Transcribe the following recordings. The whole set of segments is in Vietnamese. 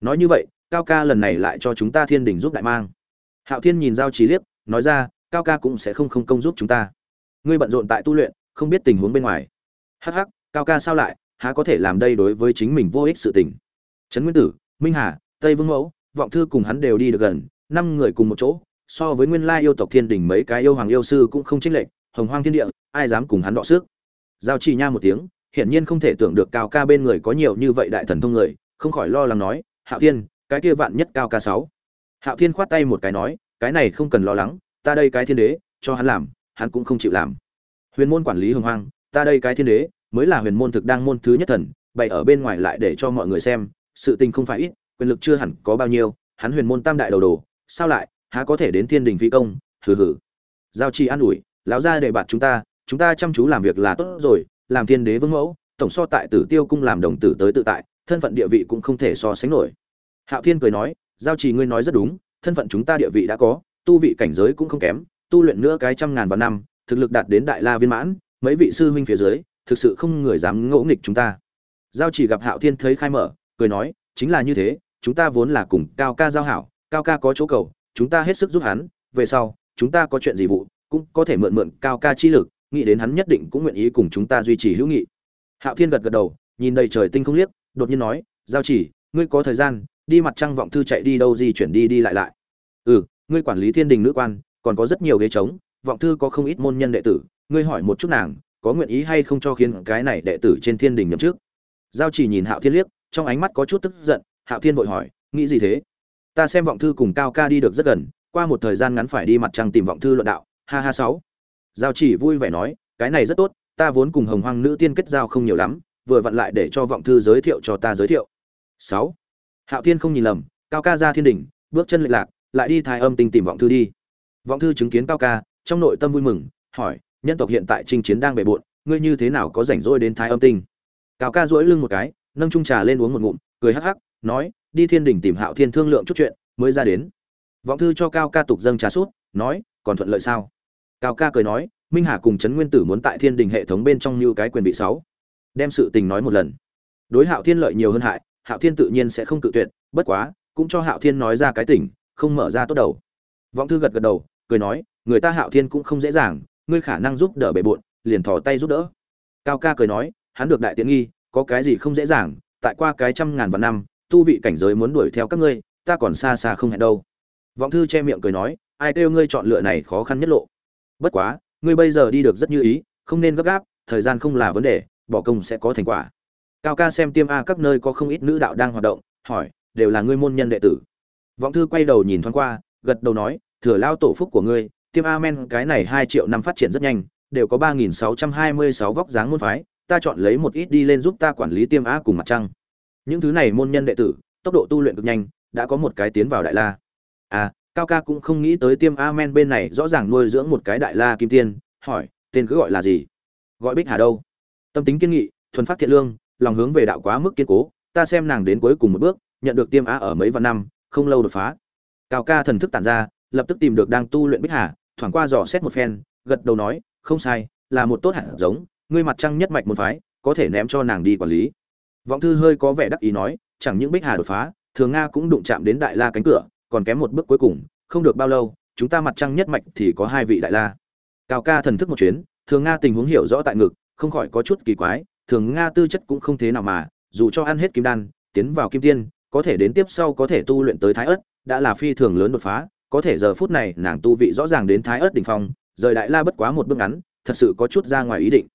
nói như vậy, cao ca lần này lại cho chúng ta thiên đình giúp đại mang. Hạo thiên nhìn giao trí liếc nói ra, cao ca cũng sẽ không không công giúp chúng ta. Ngươi bận rộn tại tu luyện, không biết tình huống bên ngoài. Hắc hắc, cao ca sao lại, há có thể làm đây đối với chính mình vô ích sự tình. Trấn nguyên tử, minh hà, tây vương mẫu, vọng thư cùng hắn đều đi được gần, năm người cùng một chỗ, so với nguyên lai yêu tộc thiên đình mấy cái yêu hoàng yêu sư cũng không chênh lệch, hồng hoang thiên địa, ai dám cùng hắn đọ sức. Giao chỉ nha một tiếng, hiển nhiên không thể tưởng được cao ca bên người có nhiều như vậy đại thần thông người, không khỏi lo lắng nói hạo thiên, cái kia vạn nhất cao ca sáu. Hạo thiên khoát tay một cái nói, cái này không cần lo lắng, ta đây cái thiên đế, cho hắn làm, hắn cũng không chịu làm. Huyền môn quản lý hồng hoang, ta đây cái thiên đế, mới là huyền môn thực đang môn thứ nhất thần, bày ở bên ngoài lại để cho mọi người xem, sự tình không phải ít, quyền lực chưa hẳn có bao nhiêu, hắn huyền môn tam đại đầu đồ, sao lại, há có thể đến thiên đình phi công, hừ hừ. Giao chi an ủi, lão gia để bạt chúng ta chúng ta chăm chú làm việc là tốt rồi, làm thiên đế vương mẫu, tổng so tại tử tiêu cung làm đồng tử tới tự tại, thân phận địa vị cũng không thể so sánh nổi hạo thiên cười nói, giao trì ngươi nói rất đúng, thân phận chúng ta địa vị đã có, tu vị cảnh giới cũng không kém, tu luyện nữa cái trăm ngàn vạn năm, thực lực đạt đến đại la viên mãn, mấy vị sư huynh phía dưới, thực sự không người dám ngỗ nghịch chúng ta. Giao chỉ gặp hạo thiên thấy khai mở, cười nói, chính là như thế, chúng ta vốn là cùng cao ca giao hảo, cao ca có chỗ cầu, chúng ta hết sức giúp hắn, về sau, chúng ta có chuyện gì vụ, cũng có thể mượn mượn cao ca chi lực, nghĩ đến hắn nhất định cũng nguyện ý cùng chúng ta duy trì hữu nghị. Hạo thiên gật gật đầu, nhìn đầy trời tinh không liếc, đột nhiên nói, giao chỉ ngươi có thời gian đi mặt trăng vọng thư chạy đi đâu di chuyển đi đi lại lại. Ừ ngươi quản lý thiên đình nữ quan, còn có rất nhiều ghế trống, vọng thư có không ít môn nhân đệ tử, ngươi hỏi một chút nàng, có nguyện ý hay không cho khiến cái này đệ tử trên thiên đình nhậm trước giao chỉ nhìn hạo thiên liếc, trong ánh mắt có chút tức giận, hạo thiên vội hỏi, nghĩ gì thế? Ta xem vọng thư cùng cao ca đi được rất gần, qua một thời gian ngắn phải đi mặt trăng tìm vọng thư luận đạo, ha ha sáu. Giao chỉ vui vẻ nói, cái này rất tốt, ta vốn cùng hồng hoang nữ tiên kết giao không nhiều lắm, vừa vặn lại để cho vọng thư giới thiệu cho ta giới thiệu. Sáu hạo thiên không nhìn lầm cao ca ra thiên đỉnh, bước chân lệch lạc lại đi thái âm tinh tìm vọng thư đi. Vọng thư chứng kiến cao ca trong nội tâm vui mừng hỏi nhân tộc hiện tại chinh chiến đang bề bộn ngươi như thế nào có rảnh rỗi đến thái âm tinh? Cao ca duỗi lưng một cái nâng trung trà lên uống một ngụm cười hắc hắc nói đi thiên đỉnh tìm hạo thiên thương lượng chút chuyện mới ra đến. Vọng thư cho cao ca tục dâng trà sút nói còn thuận lợi sao? Cao ca cười nói minh hà cùng trấn nguyên tử muốn tại thiên đình hệ thống bên trong như cái quyền vị sáu. Đem sự tình nói một lần. Đối hạo thiên lợi nhiều hơn hại hạo thiên tự nhiên sẽ không tự tuyệt, bất quá, cũng cho hạo thiên nói ra cái tỉnh không mở ra tốt đầu. Vọng thư gật gật đầu, cười nói, người ta hạo thiên cũng không dễ dàng, ngươi khả năng giúp đỡ bề bộn, liền thò tay giúp đỡ. Cao ca cười nói, hắn được đại tiện nghi, có cái gì không dễ dàng, tại qua cái trăm ngàn vạn năm, tu vị cảnh giới muốn đuổi theo các ngươi, ta còn xa xa không hẹn đâu. Vọng thư che miệng cười nói, ai kêu ngươi chọn lựa này khó khăn nhất lộ. Bất quá, ngươi bây giờ đi được rất như ý, không nên gấp gáp, thời gian không là vấn đề, bỏ công sẽ có thành quả cao ca xem tiêm a các nơi có không ít nữ đạo đang hoạt động, hỏi, đều là ngươi môn nhân đệ tử? Vọng thư quay đầu nhìn thoáng qua, gật đầu nói, thừa lao tổ phúc của ngươi, tiêm a men cái này hai triệu năm phát triển rất nhanh, đều có ba nghìn sáu trăm hai mươi sáu vóc dáng môn phái, ta chọn lấy một ít đi lên giúp ta quản lý tiêm a cùng mặt trăng. Những thứ này môn nhân đệ tử, tốc độ tu luyện cực nhanh, đã có một cái tiến vào đại la. À cao ca cũng không nghĩ tới tiêm a men bên này rõ ràng nuôi dưỡng một cái đại la kim tiên, hỏi, tên cứ gọi là gì? Gọi bích hà đâu? Tâm tính kiên nghị, thuần phát thiện lương lòng hướng về đạo quá mức kiên cố, ta xem nàng đến cuối cùng một bước, nhận được tiêm a ở mấy vạn năm, không lâu đột phá. Cao ca thần thức tản ra, lập tức tìm được đang tu luyện bích hà, thoảng qua dò xét một phen, gật đầu nói, không sai, là một tốt hạt giống, ngươi mặt trăng nhất mạch một phái, có thể ném cho nàng đi quản lý. Vọng thư hơi có vẻ đắc ý nói, chẳng những bích hà đột phá, thường nga cũng đụng chạm đến đại la cánh cửa, còn kém một bước cuối cùng, không được bao lâu, chúng ta mặt trăng nhất mạch thì có hai vị đại la. Cao ca thần thức một chuyến, thường nga tình huống hiểu rõ tại ngực, không khỏi có chút kỳ quái thường nga tư chất cũng không thế nào mà, dù cho ăn hết kim đan, tiến vào kim tiên, có thể đến tiếp sau có thể tu luyện tới thái ớt đã là phi thường lớn đột phá, có thể giờ phút này nàng tu vị rõ ràng đến thái ớt đỉnh phong, rời đại la bất quá một bước ngắn, thật sự có chút ra ngoài ý định.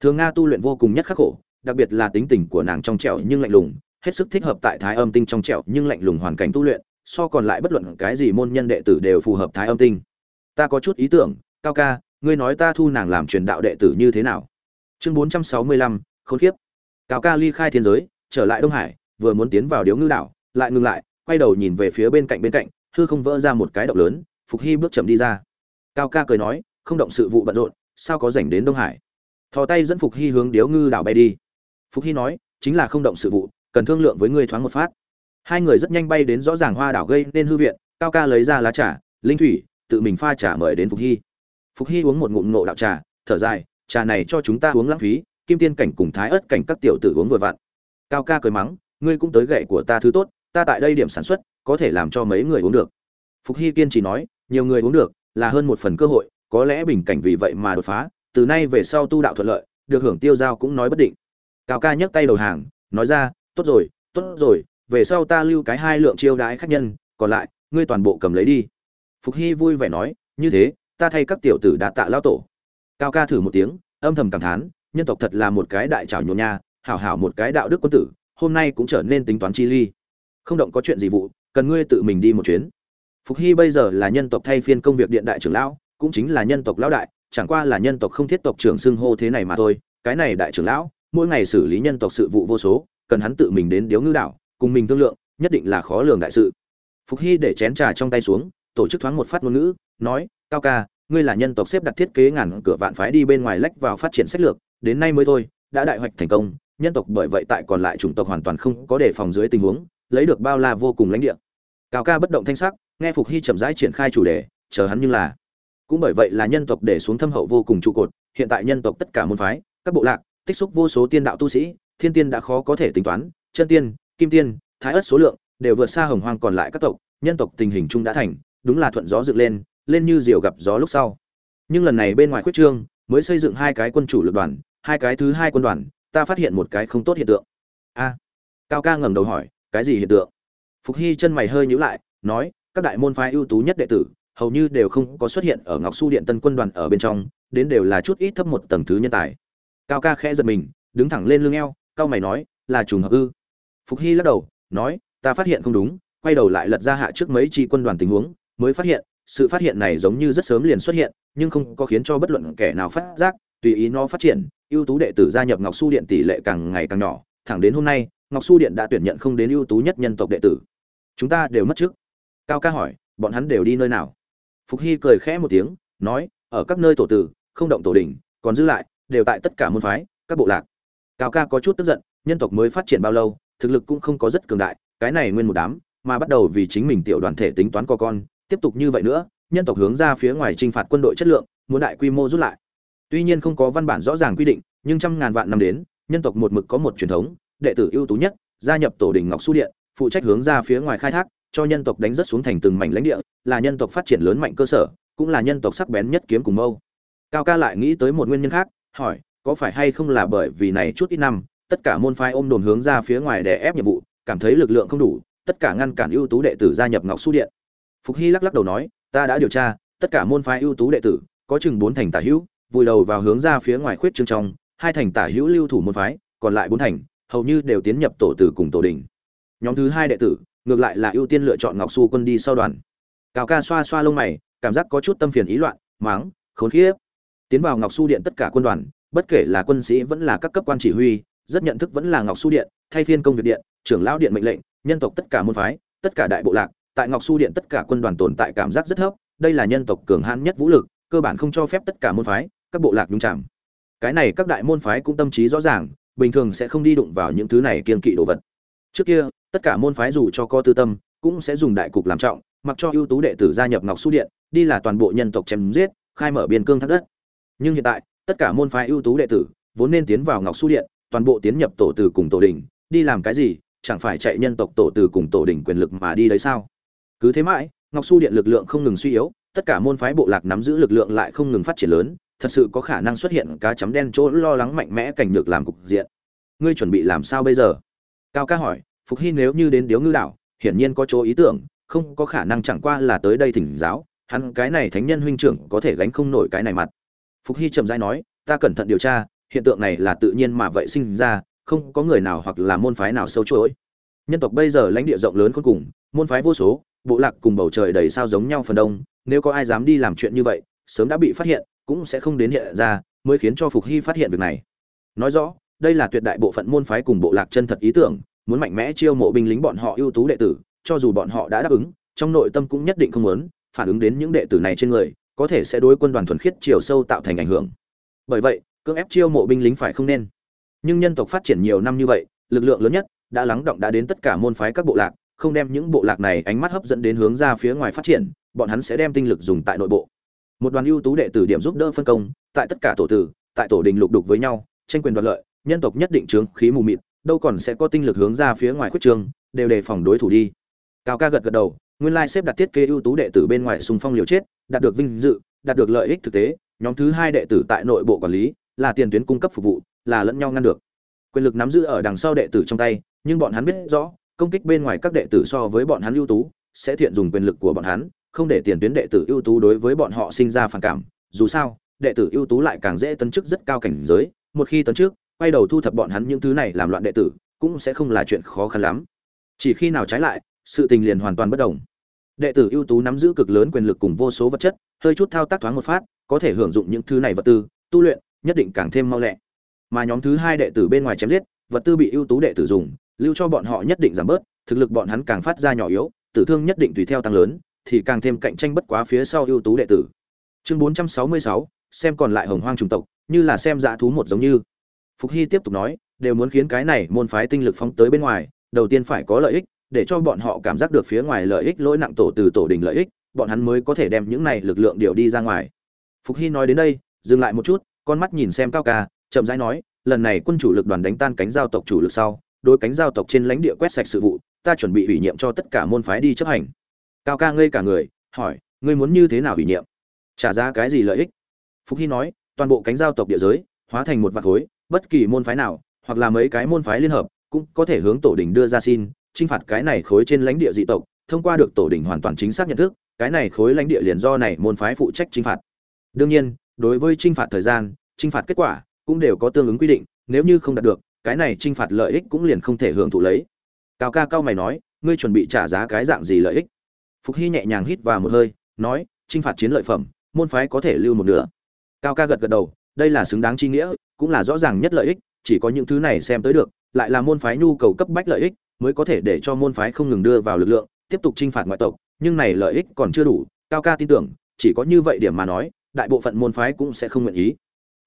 Thường nga tu luyện vô cùng nhất khắc khổ, đặc biệt là tính tình của nàng trong trẻo nhưng lạnh lùng, hết sức thích hợp tại thái âm tinh trong trẻo nhưng lạnh lùng hoàn cảnh tu luyện, so còn lại bất luận cái gì môn nhân đệ tử đều phù hợp thái âm tinh. Ta có chút ý tưởng, cao ca, ngươi nói ta thu nàng làm truyền đạo đệ tử như thế nào? Chương bốn trăm sáu mươi lăm khốn kiếp cao ca ly khai thiên giới, trở lại đông hải, vừa muốn tiến vào điếu ngư đảo, lại ngừng lại, quay đầu nhìn về phía bên cạnh bên cạnh, hư không vỡ ra một cái động lớn, phục hy bước chậm đi ra. Cao ca cười nói, không động sự vụ bận rộn, sao có rảnh đến đông hải? Thò tay dẫn phục hy hướng điếu ngư đảo bay đi. Phục hy nói, chính là không động sự vụ, cần thương lượng với ngươi thoáng một phát. Hai người rất nhanh bay đến rõ ràng hoa đảo gây nên hư viện, cao ca lấy ra lá trà, linh thủy, tự mình pha trà mời đến phục hy. Phục hy uống một ngụm nộ đạo trà, thở dài, trà này cho chúng ta uống lãng phí kim tiên cảnh cùng thái ớt cảnh các tiểu tử uống vừa vặn. Cao ca cười mắng, ngươi cũng tới gậy của ta thứ tốt, ta tại đây điểm sản xuất, có thể làm cho mấy người uống được. Phục hy kiên trì nói, nhiều người uống được, là hơn một phần cơ hội, có lẽ bình cảnh vì vậy mà đột phá, từ nay về sau tu đạo thuận lợi, được hưởng tiêu giao cũng nói bất định. Cao ca nhấc tay đầu hàng, nói ra, tốt rồi tốt rồi, về sau ta lưu cái hai lượng chiêu đãi khách nhân, còn lại, ngươi toàn bộ cầm lấy đi. Phục hy vui vẻ nói, như thế, ta thay các tiểu tử đã tạ lao tổ. Cao ca thử một tiếng, âm thầm cảm thán nhân tộc thật là một cái đại trảo nhộn nha, hảo hảo một cái đạo đức quân tử, hôm nay cũng trở nên tính toán chi ly. Không động có chuyện gì vụ, cần ngươi tự mình đi một chuyến. Phục hy bây giờ là nhân tộc thay phiên công việc điện đại trưởng lão, cũng chính là nhân tộc lão đại, chẳng qua là nhân tộc không thiết tộc trưởng xưng hô thế này mà thôi, cái này đại trưởng lão, mỗi ngày xử lý nhân tộc sự vụ vô số, cần hắn tự mình đến điếu ngư đảo, cùng mình thương lượng, nhất định là khó lường đại sự. Phục hy để chén trà trong tay xuống, tổ chức thoáng một phát ngôn ngữ, nói, cao ca ngươi là nhân tộc xếp đặt thiết kế ngàn cửa vạn phái đi bên ngoài lách vào phát triển sách lược, đến nay mới thôi, đã đại hoạch thành công, nhân tộc bởi vậy tại còn lại chủng tộc hoàn toàn không có đề phòng dưới tình huống, lấy được bao la vô cùng lãnh địa. Cao ca bất động thanh sắc, nghe phục hy chậm rãi triển khai chủ đề, chờ hắn như là. Cũng bởi vậy là nhân tộc để xuống thâm hậu vô cùng trụ cột, hiện tại nhân tộc tất cả môn phái, các bộ lạc, tích xúc vô số tiên đạo tu sĩ, thiên tiên đã khó có thể tính toán, chân tiên, kim tiên, thái ất số lượng, đều vượt xa hồng hoang còn lại các tộc, nhân tộc tình hình chung đã thành, đúng là thuận gió dựng lên lên như diều gặp gió lúc sau. Nhưng lần này bên ngoài khuyết trương, mới xây dựng hai cái quân chủ lực đoàn, hai cái thứ hai quân đoàn, ta phát hiện một cái không tốt hiện tượng. A, cao ca ngẩng đầu hỏi, cái gì hiện tượng? Phục hy chân mày hơi nhíu lại, nói, các đại môn phái ưu tú nhất đệ tử, hầu như đều không có xuất hiện ở ngọc su điện tân quân đoàn ở bên trong, đến đều là chút ít thấp một tầng thứ nhân tài. Cao ca khẽ giật mình, đứng thẳng lên lưng eo, cao mày nói, là trùng hợp ư? Phục hy lắc đầu, nói, ta phát hiện không đúng, quay đầu lại lật ra hạ trước mấy chi quân đoàn tình huống, mới phát hiện sự phát hiện này giống như rất sớm liền xuất hiện, nhưng không có khiến cho bất luận kẻ nào phát giác, tùy ý nó phát triển, ưu tú đệ tử gia nhập ngọc su điện tỷ lệ càng ngày càng nhỏ. Thẳng đến hôm nay, ngọc su điện đã tuyển nhận không đến ưu tú nhất nhân tộc đệ tử. Chúng ta đều mất trước cao ca hỏi, bọn hắn đều đi nơi nào? Phục hy cười khẽ một tiếng, nói, ở các nơi tổ tử, không động tổ đình còn giữ lại, đều tại tất cả môn phái, các bộ lạc. Cao ca có chút tức giận, nhân tộc mới phát triển bao lâu, thực lực cũng không có rất cường đại, cái này nguyên một đám, mà bắt đầu vì chính mình tiểu đoàn thể tính toán co con tiếp tục như vậy nữa, nhân tộc hướng ra phía ngoài trinh phạt quân đội chất lượng, muốn đại quy mô rút lại. Tuy nhiên không có văn bản rõ ràng quy định, nhưng trăm ngàn vạn năm đến, nhân tộc một mực có một truyền thống, đệ tử ưu tú nhất, gia nhập tổ đình ngọc su điện, phụ trách hướng ra phía ngoài khai thác, cho nhân tộc đánh rất xuống thành từng mảnh lãnh địa, là nhân tộc phát triển lớn mạnh cơ sở, cũng là nhân tộc sắc bén nhất kiếm cùng mâu. Cao ca lại nghĩ tới một nguyên nhân khác, hỏi, có phải hay không là bởi vì này chút ít năm, tất cả môn phái ôm đồn hướng ra phía ngoài để ép nhiệm vụ, cảm thấy lực lượng không đủ, tất cả ngăn cản ưu tú đệ tử gia nhập ngọc su điện phục hy lắc lắc đầu nói, ta đã điều tra, tất cả môn phái ưu tú đệ tử, có chừng bốn thành tả hữu, vùi đầu vào hướng ra phía ngoài khuyết trương trong, hai thành tả hữu lưu thủ môn phái, còn lại bốn thành, hầu như đều tiến nhập tổ tử cùng tổ đình. Nhóm thứ hai đệ tử, ngược lại là ưu tiên lựa chọn ngọc su quân đi sau đoàn. Cao ca xoa xoa lông mày, cảm giác có chút tâm phiền ý loạn máng khốn khiếp. Tiến vào ngọc su điện tất cả quân đoàn, bất kể là quân sĩ vẫn là các cấp quan chỉ huy, rất nhận thức vẫn là ngọc su điện, thay phiên công việc điện, trưởng lão điện mệnh lệnh, nhân tộc tất cả môn phái, tất cả đại bộ lạc tại ngọc su điện tất cả quân đoàn tồn tại cảm giác rất thấp, đây là nhân tộc cường hãn nhất vũ lực, cơ bản không cho phép tất cả môn phái, các bộ lạc nhúng chạm cái này các đại môn phái cũng tâm trí rõ ràng, bình thường sẽ không đi đụng vào những thứ này kiên kỵ đồ vật. Trước kia, tất cả môn phái dù cho có tư tâm, cũng sẽ dùng đại cục làm trọng, mặc cho ưu tú đệ tử gia nhập ngọc su điện, đi là toàn bộ nhân tộc chém giết, khai mở biên cương thác đất. Nhưng hiện tại, tất cả môn phái ưu tú đệ tử, vốn nên tiến vào ngọc su điện, toàn bộ tiến nhập tổ từ cùng tổ đình đi làm cái gì, chẳng phải chạy nhân tộc tổ từ cùng tổ đình quyền lực mà đi đấy sao? Cứ thế mãi, ngọc su điện lực lượng không ngừng suy yếu, tất cả môn phái bộ lạc nắm giữ lực lượng lại không ngừng phát triển lớn, thật sự có khả năng xuất hiện cá chấm đen chỗ lo lắng mạnh mẽ cảnh được làm cục diện. Ngươi chuẩn bị làm sao bây giờ? Cao ca hỏi, phục hy nếu như đến điếu ngư đảo, hiển nhiên có chỗ ý tưởng, không có khả năng chẳng qua là tới đây thỉnh giáo, hắn cái này thánh nhân huynh trưởng có thể gánh không nổi cái này mặt. Phục hy chậm rãi nói, ta cẩn thận điều tra, hiện tượng này là tự nhiên mà vậy sinh ra, không có người nào hoặc là môn phái nào sâu chuỗi. Nhân tộc bây giờ lãnh địa rộng lớn cuối cùng, môn phái vô số bộ lạc cùng bầu trời đầy sao giống nhau phần đông, nếu có ai dám đi làm chuyện như vậy, sớm đã bị phát hiện, cũng sẽ không đến hiện ra, mới khiến cho phục hy phát hiện việc này. Nói rõ, đây là tuyệt đại bộ phận môn phái cùng bộ lạc chân thật ý tưởng, muốn mạnh mẽ chiêu mộ binh lính bọn họ ưu tú đệ tử, cho dù bọn họ đã đáp ứng, trong nội tâm cũng nhất định không muốn phản ứng đến những đệ tử này trên người, có thể sẽ đối quân đoàn thuần khiết chiều sâu tạo thành ảnh hưởng. Bởi vậy, cưỡng ép chiêu mộ binh lính phải không nên? Nhưng nhân tộc phát triển nhiều năm như vậy, lực lượng lớn nhất đã lắng động đã đến tất cả môn phái các bộ lạc không đem những bộ lạc này ánh mắt hấp dẫn đến hướng ra phía ngoài phát triển, bọn hắn sẽ đem tinh lực dùng tại nội bộ. Một đoàn ưu tú đệ tử điểm giúp đỡ phân công, tại tất cả tổ tử, tại tổ đình lục đục với nhau, tranh quyền đoạt lợi, nhân tộc nhất định trướng khí mù mịt, đâu còn sẽ có tinh lực hướng ra phía ngoài khuyết trường, đều đề phòng đối thủ đi. Cao ca gật gật đầu, nguyên lai xếp đặt thiết kế ưu tú đệ tử bên ngoài xung phong liều chết, đạt được vinh dự, đạt được lợi ích thực tế, nhóm thứ hai đệ tử tại nội bộ quản lý, là tiền tuyến cung cấp phục vụ, là lẫn nhau ngăn được. Quyền lực nắm giữ ở đằng sau đệ tử trong tay, nhưng bọn hắn biết rõ công kích bên ngoài các đệ tử so với bọn hắn ưu tú, sẽ thiện dùng quyền lực của bọn hắn, không để tiền tuyến đệ tử ưu tú đối với bọn họ sinh ra phản cảm. Dù sao, đệ tử ưu tú lại càng dễ tấn chức rất cao cảnh giới, một khi tấn trước quay đầu thu thập bọn hắn những thứ này làm loạn đệ tử, cũng sẽ không là chuyện khó khăn lắm. Chỉ khi nào trái lại, sự tình liền hoàn toàn bất đồng. Đệ tử ưu tú nắm giữ cực lớn quyền lực cùng vô số vật chất, hơi chút thao tác thoáng một phát, có thể hưởng dụng những thứ này vật tư, tu luyện, nhất định càng thêm mau lẹ. Mà nhóm thứ hai đệ tử bên ngoài chém giết, vật tư bị ưu tú đệ tử dùng lưu cho bọn họ nhất định giảm bớt thực lực bọn hắn càng phát ra nhỏ yếu tử thương nhất định tùy theo tăng lớn thì càng thêm cạnh tranh bất quá phía sau ưu tú đệ tử. Chương 466, xem còn lại hồng hoang chủng tộc như là xem dã thú một giống như. Phục hy tiếp tục nói đều muốn khiến cái này môn phái tinh lực phóng tới bên ngoài đầu tiên phải có lợi ích để cho bọn họ cảm giác được phía ngoài lợi ích lỗi nặng tổ từ tổ đình lợi ích bọn hắn mới có thể đem những này lực lượng điều đi ra ngoài. Phục hy nói đến đây dừng lại một chút con mắt nhìn xem cao ca chậm rãi nói lần này quân chủ lực đoàn đánh tan cánh giao tộc chủ lực sau đối cánh giao tộc trên lãnh địa quét sạch sự vụ, ta chuẩn bị ủy nhiệm cho tất cả môn phái đi chấp hành. Cao ca ngây cả người, hỏi, ngươi muốn như thế nào ủy nhiệm? Trả ra cái gì lợi ích? Phục hy nói, toàn bộ cánh giao tộc địa giới, hóa thành một vạt khối, bất kỳ môn phái nào, hoặc là mấy cái môn phái liên hợp, cũng có thể hướng tổ đỉnh đưa ra xin trinh phạt cái này khối trên lãnh địa dị tộc, thông qua được tổ đỉnh hoàn toàn chính xác nhận thức, cái này khối lãnh địa liền do này môn phái phụ trách trinh phạt. Đương nhiên, đối với trinh phạt thời gian trinh phạt kết quả cũng đều có tương ứng quy định, nếu như không đạt được cái này trinh phạt lợi ích cũng liền không thể hưởng thụ lấy. Cao ca cao mày nói, ngươi chuẩn bị trả giá cái dạng gì lợi ích? Phục hy nhẹ nhàng hít vào một hơi, nói trinh phạt chiến lợi phẩm, môn phái có thể lưu một nửa. Cao ca gật gật đầu, đây là xứng đáng chi nghĩa, cũng là rõ ràng nhất lợi ích, chỉ có những thứ này xem tới được, lại là môn phái nhu cầu cấp bách lợi ích, mới có thể để cho môn phái không ngừng đưa vào lực lượng, tiếp tục trinh phạt ngoại tộc, nhưng này lợi ích còn chưa đủ, cao ca tin tưởng, chỉ có như vậy điểm mà nói, đại bộ phận môn phái cũng sẽ không nguyện ý.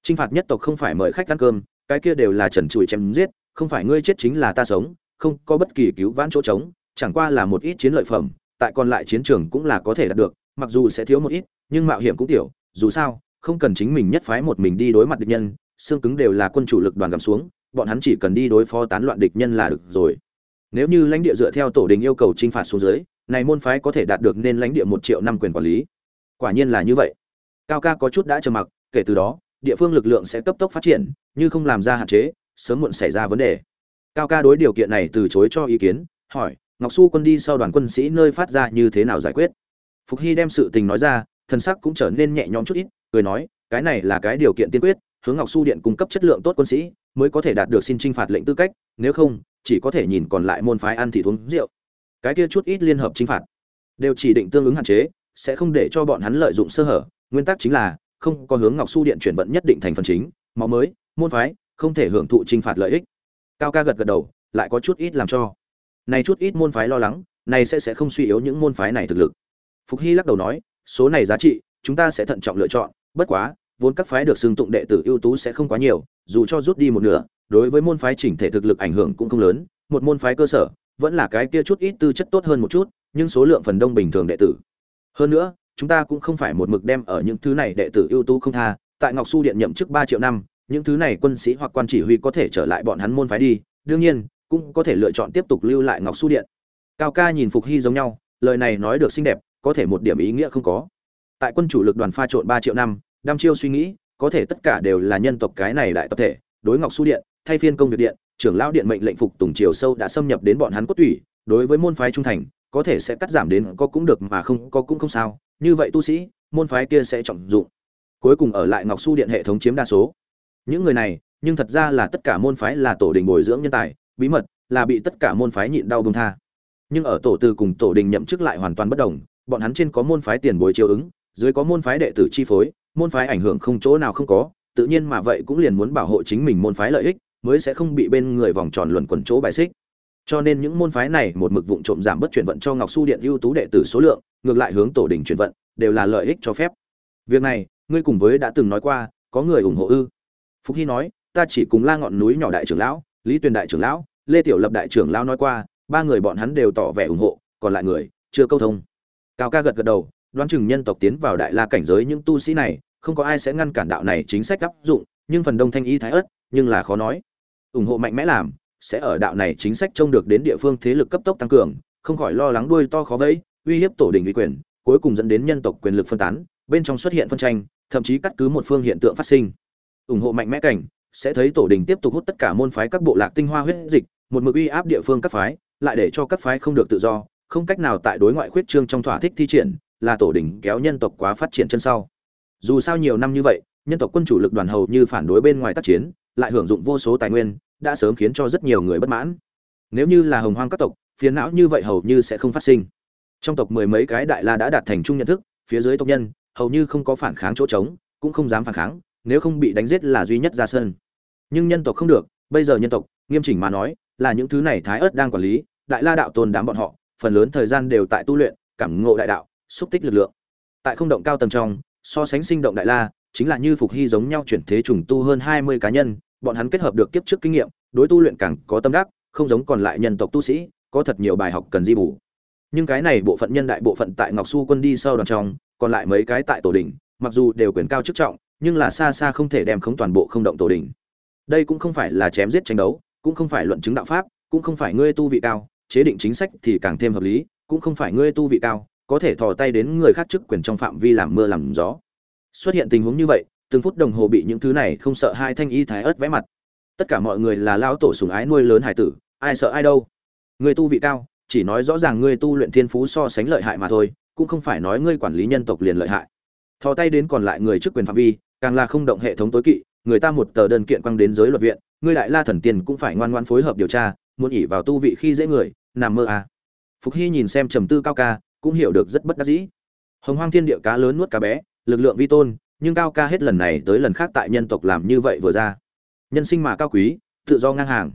Trinh phạt nhất tộc không phải mời khách ăn cơm cái kia đều là trần trụi chém giết, không phải ngươi chết chính là ta sống, không có bất kỳ cứu vãn chỗ trống, chẳng qua là một ít chiến lợi phẩm, tại còn lại chiến trường cũng là có thể đạt được, mặc dù sẽ thiếu một ít, nhưng mạo hiểm cũng tiểu, dù sao, không cần chính mình nhất phái một mình đi đối mặt địch nhân, xương cứng đều là quân chủ lực đoàn gầm xuống, bọn hắn chỉ cần đi đối phó tán loạn địch nhân là được rồi. Nếu như lãnh địa dựa theo tổ đình yêu cầu t r i n h phạt xuống dưới, này môn phái có thể đạt được nên lãnh địa một triệu năm quyền quản lý. Quả nhiên là như vậy. Cao ca có chút đã trầm mặc, kể từ đó, địa phương lực lượng sẽ cấp tốc phát triển như không làm ra hạn chế, sớm muộn xảy ra vấn đề. Cao ca đối điều kiện này từ chối cho ý kiến, hỏi, ngọc su quân đi sau đoàn quân sĩ nơi phát ra như thế nào giải quyết? Phục hy đem sự tình nói ra, thần sắc cũng trở nên nhẹ nhõm chút ít, cười nói, cái này là cái điều kiện tiên quyết, hướng ngọc su điện cung cấp chất lượng tốt quân sĩ, mới có thể đạt được xin trinh phạt lệnh tư cách, nếu không, chỉ có thể nhìn còn lại môn phái ăn thị uống rượu. Cái kia chút ít liên hợp trinh phạt, đều chỉ định tương ứng hạn chế, sẽ không để cho bọn hắn lợi dụng sơ hở, nguyên tắc chính là, không có hướng ngọc su điện chuyển vận nhất định thành phần chính, máu mới môn phái, không thể hưởng thụ trinh phạt lợi ích. Cao ca gật gật đầu, lại có chút ít làm cho. Này chút ít môn phái lo lắng, này sẽ sẽ không suy yếu những môn phái này thực lực. Phục hy lắc đầu nói, số này giá trị, chúng ta sẽ thận trọng lựa chọn. Bất quá, vốn các phái được xưng tụng đệ tử ưu tú sẽ không quá nhiều, dù cho rút đi một nửa, đối với môn phái chỉnh thể thực lực ảnh hưởng cũng không lớn. Một môn phái cơ sở, vẫn là cái kia chút ít tư chất tốt hơn một chút, nhưng số lượng phần đông bình thường đệ tử. Hơn nữa, chúng ta cũng không phải một mực đem ở những thứ này đệ tử ưu tú không tha. Tại ngọc su điện nhậm chức ba triệu năm những thứ này quân sĩ hoặc quan chỉ huy có thể trở lại bọn hắn môn phái đi, đương nhiên, cũng có thể lựa chọn tiếp tục lưu lại ngọc su điện. Cao ca nhìn phục hy giống nhau, lời này nói được xinh đẹp, có thể một điểm ý nghĩa không có. Tại quân chủ lực đoàn pha trộn ba triệu năm, đăm chiêu suy nghĩ, có thể tất cả đều là nhân tộc cái này đại tập thể, đối ngọc su điện, thay phiên công việc điện, trưởng lão điện mệnh lệnh phục tùng chiều sâu đã xâm nhập đến bọn hắn cốt tủy, đối với môn phái trung thành, có thể sẽ cắt giảm đến có cũng được mà không có cũng không sao, như vậy tu sĩ, môn phái kia sẽ trọng dụng. Cuối cùng ở lại ngọc su điện hệ thống chiếm đa số những người này, nhưng thật ra là tất cả môn phái là tổ đình bồi dưỡng nhân tài, bí mật, là bị tất cả môn phái nhịn đau bông tha. Nhưng ở tổ từ cùng tổ đình nhậm chức lại hoàn toàn bất đồng, bọn hắn trên có môn phái tiền bối chiếu ứng, dưới có môn phái đệ tử chi phối, môn phái ảnh hưởng không chỗ nào không có, tự nhiên mà vậy cũng liền muốn bảo hộ chính mình môn phái lợi ích, mới sẽ không bị bên người vòng tròn luẩn quẩn chỗ bài xích. Cho nên những môn phái này một mực vụng trộm giảm bất chuyển vận cho ngọc su điện ưu tú đệ tử số lượng, ngược lại hướng tổ đình chuyển vận, đều là lợi ích cho phép. Việc này, ngươi cùng với đã từng nói qua, có người ủng hộ ư? Phúc hy nói, ta chỉ cùng la ngọn núi nhỏ đại trưởng lão, lý tuyền đại trưởng lão, lê tiểu lập đại trưởng lão nói qua, ba người bọn hắn đều tỏ vẻ ủng hộ, còn lại người chưa câu thông. Cao ca gật gật đầu, đoán chừng nhân tộc tiến vào đại la cảnh giới những tu sĩ này, không có ai sẽ ngăn cản đạo này chính sách áp dụng, nhưng phần đông thanh y thái ớt, nhưng là khó nói. Ủng hộ mạnh mẽ làm, sẽ ở đạo này chính sách trông được đến địa phương thế lực cấp tốc tăng cường, không khỏi lo lắng đuôi to khó vẫy, uy hiếp tổ đình uy quyền, cuối cùng dẫn đến nhân tộc quyền lực phân tán, bên trong xuất hiện phân tranh, thậm chí cắt cứ một phương hiện tượng phát sinh ủng hộ mạnh mẽ cảnh, sẽ thấy tổ đình tiếp tục hút tất cả môn phái các bộ lạc tinh hoa huyết dịch, một mực uy áp địa phương các phái, lại để cho các phái không được tự do, không cách nào tại đối ngoại khuyết trương trong thỏa thích thi triển, là tổ đình kéo nhân tộc quá phát triển chân sau. Dù sao nhiều năm như vậy, nhân tộc quân chủ lực đoàn hầu như phản đối bên ngoài tác chiến, lại hưởng dụng vô số tài nguyên, đã sớm khiến cho rất nhiều người bất mãn. Nếu như là hồng hoang các tộc, phiền não như vậy hầu như sẽ không phát sinh. Trong tộc mười mấy cái đại la đã đạt thành chung nhận thức, phía dưới tộc nhân, hầu như không có phản kháng chỗ trống, cũng không dám phản kháng nếu không bị đánh giết là duy nhất ra sân. Nhưng nhân tộc không được, bây giờ nhân tộc, nghiêm chỉnh mà nói, là những thứ này thái ớt đang quản lý, đại la đạo tôn đám bọn họ, phần lớn thời gian đều tại tu luyện, cảm ngộ đại đạo, xúc tích lực lượng. Tại không động cao tầng trong, so sánh sinh động đại la, chính là như phục hy giống nhau chuyển thế trùng tu hơn hai mươi cá nhân, bọn hắn kết hợp được kiếp trước kinh nghiệm, đối tu luyện càng có tâm đắc, không giống còn lại nhân tộc tu sĩ, có thật nhiều bài học cần di bù. Nhưng cái này bộ phận nhân đại bộ phận tại ngọc su quân đi sau đoàn trong, còn lại mấy cái tại tổ đình mặc dù đều quyền cao chức trọng nhưng là xa xa không thể đem khống toàn bộ không động tổ đình đây cũng không phải là chém giết tranh đấu, cũng không phải luận chứng đạo pháp, cũng không phải ngươi tu vị cao, chế định chính sách thì càng thêm hợp lý, cũng không phải ngươi tu vị cao, có thể thò tay đến người khác chức quyền trong phạm vi làm mưa làm gió. Xuất hiện tình huống như vậy, từng phút đồng hồ bị những thứ này không sợ hai thanh y thái ớt vẽ mặt. Tất cả mọi người là lao tổ sùng ái nuôi lớn hải tử, ai sợ ai đâu. Người tu vị cao, chỉ nói rõ ràng ngươi tu luyện thiên phú so sánh lợi hại mà thôi, cũng không phải nói ngươi quản lý nhân tộc liền lợi hại. Thò tay đến còn lại người chức quyền phạm vi càng là không động hệ thống tối kỵ, người ta một tờ đơn kiện quăng đến giới luật viện, ngươi đại la thần tiên cũng phải ngoan ngoan phối hợp điều tra, muốn ỉ vào tu vị khi dễ người, nằm mơ à. phục hy nhìn xem trầm tư cao ca, cũng hiểu được rất bất đắc dĩ. Hồng hoang thiên địa cá lớn nuốt cá bé, lực lượng vi tôn, nhưng cao ca hết lần này tới lần khác tại nhân tộc làm như vậy vừa ra. Nhân sinh mà cao quý, tự do ngang hàng.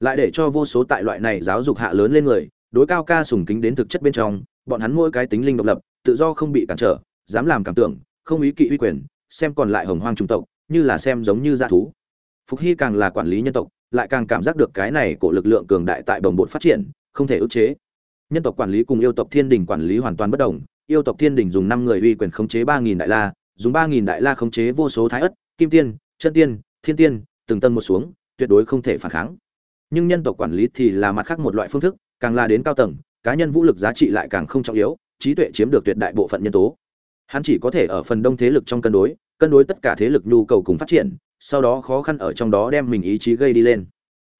Lại để cho vô số tại loại này giáo dục hạ lớn lên người, đối cao ca sùng kính đến thực chất bên trong, bọn hắn mỗi cái tính linh độc lập, tự do không bị cản trở, dám làm cảm tưởng, không ý kỵ uy quyền xem còn lại hồng hoang trung tộc, như là xem giống như gia thú. Phục hy càng là quản lý nhân tộc, lại càng cảm giác được cái này của lực lượng cường đại tại đồng bột phát triển, không thể ức chế. Nhân tộc quản lý cùng yêu tộc thiên đình quản lý hoàn toàn bất đồng, yêu tộc thiên đình dùng năm người uy quyền khống chế ba nghìn đại la, dùng ba nghìn đại la khống chế vô số thái ất, kim tiên, chân tiên, thiên tiên, từng tân một xuống, tuyệt đối không thể phản kháng. Nhưng nhân tộc quản lý thì là mặt khác một loại phương thức, càng là đến cao tầng, cá nhân vũ lực giá trị lại càng không trọng yếu, trí tuệ chiếm được tuyệt đại bộ phận nhân tố. Hắn chỉ có thể ở phần đông thế lực trong cân đối cân đối tất cả thế lực nhu cầu cùng phát triển sau đó khó khăn ở trong đó đem mình ý chí gây đi lên.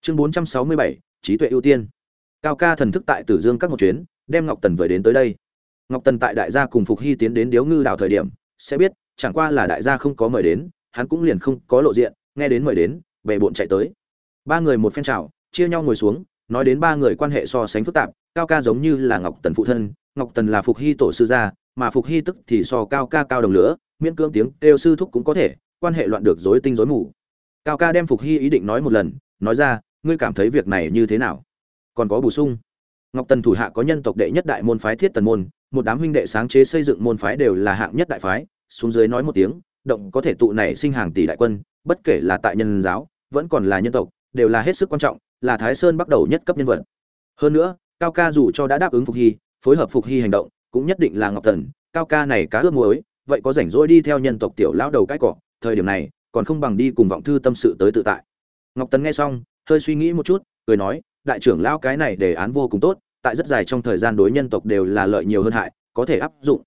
Chương 467, trí tuệ ưu tiên. Cao ca thần thức tại tử dương các một chuyến đem ngọc tần về đến tới đây. Ngọc tần tại đại gia cùng phục hy tiến đến điếu ngư đảo thời điểm sẽ biết chẳng qua là đại gia không có mời đến hắn cũng liền không có lộ diện nghe đến mời đến về bọn chạy tới. Ba người một phen chào chia nhau ngồi xuống nói đến ba người quan hệ so sánh phức tạp cao ca giống như là ngọc tần phụ thân, ngọc tần là phục hy tổ sư gia, mà phục hy tức thì so cao ca cao đồng lửa, miễn cưỡng tiếng kêu sư thúc cũng có thể, quan hệ loạn được rối tinh rối mù. Cao ca đem phục hy ý định nói một lần, nói ra, ngươi cảm thấy việc này như thế nào? Còn có bổ sung. Ngọc tần thủ hạ có nhân tộc đệ nhất đại môn phái thiết tần môn, một đám huynh đệ sáng chế xây dựng môn phái đều là hạng nhất đại phái, xuống dưới nói một tiếng, động có thể tụ này sinh hàng tỷ đại quân, bất kể là tại nhân giáo, vẫn còn là nhân tộc, đều là hết sức quan trọng, là thái sơn bắt đầu nhất cấp nhân vật. Hơn nữa cao ca dù cho đã đáp ứng phục hy, phối hợp phục hy hành động, cũng nhất định là ngọc tần cao ca này cá ướp muối, vậy có rảnh rỗi đi theo nhân tộc tiểu lão đầu cái cỏ. Thời điểm này, còn không bằng đi cùng vọng thư tâm sự tới tự tại. Ngọc tần nghe xong, hơi suy nghĩ một chút, cười nói, đại trưởng lão cái này đề án vô cùng tốt, tại rất dài trong thời gian đối nhân tộc đều là lợi nhiều hơn hại, có thể áp dụng.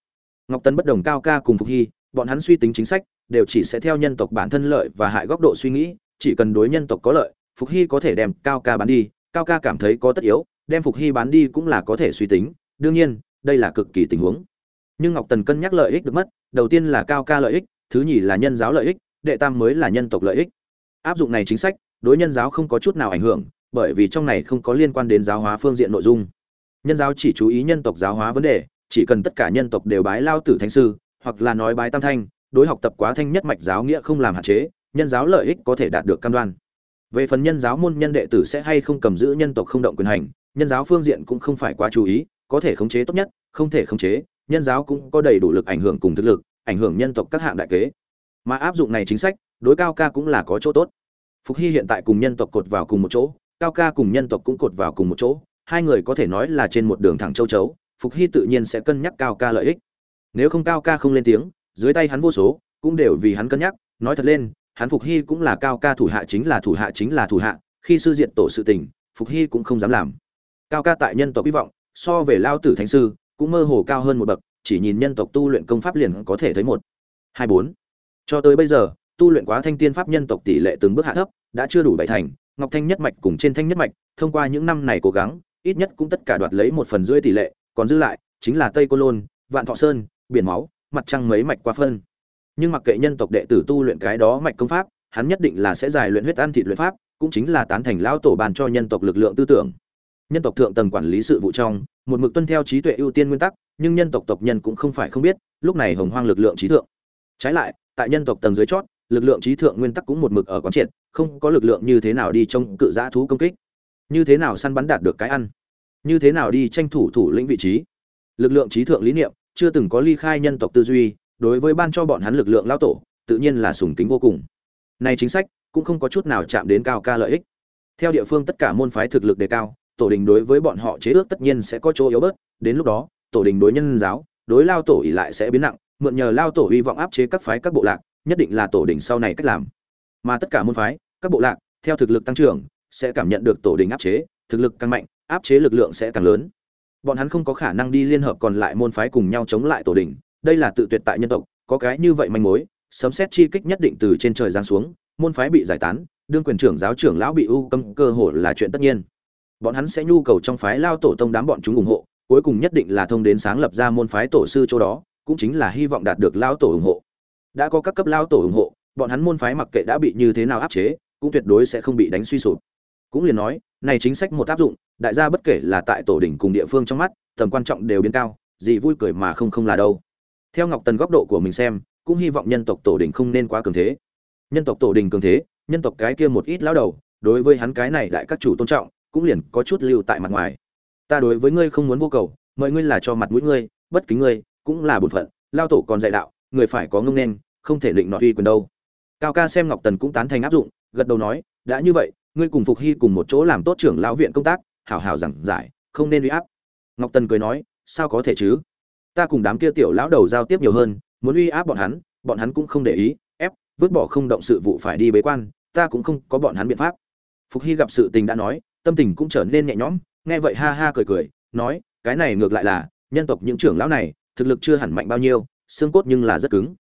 Ngọc tần bất đồng cao ca cùng phục hy, bọn hắn suy tính chính sách, đều chỉ sẽ theo nhân tộc bản thân lợi và hại góc độ suy nghĩ, chỉ cần đối nhân tộc có lợi, phục hy có thể đem cao ca bán đi, cao ca cảm thấy có tất yếu đem phục hy bán đi cũng là có thể suy tính, đương nhiên, đây là cực kỳ tình huống. Nhưng ngọc tần cân nhắc lợi ích được mất, đầu tiên là cao ca lợi ích, thứ nhì là nhân giáo lợi ích, đệ tam mới là nhân tộc lợi ích. Áp dụng này chính sách, đối nhân giáo không có chút nào ảnh hưởng, bởi vì trong này không có liên quan đến giáo hóa phương diện nội dung. Nhân giáo chỉ chú ý nhân tộc giáo hóa vấn đề, chỉ cần tất cả nhân tộc đều bái lao tử thánh sư, hoặc là nói bái tam thanh, đối học tập quá thanh nhất mạch giáo nghĩa không làm hạn chế, nhân giáo lợi ích có thể đạt được cam đoan. Về phần nhân giáo môn nhân đệ tử sẽ hay không cầm giữ nhân tộc không động quyền hành nhân giáo phương diện cũng không phải quá chú ý, có thể khống chế tốt nhất, không thể khống chế, nhân giáo cũng có đầy đủ lực ảnh hưởng cùng thực lực, ảnh hưởng nhân tộc các hạng đại kế. Mà áp dụng này chính sách, đối cao ca cũng là có chỗ tốt. Phục hy hiện tại cùng nhân tộc cột vào cùng một chỗ, cao ca cùng nhân tộc cũng cột vào cùng một chỗ, hai người có thể nói là trên một đường thẳng châu chấu, phục hy tự nhiên sẽ cân nhắc cao ca lợi ích. Nếu không cao ca không lên tiếng, dưới tay hắn vô số, cũng đều vì hắn cân nhắc. Nói thật lên, hắn phục hy cũng là cao ca thủ hạ chính là thủ hạ chính là thủ hạ, khi sư diện tổ sự tình, phục hy cũng không dám làm cao ca tại nhân tộc hy vọng, so về lao tử thánh sư, cũng mơ hồ cao hơn một bậc, chỉ nhìn nhân tộc tu luyện công pháp liền có thể thấy một, hai, bốn. Cho tới bây giờ, tu luyện quá thanh tiên pháp nhân tộc tỷ lệ từng bước hạ thấp, đã chưa đủ bảy thành, ngọc thanh nhất mạch cùng trên thanh nhất mạch, thông qua những năm này cố gắng, ít nhất cũng tất cả đoạt lấy một phần rưỡi tỷ lệ, còn dư lại, chính là tây cô lôn, vạn thọ sơn, biển máu, mặt trăng mấy mạch qua phân. Nhưng mặc kệ nhân tộc đệ tử tu luyện cái đó mạch công pháp, hắn nhất định là sẽ giải luyện huyết ăn thịt luyện pháp, cũng chính là tán thành lão tổ bàn cho nhân tộc lực lượng tư tưởng nhân tộc thượng tầng quản lý sự vụ trong, một mực tuân theo trí tuệ ưu tiên nguyên tắc, nhưng nhân tộc tộc nhân cũng không phải không biết, lúc này hồng hoang lực lượng trí thượng. Trái lại, tại nhân tộc tầng dưới chót, lực lượng trí thượng nguyên tắc cũng một mực ở quán triệt, không có lực lượng như thế nào đi chống cự giã thú công kích. Như thế nào săn bắn đạt được cái ăn? Như thế nào đi tranh thủ thủ lĩnh vị trí? Lực lượng trí thượng lý niệm, chưa từng có ly khai nhân tộc tư duy, đối với ban cho bọn hắn lực lượng lao tổ, tự nhiên là sùng kính vô cùng. Này chính sách cũng không có chút nào chạm đến cao ca lợi ích. Theo địa phương tất cả môn phái thực lực đề cao tổ đình đối với bọn họ chế ước tất nhiên sẽ có chỗ yếu bớt, đến lúc đó, tổ đình đối nhân giáo, đối lao tổ ỉ lại sẽ biến nặng, mượn nhờ lao tổ hy vọng áp chế các phái các bộ lạc, nhất định là tổ đình sau này cách làm. Mà tất cả môn phái, các bộ lạc, theo thực lực tăng trưởng, sẽ cảm nhận được tổ đình áp chế, thực lực càng mạnh, áp chế lực lượng sẽ càng lớn. Bọn hắn không có khả năng đi liên hợp còn lại môn phái cùng nhau chống lại tổ đình, đây là tự tuyệt tại nhân tộc, có cái như vậy manh mối, sấm xét chi kích nhất định từ trên trời giáng xuống, môn phái bị giải tán, đương quyền trưởng giáo trưởng lão bị ưu cấm, cơ hội là chuyện tất nhiên bọn hắn sẽ nhu cầu trong phái lao tổ tông đám bọn chúng ủng hộ, cuối cùng nhất định là thông đến sáng lập ra môn phái tổ sư chỗ đó, cũng chính là hy vọng đạt được lao tổ ủng hộ. Đã có các cấp lao tổ ủng hộ, bọn hắn môn phái mặc kệ đã bị như thế nào áp chế, cũng tuyệt đối sẽ không bị đánh suy sụp. Cũng liền nói, này chính sách một áp dụng, đại gia bất kể là tại tổ đỉnh cùng địa phương trong mắt, tầm quan trọng đều biến cao, gì vui cười mà không không là đâu. Theo ngọc tần góc độ của mình xem, cũng hy vọng nhân tộc tổ đình không nên quá cường thế. Nhân tộc tổ đình cường thế, nhân tộc cái kia một ít lão đầu, đối với hắn cái này đại các chủ tôn trọng cũng liền có chút lưu tại mặt ngoài. Ta đối với ngươi không muốn vô cầu, mời ngươi là cho mặt mũi ngươi, bất kính ngươi, cũng là bổn phận, lao tổ còn dạy đạo, người phải có ngông nên, không thể định nọ uy quyền đâu. Cao ca xem ngọc tần cũng tán thành áp dụng, gật đầu nói, đã như vậy, ngươi cùng phục hy cùng một chỗ làm tốt trưởng lão viện công tác, hảo hảo giảng giải, không nên uy áp. Ngọc tần cười nói, sao có thể chứ? Ta cùng đám kia tiểu lão đầu giao tiếp nhiều hơn, muốn uy áp bọn hắn bọn hắn cũng không để ý, ép, vứt bỏ không động sự vụ phải đi bế quan, ta cũng không có bọn hắn biện pháp. Phục hy gặp sự tình đã nói tâm tình cũng trở nên nhẹ nhõm, nghe vậy ha ha cười cười, nói, cái này ngược lại là, nhân tộc những trưởng lão này, thực lực chưa hẳn mạnh bao nhiêu, xương cốt nhưng là rất cứng.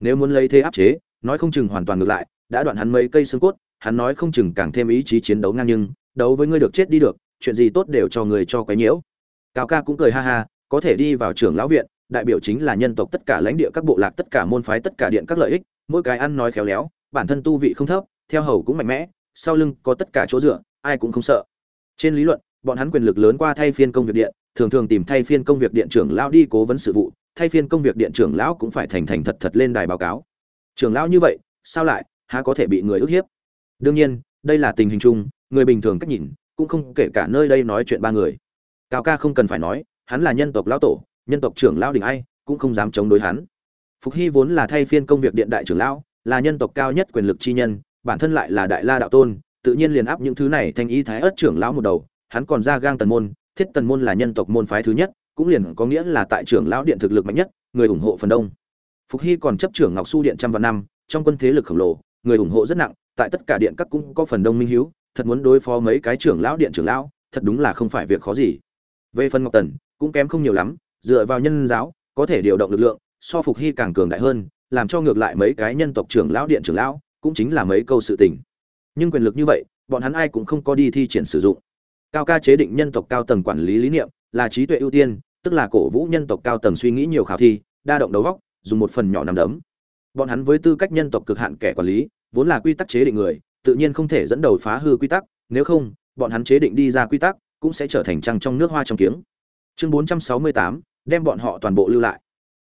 Nếu muốn lấy thế áp chế, nói không chừng hoàn toàn ngược lại, đã đoạn hắn mấy cây xương cốt, hắn nói không chừng càng thêm ý chí chiến đấu ngang nhưng, đấu với ngươi được chết đi được, chuyện gì tốt đều cho người cho quấy nhiễu. Cao ca cũng cười ha ha, có thể đi vào trưởng lão viện, đại biểu chính là nhân tộc tất cả lãnh địa các bộ lạc, tất cả môn phái, tất cả điện các lợi ích, mỗi cái ăn nói khéo léo, bản thân tu vị không thấp, theo hầu cũng mạnh mẽ, sau lưng có tất cả chỗ dựa ai cũng không sợ. Trên lý luận, bọn hắn quyền lực lớn qua thay phiên công việc điện, thường thường tìm thay phiên công việc điện trưởng lão đi cố vấn sự vụ, thay phiên công việc điện trưởng lão cũng phải thành thành thật thật lên đài báo cáo. Trưởng lão như vậy, sao lại, há có thể bị người ức hiếp? Đương nhiên, đây là tình hình chung, người bình thường cách nhìn, cũng không kể cả nơi đây nói chuyện ba người. Cao ca không cần phải nói, hắn là nhân tộc lão tổ, nhân tộc trưởng lão đình ai, cũng không dám chống đối hắn. Phục hy vốn là thay phiên công việc điện đại trưởng lão, là nhân tộc cao nhất quyền lực chi nhân, bản thân lại là đại la đạo tôn tự nhiên liền áp những thứ này thành ý thái ất trưởng lão một đầu, hắn còn ra gang tần môn, thiết tần môn là nhân tộc môn phái thứ nhất, cũng liền có nghĩa là tại trưởng lão điện thực lực mạnh nhất, người ủng hộ phần đông. Phục hy còn chấp trưởng ngọc su điện trăm vạn năm, trong quân thế lực khổng lồ, người ủng hộ rất nặng, tại tất cả điện các cũng có phần đông minh hiếu, thật muốn đối phó mấy cái trưởng lão điện trưởng lão, thật đúng là không phải việc khó gì. Về phần ngọc tần, cũng kém không nhiều lắm, dựa vào nhân giáo, có thể điều động lực lượng, so phục hy càng cường đại hơn, làm cho ngược lại mấy cái nhân tộc trưởng lão điện trưởng lão, cũng chính là mấy câu sự tình nhưng quyền lực như vậy bọn hắn ai cũng không có đi thi triển sử dụng. Cao ca chế định nhân tộc cao tầng quản lý lý niệm là trí tuệ ưu tiên tức là cổ vũ nhân tộc cao tầng suy nghĩ nhiều khảo thi đa động đầu góc dùng một phần nhỏ nằm đấm. Bọn hắn với tư cách nhân tộc cực hạn kẻ quản lý vốn là quy tắc chế định người tự nhiên không thể dẫn đầu phá hư quy tắc nếu không bọn hắn chế định đi ra quy tắc cũng sẽ trở thành trăng trong nước hoa trong kiếng. Chương 468, đem bọn họ toàn bộ lưu lại.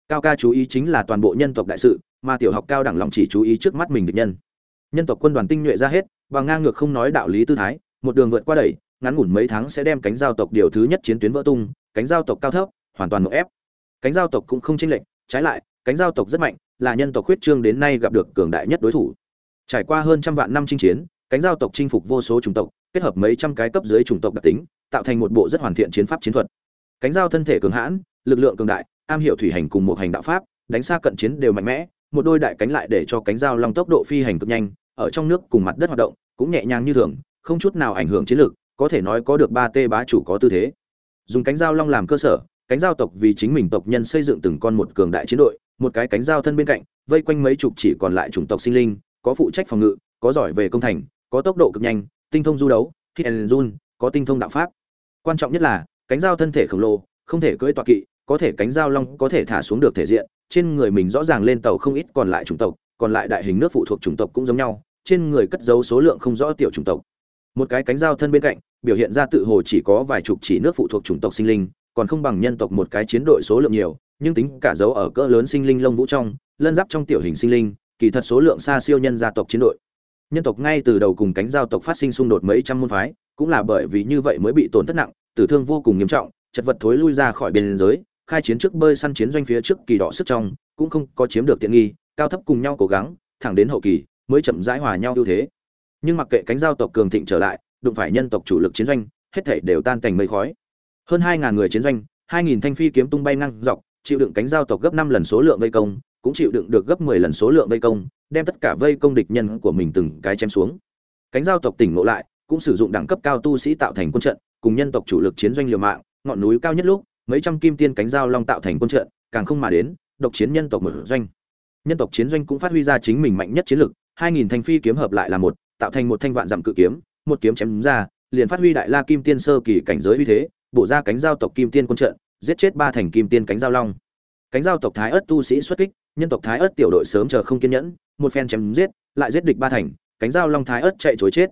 Cao ca chú ý chính là toàn bộ nhân tộc đại sự mà tiểu học cao đẳng lòng chỉ chú ý trước mắt mình được nhân. Nhân tộc quân đoàn tinh nhuệ ra hết và ngang ngược không nói đạo lý tư thái, một đường vượt qua đẩy, ngắn ngủn mấy tháng sẽ đem cánh giao tộc điều thứ nhất chiến tuyến vỡ tung, cánh giao tộc cao thấp, hoàn toàn nổ ép. Cánh giao tộc cũng không chênh lệch, trái lại, cánh giao tộc rất mạnh, là nhân tộc huyết trương đến nay gặp được cường đại nhất đối thủ. Trải qua hơn trăm vạn năm chinh chiến, cánh giao tộc chinh phục vô số chủng tộc, kết hợp mấy trăm cái cấp dưới chủng tộc đặc tính, tạo thành một bộ rất hoàn thiện chiến pháp chiến thuật. Cánh giao thân thể cường hãn, lực lượng cường đại, am hiểu thủy hành cùng một hành đạo pháp, đánh xa cận chiến đều mạnh mẽ, một đôi đại cánh lại để cho cánh giao long tốc độ phi hành cực nhanh ở trong nước cùng mặt đất hoạt động, cũng nhẹ nhàng như thường, không chút nào ảnh hưởng chiến lược, có thể nói có được ba tê bá chủ có tư thế. Dùng cánh dao long làm cơ sở, cánh dao tộc vì chính mình tộc nhân xây dựng từng con một cường đại chiến đội, một cái cánh dao thân bên cạnh, vây quanh mấy chục chỉ còn lại chủng tộc sinh linh, có phụ trách phòng ngự, có giỏi về công thành, có tốc độ cực nhanh, tinh thông du đấu, hit and run, có tinh thông đạo pháp. Quan trọng nhất là, cánh dao thân thể khổng lồ, không thể cưỡi tọa kỵ, có thể cánh dao long có thể thả xuống được thể diện, trên người mình rõ ràng lên tàu không ít còn lại chủng tộc còn lại đại hình nước phụ thuộc chủng tộc cũng giống nhau, trên người cất giấu số lượng không rõ tiểu chủng tộc. Một cái cánh dao thân bên cạnh, biểu hiện ra tự hồ chỉ có vài chục chỉ nước phụ thuộc chủng tộc sinh linh, còn không bằng nhân tộc một cái chiến đội số lượng nhiều, nhưng tính cả dấu ở cỡ lớn sinh linh lông vũ trong, lân giáp trong tiểu hình sinh linh, kỳ thật số lượng xa siêu nhân gia tộc chiến đội. Nhân tộc ngay từ đầu cùng cánh giao tộc phát sinh xung đột mấy trăm môn phái, cũng là bởi vì như vậy mới bị tổn thất nặng, tử thương vô cùng nghiêm trọng, chật vật thối lui ra khỏi biên giới, khai chiến trước bơi săn chiến doanh phía trước kỳ đỏ sức trong, cũng không có chiếm được tiện nghi cao thấp cùng nhau cố gắng, thẳng đến hậu kỳ, mới chậm rãi hòa nhau ưu thế. Nhưng mặc kệ cánh giao tộc cường thịnh trở lại, đụng phải nhân tộc chủ lực chiến doanh, hết thảy đều tan thành mây khói. Hơn hai ngàn người chiến doanh, hai nghìn thanh phi kiếm tung bay ngang dọc, chịu đựng cánh giao tộc gấp năm lần số lượng vây công, cũng chịu đựng được gấp mười lần số lượng vây công, đem tất cả vây công địch nhân của mình từng cái chém xuống. Cánh giao tộc tỉnh ngộ lại, cũng sử dụng đẳng cấp cao tu sĩ tạo thành quân trận, cùng nhân tộc chủ lực chiến doanh liều mạng, ngọn núi cao nhất lúc, mấy trăm kim tiên cánh giao long tạo thành quân trận, càng không mà đến, độc chiến nhân tộc mở doanh nhân tộc chiến doanh cũng phát huy ra chính mình mạnh nhất chiến lực, hai nghìn thanh phi kiếm hợp lại là một, tạo thành một thanh vạn dặm cự kiếm, một kiếm chém ra, liền phát huy đại la kim tiên sơ kỳ cảnh giới uy thế, bổ ra cánh giao tộc kim tiên quân trận, giết chết ba thành kim tiên cánh giao long. Cánh giao tộc thái ớt tu sĩ xuất kích, nhân tộc thái ớt tiểu đội sớm chờ không kiên nhẫn, một phen chém giết, lại giết địch ba thành, cánh giao long thái ớt chạy chối chết.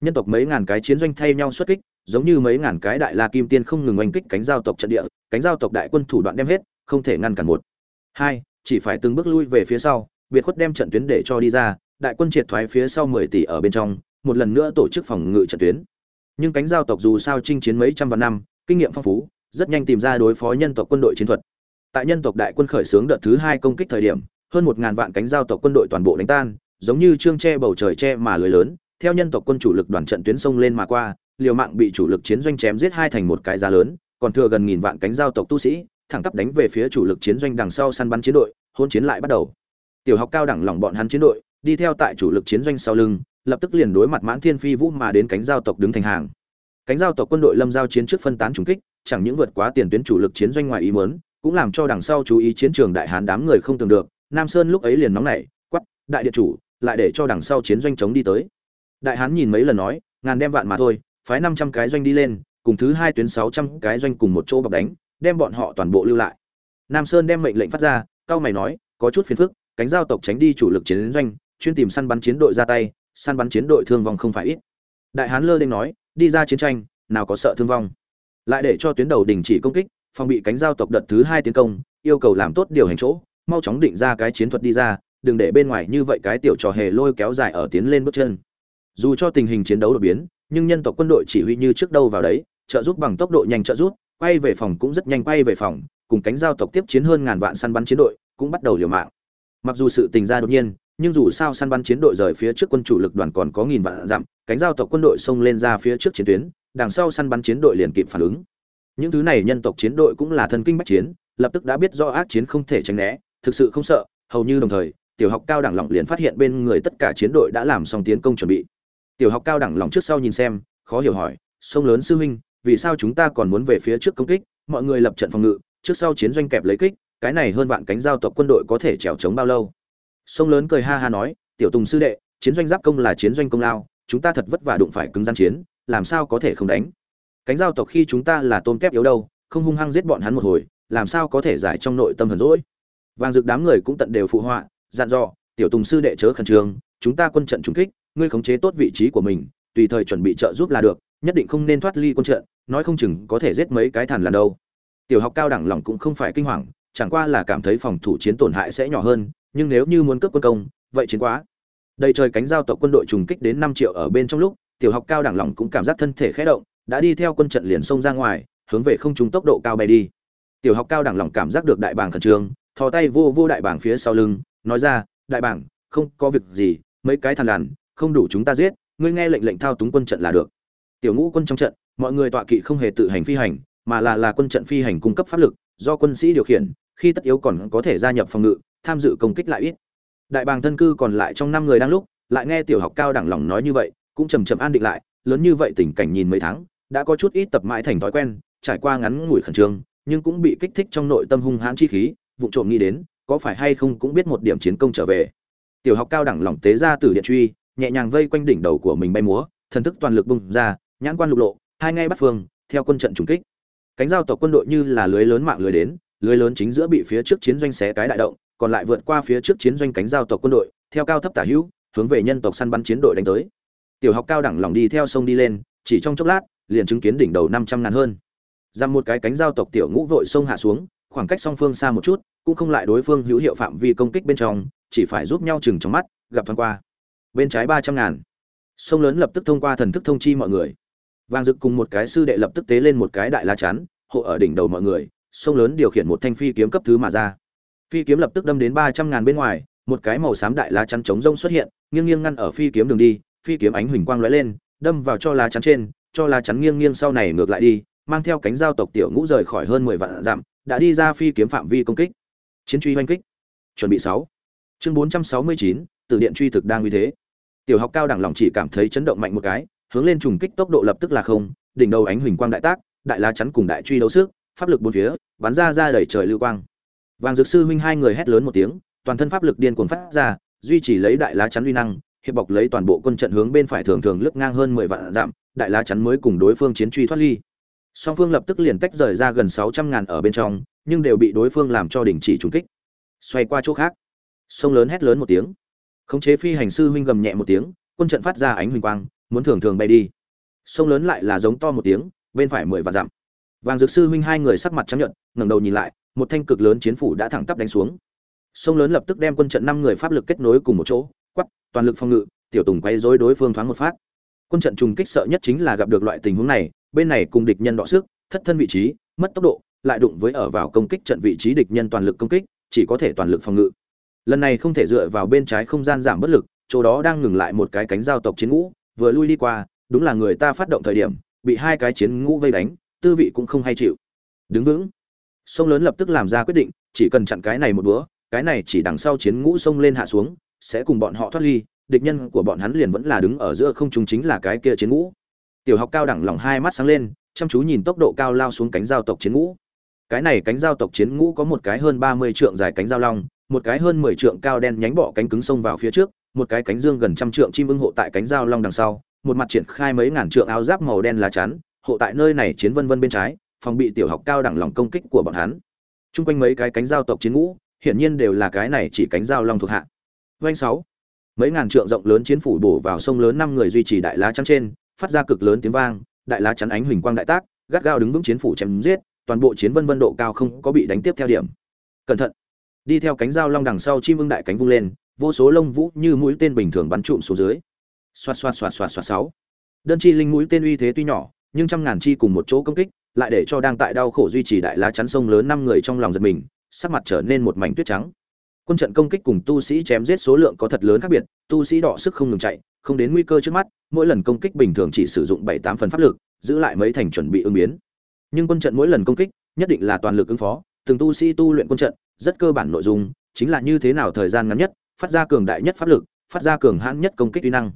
Nhân tộc mấy ngàn cái chiến doanh thay nhau xuất kích, giống như mấy ngàn cái đại la kim tiên không ngừng oanh kích cánh giao tộc trận địa, cánh giao tộc đại quân thủ đoạn đem hết, không thể ngăn cản một. Hai chỉ phải từng bước lui về phía sau, biệt khuất đem trận tuyến để cho đi ra, đại quân triệt thoái phía sau mười tỷ ở bên trong, một lần nữa tổ chức phòng ngự trận tuyến. Nhưng cánh giao tộc dù sao chinh chiến mấy trăm vạn năm, kinh nghiệm phong phú, rất nhanh tìm ra đối phó nhân tộc quân đội chiến thuật. Tại nhân tộc đại quân khởi xướng đợt thứ hai công kích thời điểm, hơn một ngàn vạn cánh giao tộc quân đội toàn bộ đánh tan, giống như trương che bầu trời che mà lưới lớn, theo nhân tộc quân chủ lực đoàn trận tuyến sông lên mà qua, liều mạng bị chủ lực chiến doanh chém giết hai thành một cái giá lớn, còn thừa gần nghìn vạn cánh giao tộc tu sĩ, thẳng tắp đánh về phía chủ lực chiến doanh đằng sau săn bắn chiến đội hôn chiến lại bắt đầu. Tiểu học cao đẳng lỏng bọn hắn chiến đội, đi theo tại chủ lực chiến doanh sau lưng, lập tức liền đối mặt mãn thiên phi vũ mà đến cánh giao tộc đứng thành hàng. Cánh giao tộc quân đội lâm giao chiến trước phân tán trùng kích, chẳng những vượt quá tiền tuyến chủ lực chiến doanh ngoài ý muốn, cũng làm cho đằng sau chú ý chiến trường đại hán đám người không tưởng được, nam sơn lúc ấy liền nóng nảy quắp đại địa chủ, lại để cho đằng sau chiến doanh chống đi tới. Đại hán nhìn mấy lần nói, ngàn đem vạn mà thôi, phái năm trăm cái doanh đi lên, cùng thứ hai tuyến sáu trăm cái doanh cùng một chỗ bọc đánh, đem bọn họ toàn bộ lưu lại. Nam sơn đem mệnh lệnh phát ra cao mày nói, có chút phiền phức, cánh giao tộc tránh đi chủ lực chiến doanh, chuyên tìm săn bắn chiến đội ra tay, săn bắn chiến đội thương vong không phải ít. Đại hán lơ lên nói, đi ra chiến tranh, nào có sợ thương vong. Lại để cho tuyến đầu đình chỉ công kích, phòng bị cánh giao tộc đợt thứ hai tiến công, yêu cầu làm tốt điều hành chỗ, mau chóng định ra cái chiến thuật đi ra, đừng để bên ngoài như vậy cái tiểu trò hề lôi kéo dài ở tiến lên bước chân. Dù cho tình hình chiến đấu đột biến, nhưng nhân tộc quân đội chỉ huy như trước đâu vào đấy, trợ giúp bằng tốc độ nhanh trợ giúp quay về phòng cũng rất nhanh quay về phòng, cùng cánh giao tộc tiếp chiến hơn ngàn vạn săn bắn chiến đội, cũng bắt đầu liều mạng. Mặc dù sự tình ra đột nhiên, nhưng dù sao săn bắn chiến đội rời phía trước quân chủ lực đoàn còn có nghìn vạn dặm, cánh giao tộc quân đội xông lên ra phía trước chiến tuyến, đằng sau săn bắn chiến đội liền kịp phản ứng. Những thứ này nhân tộc chiến đội cũng là thân kinh bách chiến, lập tức đã biết do ác chiến không thể tránh né, thực sự không sợ, hầu như đồng thời, tiểu học cao đẳng lỏng liền phát hiện bên người tất cả chiến đội đã làm xong tiến công chuẩn bị. Tiểu học cao đẳng lỏng trước sau nhìn xem, khó hiểu hỏi, sông lớn sư huynh vì sao chúng ta còn muốn về phía trước công kích, mọi người lập trận phòng ngự, trước sau chiến doanh kẹp lấy kích, cái này hơn vạn cánh giao tộc quân đội có thể trèo chống bao lâu? Sông lớn cười ha ha nói, tiểu tùng sư đệ, chiến doanh giáp công là chiến doanh công lao, chúng ta thật vất vả đụng phải cứng gian chiến, làm sao có thể không đánh? Cánh giao tộc khi chúng ta là tôm kép yếu đâu, không hung hăng giết bọn hắn một hồi, làm sao có thể giải trong nội tâm hờn rỗi vàng rực đám người cũng tận đều phụ họa, dặn dò, tiểu tùng sư đệ chớ khẩn trương, chúng ta quân trận trung kích, ngươi khống chế tốt vị trí của mình, tùy thời chuẩn bị trợ giúp là được nhất định không nên thoát ly quân trận, nói không chừng có thể giết mấy cái thằn lần đâu. Tiểu học cao đẳng lòng cũng không phải kinh hoàng, chẳng qua là cảm thấy phòng thủ chiến tổn hại sẽ nhỏ hơn, nhưng nếu như muốn cướp quân công, vậy chiến quá. Đầy trời cánh giao tộc quân đội trùng kích đến năm triệu ở bên trong lúc, tiểu học cao đẳng lòng cũng cảm giác thân thể khẽ động, đã đi theo quân trận liền xông ra ngoài, hướng về không trung tốc độ cao bay đi. Tiểu học cao đẳng lòng cảm giác được đại bàng khẩn trương, thò tay vô vô đại bàng phía sau lưng, nói ra, đại bàng, không có việc gì, mấy cái thằn lằn, không đủ chúng ta giết, ngươi nghe lệnh lệnh thao túng quân trận là được tiểu ngũ quân trong trận, mọi người tọa kỵ không hề tự hành phi hành, mà là là quân trận phi hành cung cấp pháp lực, do quân sĩ điều khiển, khi tất yếu còn có thể gia nhập phòng ngự, tham dự công kích lại ít. Đại bàng thân cư còn lại trong năm người đang lúc, lại nghe tiểu học cao đẳng lòng nói như vậy, cũng chầm chậm an định lại, lớn như vậy tình cảnh nhìn mấy tháng, đã có chút ít tập mãi thành thói quen, trải qua ngắn ngủi khẩn trương, nhưng cũng bị kích thích trong nội tâm hung hãn chi khí, vụ trộm nghĩ đến, có phải hay không cũng biết một điểm chiến công trở về. Tiểu học cao đẳng lỏng tế ra từ điện truy, nhẹ nhàng vây quanh đỉnh đầu của mình bay múa, thần thức toàn lực bung ra nhãn quan lục lộ, hai ngay bắt phương, theo quân trận trùng kích. Cánh giao tộc quân đội như là lưới lớn mạng lưới đến, lưới lớn chính giữa bị phía trước chiến doanh xé cái đại động, còn lại vượt qua phía trước chiến doanh cánh giao tộc quân đội, theo cao thấp tả hữu, hướng về nhân tộc săn bắn chiến đội đánh tới. Tiểu học cao đẳng lòng đi theo sông đi lên, chỉ trong chốc lát, liền chứng kiến đỉnh đầu năm trăm ngàn hơn. Giam một cái cánh giao tộc tiểu ngũ vội sông hạ xuống, khoảng cách song phương xa một chút, cũng không lại đối phương hữu hiệu phạm vi công kích bên trong, chỉ phải giúp nhau chừng trong mắt, gặp thoáng qua. Bên trái ba trăm ngàn. Sông lớn lập tức thông qua thần thức thông chi mọi người vàng rực cùng một cái sư đệ lập tức tế lên một cái đại la chắn, hộ ở đỉnh đầu mọi người, sông lớn điều khiển một thanh phi kiếm cấp thứ mà ra. Phi kiếm lập tức đâm đến ba trăm ngàn bên ngoài, một cái màu xám đại lá chắn chống rông xuất hiện, nghiêng nghiêng ngăn ở phi kiếm đường đi, phi kiếm ánh huỳnh quang lóe lên, đâm vào cho lá chắn trên, cho lá chắn nghiêng nghiêng sau này ngược lại đi, mang theo cánh dao tộc tiểu ngũ rời khỏi hơn mười vạn dặm, đã đi ra phi kiếm phạm vi công kích. Chiến truy hoanh kích. Chuẩn bị sáu. Chương bốn trăm sáu mươi chín từ điện truy thực đang uy thế. Tiểu học cao đẳng lòng chỉ cảm thấy chấn động mạnh một cái hướng lên trùng kích tốc độ lập tức là không, đỉnh đầu ánh huỳnh quang đại tác, đại lá chắn cùng đại truy đấu sức pháp lực bốn phía, bắn ra ra đẩy trời lưu quang. Vàng dược sư huynh hai người hét lớn một tiếng, toàn thân pháp lực điên cuồng phát ra, duy trì lấy đại lá chắn uy năng, hiệp bọc lấy toàn bộ quân trận hướng bên phải thường thường lướt ngang hơn mười vạn dặm, đại lá chắn mới cùng đối phương chiến truy thoát ly. Song phương lập tức liền tách rời ra gần sáu trăm ngàn ở bên trong, nhưng đều bị đối phương làm cho đình chỉ trùng kích. Xoay qua chỗ khác, sông lớn hét lớn một tiếng. Khống chế phi hành sư huynh gầm nhẹ một tiếng, quân trận phát ra ánh huỳnh quang muốn thường thường bay đi. Sông lớn lại là giống to một tiếng, bên phải mười vạn dặm. Vàng dược sư huynh hai người sắc mặt trắng nhận ngẩng đầu nhìn lại, một thanh cực lớn chiến phủ đã thẳng tắp đánh xuống. Sông lớn lập tức đem quân trận năm người pháp lực kết nối cùng một chỗ, quắp, toàn lực phòng ngự, tiểu tùng quay dối đối phương thoáng một phát. Quân trận trùng kích sợ nhất chính là gặp được loại tình huống này, bên này cùng địch nhân đọ sức, thất thân vị trí, mất tốc độ, lại đụng với ở vào công kích trận vị trí địch nhân toàn lực công kích, chỉ có thể toàn lực phòng ngự. Lần này không thể dựa vào bên trái không gian giảm bất lực, chỗ đó đang ngừng lại một cái cánh giao tộc chiến ngũ vừa lui đi qua, đúng là người ta phát động thời điểm, bị hai cái chiến ngũ vây đánh, tư vị cũng không hay chịu. Đứng vững. Sông lớn lập tức làm ra quyết định, chỉ cần chặn cái này một búa cái này chỉ đằng sau chiến ngũ sông lên hạ xuống, sẽ cùng bọn họ thoát ly, địch nhân của bọn hắn liền vẫn là đứng ở giữa không trung chính là cái kia chiến ngũ. Tiểu học cao đẳng lòng hai mắt sáng lên, chăm chú nhìn tốc độ cao lao xuống cánh giao tộc chiến ngũ. Cái này cánh giao tộc chiến ngũ có một cái hơn ba mươi trượng dài cánh giao long, một cái hơn mười trượng cao đen nhánh bọ cánh cứng sông vào phía trước một cái cánh dương gần trăm trượng chim ưng hộ tại cánh giao long đằng sau, một mặt triển khai mấy ngàn trượng áo giáp màu đen lá chắn, hộ tại nơi này chiến vân vân bên trái, phòng bị tiểu học cao đẳng lòng công kích của bọn hắn. Trung quanh mấy cái cánh giao tộc chiến ngũ, hiển nhiên đều là cái này chỉ cánh giao long thuộc hạ. Vành sáu, mấy ngàn trượng rộng lớn chiến phủ bổ vào sông lớn năm người duy trì đại lá chắn trên, phát ra cực lớn tiếng vang, đại lá chắn ánh huỳnh quang đại tác, gắt gao đứng vững chiến phủ chém giết, toàn bộ chiến vân vân độ cao không có bị đánh tiếp theo điểm. Cẩn thận. Đi theo cánh dao long đằng sau chim ưng đại cánh vung lên vô số lông vũ như mũi tên bình thường bắn trụm xuống dưới. Xoạt xoạt xoạt xoạt xoạt sáu. Đơn chi linh mũi tên uy thế tuy nhỏ, nhưng trăm ngàn chi cùng một chỗ công kích, lại để cho đang tại đau khổ duy trì đại lá chắn sông lớn năm người trong lòng giật mình, sắc mặt trở nên một mảnh tuyết trắng. Quân trận công kích cùng tu sĩ chém giết số lượng có thật lớn khác biệt, tu sĩ đỏ sức không ngừng chạy, không đến nguy cơ trước mắt, mỗi lần công kích bình thường chỉ sử dụng bảy tám phần pháp lực, giữ lại mấy thành chuẩn bị ứng biến. Nhưng quân trận mỗi lần công kích, nhất định là toàn lực ứng phó, từng tu sĩ tu luyện quân trận, rất cơ bản nội dung, chính là như thế nào thời gian ngắn nhất phát ra cường đại nhất pháp lực, phát ra cường hãn nhất công kích uy năng.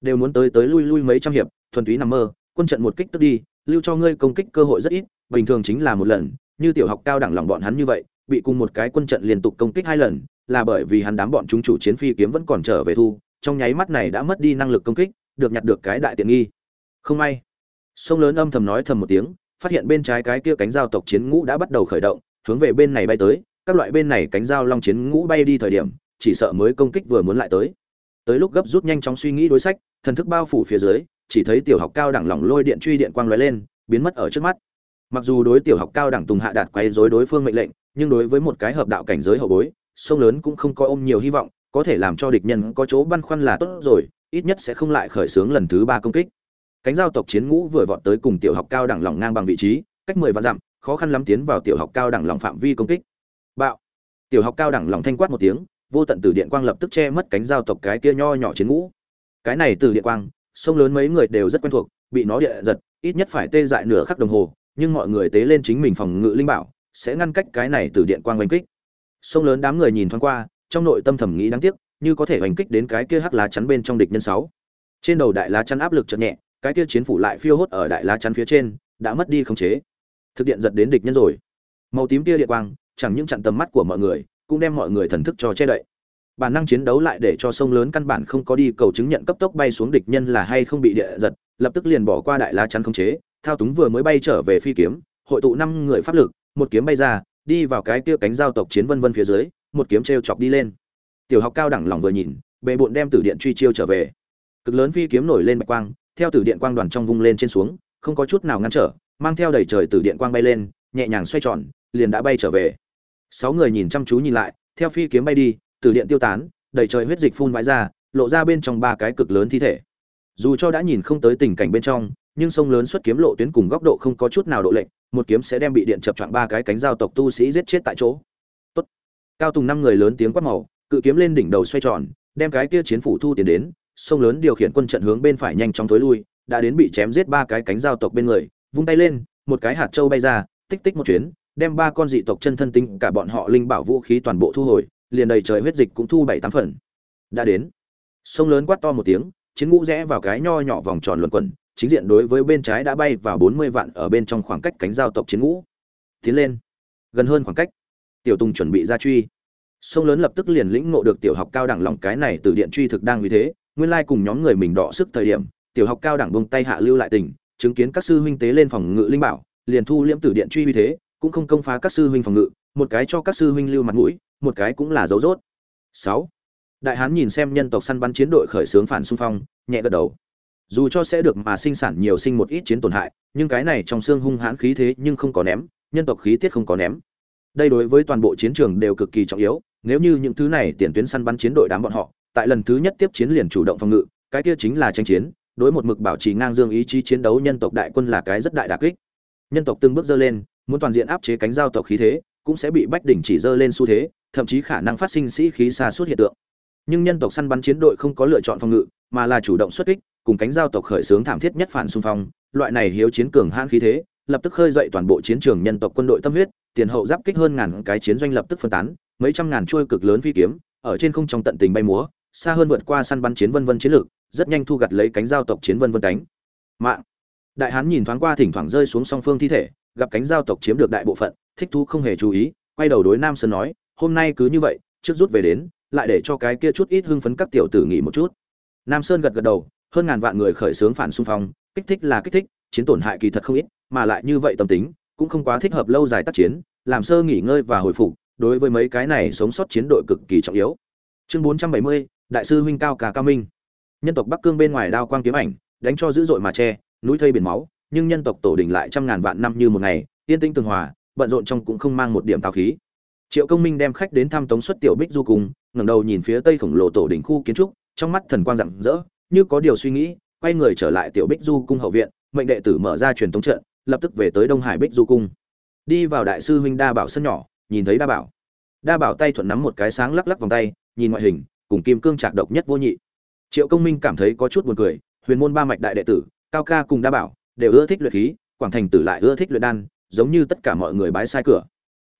Đều muốn tới tới lui lui mấy trăm hiệp, thuần túy nằm mơ, quân trận một kích tức đi, lưu cho ngươi công kích cơ hội rất ít, bình thường chính là một lần, như tiểu học cao đẳng lòng bọn hắn như vậy, bị cùng một cái quân trận liên tục công kích hai lần, là bởi vì hắn đám bọn chúng chủ chiến phi kiếm vẫn còn trở về thu, trong nháy mắt này đã mất đi năng lực công kích, được nhặt được cái đại tiện nghi. Không may. Sông lớn âm thầm nói thầm một tiếng, phát hiện bên trái cái kia cánh giao tộc chiến ngũ đã bắt đầu khởi động, hướng về bên này bay tới, các loại bên này cánh giao long chiến ngũ bay đi thời điểm chỉ sợ mới công kích vừa muốn lại tới. Tới lúc gấp rút nhanh chóng suy nghĩ đối sách, thần thức bao phủ phía dưới, chỉ thấy tiểu học cao đẳng lỏng lôi điện truy điện quang lóe lên, biến mất ở trước mắt. Mặc dù đối tiểu học cao đẳng tùng hạ đạt quay rối đối phương mệnh lệnh, nhưng đối với một cái hợp đạo cảnh giới hậu bối, sông lớn cũng không có ôm nhiều hy vọng, có thể làm cho địch nhân có chỗ băn khoăn là tốt rồi, ít nhất sẽ không lại khởi xướng lần thứ ba công kích. Cánh giao tộc chiến ngũ vừa vọt tới cùng tiểu học cao đẳng lỏng ngang bằng vị trí, cách mười vạn dặm, khó khăn lắm tiến vào tiểu học cao đẳng lỏng phạm vi công kích. Bạo. Tiểu học cao đẳng lỏng thanh quát một tiếng vô tận từ điện quang lập tức che mất cánh giao tộc cái kia nho nhỏ chiến ngũ. Cái này từ điện quang, sông lớn mấy người đều rất quen thuộc, bị nó địa giật, ít nhất phải tê dại nửa khắc đồng hồ, nhưng mọi người tế lên chính mình phòng ngự linh bảo, sẽ ngăn cách cái này từ điện quang oanh kích. Sông lớn đám người nhìn thoáng qua, trong nội tâm thầm nghĩ đáng tiếc, như có thể oanh kích đến cái kia hắc lá chắn bên trong địch nhân sáu. Trên đầu đại lá chắn áp lực chợt nhẹ, cái kia chiến phủ lại phiêu hốt ở đại lá chắn phía trên, đã mất đi khống chế. Thực điện giật đến địch nhân rồi. Màu tím kia điện quang, chẳng những chặn tầm mắt của mọi người cũng đem mọi người thần thức cho che đậy. Bản năng chiến đấu lại để cho sông lớn căn bản không có đi cầu chứng nhận cấp tốc bay xuống địch nhân là hay không bị địa giật, lập tức liền bỏ qua đại lá chắn khống chế, thao túng vừa mới bay trở về phi kiếm, hội tụ năm người pháp lực, một kiếm bay ra, đi vào cái kia cánh giao tộc chiến vân vân phía dưới, một kiếm t chọc đi lên. Tiểu học cao đẳng lòng vừa nhìn bệ bộn đem tử điện truy chiêu trở về. Cực lớn phi kiếm nổi lên bạch quang, theo tử điện quang đoàn trong vung lên trên xuống, không có chút nào ngăn trở, mang theo đầy trời tử điện quang bay lên, nhẹ nhàng xoay tròn, liền đã bay trở về sáu người nhìn chăm chú nhìn lại, theo phi kiếm bay đi, tử điện tiêu tán, đầy trời huyết dịch phun vãi ra, lộ ra bên trong ba cái cực lớn thi thể dù cho đã nhìn không tới tình cảnh bên trong, nhưng sông lớn xuất kiếm lộ tuyến cùng góc độ không có chút nào độ lệnh một kiếm sẽ đem bị điện chập choạng ba cái cánh giao tộc tu sĩ giết chết tại chỗ Tốt. cao tùng năm người lớn tiếng quát màu, cự kiếm lên đỉnh đầu xoay tròn, đem cái kia chiến phủ thu tiền đến, sông lớn điều khiển quân trận hướng bên phải nhanh chóng tối lui, đã đến bị chém giết ba cái cánh giao tộc bên người, vung tay lên, một cái hạt châu bay ra, tích tích một chuyến đem ba con dị tộc chân thân tinh cả bọn họ linh bảo vũ khí toàn bộ thu hồi, liền đầy trời huyết dịch cũng thu bảy tám phần. Đã đến. Sông lớn quát to một tiếng, chiến ngũ rẽ vào cái nho nhỏ vòng tròn luẩn quẩn, chính diện đối với bên trái đã bay vào bốn mươi vạn ở bên trong khoảng cách cánh giao tộc chiến ngũ. Tiến lên. Gần hơn khoảng cách. Tiểu tùng chuẩn bị ra truy. Sông lớn lập tức liền lĩnh ngộ được tiểu học cao đẳng lòng cái này từ điện truy thực đang như thế, nguyên lai cùng nhóm người mình đọ sức thời điểm, tiểu học cao đẳng bông tay hạ lưu lại tình, chứng kiến các sư huynh tế lên phòng ngự linh bảo, liền thu liễm tử điện truy uy thế cũng không công phá các sư huynh phòng ngự, một cái cho các sư huynh lưu mặt mũi, một cái cũng là dấu rốt. Sáu. Đại hán nhìn xem nhân tộc săn bắn chiến đội khởi xướng phản xung phong, nhẹ gật đầu. Dù cho sẽ được mà sinh sản nhiều sinh một ít chiến tổn hại, nhưng cái này trong xương hung hãn khí thế nhưng không có ném, nhân tộc khí tiết không có ném. Đây đối với toàn bộ chiến trường đều cực kỳ trọng yếu, nếu như những thứ này tiền tuyến săn bắn chiến đội đám bọn họ, tại lần thứ nhất tiếp chiến liền chủ động phòng ngự, cái kia chính là tranh chiến, đối một mực bảo trì ngang dương ý chí chiến đấu nhân tộc đại quân là cái rất đại đà kích. Nhân tộc từng bước dơ lên muốn toàn diện áp chế cánh giao tộc khí thế, cũng sẽ bị bách đỉnh chỉ dơ lên xu thế, thậm chí khả năng phát sinh sĩ khí xa suốt hiện tượng. Nhưng nhân tộc săn bắn chiến đội không có lựa chọn phòng ngự, mà là chủ động xuất kích, cùng cánh giao tộc khởi xướng thảm thiết nhất phản xung phong, loại này hiếu chiến cường hãn khí thế, lập tức khơi dậy toàn bộ chiến trường nhân tộc quân đội tâm huyết, tiền hậu giáp kích hơn ngàn cái chiến doanh lập tức phân tán, mấy trăm ngàn chuôi cực lớn phi kiếm, ở trên không trong tận tình bay múa, xa hơn vượt qua săn bắn chiến vân vân chiến lược, rất nhanh thu gặt lấy cánh giao tộc chiến vân vân cánh. Mạng. Đại hán nhìn thoáng qua thỉnh thoảng rơi xuống song phương thi thể gặp cánh giao tộc chiếm được đại bộ phận thích thú không hề chú ý quay đầu đối nam sơn nói hôm nay cứ như vậy trước rút về đến lại để cho cái kia chút ít hưng phấn các tiểu tử nghỉ một chút. Nam sơn gật gật đầu hơn ngàn vạn người khởi xướng phản xung phong kích thích là kích thích chiến tổn hại kỳ thật không ít mà lại như vậy tâm tính cũng không quá thích hợp lâu dài tác chiến làm sơ nghỉ ngơi và hồi phục đối với mấy cái này sống sót chiến đội cực kỳ trọng yếu. Chương 470, đại sư huynh cao cả cao minh. Nhân tộc bắc cương bên ngoài đao quang kiếm ảnh đánh cho dữ dội mà che núi thây biển máu nhưng nhân tộc tổ đình lại trăm ngàn vạn năm như một ngày, yên tĩnh tường hòa, bận rộn trong cũng không mang một điểm tào khí. Triệu công minh đem khách đến thăm tống xuất tiểu bích du cùng, ngẩng đầu nhìn phía tây khổng lồ tổ đình khu kiến trúc, trong mắt thần quang rạng rỡ, như có điều suy nghĩ, quay người trở lại tiểu bích du cung hậu viện, mệnh đệ tử mở ra truyền thống trận, lập tức về tới đông hải bích du cung. Đi vào đại sư huynh đa bảo sân nhỏ, nhìn thấy đa bảo. Đa bảo tay thuận nắm một cái sáng lắc lắc vòng tay, nhìn ngoại hình, cùng kim cương trạc độc nhất vô nhị. Triệu công minh cảm thấy có chút buồn cười, huyền môn ba mạch đại đệ tử, cao ca cùng đa bảo đều ưa thích luyện khí, quảng thành tử lại ưa thích luyện đan, giống như tất cả mọi người bái sai cửa.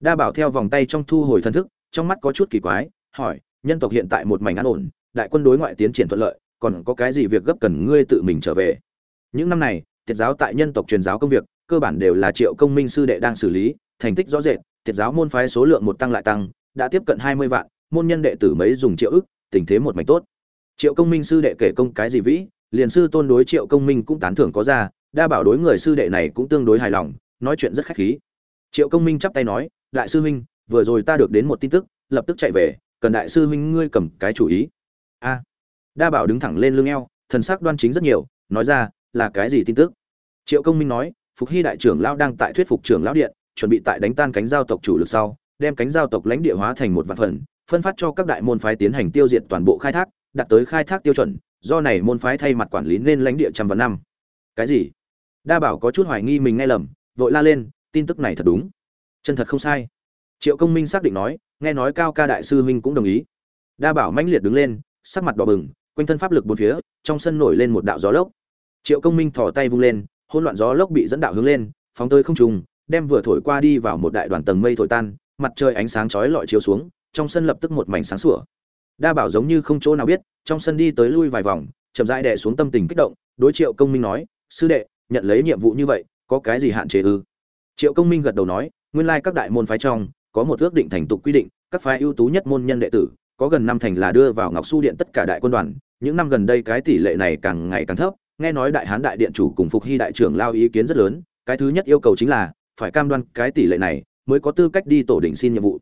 Đa bảo theo vòng tay trong thu hồi thân thức, trong mắt có chút kỳ quái, hỏi, nhân tộc hiện tại một mảnh an ổn, đại quân đối ngoại tiến triển thuận lợi, còn có cái gì việc gấp cần ngươi tự mình trở về? Những năm này, tiệt giáo tại nhân tộc truyền giáo công việc, cơ bản đều là triệu công minh sư đệ đang xử lý, thành tích rõ rệt, tiệt giáo môn phái số lượng một tăng lại tăng, đã tiếp cận hai mươi vạn, môn nhân đệ tử mấy dùng triệu ức, tình thế một mảnh tốt. Triệu công minh sư đệ kể công cái gì vĩ, liền sư tôn đối triệu công minh cũng tán thưởng có ra đa bảo đối người sư đệ này cũng tương đối hài lòng, nói chuyện rất khách khí. Triệu công minh chắp tay nói, đại sư huynh, vừa rồi ta được đến một tin tức, lập tức chạy về, cần đại sư huynh ngươi cầm cái chủ ý. A. Đa bảo đứng thẳng lên lưng eo, thần sắc đoan chính rất nhiều, nói ra, là cái gì tin tức? Triệu công minh nói, phục hy đại trưởng lão đang tại thuyết phục trưởng lão điện, chuẩn bị tại đánh tan cánh giao tộc chủ lực sau, đem cánh giao tộc lãnh địa hóa thành một vạn phần, phân phát cho các đại môn phái tiến hành tiêu diệt toàn bộ khai thác, đạt tới khai thác tiêu chuẩn, do này môn phái thay mặt quản lý nên lãnh địa trăm vạn năm. Cái gì? Đa bảo có chút hoài nghi mình nghe lầm, vội la lên, tin tức này thật đúng. Chân thật không sai. Triệu công minh xác định nói, nghe nói cao ca đại sư huynh cũng đồng ý. Đa bảo mãnh liệt đứng lên, sắc mặt đỏ bừng, quanh thân pháp lực bốn phía, trong sân nổi lên một đạo gió lốc. Triệu công minh thò tay vung lên, hỗn loạn gió lốc bị dẫn đạo hướng lên, phóng tới không trùng đem vừa thổi qua đi vào một đại đoàn tầng mây thổi tan, mặt trời ánh sáng chói lọi chiếu xuống, trong sân lập tức một mảnh sáng sủa. Đa bảo giống như không chỗ nào biết, trong sân đi tới lui vài vòng, chậm rãi đè xuống tâm tình kích động, đối triệu công minh nói, sư đệ nhận lấy nhiệm vụ như vậy, có cái gì hạn chế ư? Triệu công minh gật đầu nói, nguyên lai các đại môn phái trong, có một ước định thành tục quy định, các phái ưu tú nhất môn nhân đệ tử, có gần năm thành là đưa vào ngọc su điện tất cả đại quân đoàn, những năm gần đây cái tỷ lệ này càng ngày càng thấp, nghe nói đại hán đại điện chủ cùng phục hy đại trưởng lao ý kiến rất lớn, cái thứ nhất yêu cầu chính là, phải cam đoan cái tỷ lệ này mới có tư cách đi tổ đỉnh xin nhiệm vụ.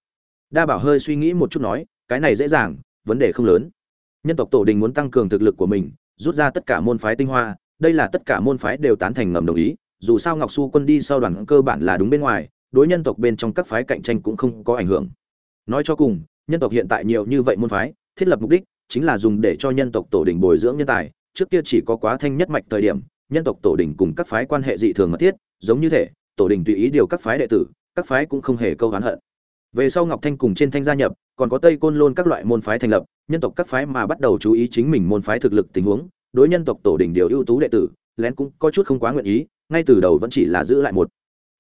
Đa bảo hơi suy nghĩ một chút nói, cái này dễ dàng, vấn đề không lớn. Nhân tộc tổ đình muốn tăng cường thực lực của mình, rút ra tất cả môn phái tinh hoa đây là tất cả môn phái đều tán thành ngầm đồng ý, dù sao ngọc su quân đi sau đoàn cơ bản là đúng bên ngoài, đối nhân tộc bên trong các phái cạnh tranh cũng không có ảnh hưởng. Nói cho cùng, nhân tộc hiện tại nhiều như vậy môn phái, thiết lập mục đích chính là dùng để cho nhân tộc tổ đình bồi dưỡng nhân tài. Trước kia chỉ có quá thanh nhất mạch thời điểm, nhân tộc tổ đình cùng các phái quan hệ dị thường mật thiết, giống như thể, tổ đình tùy ý điều các phái đệ tử, các phái cũng không hề câu oán hận. Về sau ngọc thanh cùng trên thanh gia nhập, còn có tây côn lôn các loại môn phái thành lập, nhân tộc các phái mà bắt đầu chú ý chính mình môn phái thực lực tình huống đối nhân tộc tổ đình điều ưu tú đệ tử, lén cũng có chút không quá nguyện ý, ngay từ đầu vẫn chỉ là giữ lại một.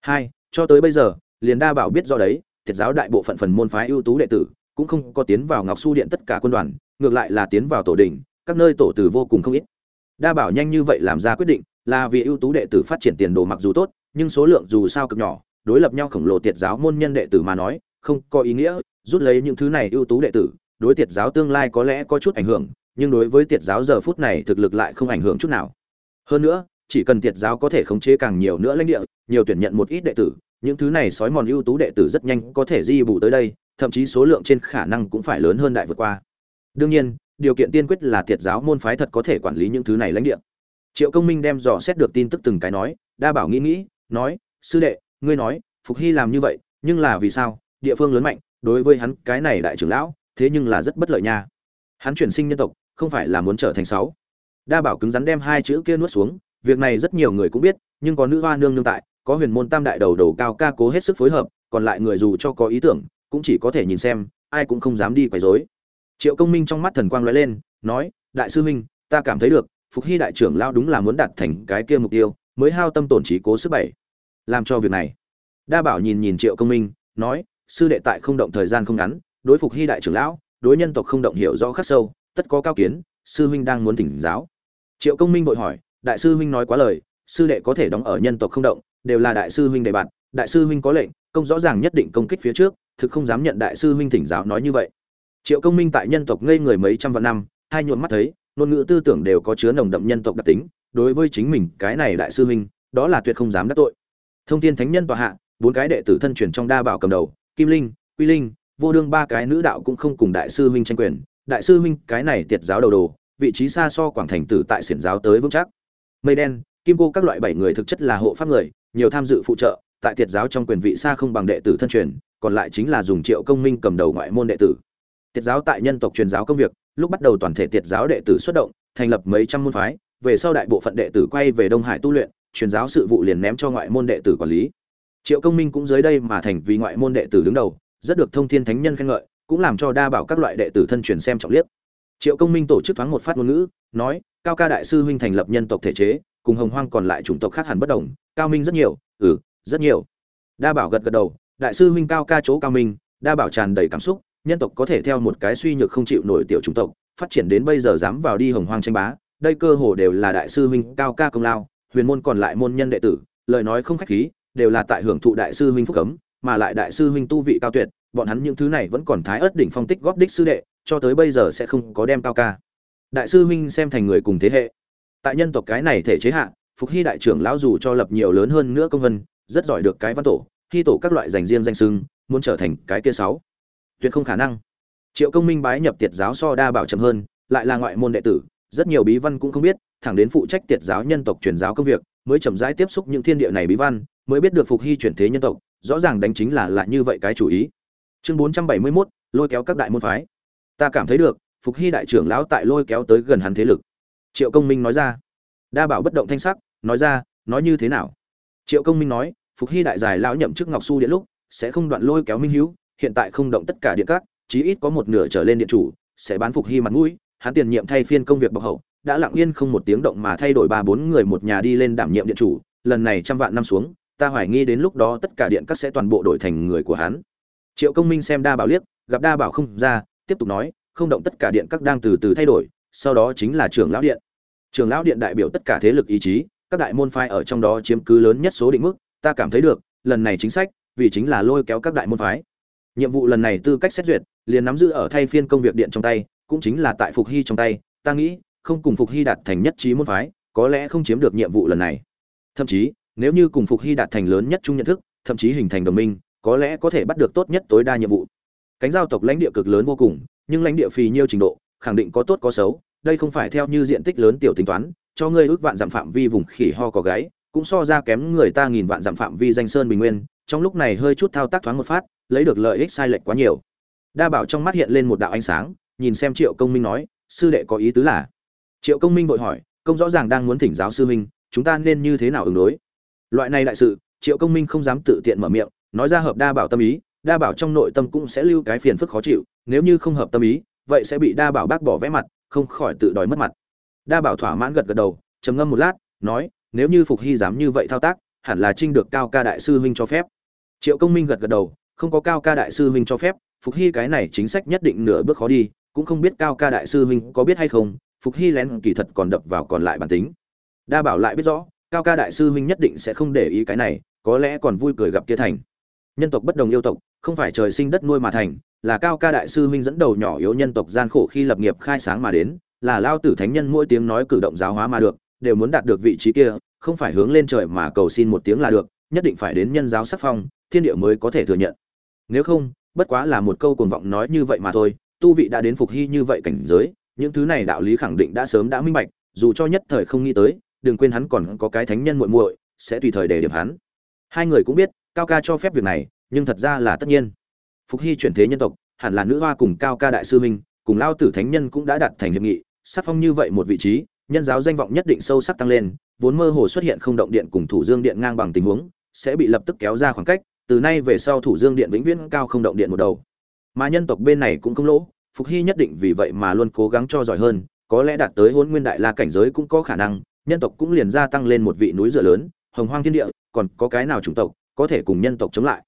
Hai, cho tới bây giờ, liền đa bảo biết do đấy, thiệt giáo đại bộ phận phần môn phái ưu tú đệ tử, cũng không có tiến vào ngọc su điện tất cả quân đoàn, ngược lại là tiến vào tổ đình, các nơi tổ tử vô cùng không ít. Đa bảo nhanh như vậy làm ra quyết định, là vì ưu tú đệ tử phát triển tiền đồ mặc dù tốt, nhưng số lượng dù sao cực nhỏ, đối lập nhau khổng lồ tiệt giáo môn nhân đệ tử mà nói, không có ý nghĩa, rút lấy những thứ này ưu tú đệ tử, đối tiệt giáo tương lai có lẽ có chút ảnh hưởng nhưng đối với tiệt giáo giờ phút này thực lực lại không ảnh hưởng chút nào. Hơn nữa, chỉ cần tiệt giáo có thể khống chế càng nhiều nữa lãnh địa, nhiều tuyển nhận một ít đệ tử, những thứ này sói mòn ưu tú đệ tử rất nhanh có thể di bù tới đây, thậm chí số lượng trên khả năng cũng phải lớn hơn đại vượt qua. Đương nhiên, điều kiện tiên quyết là tiệt giáo môn phái thật có thể quản lý những thứ này lãnh địa. Triệu công minh đem dò xét được tin tức từng cái nói, đa bảo nghĩ nghĩ, nói, sư đệ, ngươi nói, phục hy làm như vậy, nhưng là vì sao? Địa phương lớn mạnh, đối với hắn cái này đại trưởng lão, thế nhưng là rất bất lợi nha hắn chuyển sinh nhân tộc, không phải là muốn trở thành sáu. Đa bảo cứng rắn đem hai chữ kia nuốt xuống, việc này rất nhiều người cũng biết, nhưng có nữ hoa nương nương tại, có huyền môn tam đại đầu đầu cao ca cố hết sức phối hợp, còn lại người dù cho có ý tưởng, cũng chỉ có thể nhìn xem, ai cũng không dám đi quấy rối. Triệu công minh trong mắt thần quang lóe lên, nói, đại sư huynh, ta cảm thấy được, phục hy đại trưởng lao đúng là muốn đạt thành cái kia mục tiêu, mới hao tâm tổn trí cố sức bảy. Làm cho việc này. Đa bảo nhìn nhìn triệu công minh, nói, sư đệ tại không động thời gian không ngắn, đối phục hy đại trưởng lão đối nhân tộc không động hiểu rõ khắc sâu, tất có cao kiến, sư huynh đang muốn thỉnh giáo. Triệu công minh vội hỏi, đại sư huynh nói quá lời, sư đệ có thể đóng ở nhân tộc không động, đều là đại sư huynh đề bạt, đại sư huynh có lệnh, công rõ ràng nhất định công kích phía trước, thực không dám nhận đại sư huynh thỉnh giáo nói như vậy. Triệu công minh tại nhân tộc ngây người mấy trăm vạn năm, hai nhuộm mắt thấy, ngôn ngữ tư tưởng đều có chứa nồng đậm nhân tộc đặc tính, đối với chính mình, cái này đại sư huynh, đó là tuyệt không dám đắc tội. Thông thiên thánh nhân tòa hạ, bốn cái đệ tử thân truyền trong đa bảo cầm đầu, kim linh, quy linh vô đương ba cái nữ đạo cũng không cùng đại sư huynh tranh quyền. Đại sư huynh, cái này tiệt giáo đầu đồ, vị trí xa so quảng thành tử tại xiển giáo tới vững chắc. Mây đen, kim cô các loại bảy người thực chất là hộ pháp người, nhiều tham dự phụ trợ, tại tiệt giáo trong quyền vị xa không bằng đệ tử thân truyền, còn lại chính là dùng triệu công minh cầm đầu ngoại môn đệ tử. Tiệt giáo tại nhân tộc truyền giáo công việc, lúc bắt đầu toàn thể tiệt giáo đệ tử xuất động, thành lập mấy trăm môn phái, về sau đại bộ phận đệ tử quay về đông hải tu luyện, truyền giáo sự vụ liền ném cho ngoại môn đệ tử quản lý. Triệu công minh cũng dưới đây mà thành vì ngoại môn đệ tử đứng đầu rất được thông thiên thánh nhân khen ngợi, cũng làm cho đa bảo các loại đệ tử thân truyền xem trọng liếc. Triệu công minh tổ chức thoáng một phát ngôn ngữ, nói, cao ca đại sư huynh thành lập nhân tộc thể chế, cùng hồng hoang còn lại chủng tộc khác hẳn bất đồng, cao minh rất nhiều ừ rất nhiều. Đa bảo gật gật đầu, đại sư huynh cao ca chỗ cao minh, đa bảo tràn đầy cảm xúc, nhân tộc có thể theo một cái suy nhược không chịu nổi tiểu chủng tộc, phát triển đến bây giờ dám vào đi hồng hoang tranh bá, đây cơ hồ đều là đại sư huynh cao ca công lao, huyền môn còn lại môn nhân đệ tử, lời nói không khách khí, đều là tại hưởng thụ đại sư huynh phúc cấm mà lại đại sư huynh tu vị cao tuyệt, bọn hắn những thứ này vẫn còn thái ớt đỉnh phong tích góp đích sư đệ, cho tới bây giờ sẽ không có đem cao ca. Đại sư huynh xem thành người cùng thế hệ. Tại nhân tộc cái này thể chế hạ, phục hy đại trưởng lão dù cho lập nhiều lớn hơn nữa công vân, rất giỏi được cái văn tổ, hy tổ các loại dành riêng danh sưng muốn trở thành cái kia sáu. Tuyệt không khả năng. Triệu công minh bái nhập tiệt giáo so đa bảo chậm hơn, lại là ngoại môn đệ tử, rất nhiều bí văn cũng không biết, thẳng đến phụ trách tiệt giáo nhân tộc truyền giáo công việc, mới chậm rãi tiếp xúc những thiên địa này bí văn, mới biết được phục hy chuyển thế nhân tộc rõ ràng đánh chính là lại như vậy cái chủ ý. Chương bốn trăm bảy mươi 471, lôi kéo các đại môn phái. Ta cảm thấy được phục hy đại trưởng lão tại lôi kéo tới gần hắn thế lực. Triệu công minh nói ra. Đa bảo bất động thanh sắc nói ra nói như thế nào? Triệu công minh nói phục hy đại giải lão nhậm chức ngọc su điện lúc sẽ không đoạn lôi kéo minh hữu hiện tại không động tất cả điện các chí ít có một nửa trở lên điện chủ sẽ bán phục hy mặt mũi hắn tiền nhiệm thay phiên công việc bậc hậu đã lặng yên không một tiếng động mà thay đổi ba bốn người một nhà đi lên đảm nhiệm điện chủ lần này trăm vạn năm xuống ta hoài nghi đến lúc đó tất cả điện các sẽ toàn bộ đổi thành người của hắn. Triệu công minh xem đa bảo liếc, gặp đa bảo không ra, tiếp tục nói, không động tất cả điện các đang từ từ thay đổi, sau đó chính là trưởng lão điện. Trường lão điện đại biểu tất cả thế lực ý chí, các đại môn phái ở trong đó chiếm cứ lớn nhất số định mức, ta cảm thấy được, lần này chính sách, vì chính là lôi kéo các đại môn phái. Nhiệm vụ lần này tư cách xét duyệt, liền nắm giữ ở thay phiên công việc điện trong tay, cũng chính là tại phục hy trong tay, ta nghĩ, không cùng phục hy đạt thành nhất trí môn phái, có lẽ không chiếm được nhiệm vụ lần này. Thậm chí nếu như cùng phục hy đạt thành lớn nhất chung nhận thức, thậm chí hình thành đồng minh, có lẽ có thể bắt được tốt nhất tối đa nhiệm vụ. Cánh giao tộc lãnh địa cực lớn vô cùng, nhưng lãnh địa phì nhiêu trình độ, khẳng định có tốt có xấu, đây không phải theo như diện tích lớn tiểu tính toán, cho ngươi ước vạn dặm phạm vi vùng khỉ ho có gáy, cũng so ra kém người ta nghìn vạn dặm phạm vi danh sơn bình nguyên, trong lúc này hơi chút thao tác thoáng một phát, lấy được lợi ích sai lệch quá nhiều. Đa bảo trong mắt hiện lên một đạo ánh sáng, nhìn xem triệu công minh nói, sư đệ có ý tứ là? Triệu công minh vội hỏi, công rõ ràng đang muốn thỉnh giáo sư minh chúng ta nên như thế nào ứng đối? Loại này đại sự, triệu công minh không dám tự tiện mở miệng, nói ra hợp đa bảo tâm ý, đa bảo trong nội tâm cũng sẽ lưu cái phiền phức khó chịu, nếu như không hợp tâm ý, vậy sẽ bị đa bảo bác bỏ vẽ mặt, không khỏi tự đòi mất mặt. Đa bảo thỏa mãn gật gật đầu, trầm ngâm một lát, nói, nếu như phục hy dám như vậy thao tác, hẳn là trinh được cao ca đại sư huynh cho phép. Triệu công minh gật gật đầu, không có cao ca đại sư huynh cho phép, phục hy cái này chính sách nhất định nửa bước khó đi, cũng không biết cao ca đại sư huynh có biết hay không, phục hy lén kỳ thật còn đập vào còn lại bản tính. Đa bảo lại biết rõ cao ca đại sư huynh nhất định sẽ không để ý cái này, có lẽ còn vui cười gặp kia thành. Nhân tộc bất đồng yêu tộc, không phải trời sinh đất nuôi mà thành, là cao ca đại sư huynh dẫn đầu nhỏ yếu nhân tộc gian khổ khi lập nghiệp khai sáng mà đến, là lao tử thánh nhân mỗi tiếng nói cử động giáo hóa mà được, đều muốn đạt được vị trí kia, không phải hướng lên trời mà cầu xin một tiếng là được, nhất định phải đến nhân giáo sắc phong, thiên địa mới có thể thừa nhận. Nếu không, bất quá là một câu cuồng vọng nói như vậy mà thôi, tu vị đã đến phục hy như vậy cảnh giới, những thứ này đạo lý khẳng định đã sớm đã minh bạch, dù cho nhất thời không nghĩ tới đừng quên hắn còn có cái thánh nhân muội muội, sẽ tùy thời để điểm hắn. Hai người cũng biết, cao ca cho phép việc này, nhưng thật ra là tất nhiên. Phục hy chuyển thế nhân tộc, hẳn là nữ hoa cùng cao ca đại sư minh cùng lao tử thánh nhân cũng đã đạt thành hiệp nghị sát phong như vậy một vị trí, nhân giáo danh vọng nhất định sâu sắc tăng lên, vốn mơ hồ xuất hiện không động điện cùng thủ dương điện ngang bằng tình huống, sẽ bị lập tức kéo ra khoảng cách, từ nay về sau thủ dương điện vĩnh viễn cao không động điện một đầu. Mà nhân tộc bên này cũng không lỗ, phục hy nhất định vì vậy mà luôn cố gắng cho giỏi hơn, có lẽ đạt tới Hỗn nguyên đại la cảnh giới cũng có khả năng nhân tộc cũng liền gia tăng lên một vị núi dựa lớn, hồng hoang thiên địa, còn có cái nào chủng tộc có thể cùng nhân tộc chống lại?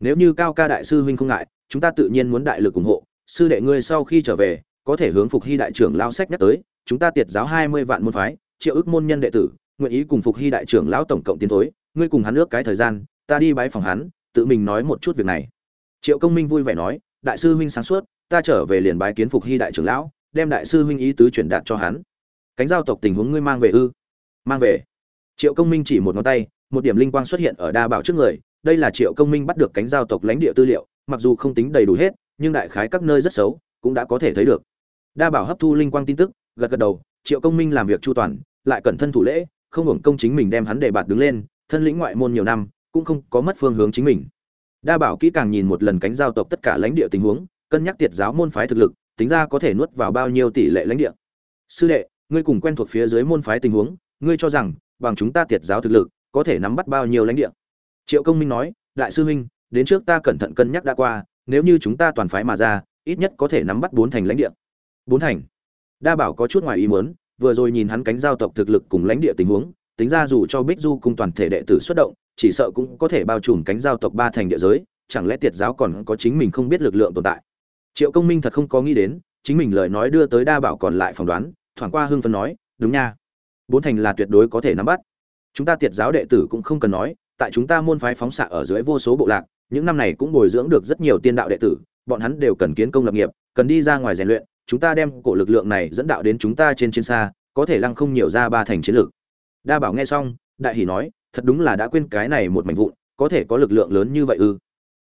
Nếu như cao ca đại sư huynh không ngại, chúng ta tự nhiên muốn đại lực ủng hộ. Sư đệ ngươi sau khi trở về, có thể hướng phục hy đại trưởng lao sách nhắc tới, chúng ta tiệt giáo hai mươi vạn môn phái, triệu ước môn nhân đệ tử, nguyện ý cùng phục hy đại trưởng lão tổng cộng tiến thối, ngươi cùng hắn ước cái thời gian, ta đi bái phòng hắn, tự mình nói một chút việc này. Triệu công minh vui vẻ nói, đại sư huynh sáng suốt, ta trở về liền bái kiến phục hy đại trưởng lão, đem đại sư huynh ý tứ truyền đạt cho hắn cánh giao tộc tình huống ngươi mang về ư? Mang về. Triệu công minh chỉ một ngón tay, một điểm linh quang xuất hiện ở đa bảo trước người, đây là triệu công minh bắt được cánh giao tộc lãnh địa tư liệu, mặc dù không tính đầy đủ hết, nhưng đại khái các nơi rất xấu cũng đã có thể thấy được. Đa bảo hấp thu linh quang tin tức, gật gật đầu, triệu công minh làm việc chu toàn, lại cẩn thân thủ lễ, không hưởng công chính mình đem hắn để bạt đứng lên, thân lĩnh ngoại môn nhiều năm, cũng không có mất phương hướng chính mình. Đa bảo kỹ càng nhìn một lần cánh giao tộc tất cả lãnh địa tình huống, cân nhắc tiệt giáo môn phái thực lực, tính ra có thể nuốt vào bao nhiêu tỷ lệ lãnh địa. Sư đệ ngươi cùng quen thuộc phía dưới môn phái tình huống, ngươi cho rằng, bằng chúng ta tiệt giáo thực lực, có thể nắm bắt bao nhiêu lãnh địa? Triệu công minh nói, đại sư huynh, đến trước ta cẩn thận cân nhắc đã qua, nếu như chúng ta toàn phái mà ra, ít nhất có thể nắm bắt bốn thành lãnh địa. Bốn thành? Đa bảo có chút ngoài ý muốn, vừa rồi nhìn hắn cánh giao tộc thực lực cùng lãnh địa tình huống, tính ra dù cho bích du cùng toàn thể đệ tử xuất động, chỉ sợ cũng có thể bao trùm cánh giao tộc ba thành địa giới, chẳng lẽ tiệt giáo còn có chính mình không biết lực lượng tồn tại? Triệu công minh thật không có nghĩ đến, chính mình lời nói đưa tới đa bảo còn lại phỏng đoán thoảng qua hưng phấn nói, đúng nha. Bốn thành là tuyệt đối có thể nắm bắt. Chúng ta tiệt giáo đệ tử cũng không cần nói, tại chúng ta môn phái phóng xạ ở dưới vô số bộ lạc, những năm này cũng bồi dưỡng được rất nhiều tiên đạo đệ tử, bọn hắn đều cần kiến công lập nghiệp, cần đi ra ngoài rèn luyện, chúng ta đem cổ lực lượng này dẫn đạo đến chúng ta trên chiến xa, có thể lăng không nhiều ra ba thành chiến lược. Đa bảo nghe xong, đại hỷ nói, thật đúng là đã quên cái này một mảnh vụn, có thể có lực lượng lớn như vậy ư?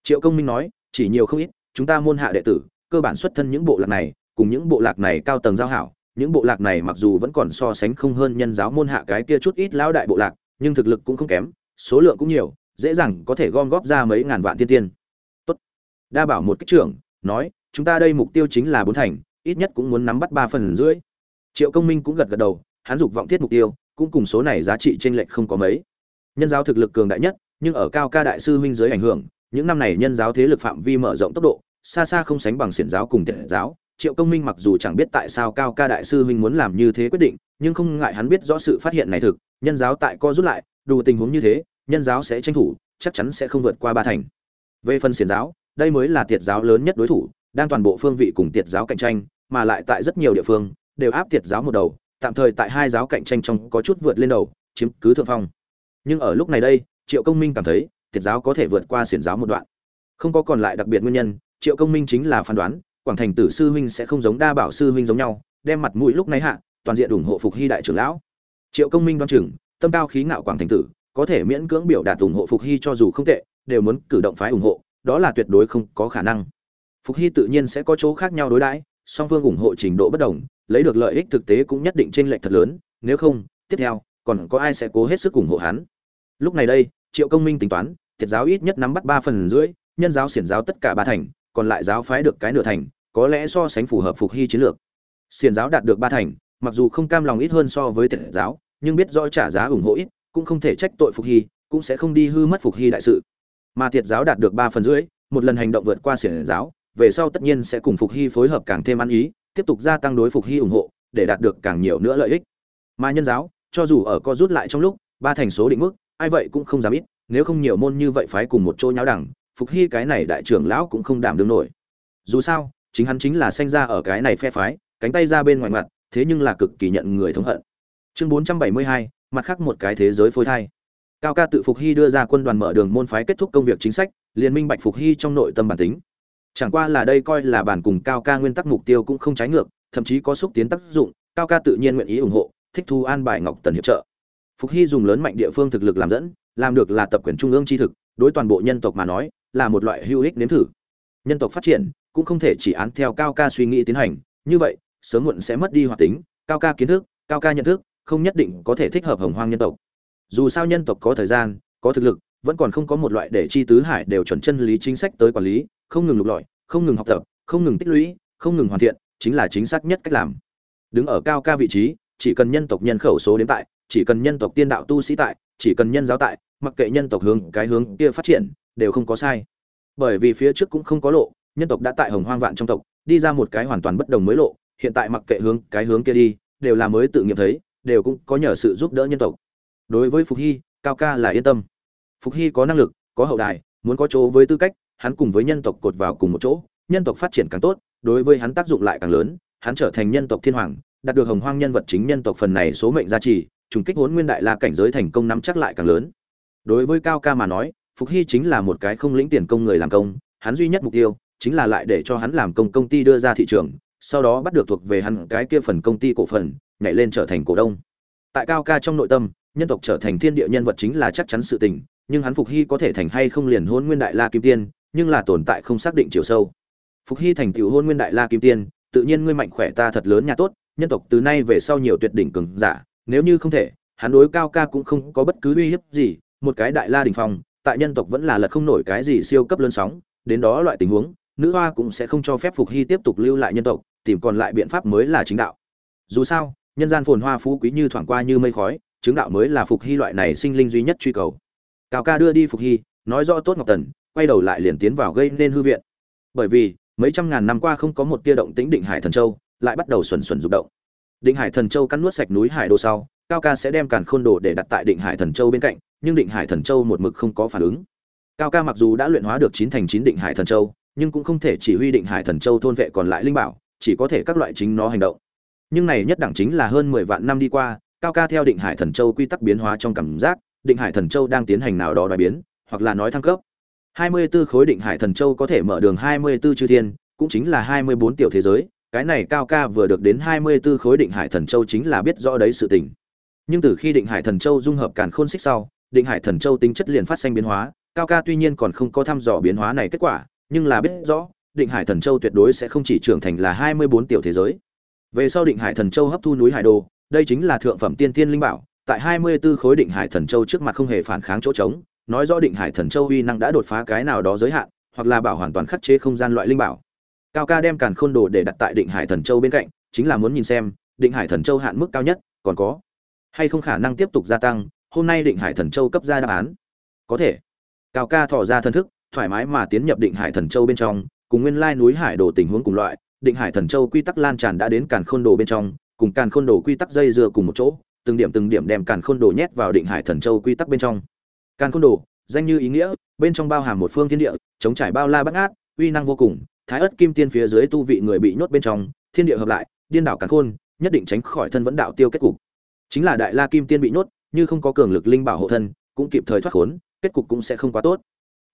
Triệu công minh nói, chỉ nhiều không ít, chúng ta môn hạ đệ tử, cơ bản xuất thân những bộ lạc này, cùng những bộ lạc này cao tầng giao hảo những bộ lạc này mặc dù vẫn còn so sánh không hơn nhân giáo môn hạ cái kia chút ít lão đại bộ lạc, nhưng thực lực cũng không kém, số lượng cũng nhiều, dễ dàng có thể gom góp ra mấy ngàn vạn tiên tiên. Tốt. Đa bảo một kích trưởng, nói, chúng ta đây mục tiêu chính là bốn thành, ít nhất cũng muốn nắm bắt ba phần rưỡi. Triệu công minh cũng gật gật đầu, hắn dục vọng thiết mục tiêu, cũng cùng số này giá trị chênh lệch không có mấy. Nhân giáo thực lực cường đại nhất, nhưng ở cao ca đại sư huynh dưới ảnh hưởng, những năm này nhân giáo thế lực phạm vi mở rộng tốc độ, xa xa không sánh bằng xiển giáo cùng tiệt giáo triệu công minh mặc dù chẳng biết tại sao cao ca đại sư huynh muốn làm như thế quyết định, nhưng không ngại hắn biết rõ sự phát hiện này thực, nhân giáo tại co rút lại, đủ tình huống như thế, nhân giáo sẽ tranh thủ, chắc chắn sẽ không vượt qua ba thành. Về phần xiển giáo, đây mới là tiệt giáo lớn nhất đối thủ, đang toàn bộ phương vị cùng tiệt giáo cạnh tranh, mà lại tại rất nhiều địa phương, đều áp tiệt giáo một đầu, tạm thời tại hai giáo cạnh tranh trong có chút vượt lên đầu, chiếm cứ thượng phong. Nhưng ở lúc này đây, triệu công minh cảm thấy, tiệt giáo có thể vượt qua xiển giáo một đoạn. Không có còn lại đặc biệt nguyên nhân, triệu công minh chính là phán đoán quảng thành tử sư huynh sẽ không giống đa bảo sư huynh giống nhau, đem mặt mũi lúc này hạ, toàn diện ủng hộ phục hy đại trưởng lão. Triệu công minh đoan chừng, tâm cao khí ngạo quảng thành tử, có thể miễn cưỡng biểu đạt ủng hộ phục hy cho dù không tệ, đều muốn cử động phái ủng hộ, đó là tuyệt đối không có khả năng. Phục hy tự nhiên sẽ có chỗ khác nhau đối đãi, song phương ủng hộ trình độ bất đồng, lấy được lợi ích thực tế cũng nhất định chênh lệch thật lớn, nếu không, tiếp theo, còn có ai sẽ cố hết sức ủng hộ hắn? Lúc này đây, triệu công minh tính toán, thiệt giáo ít nhất nắm bắt ba phần rưỡi, nhân giáo xiển giáo tất cả ba thành, còn lại giáo phái được cái nửa thành có lẽ so sánh phù hợp phục hy chiến lược. Xiền giáo đạt được ba thành, mặc dù không cam lòng ít hơn so với thiệt giáo, nhưng biết rõ trả giá ủng hộ ít, cũng không thể trách tội phục hy, cũng sẽ không đi hư mất phục hy đại sự. Mà thiệt giáo đạt được ba phần rưỡi, một lần hành động vượt qua xiển giáo, về sau tất nhiên sẽ cùng phục hy phối hợp càng thêm ăn ý, tiếp tục gia tăng đối phục hy ủng hộ, để đạt được càng nhiều nữa lợi ích. Mà nhân giáo, cho dù ở co rút lại trong lúc, ba thành số định mức, ai vậy cũng không dám ít, nếu không nhiều môn như vậy phái cùng một chỗ nháo đẳng phục hy cái này đại trưởng lão cũng không đảm đương nổi. Dù sao chính hắn chính là sanh ra ở cái này phe phái, cánh tay ra bên ngoài mặt, thế nhưng là cực kỳ nhận người thống hận. Chương bốn trăm bảy mươi hai, mặt khác một cái thế giới phôi thai. Cao ca tự phục hy đưa ra quân đoàn mở đường môn phái kết thúc công việc chính sách liên minh bạch phục hy trong nội tâm bản tính. Chẳng qua là đây coi là bản cùng cao ca nguyên tắc mục tiêu cũng không trái ngược, thậm chí có xúc tiến tác dụng, cao ca tự nhiên nguyện ý ủng hộ, thích thu an bài ngọc tần hiệp trợ. Phục hy dùng lớn mạnh địa phương thực lực làm dẫn, làm được là tập quyền trung ương tri thực, đối toàn bộ nhân tộc mà nói, là một loại hữu ích nếm thử. Nhân tộc phát triển cũng không thể chỉ án theo cao ca suy nghĩ tiến hành. Như vậy, sớm muộn sẽ mất đi hoạt tính, cao ca kiến thức, cao ca nhận thức, không nhất định có thể thích hợp hồng hoang nhân tộc. Dù sao nhân tộc có thời gian, có thực lực, vẫn còn không có một loại để chi tứ hải đều chuẩn chân lý chính sách tới quản lý, không ngừng lục lọi, không ngừng học tập, không ngừng tích lũy, không ngừng hoàn thiện, chính là chính xác nhất cách làm. Đứng ở cao ca vị trí, chỉ cần nhân tộc nhân khẩu số đến tại, chỉ cần nhân tộc tiên đạo tu sĩ tại, chỉ cần nhân giáo tại, mặc kệ nhân tộc hướng cái hướng kia phát triển, đều không có sai. Bởi vì phía trước cũng không có lộ nhân tộc đã tại hồng hoang vạn trong tộc, đi ra một cái hoàn toàn bất đồng mới lộ, hiện tại mặc kệ hướng, cái hướng kia đi, đều là mới tự nghiệm thấy, đều cũng có nhờ sự giúp đỡ nhân tộc. Đối với phục hy, cao ca là yên tâm. Phục hy có năng lực, có hậu đài, muốn có chỗ với tư cách, hắn cùng với nhân tộc cột vào cùng một chỗ, nhân tộc phát triển càng tốt, đối với hắn tác dụng lại càng lớn, hắn trở thành nhân tộc thiên hoàng, đạt được hồng hoang nhân vật chính nhân tộc phần này số mệnh gia trì, trùng kích hốn nguyên đại la cảnh giới thành công nắm chắc lại càng lớn. Đối với cao ca mà nói, phục hy chính là một cái không lĩnh tiền công người làm công, hắn duy nhất mục tiêu chính là lại để cho hắn làm công công ty đưa ra thị trường, sau đó bắt được thuộc về hắn cái kia phần công ty cổ phần, nhảy lên trở thành cổ đông. Tại cao ca trong nội tâm, nhân tộc trở thành thiên địa nhân vật chính là chắc chắn sự tình, nhưng hắn phục hy có thể thành hay không liền hôn nguyên đại la kim tiên, nhưng là tồn tại không xác định chiều sâu. Phục hy thành tựu hôn nguyên đại la kim tiên, tự nhiên ngươi mạnh khỏe ta thật lớn nhà tốt, nhân tộc từ nay về sau nhiều tuyệt đỉnh cường giả, nếu như không thể, hắn đối cao ca cũng không có bất cứ uy hiếp gì, một cái đại la đỉnh phong, tại nhân tộc vẫn là lật không nổi cái gì siêu cấp lớn sóng, đến đó loại tình huống nữ hoa cũng sẽ không cho phép phục hy tiếp tục lưu lại nhân tộc, tìm còn lại biện pháp mới là chính đạo. Dù sao, nhân gian phồn hoa phú quý như thoảng qua như mây khói, chứng đạo mới là phục hy loại này sinh linh duy nhất truy cầu. Cao ca đưa đi phục hy, nói rõ tốt ngọc tần, quay đầu lại liền tiến vào gây nên hư viện. Bởi vì, mấy trăm ngàn năm qua không có một tia động tĩnh định hải thần châu, lại bắt đầu xuẩn xuẩn rụng động. Định hải thần châu cắn nuốt sạch núi hải đô sau, cao ca sẽ đem càn khôn đồ để đặt tại định hải thần châu bên cạnh, nhưng định hải thần châu một mực không có phản ứng. Cao ca mặc dù đã luyện hóa được chín thành chín định hải thần châu nhưng cũng không thể chỉ huy định hải thần châu thôn vệ còn lại linh bảo, chỉ có thể các loại chính nó hành động. Nhưng này nhất đẳng chính là hơn mười vạn năm đi qua, cao ca theo định hải thần châu quy tắc biến hóa trong cảm giác, định hải thần châu đang tiến hành nào đó đoái biến, hoặc là nói thăng cấp. Hai mươi 24 khối định hải thần châu có thể mở đường hai mươi 24 chư thiên, cũng chính là hai mươi bốn tiểu thế giới, cái này cao ca vừa được đến hai mươi 24 khối định hải thần châu chính là biết rõ đấy sự tình. Nhưng từ khi định hải thần châu dung hợp càn khôn xích sau, định hải thần châu tính chất liền phát sinh biến hóa, cao ca tuy nhiên còn không có thăm dò biến hóa này kết quả nhưng là biết rõ, định hải thần châu tuyệt đối sẽ không chỉ trưởng thành là hai mươi bốn tiểu thế giới. Về sau định hải thần châu hấp thu núi hải đô, đây chính là thượng phẩm tiên tiên linh bảo, tại hai mươi 24 khối định hải thần châu trước mặt không hề phản kháng chỗ trống, nói rõ định hải thần châu uy năng đã đột phá cái nào đó giới hạn, hoặc là bảo hoàn toàn khắc chế không gian loại linh bảo. Cao ca đem càn khôn đồ để đặt tại định hải thần châu bên cạnh, chính là muốn nhìn xem, định hải thần châu hạn mức cao nhất, còn có hay không khả năng tiếp tục gia tăng, hôm nay định hải thần châu cấp ra đáp án. Có thể. Cao ca thỏ ra thân thức thoải mái mà tiến nhập định hải thần châu bên trong, cùng nguyên lai núi hải đồ tình huống cùng loại, định hải thần châu quy tắc lan tràn đã đến càn khôn đồ bên trong, cùng càn khôn đồ quy tắc dây dưa cùng một chỗ, từng điểm từng điểm đem càn khôn đồ nhét vào định hải thần châu quy tắc bên trong. Càn khôn đồ, danh như ý nghĩa, bên trong bao hàm một phương thiên địa, chống trải bao la bắt ngát, uy năng vô cùng, thái ất kim tiên phía dưới tu vị người bị nhốt bên trong, thiên địa hợp lại, điên đảo càn khôn, nhất định tránh khỏi thân vẫn đạo tiêu kết cục. Chính là đại la kim tiên bị nhốt, như không có cường lực linh bảo hộ thân, cũng kịp thời thoát khốn, kết cục cũng sẽ không quá tốt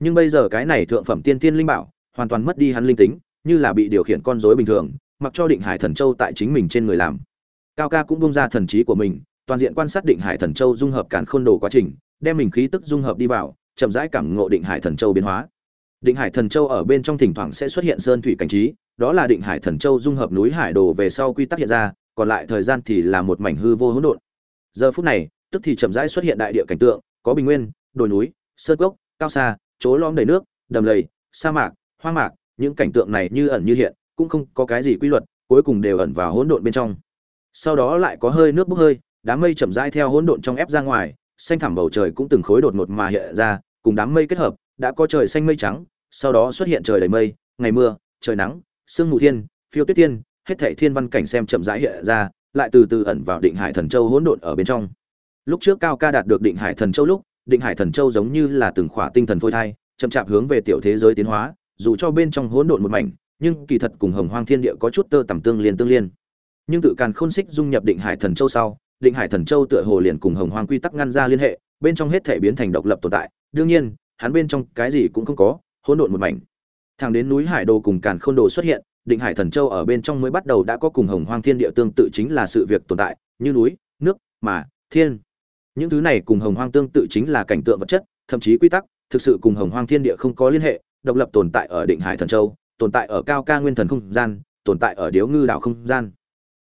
nhưng bây giờ cái này thượng phẩm tiên tiên linh bảo, hoàn toàn mất đi hắn linh tính, như là bị điều khiển con rối bình thường, mặc cho định hải thần châu tại chính mình trên người làm. Cao ca cũng bung ra thần trí của mình, toàn diện quan sát định hải thần châu dung hợp cản khôn đồ quá trình, đem mình khí tức dung hợp đi vào, chậm rãi cảm ngộ định hải thần châu biến hóa. Định hải thần châu ở bên trong thỉnh thoảng sẽ xuất hiện sơn thủy cảnh trí, đó là định hải thần châu dung hợp núi hải đồ về sau quy tắc hiện ra, còn lại thời gian thì là một mảnh hư vô hỗn độn. Giờ phút này, tức thì chậm rãi xuất hiện đại địa cảnh tượng, có bình nguyên, đồi núi, sơn cốc, cao xa chỗ lõm đầy nước, đầm lầy, sa mạc hoang mạc, những cảnh tượng này như ẩn như hiện, cũng không có cái gì quy luật, cuối cùng đều ẩn vào hỗn độn bên trong. Sau đó lại có hơi nước bốc hơi, đám mây chậm rãi theo hỗn độn trong ép ra ngoài, xanh thẳm bầu trời cũng từng khối đột ngột mà hiện ra, cùng đám mây kết hợp, đã có trời xanh mây trắng, sau đó xuất hiện trời đầy mây, ngày mưa, trời nắng, sương mù thiên, phiêu tuyết thiên, hết thảy thiên văn cảnh xem chậm rãi hiện ra, lại từ từ ẩn vào định hải thần châu hỗn độn ở bên trong. Lúc trước cao ca đạt được định hải thần châu lúc định hải thần châu giống như là từng khỏa tinh thần phôi thai, chậm chạp hướng về tiểu thế giới tiến hóa, dù cho bên trong hỗn độn một mảnh, nhưng kỳ thật cùng hồng hoang thiên địa có chút tơ tầm tương liên tương liên. Nhưng tự càn khôn xích dung nhập định hải thần châu sau, định hải thần châu tựa hồ liền cùng hồng hoang quy tắc ngăn ra liên hệ, bên trong hết thể biến thành độc lập tồn tại. Đương nhiên, hắn bên trong cái gì cũng không có, hỗn độn một mảnh. Thẳng đến núi hải đồ cùng càn khôn đồ xuất hiện, định hải thần châu ở bên trong mới bắt đầu đã có cùng hồng hoang thiên địa tương tự chính là sự việc tồn tại, như núi, nước, mà, thiên những thứ này cùng hồng hoang tương tự chính là cảnh tượng vật chất, thậm chí quy tắc, thực sự cùng hồng hoang thiên địa không có liên hệ, độc lập tồn tại ở định hải thần châu, tồn tại ở cao ca nguyên thần không gian, tồn tại ở điếu ngư đảo không gian.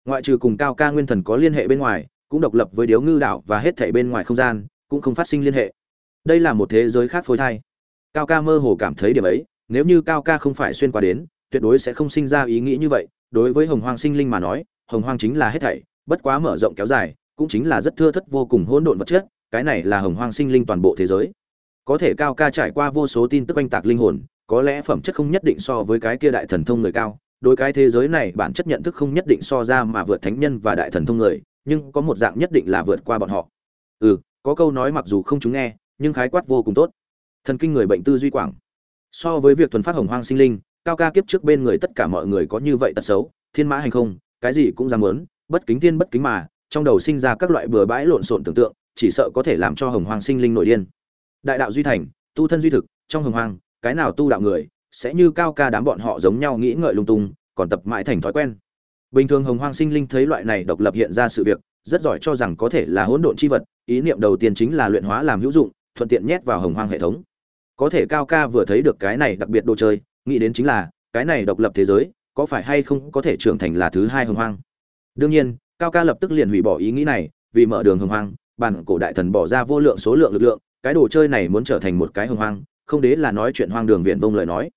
Ngoại trừ cùng cao ca nguyên thần có liên hệ bên ngoài, cũng độc lập với điếu ngư đảo và hết thảy bên ngoài không gian, cũng không phát sinh liên hệ. Đây là một thế giới khác phối thai. Cao ca mơ hồ cảm thấy điểm ấy, nếu như cao ca không phải xuyên qua đến, tuyệt đối sẽ không sinh ra ý nghĩ như vậy. Đối với hồng hoang sinh linh mà nói, hồng hoang chính là hết thảy, bất quá mở rộng kéo dài cũng chính là rất thưa thất vô cùng hỗn độn vật chất, cái này là hồng hoang sinh linh toàn bộ thế giới. Có thể cao ca trải qua vô số tin tức oanh tạc linh hồn, có lẽ phẩm chất không nhất định so với cái kia đại thần thông người cao, đối cái thế giới này bản chất nhận thức không nhất định so ra mà vượt thánh nhân và đại thần thông người, nhưng có một dạng nhất định là vượt qua bọn họ. Ừ có câu nói mặc dù không chúng nghe, nhưng khái quát vô cùng tốt. Thần kinh người bệnh tư duy quảng. So với việc thuần phát hồng hoang sinh linh, cao ca kiếp trước bên người tất cả mọi người có như vậy tật xấu, thiên mã hành không, cái gì cũng dám muốn, bất kính thiên bất kính mà trong đầu sinh ra các loại bừa bãi lộn xộn tưởng tượng, chỉ sợ có thể làm cho hồng hoang sinh linh nổi điên. Đại đạo duy thành, tu thân duy thực, trong hồng hoang, cái nào tu đạo người, sẽ như cao ca đám bọn họ giống nhau nghĩ ngợi lung tung, còn tập mãi thành thói quen. Bình thường hồng hoang sinh linh thấy loại này độc lập hiện ra sự việc, rất giỏi cho rằng có thể là hỗn độn chi vật, ý niệm đầu tiên chính là luyện hóa làm hữu dụng, thuận tiện nhét vào hồng hoang hệ thống. Có thể cao ca vừa thấy được cái này đặc biệt đồ chơi, nghĩ đến chính là, cái này độc lập thế giới, có phải hay không có thể trưởng thành là thứ hai hồng hoang? Đương nhiên cao ca lập tức liền hủy bỏ ý nghĩ này, vì mở đường hồng hoang, bản cổ đại thần bỏ ra vô lượng số lượng lực lượng, cái đồ chơi này muốn trở thành một cái hồng hoang, không đế là nói chuyện hoang đường viện vông lời nói.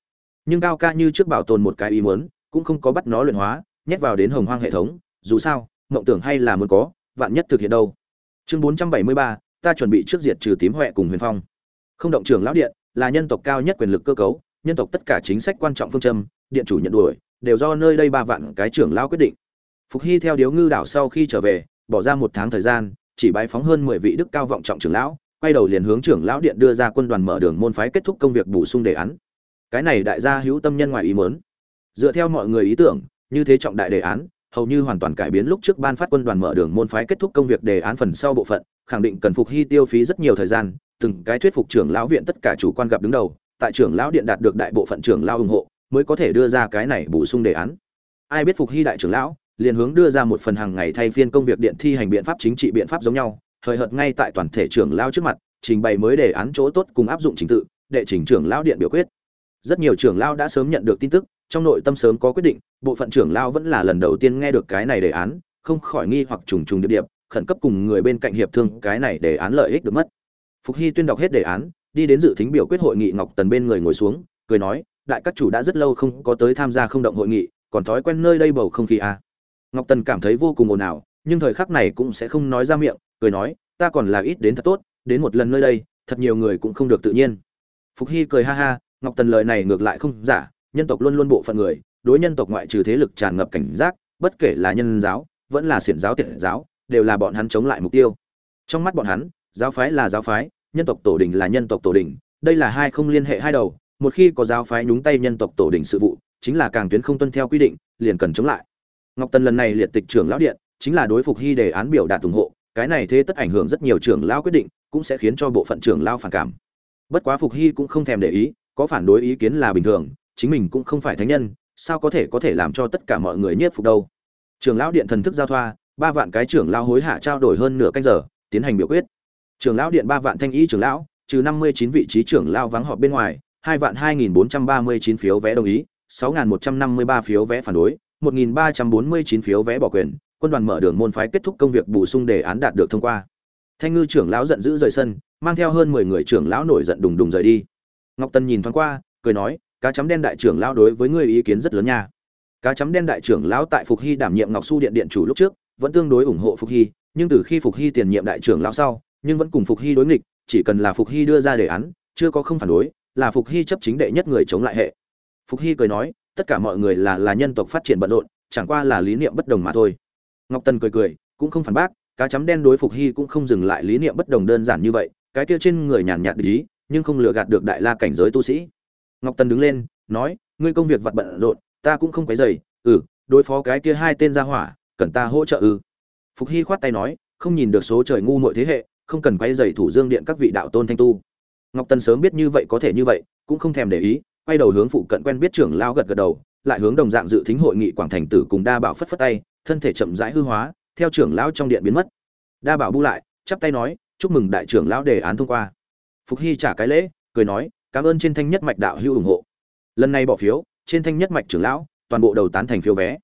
Nhưng cao ca như trước bảo tồn một cái ý muốn, cũng không có bắt nó luyện hóa, nhét vào đến hồng hoang hệ thống, dù sao, mộng tưởng hay là muốn có, vạn nhất thực hiện đâu. Chương bốn trăm bảy mươi ba, ta chuẩn bị trước diệt trừ tím huệ cùng huyền phong. Không động trưởng lão điện, là nhân tộc cao nhất quyền lực cơ cấu, nhân tộc tất cả chính sách quan trọng phương châm, điện chủ nhận đuổi, đều do nơi đây ba vạn cái trưởng lão quyết định phục hy theo điếu ngư đảo sau khi trở về, bỏ ra một tháng thời gian, chỉ bái phóng hơn mười vị đức cao vọng trọng trưởng lão, quay đầu liền hướng trưởng lão điện đưa ra quân đoàn mở đường môn phái kết thúc công việc bổ sung đề án. Cái này đại gia hữu tâm nhân ngoài ý muốn. Dựa theo mọi người ý tưởng, như thế trọng đại đề án, hầu như hoàn toàn cải biến lúc trước ban phát quân đoàn mở đường môn phái kết thúc công việc đề án phần sau bộ phận, khẳng định cần phục hy tiêu phí rất nhiều thời gian, từng cái thuyết phục trưởng lão viện tất cả chủ quan gặp đứng đầu, tại trưởng lão điện đạt được đại bộ phận trưởng lão ủng hộ, mới có thể đưa ra cái này bổ sung đề án. Ai biết phục hy đại trưởng lão liền hướng đưa ra một phần hàng ngày thay phiên công việc điện thi hành biện pháp chính trị biện pháp giống nhau, hời hợt ngay tại toàn thể trưởng lao trước mặt, trình bày mới đề án chỗ tốt cùng áp dụng trình tự, đệ trình trưởng lao điện biểu quyết rất nhiều trưởng lao đã sớm nhận được tin tức, trong nội tâm sớm có quyết định, bộ phận trưởng lao vẫn là lần đầu tiên nghe được cái này đề án, không khỏi nghi hoặc trùng trùng điệp điệp, khẩn cấp cùng người bên cạnh hiệp thương cái này đề án lợi ích được mất phục hy tuyên đọc hết đề án, đi đến dự thính biểu quyết hội nghị ngọc tần bên người ngồi xuống, cười nói, đại các chủ đã rất lâu không có tới tham gia không động hội nghị, còn thói quen nơi đây bầu không khí à ngọc tần cảm thấy vô cùng ồn ào, nhưng thời khắc này cũng sẽ không nói ra miệng, cười nói, ta còn là ít đến thật tốt, đến một lần nơi đây, thật nhiều người cũng không được tự nhiên. Phục hy cười ha ha, ngọc tần lời này ngược lại không giả, nhân tộc luôn luôn bộ phận người, đối nhân tộc ngoại trừ thế lực tràn ngập cảnh giác, bất kể là nhân giáo, vẫn là xiển giáo tiện giáo, đều là bọn hắn chống lại mục tiêu. Trong mắt bọn hắn, giáo phái là giáo phái, nhân tộc tổ đình là nhân tộc tổ đình, đây là hai không liên hệ hai đầu, một khi có giáo phái nhúng tay nhân tộc tổ đình sự vụ, chính là càng tuyến không tuân theo quy định, liền cần chống lại ngọc tần lần này liệt tịch trưởng lão điện, chính là đối phục hy đề án biểu đạt ủng hộ, cái này thế tất ảnh hưởng rất nhiều trưởng lão quyết định, cũng sẽ khiến cho bộ phận trưởng lão phản cảm. Bất quá phục hy cũng không thèm để ý, có phản đối ý kiến là bình thường, chính mình cũng không phải thánh nhân, sao có thể có thể làm cho tất cả mọi người nhiếp phục đâu? Trưởng lão điện thần thức giao thoa, ba vạn cái trưởng lão hối hạ trao đổi hơn nửa canh giờ, tiến hành biểu quyết. Trưởng lão điện ba vạn thanh ý trưởng lão, trừ năm mươi chín vị trí trưởng lão vắng họp bên ngoài, hai vạn hai nghìn bốn trăm ba mươi chín phiếu vé đồng ý, sáu nghìn một trăm năm mươi ba phiếu vé phản đối một nghìn ba trăm bốn mươi chín phiếu vé bỏ quyền, quân đoàn mở đường môn phái kết thúc công việc bổ sung đề án đạt được thông qua. Thanh ngư trưởng lão giận dữ rời sân, mang theo hơn mười người trưởng lão nổi giận đùng đùng rời đi. Ngọc tân nhìn thoáng qua, cười nói, cá chấm đen đại trưởng lão đối với ngươi ý kiến rất lớn nha. Cá chấm đen đại trưởng lão tại phục hy đảm nhiệm ngọc su điện điện chủ lúc trước, vẫn tương đối ủng hộ phục hy, nhưng từ khi phục hy tiền nhiệm đại trưởng lão sau, nhưng vẫn cùng phục hy đối nghịch, chỉ cần là phục hy đưa ra đề án, chưa có không phản đối, là phục hy chấp chính đệ nhất người chống lại hệ. Phục hy cười nói tất cả mọi người là là nhân tộc phát triển bận rộn chẳng qua là lý niệm bất đồng mà thôi. Ngọc tần cười cười cũng không phản bác cá chấm đen đối phục hy cũng không dừng lại lý niệm bất đồng đơn giản như vậy cái kia trên người nhàn nhạt ý, nhưng không lừa gạt được đại la cảnh giới tu sĩ. Ngọc tần đứng lên nói ngươi công việc vặt bận rộn ta cũng không quấy dày ừ đối phó cái kia hai tên gia hỏa cần ta hỗ trợ ư? Phục hy khoát tay nói không nhìn được số trời ngu muội thế hệ không cần quay dày thủ dương điện các vị đạo tôn thanh tu. Ngọc tần sớm biết như vậy có thể như vậy cũng không thèm để ý quay đầu hướng phụ cận quen biết trưởng lao gật gật đầu, lại hướng đồng dạng dự thính hội nghị quảng thành tử cùng đa bảo phất phất tay, thân thể chậm rãi hư hóa, theo trưởng lão trong điện biến mất. Đa bảo bu lại, chắp tay nói, chúc mừng đại trưởng lão đề án thông qua. Phục hy trả cái lễ, cười nói, cảm ơn trên thanh nhất mạch đạo hữu ủng hộ. Lần này bỏ phiếu, trên thanh nhất mạch trưởng lão, toàn bộ đầu tán thành phiếu vé.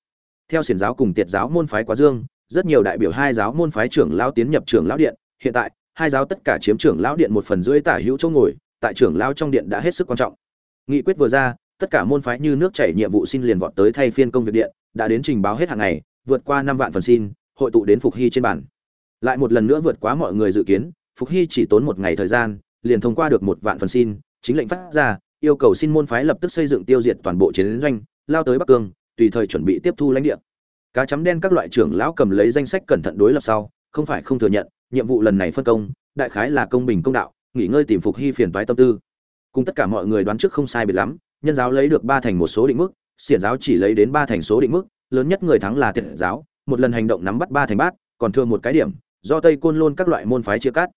Theo xiển giáo cùng tiệt giáo môn phái quá dương, rất nhiều đại biểu hai giáo môn phái trưởng lão tiến nhập trưởng lão điện. Hiện tại, hai giáo tất cả chiếm trưởng lão điện một phần rưỡi tả hữu chỗ ngồi, tại trưởng lão trong điện đã hết sức quan trọng nghị quyết vừa ra, tất cả môn phái như nước chảy nhiệm vụ xin liền vọt tới thay phiên công việc điện, đã đến trình báo hết hàng ngày, vượt qua năm vạn phần xin, hội tụ đến phục hy trên bản lại một lần nữa vượt quá mọi người dự kiến, phục hy chỉ tốn một ngày thời gian, liền thông qua được một vạn phần xin, chính lệnh phát ra, yêu cầu xin môn phái lập tức xây dựng tiêu diệt toàn bộ chiến doanh, lao tới bắc cương, tùy thời chuẩn bị tiếp thu lãnh địa. Cá chấm đen các loại trưởng lão cầm lấy danh sách cẩn thận đối lập sau, không phải không thừa nhận, nhiệm vụ lần này phân công, đại khái là công bình công đạo, nghỉ ngơi tìm phục hy phiền toái tâm tư cùng tất cả mọi người đoán trước không sai biệt lắm, nhân giáo lấy được ba thành một số định mức, xiển giáo chỉ lấy đến ba thành số định mức, lớn nhất người thắng là thiện giáo, một lần hành động nắm bắt ba thành bát, còn thương một cái điểm, do tây côn lôn các loại môn phái chia cắt.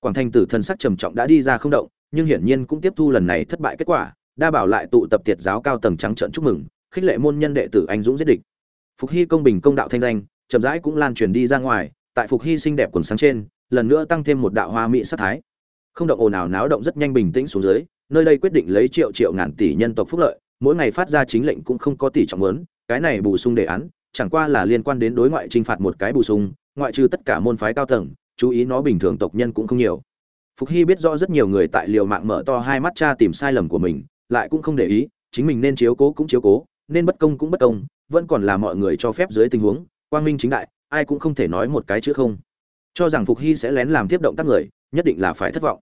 Quảng thành tử thần sắc trầm trọng đã đi ra không động, nhưng hiển nhiên cũng tiếp thu lần này thất bại kết quả, đa bảo lại tụ tập tiệt giáo cao tầng trắng trợn chúc mừng, khích lệ môn nhân đệ tử anh dũng giết địch. Phục hy công bình công đạo thanh danh, chậm rãi cũng lan truyền đi ra ngoài, tại phục hy xinh đẹp quần sáng trên, lần nữa tăng thêm một đạo hoa mỹ sát thái. Không động ồn ào náo động rất nhanh bình tĩnh xuống dưới nơi đây quyết định lấy triệu triệu ngàn tỷ nhân tộc phúc lợi, mỗi ngày phát ra chính lệnh cũng không có tỷ trọng lớn, cái này bù sung đề án, chẳng qua là liên quan đến đối ngoại trinh phạt một cái bù sung, ngoại trừ tất cả môn phái cao tầng, chú ý nó bình thường tộc nhân cũng không nhiều. Phục hy biết rõ rất nhiều người tại liều mạng mở to hai mắt cha tìm sai lầm của mình, lại cũng không để ý, chính mình nên chiếu cố cũng chiếu cố, nên bất công cũng bất công, vẫn còn là mọi người cho phép dưới tình huống, quang minh chính đại, ai cũng không thể nói một cái chữ không. Cho rằng phục hy sẽ lén làm tiếp động tác người, nhất định là phải thất vọng.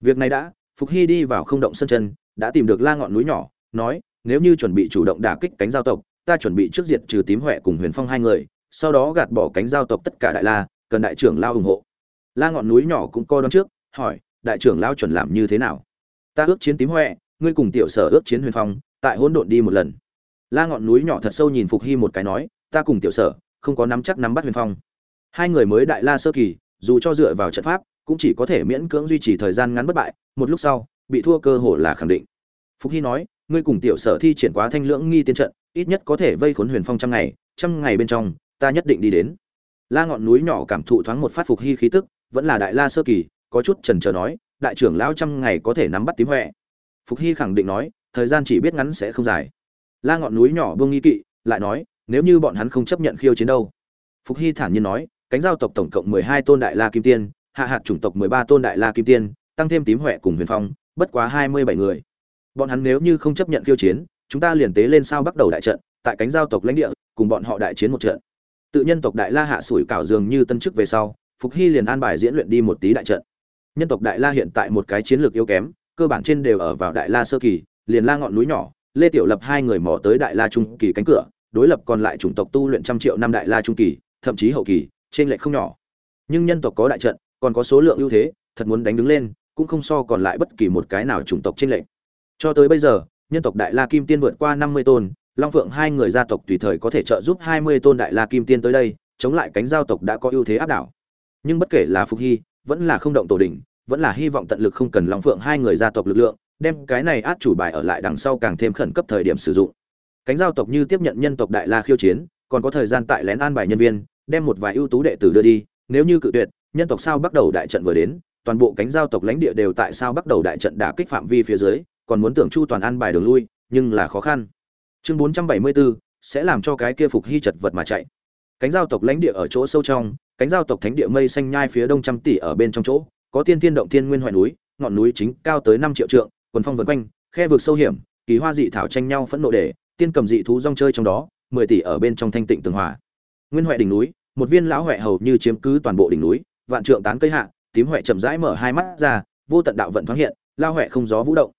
Việc này đã phục hy đi vào không động sân chân, đã tìm được la ngọn núi nhỏ, nói, nếu như chuẩn bị chủ động đả kích cánh giao tộc, ta chuẩn bị trước diệt trừ tím huệ cùng huyền phong hai người, sau đó gạt bỏ cánh giao tộc tất cả đại la, cần đại trưởng lao ủng hộ. La ngọn núi nhỏ cũng co đón trước, hỏi, đại trưởng lao chuẩn làm như thế nào? Ta ước chiến tím huệ, ngươi cùng tiểu sở ước chiến huyền phong, tại hỗn độn đi một lần. La ngọn núi nhỏ thật sâu nhìn phục hy một cái nói, ta cùng tiểu sở, không có nắm chắc nắm bắt huyền phong. Hai người mới đại la sơ kỳ, dù cho dựa vào trận pháp cũng chỉ có thể miễn cưỡng duy trì thời gian ngắn bất bại, một lúc sau, bị thua cơ hội là khẳng định. Phục hy nói, ngươi cùng tiểu sở thi triển quá thanh lưỡng nghi tiên trận, ít nhất có thể vây khốn huyền phong trăm ngày trăm ngày bên trong, ta nhất định đi đến. La ngọn núi nhỏ cảm thụ thoáng một phát phục hy khí tức, vẫn là đại la sơ kỳ, có chút trần trờ nói, đại trưởng lão trăm ngày có thể nắm bắt tím huệ. Phục hy khẳng định nói, thời gian chỉ biết ngắn sẽ không dài. La ngọn núi nhỏ buông nghi kỵ, lại nói, nếu như bọn hắn không chấp nhận khiêu chiến đâu. Phục hy thản nhiên nói, cánh giao tộc tổng cộng mười hai tôn đại la kim tiên hạ hạt chủng tộc mười ba tôn đại la kim tiên, tăng thêm tím huệ cùng huyền phong, bất quá hai mươi bảy người. Bọn hắn nếu như không chấp nhận khiêu chiến, chúng ta liền tế lên sao bắt đầu đại trận, tại cánh giao tộc lãnh địa, cùng bọn họ đại chiến một trận. Tự nhân tộc đại la hạ sủi cảo dường như tân chức về sau, phục hy liền an bài diễn luyện đi một tí đại trận. Nhân tộc đại la hiện tại một cái chiến lược yếu kém, cơ bản trên đều ở vào đại la sơ kỳ, liền la ngọn núi nhỏ, lê tiểu lập hai người mò tới đại la trung kỳ cánh cửa, đối lập còn lại chủng tộc tu luyện trăm triệu năm đại la trung kỳ, thậm chí hậu kỳ, trên lệch không nhỏ. Nhưng nhân tộc có đại trận còn có số lượng ưu thế, thật muốn đánh đứng lên, cũng không so còn lại bất kỳ một cái nào chủng tộc trên lệnh. cho tới bây giờ, nhân tộc đại la kim tiên vượt qua năm mươi tôn, long phượng hai người gia tộc tùy thời có thể trợ giúp hai mươi tôn đại la kim tiên tới đây, chống lại cánh giao tộc đã có ưu thế áp đảo nhưng bất kể là phục hy, vẫn là không động tổ đỉnh, vẫn là hy vọng tận lực không cần long phượng hai người gia tộc lực lượng, đem cái này át chủ bài ở lại đằng sau càng thêm khẩn cấp thời điểm sử dụng cánh giao tộc như tiếp nhận nhân tộc đại la khiêu chiến, còn có thời gian tại lén an bài nhân viên, đem một vài ưu tú đệ tử đưa đi, nếu như cự tuyệt nhân tộc sao bắt đầu đại trận vừa đến, toàn bộ cánh giao tộc lãnh địa đều tại sao bắt đầu đại trận đả kích phạm vi phía dưới, còn muốn tưởng chu toàn an bài đường lui, nhưng là khó khăn. Chương 474 sẽ làm cho cái kia phục hy chật vật mà chạy. Cánh giao tộc lãnh địa ở chỗ sâu trong, cánh giao tộc thánh địa mây xanh nhai phía đông trăm tỷ ở bên trong chỗ, có tiên thiên động thiên nguyên hoại núi, ngọn núi chính cao tới năm triệu trượng, quần phong vần quanh, khe vực sâu hiểm, kỳ hoa dị thảo tranh nhau phẫn nộ để, tiên cầm dị thú rong chơi trong đó, mười tỷ ở bên trong thanh tịnh tường hòa. Nguyên huệ đỉnh núi, một viên lão huệ hầu như chiếm cứ toàn bộ đỉnh núi vạn trượng tán cây hạ, tím huệ chậm rãi mở hai mắt ra, vô tận đạo vận thoáng hiện, lao huệ không gió vũ động.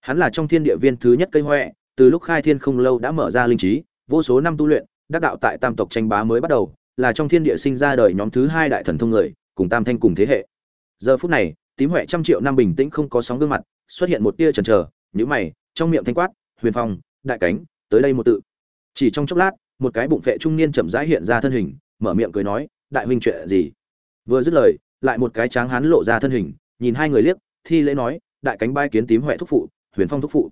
Hắn là trong thiên địa viên thứ nhất cây huệ, từ lúc khai thiên không lâu đã mở ra linh trí, vô số năm tu luyện, đắc đạo tại tam tộc tranh bá mới bắt đầu, là trong thiên địa sinh ra đời nhóm thứ hai đại thần thông người, cùng tam thanh cùng thế hệ. Giờ phút này, tím huệ trăm triệu năm bình tĩnh không có sóng gương mặt, xuất hiện một tia chần chờ, nhíu mày, trong miệng thanh quát, huyền phong, đại cánh, tới đây một tự. Chỉ trong chốc lát, một cái bụng vệ trung niên chậm rãi hiện ra thân hình, mở miệng cười nói, đại huynh chuyện gì? Vừa dứt lời, lại một cái tráng hán lộ ra thân hình, nhìn hai người liếc, thi lễ nói, đại cánh bay kiến tím huệ thúc phụ, huyền phong thúc phụ.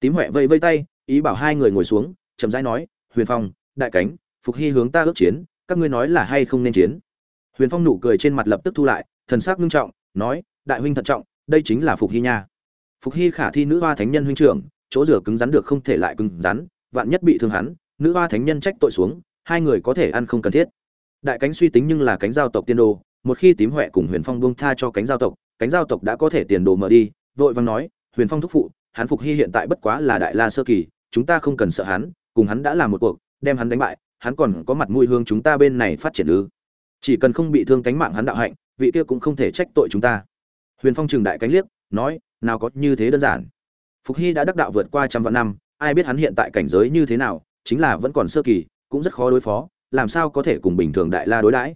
Tím huệ vây vây tay, ý bảo hai người ngồi xuống, chậm rãi nói, huyền phong, đại cánh, phục hy hướng ta ước chiến, các ngươi nói là hay không nên chiến? Huyền phong nụ cười trên mặt lập tức thu lại, thần sắc nghiêm trọng, nói, đại huynh thận trọng, đây chính là phục hy nha. Phục hy khả thi nữ hoa thánh nhân huynh trưởng, chỗ rửa cứng rắn được không thể lại cứng rắn, vạn nhất bị thương hắn, nữ hoa thánh nhân trách tội xuống, hai người có thể ăn không cần thiết. Đại cánh suy tính nhưng là cánh giao tộc tiên đồ một khi tím huệ cùng huyền phong buông tha cho cánh giao tộc, cánh giao tộc đã có thể tiền đồ mở đi, vội vàng nói, huyền phong thúc phụ, hắn phục hy hiện tại bất quá là đại la sơ kỳ, chúng ta không cần sợ hắn, cùng hắn đã làm một cuộc, đem hắn đánh bại, hắn còn có mặt mũi hương chúng ta bên này phát triển ư. Chỉ cần không bị thương cánh mạng hắn đạo hạnh, vị kia cũng không thể trách tội chúng ta. Huyền phong trừng đại cánh liếc, nói, nào có như thế đơn giản. Phục hy đã đắc đạo vượt qua trăm vạn năm, ai biết hắn hiện tại cảnh giới như thế nào, chính là vẫn còn sơ kỳ, cũng rất khó đối phó, làm sao có thể cùng bình thường đại la đối đãi?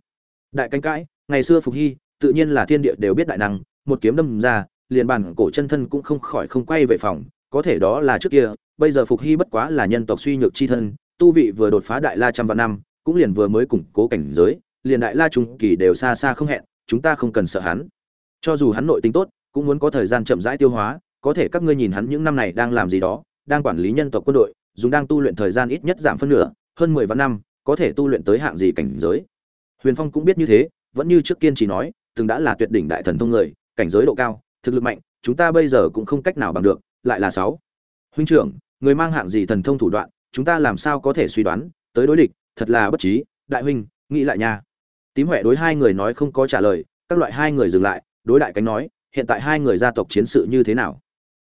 Đại cánh cãi ngày xưa phục hy, tự nhiên là thiên địa đều biết đại năng, một kiếm đâm ra, liền bản cổ chân thân cũng không khỏi không quay về phòng, có thể đó là trước kia, bây giờ phục hy bất quá là nhân tộc suy nhược chi thân, tu vị vừa đột phá đại la trăm vạn năm, cũng liền vừa mới củng cố cảnh giới, liền đại la trung kỳ đều xa xa không hẹn, chúng ta không cần sợ hắn. Cho dù hắn nội tính tốt, cũng muốn có thời gian chậm rãi tiêu hóa, có thể các ngươi nhìn hắn những năm này đang làm gì đó, đang quản lý nhân tộc quân đội, dùng đang tu luyện thời gian ít nhất giảm phân nửa, hơn mười vạn năm, có thể tu luyện tới hạng gì cảnh giới. Huyền phong cũng biết như thế vẫn như trước kiên trì nói, từng đã là tuyệt đỉnh đại thần thông người, cảnh giới độ cao, thực lực mạnh, chúng ta bây giờ cũng không cách nào bằng được, lại là sáu. Huynh trưởng, người mang hạng gì thần thông thủ đoạn, chúng ta làm sao có thể suy đoán, tới đối địch, thật là bất trí, đại huynh, nghĩ lại nha. Tím huệ đối hai người nói không có trả lời, các loại hai người dừng lại, đối đại cánh nói, hiện tại hai người gia tộc chiến sự như thế nào?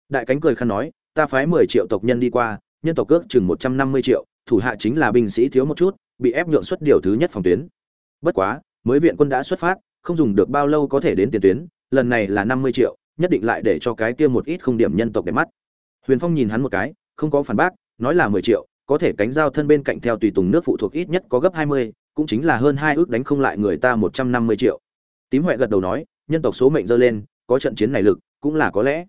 Đại cánh cười khăn nói, ta phái mười triệu tộc nhân đi qua, nhân tộc ước chừng một trăm năm mươi triệu, thủ hạ chính là binh sĩ thiếu một chút, bị ép nhượng xuất điều thứ nhất phòng tuyến. Bất quá mới viện quân đã xuất phát, không dùng được bao lâu có thể đến tiền tuyến, lần này là năm mươi triệu, nhất định lại để cho cái kia một ít không điểm nhân tộc đẹp mắt. Huyền phong nhìn hắn một cái, không có phản bác, nói là mười triệu, có thể cánh giao thân bên cạnh theo tùy tùng nước phụ thuộc ít nhất có gấp hai mươi, cũng chính là hơn hai ước đánh không lại người ta một trăm năm mươi triệu. Tím huệ gật đầu nói, nhân tộc số mệnh dơ lên, có trận chiến này lực, cũng là có lẽ.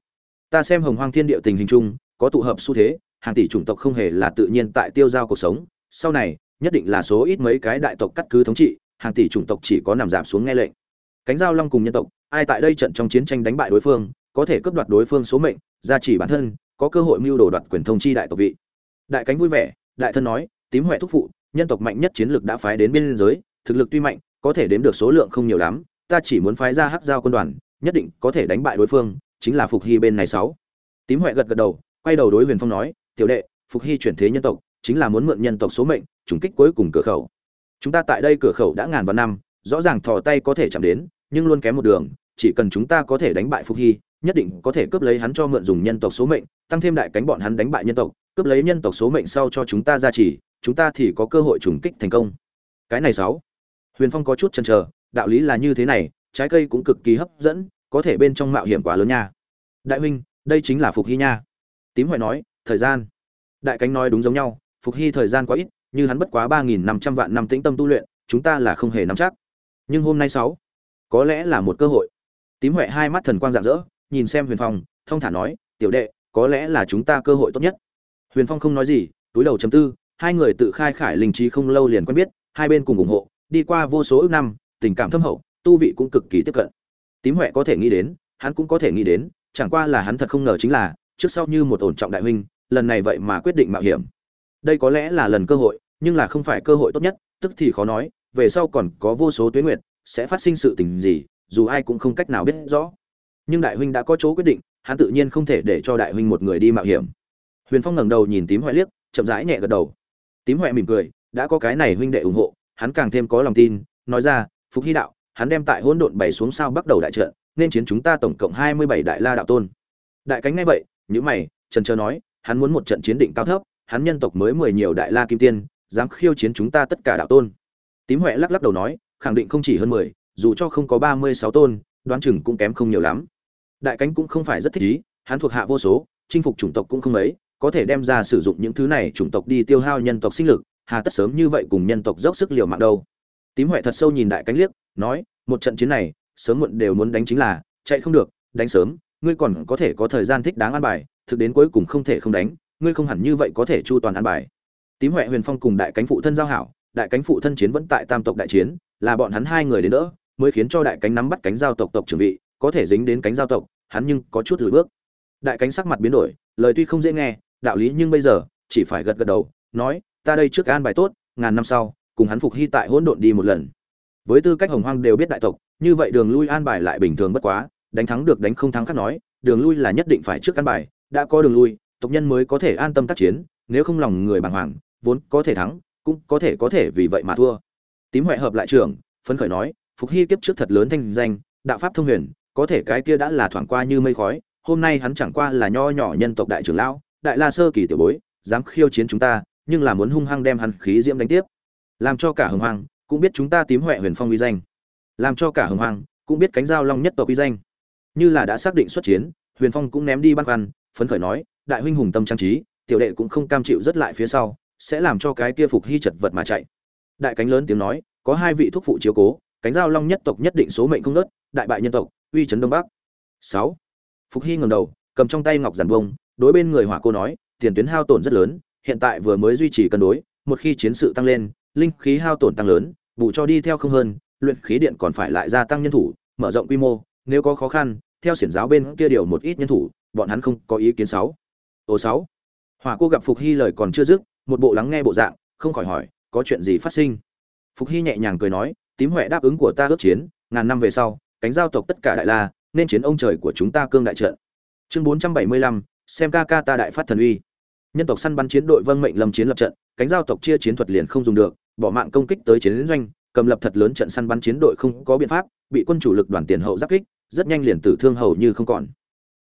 Ta xem hồng hoang thiên địa tình hình chung, có tụ hợp xu thế, hàng tỷ chủng tộc không hề là tự nhiên tại tiêu giao cuộc sống, sau này, nhất định là số ít mấy cái đại tộc cắt cứ thống trị hàng tỷ chủng tộc chỉ có nằm giảm xuống nghe lệnh. Cánh giao long cùng nhân tộc, ai tại đây trận trong chiến tranh đánh bại đối phương, có thể cướp đoạt đối phương số mệnh, gia trì bản thân, có cơ hội mưu đồ đoạt quyền thông chi đại tộc vị. Đại cánh vui vẻ, đại thân nói, tím huệ thúc phụ, nhân tộc mạnh nhất chiến lược đã phái đến biên giới, thực lực tuy mạnh, có thể đếm được số lượng không nhiều lắm, ta chỉ muốn phái ra hắc giao quân đoàn, nhất định có thể đánh bại đối phương, chính là phục hy bên này sáu. Tím huệ gật gật đầu, quay đầu đối huyền phong nói, tiểu đệ, phục hy chuyển thế nhân tộc, chính là muốn mượn nhân tộc số mệnh, trùng kích cuối cùng cửa khẩu chúng ta tại đây cửa khẩu đã ngàn vạn năm, rõ ràng thò tay có thể chạm đến, nhưng luôn kém một đường, chỉ cần chúng ta có thể đánh bại phục hy, nhất định có thể cướp lấy hắn cho mượn dùng nhân tộc số mệnh, tăng thêm đại cánh bọn hắn đánh bại nhân tộc, cướp lấy nhân tộc số mệnh sau cho chúng ta ra chỉ, chúng ta thì có cơ hội trùng kích thành công. Cái này sáu. Huyền phong có chút chần chờ, đạo lý là như thế này, trái cây cũng cực kỳ hấp dẫn, có thể bên trong mạo hiểm quá lớn nha. Đại huynh, đây chính là phục hy nha. Tím hoài nói, thời gian. Đại cánh nói đúng giống nhau, phục hy thời gian quá ít như hắn bất quá ba nghìn năm trăm vạn năm tĩnh tâm tu luyện, chúng ta là không hề nắm chắc. Nhưng hôm nay sáu, có lẽ là một cơ hội. Tím huệ hai mắt thần quang rạng rỡ, nhìn xem huyền phong, thông thả nói, tiểu đệ, có lẽ là chúng ta cơ hội tốt nhất. Huyền phong không nói gì, túi đầu chấm tư, hai người tự khai khải linh trí không lâu liền quen biết, hai bên cùng ủng hộ, đi qua vô số ước năm, tình cảm thâm hậu, tu vị cũng cực kỳ tiếp cận. Tím huệ có thể nghĩ đến, hắn cũng có thể nghĩ đến, chẳng qua là hắn thật không ngờ chính là, trước sau như một ổn trọng đại huynh, lần này vậy mà quyết định mạo hiểm đây có lẽ là lần cơ hội nhưng là không phải cơ hội tốt nhất tức thì khó nói về sau còn có vô số tuyến nguyện, sẽ phát sinh sự tình gì dù ai cũng không cách nào biết rõ. Nhưng đại huynh đã có chỗ quyết định hắn tự nhiên không thể để cho đại huynh một người đi mạo hiểm. Huyền phong ngẩng đầu nhìn tím huệ liếc chậm rãi nhẹ gật đầu. Tím huệ mỉm cười đã có cái này huynh đệ ủng hộ hắn càng thêm có lòng tin nói ra phục hy đạo hắn đem tại hỗn độn bảy xuống sao bắt đầu đại trận nên chiến chúng ta tổng cộng hai mươi bảy đại la đạo tôn. Đại cánh ngay vậy những mày trần chờ nói hắn muốn một trận chiến định cao thấp hắn nhân tộc mới mười nhiều đại la kim tiên, dám khiêu chiến chúng ta tất cả đạo tôn. Tím huệ lắc lắc đầu nói, khẳng định không chỉ hơn mười, dù cho không có ba mươi sáu tôn, đoán chừng cũng kém không nhiều lắm. Đại cánh cũng không phải rất thích ý, hắn thuộc hạ vô số, chinh phục chủng tộc cũng không mấy, có thể đem ra sử dụng những thứ này chủng tộc đi tiêu hao nhân tộc sinh lực, hà tất sớm như vậy cùng nhân tộc dốc sức liều mạng đâu. Tím huệ thật sâu nhìn đại cánh liếc, nói, một trận chiến này, sớm muộn đều muốn đánh chính là, chạy không được, đánh sớm, ngươi còn có thể có thời gian thích đáng an bài, thực đến cuối cùng không thể không đánh ngươi không hẳn như vậy có thể chu toàn an bài. Tím huệ huyền phong cùng đại cánh phụ thân giao hảo, đại cánh phụ thân chiến vẫn tại tam tộc đại chiến, là bọn hắn hai người đến đỡ, mới khiến cho đại cánh nắm bắt cánh giao tộc tộc trưởng vị, có thể dính đến cánh giao tộc, hắn nhưng có chút lùi bước. Đại cánh sắc mặt biến đổi, lời tuy không dễ nghe, đạo lý nhưng bây giờ, chỉ phải gật gật đầu, nói, ta đây trước an bài tốt, ngàn năm sau, cùng hắn phục hy tại hỗn độn đi một lần. Với tư cách hồng hoang đều biết đại tộc, như vậy đường lui an bài lại bình thường bất quá, đánh thắng được đánh không thắng khác nói, đường lui là nhất định phải trước an bài, đã có đường lui tộc nhân mới có thể an tâm tác chiến, nếu không lòng người bàng hoàng, vốn có thể thắng, cũng có thể có thể vì vậy mà thua. Tím huệ hợp lại trưởng, phấn khởi nói, phục hy kiếp trước thật lớn thanh danh, đạo pháp thông huyền, có thể cái kia đã là thoảng qua như mây khói, hôm nay hắn chẳng qua là nho nhỏ nhân tộc đại trưởng lão, đại la sơ kỳ tiểu bối, dám khiêu chiến chúng ta, nhưng là muốn hung hăng đem hắn khí diễm đánh tiếp. Làm cho cả hồng hoang cũng biết chúng ta tím huệ huyền phong uy danh. Làm cho cả hồng hoang cũng biết cánh giao long nhất tộc uy danh. Như là đã xác định xuất chiến, huyền phong cũng ném đi băn khoăn, phấn khởi nói đại huynh hùng tâm trang trí, tiểu đệ cũng không cam chịu rất lại phía sau, sẽ làm cho cái kia phục hy chật vật mà chạy. Đại cánh lớn tiếng nói, có hai vị thuốc phụ chiếu cố, cánh giao long nhất tộc nhất định số mệnh không nớt, đại bại nhân tộc, uy chấn đông bắc. Sáu. Phục hy ngẩng đầu, cầm trong tay ngọc giản bông, đối bên người hỏa cô nói, tiền tuyến hao tổn rất lớn, hiện tại vừa mới duy trì cân đối, một khi chiến sự tăng lên, linh khí hao tổn tăng lớn, bù cho đi theo không hơn, luyện khí điện còn phải lại gia tăng nhân thủ, mở rộng quy mô, nếu có khó khăn, theo xiển giáo bên kia điều một ít nhân thủ, bọn hắn không có ý kiến sáu ô sáu. Hỏa cô gặp phục hy lời còn chưa dứt, một bộ lắng nghe bộ dạng, không khỏi hỏi, có chuyện gì phát sinh? Phục hy nhẹ nhàng cười nói, tím huệ đáp ứng của ta ước chiến, ngàn năm về sau, cánh giao tộc tất cả đại la, nên chiến ông trời của chúng ta cương đại trận. Chương bốn trăm bảy mươi lăm, xem ca ca ta đại phát thần uy. Nhân tộc săn bắn chiến đội vâng mệnh lâm chiến lập trận, cánh giao tộc chia chiến thuật liền không dùng được, bỏ mạng công kích tới chiến doanh, cầm lập thật lớn trận săn bắn chiến đội không có biện pháp, bị quân chủ lực đoàn tiền hậu giáp kích, rất nhanh liền tử thương hầu như không còn.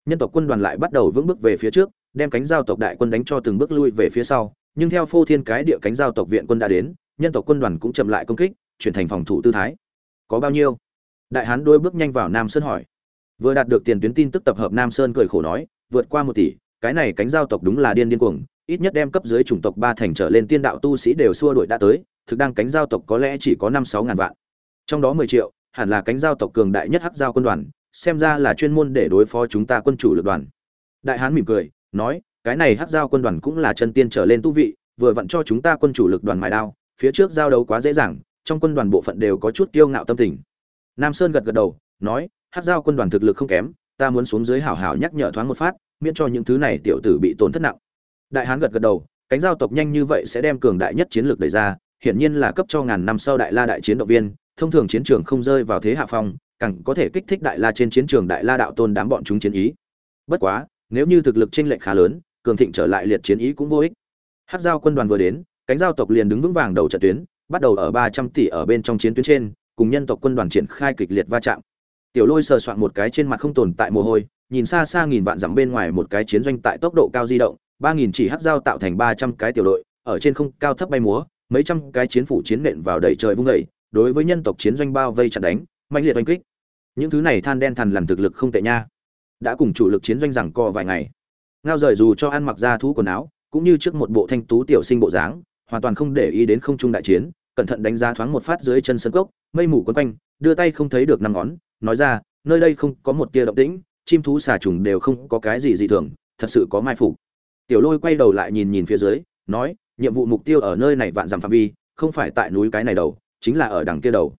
Nhân tộc quân đoàn lại bắt đầu vững bước về phía trước đem cánh giao tộc đại quân đánh cho từng bước lui về phía sau, nhưng theo phô thiên cái địa cánh giao tộc viện quân đã đến, nhân tộc quân đoàn cũng chậm lại công kích, chuyển thành phòng thủ tư thái. Có bao nhiêu? Đại hán đôi bước nhanh vào nam sơn hỏi. Vừa đạt được tiền tuyến tin tức tập hợp nam sơn cười khổ nói, vượt qua một tỷ, cái này cánh giao tộc đúng là điên điên cuồng, ít nhất đem cấp dưới chủng tộc ba thành trở lên tiên đạo tu sĩ đều xua đuổi đã tới, thực đang cánh giao tộc có lẽ chỉ có năm sáu ngàn vạn. Trong đó mười triệu, hẳn là cánh giao tộc cường đại nhất hắc giao quân đoàn, xem ra là chuyên môn để đối phó chúng ta quân chủ lực đoàn. Đại hán mỉm cười nói, cái này hắc giao quân đoàn cũng là chân tiên trở lên tu vị, vừa vặn cho chúng ta quân chủ lực đoàn mài đao, phía trước giao đấu quá dễ dàng, trong quân đoàn bộ phận đều có chút kiêu ngạo tâm tình. Nam sơn gật gật đầu, nói, hắc giao quân đoàn thực lực không kém, ta muốn xuống dưới hảo hảo nhắc nhở thoáng một phát, miễn cho những thứ này tiểu tử bị tổn thất nặng. Đại hán gật gật đầu, cánh giao tộc nhanh như vậy sẽ đem cường đại nhất chiến lược đẩy ra, hiển nhiên là cấp cho ngàn năm sau đại la đại chiến động viên, thông thường chiến trường không rơi vào thế hạ phong, càng có thể kích thích đại la trên chiến trường đại la đạo tôn đám bọn chúng chiến ý. Bất quá nếu như thực lực chênh lệch khá lớn, cường thịnh trở lại liệt chiến ý cũng vô ích. Hát giao quân đoàn vừa đến, cánh giao tộc liền đứng vững vàng đầu trận tuyến, bắt đầu ở ba trăm tỷ ở bên trong chiến tuyến trên, cùng nhân tộc quân đoàn triển khai kịch liệt va chạm. Tiểu lôi sờ soạn một cái trên mặt không tồn tại mồ hôi, nhìn xa xa nghìn vạn dặm bên ngoài một cái chiến doanh tại tốc độ cao di động, ba nghìn chỉ hắc giao tạo thành ba trăm cái tiểu đội, ở trên không cao thấp bay múa, mấy trăm cái chiến phủ chiến nện vào đầy trời vung dậy, đối với nhân tộc chiến doanh bao vây chặn đánh mạnh liệt oanh kích. Những thứ này than đen thằn làm thực lực không tệ nha đã cùng chủ lực chiến doanh rằng co vài ngày. Ngao rời dù cho ăn mặc ra thú quần áo, cũng như trước một bộ thanh tú tiểu sinh bộ dáng, hoàn toàn không để ý đến không trung đại chiến, cẩn thận đánh giá thoáng một phát dưới chân sân cốc, mây mù quấn quanh, đưa tay không thấy được năm ngón, nói ra, nơi đây không có một tia động tĩnh, chim thú xà trùng đều không có cái gì dị thường, thật sự có mai phục. Tiểu lôi quay đầu lại nhìn nhìn phía dưới, nói, nhiệm vụ mục tiêu ở nơi này vạn dặm phạm vi, không phải tại núi cái này đầu, chính là ở đằng kia đầu.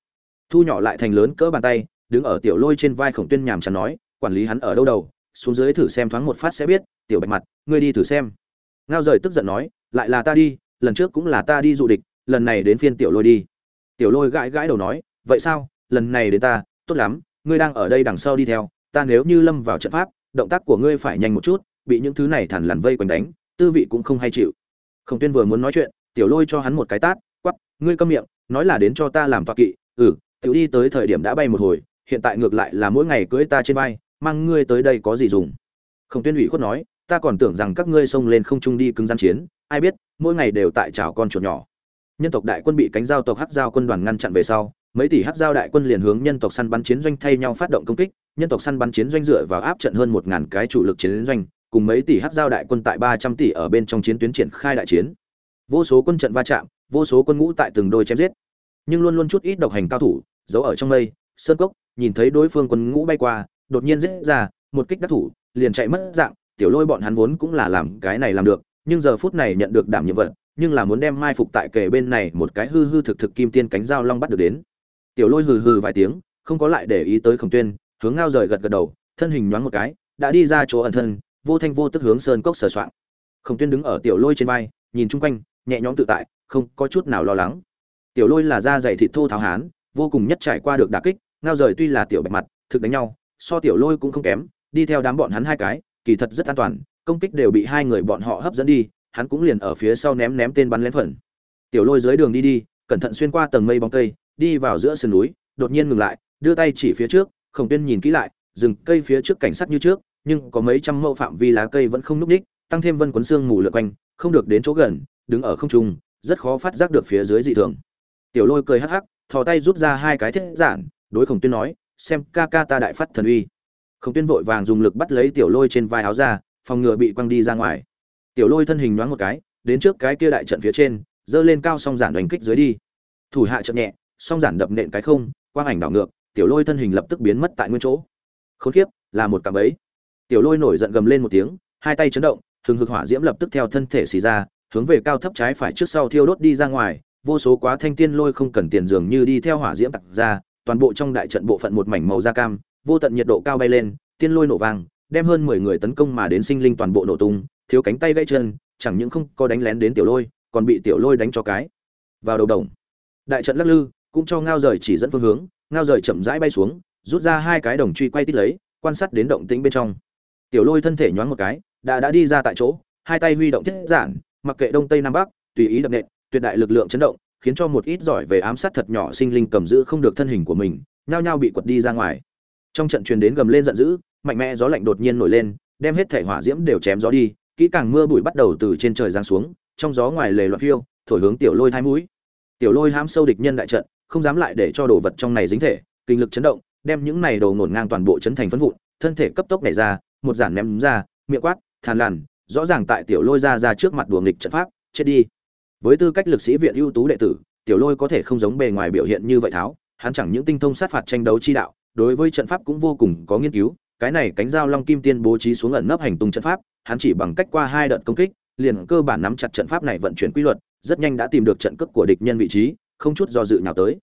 Thu nhỏ lại thành lớn cỡ bàn tay, đứng ở tiểu lôi trên vai khổng tuyên nhàm chán nói quản lý hắn ở đâu đầu, xuống dưới thử xem thoáng một phát sẽ biết, tiểu bạch mặt, ngươi đi thử xem. Ngao rời tức giận nói, lại là ta đi, lần trước cũng là ta đi dụ địch, lần này đến phiên tiểu lôi đi. Tiểu lôi gãi gãi đầu nói, vậy sao? Lần này đến ta, tốt lắm, ngươi đang ở đây đằng sau đi theo, ta nếu như lâm vào trận pháp, động tác của ngươi phải nhanh một chút, bị những thứ này thản lằn vây quanh đánh, tư vị cũng không hay chịu. Khổng tuyên vừa muốn nói chuyện, tiểu lôi cho hắn một cái tát quắp ngươi câm miệng, nói là đến cho ta làm toạc kỵ ừ tiểu đi tới thời điểm đã bay một hồi, hiện tại ngược lại là mỗi ngày cưới ta trên vai mang ngươi tới đây có gì dùng? Khổng tuyên ủy khuất nói, ta còn tưởng rằng các ngươi xông lên không trung đi cứng gian chiến, ai biết, mỗi ngày đều tại chảo con chuột nhỏ. Nhân tộc đại quân bị cánh giao tộc hắc giao quân đoàn ngăn chặn về sau, mấy tỷ hắc giao đại quân liền hướng nhân tộc săn bắn chiến doanh thay nhau phát động công kích, nhân tộc săn bắn chiến doanh dựa vào áp trận hơn một ngàn cái chủ lực chiến doanh, cùng mấy tỷ hắc giao đại quân tại ba trăm tỷ ở bên trong chiến tuyến triển khai đại chiến. Vô số quân trận va chạm, vô số quân ngũ tại từng đôi chém giết. Nhưng luôn luôn chút ít độc hành cao thủ, giấu ở trong mây, sơn cốc, nhìn thấy đối phương quân ngũ bay qua đột nhiên giết ra, một kích đắc thủ, liền chạy mất dạng, tiểu lôi bọn hắn vốn cũng là làm cái này làm được, nhưng giờ phút này nhận được đảm nhiệm vật, nhưng là muốn đem mai phục tại kề bên này một cái hư hư thực thực kim tiên cánh dao long bắt được đến. Tiểu lôi hừ hừ vài tiếng, không có lại để ý tới khổng tuyên, hướng ngao rời gật gật đầu, thân hình nhoáng một cái, đã đi ra chỗ ẩn thân, vô thanh vô tức hướng sơn cốc sờ soạn khổng tuyên đứng ở tiểu lôi trên vai, nhìn chung quanh, nhẹ nhõm tự tại, không có chút nào lo lắng. Tiểu lôi là da dày thịt thô tháo hán, vô cùng nhất trải qua được đả kích, ngao rời tuy là tiểu bạch mặt, thực đánh nhau so tiểu lôi cũng không kém, đi theo đám bọn hắn hai cái, kỳ thật rất an toàn, công kích đều bị hai người bọn họ hấp dẫn đi, hắn cũng liền ở phía sau ném ném tên bắn lén phần. Tiểu lôi dưới đường đi đi, cẩn thận xuyên qua tầng mây bóng cây, đi vào giữa sườn núi, đột nhiên ngừng lại, đưa tay chỉ phía trước, khổng tuyên nhìn kỹ lại, rừng cây phía trước cảnh sát như trước, nhưng có mấy trăm mẫu phạm vi lá cây vẫn không núc ních tăng thêm vân cuốn xương mù lượn quanh, không được đến chỗ gần, đứng ở không trung, rất khó phát giác được phía dưới dị thường. Tiểu lôi cười hắc hắc, thò tay rút ra hai cái thiết giản, đối khổng tuyên nói xem ca ca ta đại phát thần uy. Khổng tuyên vội vàng dùng lực bắt lấy tiểu lôi trên vai áo ra, phòng ngừa bị quăng đi ra ngoài. Tiểu lôi thân hình nhoáng một cái, đến trước cái kia đại trận phía trên, giơ lên cao song giản đánh kích dưới đi. Thủ hạ chậm nhẹ, song giản đập nện cái không, quang ảnh đảo ngược, tiểu lôi thân hình lập tức biến mất tại nguyên chỗ. Khốn kiếp, là một cạm ấy tiểu lôi nổi giận gầm lên một tiếng, hai tay chấn động thường hực hỏa diễm lập tức theo thân thể xì ra, hướng về cao thấp trái phải trước sau thiêu đốt đi ra ngoài, vô số quá thanh tiên lôi không cần tiền dường như đi theo hỏa diễm tặc ra toàn bộ trong đại trận bộ phận một mảnh màu da cam, vô tận nhiệt độ cao bay lên, tiên lôi nổ vang, đem hơn mười người tấn công mà đến sinh linh toàn bộ nổ tung, thiếu cánh tay gãy chân, chẳng những không có đánh lén đến tiểu lôi, còn bị tiểu lôi đánh cho cái vào đầu đồng. Đại trận lắc lư, cũng cho ngao rời chỉ dẫn phương hướng, ngao rời chậm rãi bay xuống, rút ra hai cái đồng truy quay tít lấy, quan sát đến động tĩnh bên trong. Tiểu lôi thân thể nhoáng một cái, đã đã đi ra tại chỗ, hai tay huy động thiết giản, mặc kệ đông tây nam bắc, tùy ý đập nện, tuyệt đại lực lượng chấn động khiến cho một ít giỏi về ám sát thật nhỏ sinh linh cầm giữ không được thân hình của mình, nhao nhao bị quật đi ra ngoài. Trong trận truyền đến gầm lên giận dữ, mạnh mẽ gió lạnh đột nhiên nổi lên, đem hết thể hỏa diễm đều chém gió đi, kỹ càng mưa bụi bắt đầu từ trên trời giáng xuống, trong gió ngoài lề loạn phiêu, thổi hướng tiểu lôi thái mũi. Tiểu lôi hãm sâu địch nhân đại trận, không dám lại để cho đồ vật trong này dính thể, kinh lực chấn động, đem những này đồ ngổn ngang toàn bộ chấn thành phấn vụn, thân thể cấp tốc nảy ra, một giản ném ra, miệng quát than lằn, rõ ràng tại tiểu lôi ra ra trước mặt đùa nghịch trận pháp, chết đi với tư cách lực sĩ viện ưu tú đệ tử, tiểu lôi có thể không giống bề ngoài biểu hiện như vậy tháo, hắn chẳng những tinh thông sát phạt tranh đấu chi đạo, đối với trận pháp cũng vô cùng có nghiên cứu, cái này cánh dao long kim tiên bố trí xuống ẩn nấp hành tung trận pháp, hắn chỉ bằng cách qua hai đợt công kích, liền cơ bản nắm chặt trận pháp này vận chuyển quy luật, rất nhanh đã tìm được trận cước của địch nhân vị trí, không chút do dự nào tới.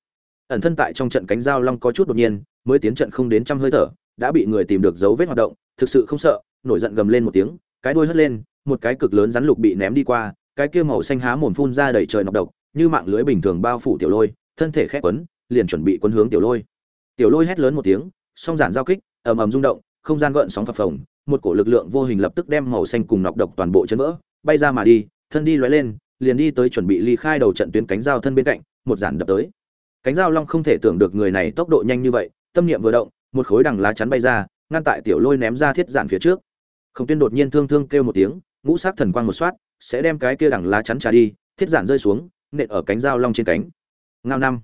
Ẩn thân tại trong trận cánh dao long có chút đột nhiên, mới tiến trận không đến trăm hơi thở, đã bị người tìm được dấu vết hoạt động, thực sự không sợ, nổi giận gầm lên một tiếng, cái đuôi hất lên, một cái cực lớn rắn lục bị ném đi qua cái kia màu xanh há mồm phun ra đầy trời nọc độc, như mạng lưới bình thường bao phủ tiểu lôi, thân thể khép quấn, liền chuẩn bị quấn hướng tiểu lôi. Tiểu lôi hét lớn một tiếng, song giản giao kích, ầm ầm rung động, không gian gợn sóng phập phồng, một cổ lực lượng vô hình lập tức đem màu xanh cùng nọc độc toàn bộ chấn vỡ, bay ra mà đi, thân đi lóe lên, liền đi tới chuẩn bị ly khai đầu trận tuyến cánh dao thân bên cạnh, một giản đập tới. Cánh dao long không thể tưởng được người này tốc độ nhanh như vậy, tâm niệm vừa động, một khối đằng lá chắn bay ra, ngăn tại tiểu lôi ném ra thiết giản phía trước. Không tuyên đột nhiên thương thương kêu một tiếng, ngũ sắc thần quang một xoát sẽ đem cái kia đằng lá chắn trả đi, thiết giản rơi xuống, nện ở cánh dao long trên cánh. Ngao năm.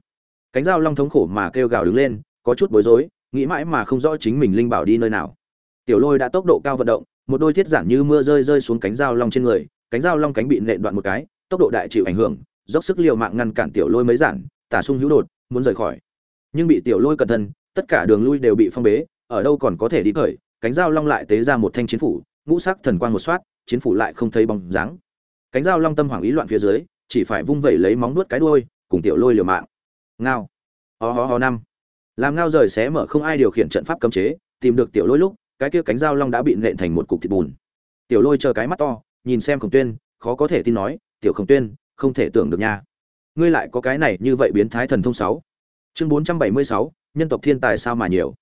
Cánh dao long thống khổ mà kêu gào đứng lên, có chút bối rối, nghĩ mãi mà không rõ chính mình linh bảo đi nơi nào. Tiểu lôi đã tốc độ cao vận động, một đôi thiết giản như mưa rơi rơi xuống cánh dao long trên người, cánh dao long cánh bị nện đoạn một cái, tốc độ đại chịu ảnh hưởng, dốc sức liều mạng ngăn cản tiểu lôi mấy giản, tả sung hữu đột, muốn rời khỏi. Nhưng bị tiểu lôi cẩn thân tất cả đường lui đều bị phong bế, ở đâu còn có thể đi khởi cánh dao long lại tế ra một thanh chiến phủ, ngũ sắc thần quang một soát, chiến phủ lại không thấy bóng dáng cánh dao long tâm hoảng ý loạn phía dưới, chỉ phải vung vẩy lấy móng nuốt cái đuôi, cùng tiểu lôi liều mạng. Ngao. Ho ho ho năm. Làm ngao rời xé mở không ai điều khiển trận pháp cấm chế, tìm được tiểu lôi lúc, cái kia cánh dao long đã bị nện thành một cục thịt bùn. Tiểu lôi chờ cái mắt to, nhìn xem khổng tuyên, khó có thể tin nói, tiểu khổng tuyên, không thể tưởng được nha. Ngươi lại có cái này như vậy biến thái thần thông sáu. Chương bốn trăm bảy mươi sáu, nhân tộc thiên tài sao mà nhiều.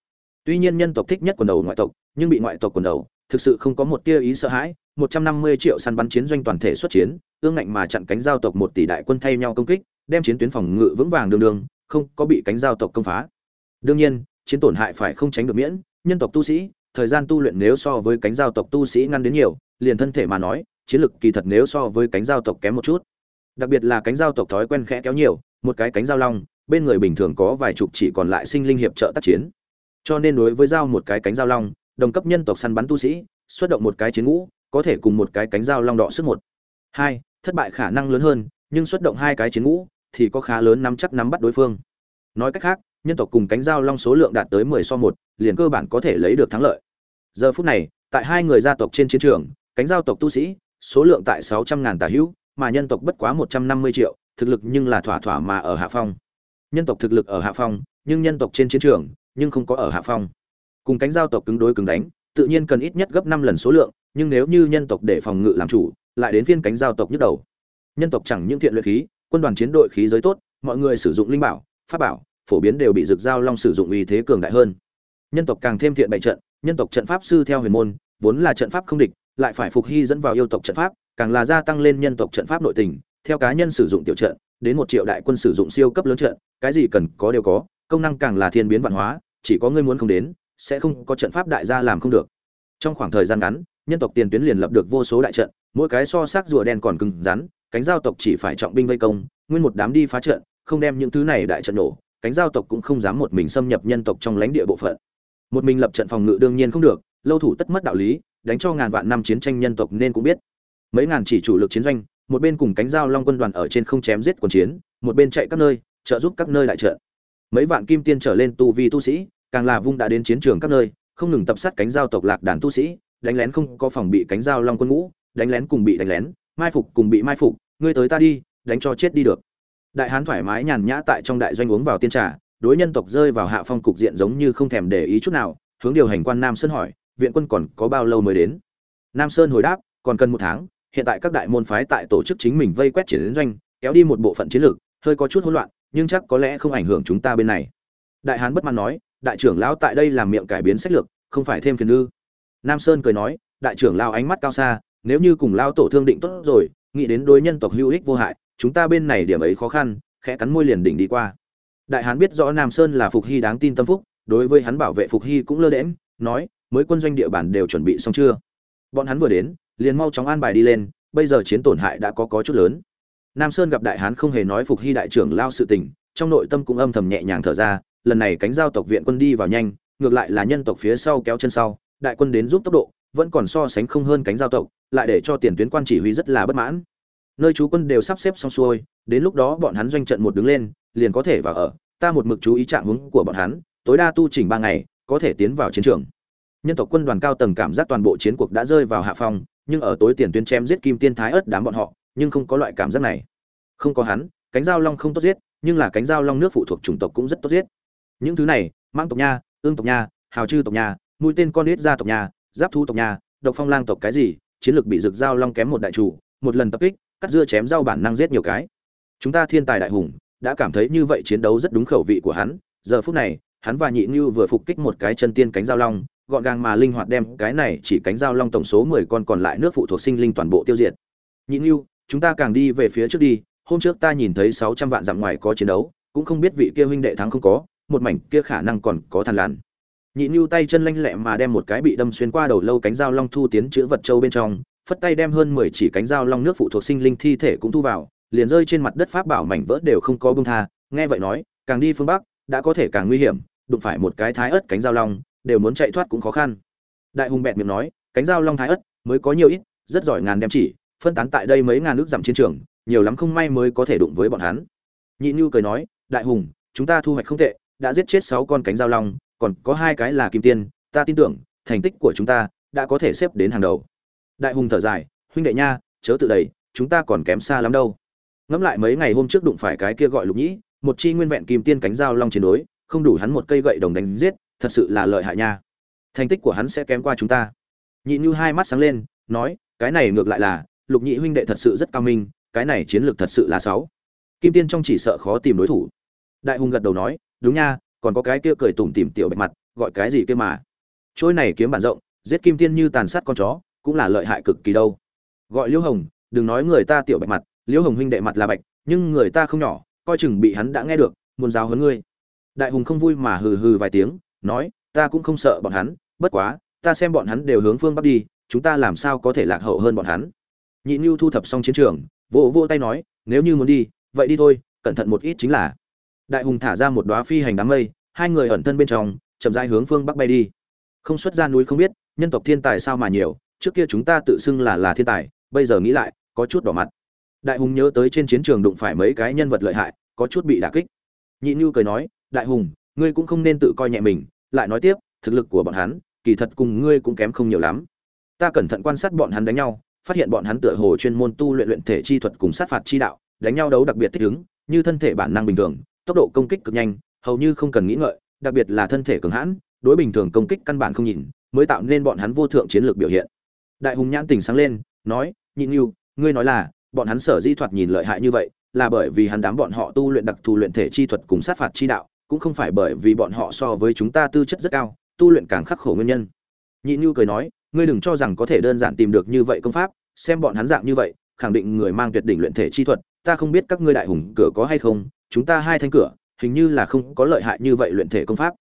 Tuy nhiên nhân tộc thích nhất quần đầu ngoại tộc, nhưng bị ngoại tộc quần đầu, thực sự không có một tia ý sợ hãi một trăm năm mươi triệu săn bắn chiến doanh toàn thể xuất chiến, ương ngạnh mà chặn cánh giao tộc một tỷ đại quân thay nhau công kích, đem chiến tuyến phòng ngự vững vàng đường đường, không có bị cánh giao tộc công phá. Đương nhiên, chiến tổn hại phải không tránh được miễn, nhân tộc tu sĩ, thời gian tu luyện nếu so với cánh giao tộc tu sĩ ngăn đến nhiều, liền thân thể mà nói, chiến lực kỳ thật nếu so với cánh giao tộc kém một chút. Đặc biệt là cánh giao tộc thói quen khẽ kéo nhiều, một cái cánh giao long, bên người bình thường có vài chục chỉ còn lại sinh linh hiệp trợ tác chiến. Cho nên đối với giao một cái cánh giao long, đồng cấp nhân tộc săn bắn tu sĩ, xuất động một cái chiến ngũ có thể cùng một cái cánh dao long đỏ sức một. Hai, thất bại khả năng lớn hơn, nhưng xuất động hai cái chiến ngũ thì có khá lớn nắm chắc nắm bắt đối phương. Nói cách khác, nhân tộc cùng cánh dao long số lượng đạt tới mười so một, liền cơ bản có thể lấy được thắng lợi. Giờ phút này, tại hai người gia tộc trên chiến trường, cánh giao tộc tu sĩ, số lượng tại sáu trăm ngàn tà hữu, mà nhân tộc bất quá một trăm năm mươi triệu, thực lực nhưng là thỏa thỏa mà ở hạ phong. Nhân tộc thực lực ở hạ phong, nhưng nhân tộc trên chiến trường, nhưng không có ở hạ phong. Cùng cánh giao tộc cứng đối cứng đánh, tự nhiên cần ít nhất gấp năm lần số lượng nhưng nếu như nhân tộc để phòng ngự làm chủ, lại đến phiên cánh giao tộc nhức đầu. Nhân tộc chẳng những thiện luyện khí, quân đoàn chiến đội khí giới tốt, mọi người sử dụng linh bảo, pháp bảo, phổ biến đều bị rực giao long sử dụng uy thế cường đại hơn. Nhân tộc càng thêm thiện bày trận, nhân tộc trận pháp sư theo huyền môn, vốn là trận pháp không địch, lại phải phục hy dẫn vào yêu tộc trận pháp, càng là gia tăng lên nhân tộc trận pháp nội tình. Theo cá nhân sử dụng tiểu trận, đến một triệu đại quân sử dụng siêu cấp lớn trận, cái gì cần có đều có, công năng càng là thiên biến vạn hóa, chỉ có ngươi muốn không đến, sẽ không có trận pháp đại gia làm không được. Trong khoảng thời gian ngắn nhân tộc tiền tuyến liền lập được vô số đại trận, mỗi cái so xác rùa đen còn cứng rắn, cánh giao tộc chỉ phải trọng binh vây công, nguyên một đám đi phá trận, không đem những thứ này đại trận nổ, cánh giao tộc cũng không dám một mình xâm nhập nhân tộc trong lãnh địa bộ phận. Một mình lập trận phòng ngự đương nhiên không được, lâu thủ tất mất đạo lý, đánh cho ngàn vạn năm chiến tranh nhân tộc nên cũng biết. Mấy ngàn chỉ chủ lực chiến doanh, một bên cùng cánh giao long quân đoàn ở trên không chém giết quần chiến, một bên chạy các nơi, trợ giúp các nơi đại trận. Mấy vạn kim tiên trở lên tu vi tu sĩ, càng là vung đã đến chiến trường các nơi, không ngừng tập sát cánh giao tộc lạc đàn tu sĩ đánh lén không có phòng bị cánh dao long quân ngũ, đánh lén cùng bị đánh lén, mai phục cùng bị mai phục, ngươi tới ta đi, đánh cho chết đi được. Đại hán thoải mái nhàn nhã tại trong đại doanh uống vào tiên trà, đối nhân tộc rơi vào hạ phong cục diện giống như không thèm để ý chút nào, hướng điều hành quan nam sơn hỏi, viện quân còn có bao lâu mới đến? Nam sơn hồi đáp, còn cần một tháng, hiện tại các đại môn phái tại tổ chức chính mình vây quét triển doanh, kéo đi một bộ phận chiến lược, hơi có chút hỗn loạn, nhưng chắc có lẽ không ảnh hưởng chúng ta bên này. Đại hán bất mãn nói, đại trưởng lão tại đây làm miệng cải biến sách lược, không phải thêm phiền ư nam sơn cười nói đại trưởng lao ánh mắt cao xa nếu như cùng lao tổ thương định tốt rồi nghĩ đến đối nhân tộc hữu ích vô hại chúng ta bên này điểm ấy khó khăn khẽ cắn môi liền đỉnh đi qua. Đại hán biết rõ nam sơn là phục hy đáng tin tâm phúc đối với hắn bảo vệ phục hy cũng lơ đễnh, nói mới quân doanh địa bàn đều chuẩn bị xong chưa? Bọn hắn vừa đến liền mau chóng an bài đi lên bây giờ chiến tổn hại đã có có chút lớn. Nam sơn gặp đại hán không hề nói phục hy đại trưởng lao sự tình trong nội tâm cũng âm thầm nhẹ nhàng thở ra lần này cánh giao tộc viện quân đi vào nhanh ngược lại là nhân tộc phía sau kéo chân sau đại quân đến giúp tốc độ, vẫn còn so sánh không hơn cánh giao tộc, lại để cho tiền tuyến quan chỉ huy rất là bất mãn. Nơi chú quân đều sắp xếp xong xuôi, đến lúc đó bọn hắn doanh trận một đứng lên, liền có thể vào ở. Ta một mực chú ý trạng hướng của bọn hắn, tối đa tu chỉnh ba ngày, có thể tiến vào chiến trường. Nhân tộc quân đoàn cao tầng cảm giác toàn bộ chiến cuộc đã rơi vào hạ phong, nhưng ở tối tiền tuyến chém giết kim tiên thái ớt đám bọn họ, nhưng không có loại cảm giác này. Không có hắn, cánh giao long không tốt giết, nhưng là cánh giao long nước phụ thuộc chủng tộc cũng rất tốt giết. Những thứ này mang tộc nha, ương tộc nha, hào chư tộc nha mũi tên con nít gia tộc nhà, giáp thu tộc nhà, độc phong lang tộc cái gì chiến lược bị rực giao long kém một đại chủ một lần tập kích cắt dưa chém rau bản năng giết nhiều cái. Chúng ta thiên tài đại hùng đã cảm thấy như vậy chiến đấu rất đúng khẩu vị của hắn giờ phút này hắn và nhị như vừa phục kích một cái chân tiên cánh giao long gọn gàng mà linh hoạt đem cái này chỉ cánh giao long tổng số mười con còn lại nước phụ thuộc sinh linh toàn bộ tiêu diệt. Nhị như chúng ta càng đi về phía trước đi hôm trước ta nhìn thấy sáu trăm vạn dặm ngoài có chiến đấu cũng không biết vị kia huynh đệ thắng không có một mảnh kia khả năng còn có thằn lằn nhị Nhu tay chân lanh lẹ mà đem một cái bị đâm xuyên qua đầu lâu cánh dao long thu tiến chữ vật châu bên trong, phất tay đem hơn mười chỉ cánh dao long nước phụ thuộc sinh linh thi thể cũng thu vào, liền rơi trên mặt đất pháp bảo mảnh vỡ đều không có bưng tha. Nghe vậy nói, càng đi phương bắc, đã có thể càng nguy hiểm, đụng phải một cái thái ớt cánh dao long, đều muốn chạy thoát cũng khó khăn. Đại hùng bẹt miệng nói, cánh dao long thái ớt, mới có nhiều ít, rất giỏi ngàn đem chỉ, phân tán tại đây mấy ngàn nước giảm chiến trường, nhiều lắm không may mới có thể đụng với bọn hắn. Nhị Nhu cười nói, đại hùng, chúng ta thu hoạch không tệ, đã giết chết sáu con cánh dao long còn có hai cái là kim tiên, ta tin tưởng, thành tích của chúng ta đã có thể xếp đến hàng đầu. Đại hùng thở dài, huynh đệ nha, chớ tự đầy chúng ta còn kém xa lắm đâu. Ngẫm lại mấy ngày hôm trước đụng phải cái kia gọi lục nhĩ, một chi nguyên vẹn kim tiên cánh dao long chiến đối, không đủ hắn một cây gậy đồng đánh giết, thật sự là lợi hại nha. Thành tích của hắn sẽ kém qua chúng ta. Nhị như hai mắt sáng lên, nói, cái này ngược lại là, lục nhị huynh đệ thật sự rất cao minh, cái này chiến lược thật sự là sáu kim tiên trong chỉ sợ khó tìm đối thủ. Đại hùng gật đầu nói, đúng nha còn có cái kia cười tủm tỉm tiểu bạch mặt, gọi cái gì kia mà. Trôi này kiếm bản rộng, giết kim tiên như tàn sát con chó, cũng là lợi hại cực kỳ đâu. Gọi liễu hồng, đừng nói người ta tiểu bạch mặt, liễu hồng huynh đệ mặt là bạch, nhưng người ta không nhỏ, coi chừng bị hắn đã nghe được, muốn giáo huấn ngươi. Đại hùng không vui mà hừ hừ vài tiếng, nói, ta cũng không sợ bọn hắn, bất quá, ta xem bọn hắn đều hướng phương bắc đi, chúng ta làm sao có thể lạc hậu hơn bọn hắn? Nhị nhu thu thập xong chiến trường, vỗ vỗ tay nói, nếu như muốn đi, vậy đi thôi, cẩn thận một ít chính là đại hùng thả ra một đoá phi hành đám mây, hai người ẩn thân bên trong, chậm rãi hướng phương bắc bay đi. Không xuất ra núi không biết, nhân tộc thiên tài sao mà nhiều, trước kia chúng ta tự xưng là là thiên tài, bây giờ nghĩ lại, có chút đỏ mặt. Đại hùng nhớ tới trên chiến trường đụng phải mấy cái nhân vật lợi hại, có chút bị đả kích. Nhị nhu cười nói, đại hùng, ngươi cũng không nên tự coi nhẹ mình, lại nói tiếp, thực lực của bọn hắn, kỳ thật cùng ngươi cũng kém không nhiều lắm. Ta cẩn thận quan sát bọn hắn đánh nhau, phát hiện bọn hắn tựa hồ chuyên môn tu luyện luyện thể chi thuật cùng sát phạt chi đạo, đánh nhau đấu đặc biệt thích ứng, như thân thể bản năng bình thường tốc độ công kích cực nhanh, hầu như không cần nghĩ ngợi, đặc biệt là thân thể cường hãn, đối bình thường công kích căn bản không nhìn, mới tạo nên bọn hắn vô thượng chiến lược biểu hiện. Đại hùng nhãn tỉnh sáng lên, nói nhịn yêu ngươi nói là, bọn hắn sở di thuật nhìn lợi hại như vậy, là bởi vì hắn đám bọn họ tu luyện đặc thù luyện thể chi thuật cùng sát phạt chi đạo, cũng không phải bởi vì bọn họ so với chúng ta tư chất rất cao, tu luyện càng khắc khổ nguyên nhân. Nhịn yêu cười nói, ngươi đừng cho rằng có thể đơn giản tìm được như vậy công pháp, xem bọn hắn dạng như vậy, khẳng định người mang tuyệt đỉnh luyện thể chi thuật, ta không biết các ngươi đại hùng cửa có hay không chúng ta hai thanh cửa, hình như là không có lợi hại như vậy luyện thể công pháp.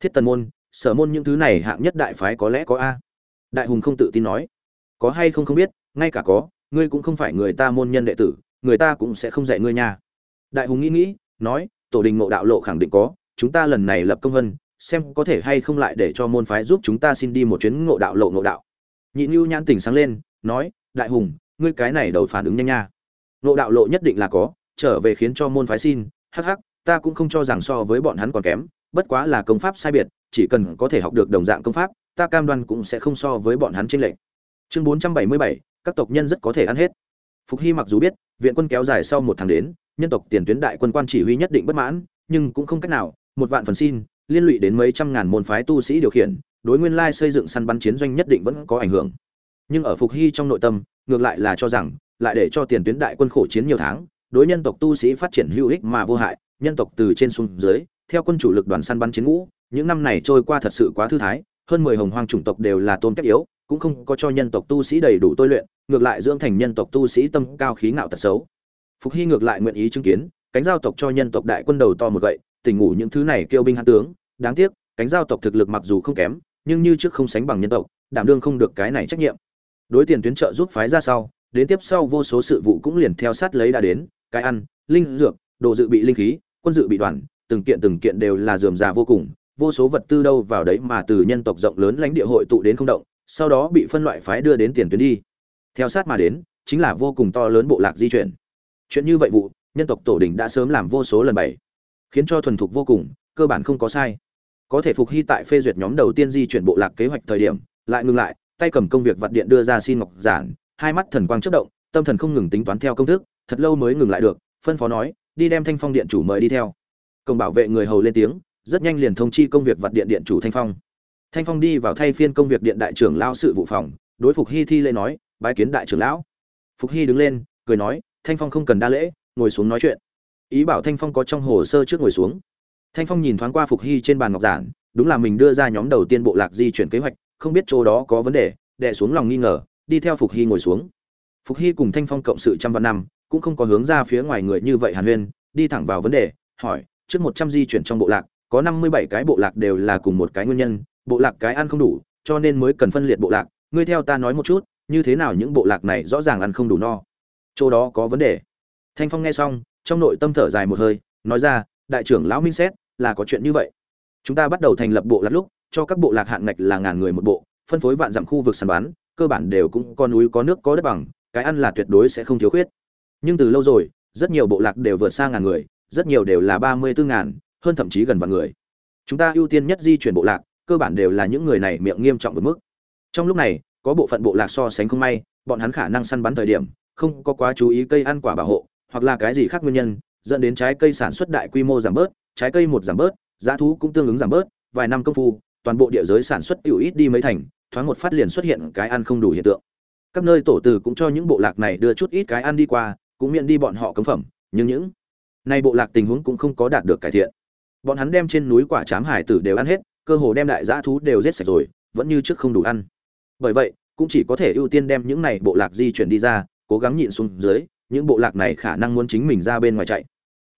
Thiết tần môn, sở môn những thứ này hạng nhất đại phái có lẽ có a. Đại hùng không tự tin nói. Có hay không không biết, ngay cả có, ngươi cũng không phải người ta môn nhân đệ tử, người ta cũng sẽ không dạy ngươi nha. Đại hùng nghĩ nghĩ, nói, tổ đình ngộ đạo lộ khẳng định có, chúng ta lần này lập công vân, xem có thể hay không lại để cho môn phái giúp chúng ta xin đi một chuyến ngộ đạo lộ ngộ đạo. Nhị nhu nhãn tỉnh sáng lên, nói, đại hùng, ngươi cái này đầu phản ứng nhanh nha. Ngộ đạo lộ nhất định là có, trở về khiến cho môn phái xin hắc hắc, ta cũng không cho rằng so với bọn hắn còn kém, bất quá là công pháp sai biệt, chỉ cần có thể học được đồng dạng công pháp, ta cam đoan cũng sẽ không so với bọn hắn trên lệch. chương bốn trăm bảy mươi bảy, các tộc nhân rất có thể ăn hết phục hy mặc dù biết, viện quân kéo dài sau một tháng đến, nhân tộc tiền tuyến đại quân quan chỉ huy nhất định bất mãn, nhưng cũng không cách nào, một vạn phần xin, liên lụy đến mấy trăm ngàn môn phái tu sĩ điều khiển, đối nguyên lai xây dựng săn bắn chiến doanh nhất định vẫn có ảnh hưởng nhưng ở phục hy trong nội tâm, ngược lại là cho rằng, lại để cho tiền tuyến đại quân khổ chiến nhiều tháng đối nhân tộc tu sĩ phát triển hữu ích mà vô hại, nhân tộc từ trên xuống dưới, theo quân chủ lực đoàn săn bắn chiến ngũ, những năm này trôi qua thật sự quá thư thái, hơn mười hồng hoang chủng tộc đều là tôn kép yếu, cũng không có cho nhân tộc tu sĩ đầy đủ tôi luyện, ngược lại dưỡng thành nhân tộc tu sĩ tâm cao khí ngạo tật xấu. Phục hy ngược lại nguyện ý chứng kiến, cánh giao tộc cho nhân tộc đại quân đầu to một gậy, tỉnh ngủ những thứ này kêu binh hãn tướng, đáng tiếc, cánh giao tộc thực lực mặc dù không kém, nhưng như trước không sánh bằng nhân tộc, đảm đương không được cái này trách nhiệm. Đối tiền tuyến trợ giúp phái ra sau, đến tiếp sau vô số sự vụ cũng liền theo sát lấy đã đến cái ăn, linh dược, đồ dự bị linh khí, quân dự bị đoàn, từng kiện từng kiện đều là dườm già vô cùng, vô số vật tư đâu vào đấy mà từ nhân tộc rộng lớn lãnh địa hội tụ đến không động, sau đó bị phân loại phái đưa đến tiền tuyến đi. Theo sát mà đến, chính là vô cùng to lớn bộ lạc di chuyển. Chuyện như vậy vụ, nhân tộc tổ đình đã sớm làm vô số lần bảy khiến cho thuần thục vô cùng, cơ bản không có sai. Có thể phục hy tại phê duyệt nhóm đầu tiên di chuyển bộ lạc kế hoạch thời điểm, lại ngừng lại, tay cầm công việc vặt điện đưa ra xin ngọc giản, hai mắt thần quang chất động, tâm thần không ngừng tính toán theo công thức thật lâu mới ngừng lại được, phân phó nói, đi đem thanh phong điện chủ mời đi theo. Công bảo vệ người hầu lên tiếng, rất nhanh liền thông chi công việc vặt điện điện chủ thanh phong. Thanh phong đi vào thay phiên công việc điện đại trưởng lao sự vụ phòng, đối phục hy thi lễ nói, bái kiến đại trưởng lão. Phục hy đứng lên, cười nói, thanh phong không cần đa lễ, ngồi xuống nói chuyện. Ý bảo thanh phong có trong hồ sơ trước ngồi xuống. Thanh phong nhìn thoáng qua phục hy trên bàn ngọc giản, đúng là mình đưa ra nhóm đầu tiên bộ lạc di chuyển kế hoạch, không biết chỗ đó có vấn đề đẻ xuống lòng nghi ngờ, đi theo phục hy ngồi xuống. Phục hy cùng thanh phong cộng sự trăm vạn năm cũng không có hướng ra phía ngoài người như vậy hàn huyên, đi thẳng vào vấn đề, hỏi, trước một trăm di chuyển trong bộ lạc, có năm mươi bảy cái bộ lạc đều là cùng một cái nguyên nhân, bộ lạc cái ăn không đủ, cho nên mới cần phân liệt bộ lạc. Ngươi theo ta nói một chút, như thế nào những bộ lạc này rõ ràng ăn không đủ no? Chỗ đó có vấn đề. Thanh phong nghe xong, trong nội tâm thở dài một hơi, nói ra, đại trưởng lão minh xét, là có chuyện như vậy. Chúng ta bắt đầu thành lập bộ lạc lúc, cho các bộ lạc hạn ngạch là ngàn người một bộ, phân phối vạn dặm khu vực săn bắn, cơ bản đều cũng có núi có nước có đất bằng, cái ăn là tuyệt đối sẽ không thiếu khuyết nhưng từ lâu rồi, rất nhiều bộ lạc đều vượt xa ngàn người, rất nhiều đều là ba mươi bốn ngàn, hơn thậm chí gần vạn người. Chúng ta ưu tiên nhất di chuyển bộ lạc, cơ bản đều là những người này miệng nghiêm trọng vượt mức. Trong lúc này, có bộ phận bộ lạc so sánh không may, bọn hắn khả năng săn bắn thời điểm, không có quá chú ý cây ăn quả bảo hộ, hoặc là cái gì khác nguyên nhân, dẫn đến trái cây sản xuất đại quy mô giảm bớt, trái cây một giảm bớt, giá thú cũng tương ứng giảm bớt, vài năm công phu, toàn bộ địa giới sản xuất tiểu ít đi mấy thành, thoáng một phát liền xuất hiện cái ăn không đủ hiện tượng. Các nơi tổ từ cũng cho những bộ lạc này đưa chút ít cái ăn đi qua cũng miễn đi bọn họ cấm phẩm, nhưng những nay bộ lạc tình huống cũng không có đạt được cải thiện. Bọn hắn đem trên núi quả chám hải tử đều ăn hết, cơ hồ đem đại dã thú đều giết sạch rồi, vẫn như trước không đủ ăn. Bởi vậy, cũng chỉ có thể ưu tiên đem những này bộ lạc di chuyển đi ra, cố gắng nhịn xuống dưới, những bộ lạc này khả năng muốn chính mình ra bên ngoài chạy.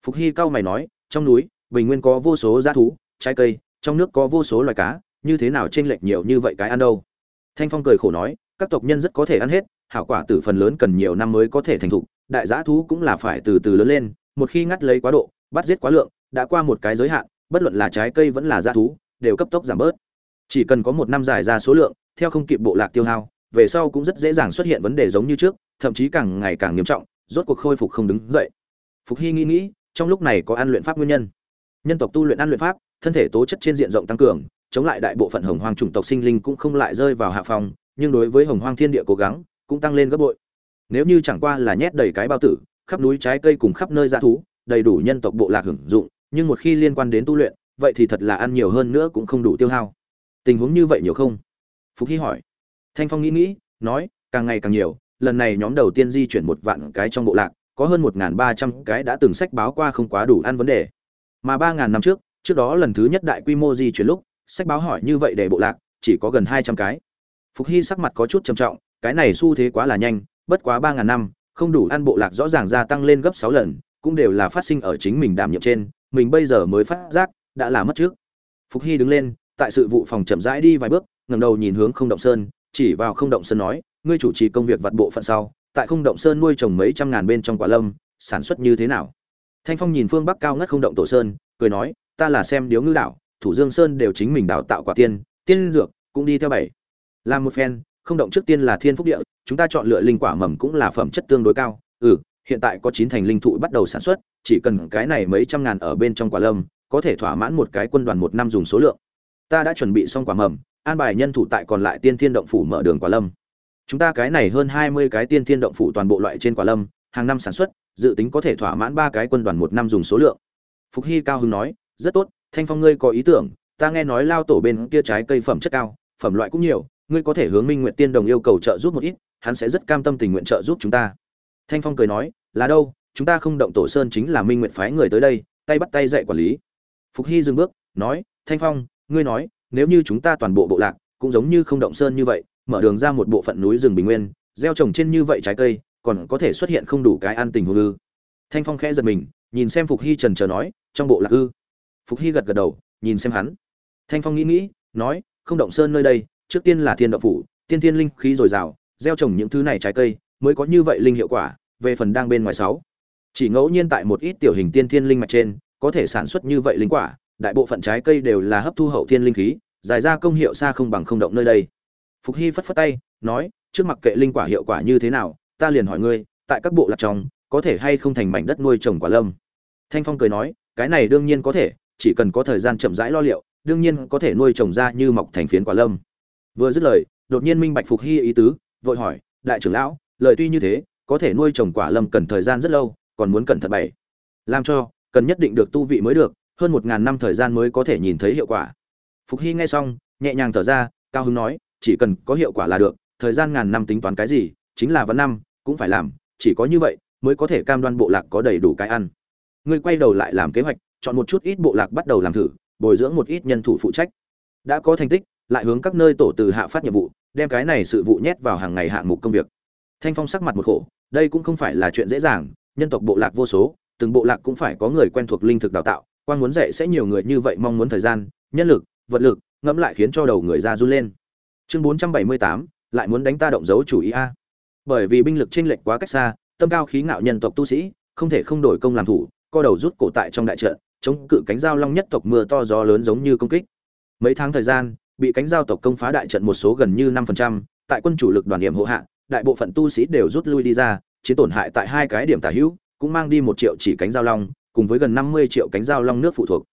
Phục hy cao mày nói, trong núi, bình nguyên có vô số dã thú, trái cây, trong nước có vô số loài cá, như thế nào chênh lệch nhiều như vậy cái ăn đâu? Thanh phong cười khổ nói, các tộc nhân rất có thể ăn hết, hảo quả tử phần lớn cần nhiều năm mới có thể thành thục đại giã thú cũng là phải từ từ lớn lên, một khi ngắt lấy quá độ, bắt giết quá lượng, đã qua một cái giới hạn, bất luận là trái cây vẫn là giã thú, đều cấp tốc giảm bớt. Chỉ cần có một năm dài ra số lượng, theo không kịp bộ lạc tiêu hao, về sau cũng rất dễ dàng xuất hiện vấn đề giống như trước, thậm chí càng ngày càng nghiêm trọng, rốt cuộc khôi phục không đứng dậy. Phục hy nghĩ nghĩ, trong lúc này có ăn luyện pháp nguyên nhân. Nhân tộc tu luyện ăn luyện pháp, thân thể tố chất trên diện rộng tăng cường, chống lại đại bộ phận hồng hoang chủng tộc sinh linh cũng không lại rơi vào hạ phòng nhưng đối với hồng hoang thiên địa cố gắng, cũng tăng lên gấp bội nếu như chẳng qua là nhét đầy cái bao tử, khắp núi trái cây cùng khắp nơi dã thú, đầy đủ nhân tộc bộ lạc hưởng dụng, nhưng một khi liên quan đến tu luyện, vậy thì thật là ăn nhiều hơn nữa cũng không đủ tiêu hao. Tình huống như vậy nhiều không? Phục hy hỏi. Thanh phong nghĩ nghĩ, nói, càng ngày càng nhiều, lần này nhóm đầu tiên di chuyển một vạn cái trong bộ lạc, có hơn một ba trăm cái đã từng sách báo qua không quá đủ ăn vấn đề. Mà ba ngàn năm trước trước đó lần thứ nhất đại quy mô di chuyển lúc, sách báo hỏi như vậy để bộ lạc, chỉ có gần hai trăm cái. Phục hy sắc mặt có chút trầm trọng, cái này xu thế quá là nhanh bất quá ba ngàn năm, không đủ ăn bộ lạc rõ ràng gia tăng lên gấp sáu lần, cũng đều là phát sinh ở chính mình đảm nhiệm trên, mình bây giờ mới phát giác, đã là mất trước. Phục hy đứng lên, tại sự vụ phòng chậm rãi đi vài bước, ngẩng đầu nhìn hướng không động sơn, chỉ vào không động sơn nói, ngươi chủ trì công việc vặt bộ phận sau, tại không động sơn nuôi trồng mấy trăm ngàn bên trong quả lâm, sản xuất như thế nào? Thanh phong nhìn phương bắc cao ngất không động tổ sơn, cười nói, ta là xem điếu ngư đảo, thủ dương sơn đều chính mình đào tạo quả tiên tiên dược, cũng đi theo bảy. Làm một phen, không động trước tiên là thiên phúc địa chúng ta chọn lựa linh quả mầm cũng là phẩm chất tương đối cao. Ừ hiện tại có chín thành linh thụ bắt đầu sản xuất, chỉ cần cái này mấy trăm ngàn ở bên trong quả lâm, có thể thỏa mãn một cái quân đoàn một năm dùng số lượng. Ta đã chuẩn bị xong quả mầm, an bài nhân thủ tại còn lại tiên thiên động phủ mở đường quả lâm. Chúng ta cái này hơn hai mươi cái tiên thiên động phủ toàn bộ loại trên quả lâm, hàng năm sản xuất, dự tính có thể thỏa mãn ba cái quân đoàn một năm dùng số lượng. Phục hy cao hưng nói, rất tốt, thanh phong ngươi có ý tưởng, ta nghe nói lao tổ bên kia trái cây phẩm chất cao, phẩm loại cũng nhiều, ngươi có thể hướng minh nguyện tiên đồng yêu cầu trợ giúp một ít hắn sẽ rất cam tâm tình nguyện trợ giúp chúng ta. Thanh phong cười nói, là đâu, chúng ta không động tổ sơn chính là minh nguyện phái người tới đây, tay bắt tay dạy quản lý. Phục hy dừng bước, nói, thanh phong, ngươi nói, nếu như chúng ta toàn bộ bộ lạc cũng giống như không động sơn như vậy, mở đường ra một bộ phận núi rừng bình nguyên, gieo trồng trên như vậy trái cây, còn có thể xuất hiện không đủ cái an tình hồ ư? Thanh phong khẽ giật mình, nhìn xem phục hy trần chờ nói, trong bộ lạc ư? Phục hy gật gật đầu, nhìn xem hắn. Thanh phong nghĩ nghĩ, nói, không động sơn nơi đây, trước tiên là thiên động phủ, tiên thiên linh khí dồi dào gieo trồng những thứ này trái cây, mới có như vậy linh hiệu quả, về phần đang bên ngoài sáu. Chỉ ngẫu nhiên tại một ít tiểu hình tiên thiên linh mạch trên, có thể sản xuất như vậy linh quả, đại bộ phận trái cây đều là hấp thu hậu thiên linh khí, giải ra công hiệu xa không bằng không động nơi đây. Phục hy phất phất tay, nói, trước mặt kệ linh quả hiệu quả như thế nào, ta liền hỏi ngươi, tại các bộ lạc trong, có thể hay không thành mảnh đất nuôi trồng quả lâm? Thanh phong cười nói, cái này đương nhiên có thể, chỉ cần có thời gian chậm rãi lo liệu, đương nhiên có thể nuôi trồng ra như mọc thành phiến quả lâm. Vừa dứt lời, đột nhiên minh bạch phục hy ý tứ vội hỏi, đại trưởng lão, lời tuy như thế, có thể nuôi trồng quả lâm cần thời gian rất lâu, còn muốn cẩn thận bảy làm cho, cần nhất định được tu vị mới được, hơn một ngàn năm thời gian mới có thể nhìn thấy hiệu quả. Phục hy nghe xong, nhẹ nhàng thở ra, cao hứng nói, chỉ cần có hiệu quả là được, thời gian ngàn năm tính toán cái gì, chính là vẫn năm, cũng phải làm, chỉ có như vậy mới có thể cam đoan bộ lạc có đầy đủ cái ăn. Ngươi quay đầu lại làm kế hoạch, chọn một chút ít bộ lạc bắt đầu làm thử, bồi dưỡng một ít nhân thủ phụ trách. Đã có thành tích, lại hướng các nơi tổ từ hạ phát nhiệm vụ đem cái này sự vụ nhét vào hàng ngày hạng mục công việc. Thanh phong sắc mặt một khổ, đây cũng không phải là chuyện dễ dàng, nhân tộc bộ lạc vô số, từng bộ lạc cũng phải có người quen thuộc linh thực đào tạo, quan muốn dạy sẽ nhiều người như vậy mong muốn thời gian, nhân lực, vật lực, ngẫm lại khiến cho đầu người ra run lên. Chương bốn trăm bảy mươi tám, lại muốn đánh ta động dấu chủ ý a. Bởi vì binh lực chênh lệch quá cách xa, tâm cao khí ngạo nhân tộc tu sĩ, không thể không đổi công làm thủ, co đầu rút cổ tại trong đại trận, chống cự cánh giao long nhất tộc mưa to gió lớn giống như công kích. Mấy tháng thời gian bị cánh giao tộc công phá đại trận một số gần như năm phần trăm, tại quân chủ lực đoàn điểm hộ hạ, đại bộ phận tu sĩ đều rút lui đi ra, chiến tổn hại tại hai cái điểm tả hữu, cũng mang đi một triệu chỉ cánh giao long, cùng với gần năm mươi triệu cánh giao long nước phụ thuộc.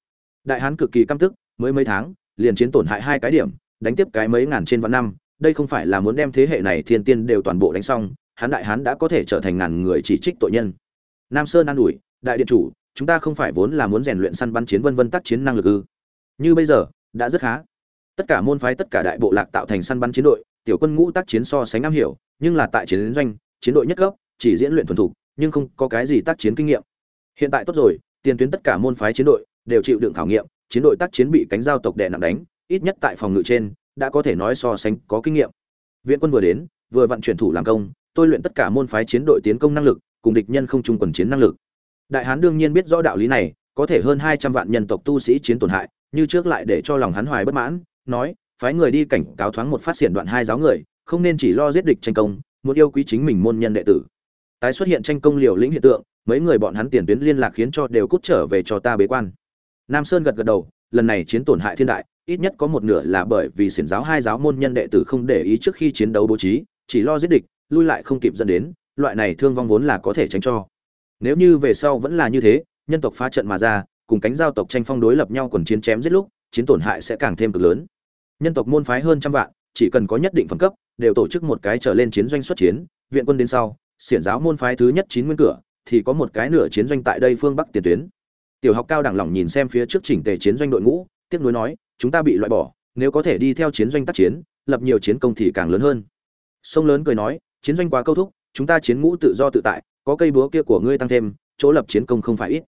Đại hán cực kỳ căm tức, mới mấy tháng, liền chiến tổn hại hai cái điểm, đánh tiếp cái mấy ngàn trên vạn năm, đây không phải là muốn đem thế hệ này thiên tiên đều toàn bộ đánh xong, hán đại hán đã có thể trở thành ngàn người chỉ trích tội nhân. Nam sơn an ủi, đại điện chủ, chúng ta không phải vốn là muốn rèn luyện săn bắn chiến vân vân tác chiến năng lực ư? Như bây giờ, đã rất khá tất cả môn phái, tất cả đại bộ lạc tạo thành săn bắn chiến đội, tiểu quân ngũ tác chiến so sánh am hiểu, nhưng là tại chiến doanh, chiến đội nhất cấp chỉ diễn luyện thuần thục nhưng không có cái gì tác chiến kinh nghiệm. Hiện tại tốt rồi, tiền tuyến tất cả môn phái chiến đội đều chịu đựng khảo nghiệm, chiến đội tác chiến bị cánh giao tộc đè nặng đánh, ít nhất tại phòng ngự trên, đã có thể nói so sánh có kinh nghiệm. Viện quân vừa đến, vừa vận chuyển thủ làm công, tôi luyện tất cả môn phái chiến đội tiến công năng lực, cùng địch nhân không chung quần chiến năng lực. Đại hán đương nhiên biết rõ đạo lý này, có thể hơn hai trăm vạn nhân tộc tu sĩ chiến tổn hại, như trước lại để cho lòng hắn hoài bất mãn nói, phái người đi cảnh cáo thoáng một phát triển đoạn hai giáo người, không nên chỉ lo giết địch tranh công, muốn yêu quý chính mình môn nhân đệ tử. Tái xuất hiện tranh công liều lĩnh hiện tượng, mấy người bọn hắn tiền tuyến liên lạc khiến cho đều cút trở về cho ta bế quan. Nam sơn gật gật đầu, lần này chiến tổn hại thiên đại, ít nhất có một nửa là bởi vì xiển giáo hai giáo môn nhân đệ tử không để ý trước khi chiến đấu bố trí, chỉ lo giết địch, lui lại không kịp dẫn đến, loại này thương vong vốn là có thể tránh cho. Nếu như về sau vẫn là như thế, nhân tộc phá trận mà ra, cùng cánh giao tộc tranh phong đối lập nhau còn chiến chém giết lúc, chiến tổn hại sẽ càng thêm cực lớn nhân tộc môn phái hơn trăm vạn, chỉ cần có nhất định phẩm cấp, đều tổ chức một cái trở lên chiến doanh xuất chiến, viện quân đến sau, xiển giáo môn phái thứ nhất chín nguyên cửa, thì có một cái nửa chiến doanh tại đây phương bắc tiền tuyến. Tiểu học cao đẳng lỏng nhìn xem phía trước chỉnh tề chiến doanh đội ngũ, tiếc nuối nói, chúng ta bị loại bỏ, nếu có thể đi theo chiến doanh tác chiến, lập nhiều chiến công thì càng lớn hơn. Sông lớn cười nói, chiến doanh quá câu thúc, chúng ta chiến ngũ tự do tự tại, có cây búa kia của ngươi tăng thêm, chỗ lập chiến công không phải ít.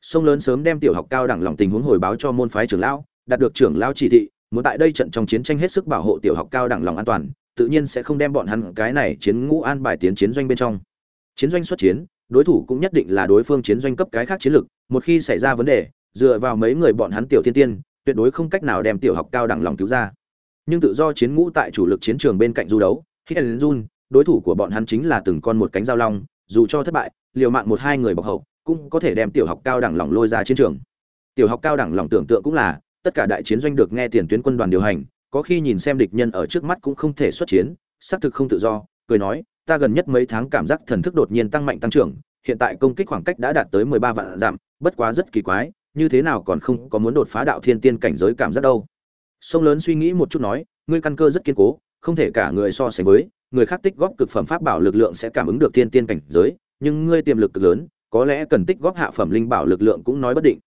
Sông lớn sớm đem tiểu học cao đẳng lòng tình huống hồi báo cho môn phái trưởng lão, đạt được trưởng lão chỉ thị muốn tại đây trận trong chiến tranh hết sức bảo hộ tiểu học cao đẳng lòng an toàn, tự nhiên sẽ không đem bọn hắn cái này chiến ngũ an bài tiến chiến doanh bên trong. Chiến doanh xuất chiến, đối thủ cũng nhất định là đối phương chiến doanh cấp cái khác chiến lược một khi xảy ra vấn đề, dựa vào mấy người bọn hắn tiểu thiên tiên, tuyệt đối không cách nào đem tiểu học cao đẳng lòng cứu ra. Nhưng tự do chiến ngũ tại chủ lực chiến trường bên cạnh du đấu hit jun đối thủ của bọn hắn chính là từng con một cánh giao long, dù cho thất bại, liều mạng một hai người bọc hậu, cũng có thể đem tiểu học cao đẳng lòng lôi ra chiến trường. Tiểu học cao đẳng lòng tưởng tượng cũng là tất cả đại chiến doanh được nghe tiền tuyến quân đoàn điều hành có khi nhìn xem địch nhân ở trước mắt cũng không thể xuất chiến xác thực không tự do cười nói ta gần nhất mấy tháng cảm giác thần thức đột nhiên tăng mạnh tăng trưởng hiện tại công kích khoảng cách đã đạt tới mười ba vạn giảm, bất quá rất kỳ quái như thế nào còn không có muốn đột phá đạo thiên tiên cảnh giới cảm giác đâu. Sông lớn suy nghĩ một chút nói ngươi căn cơ rất kiên cố không thể cả người so sánh với người khác tích góp cực phẩm pháp bảo lực lượng sẽ cảm ứng được thiên tiên cảnh giới nhưng ngươi tiềm lực cực lớn có lẽ cần tích góp hạ phẩm linh bảo lực lượng cũng nói bất định.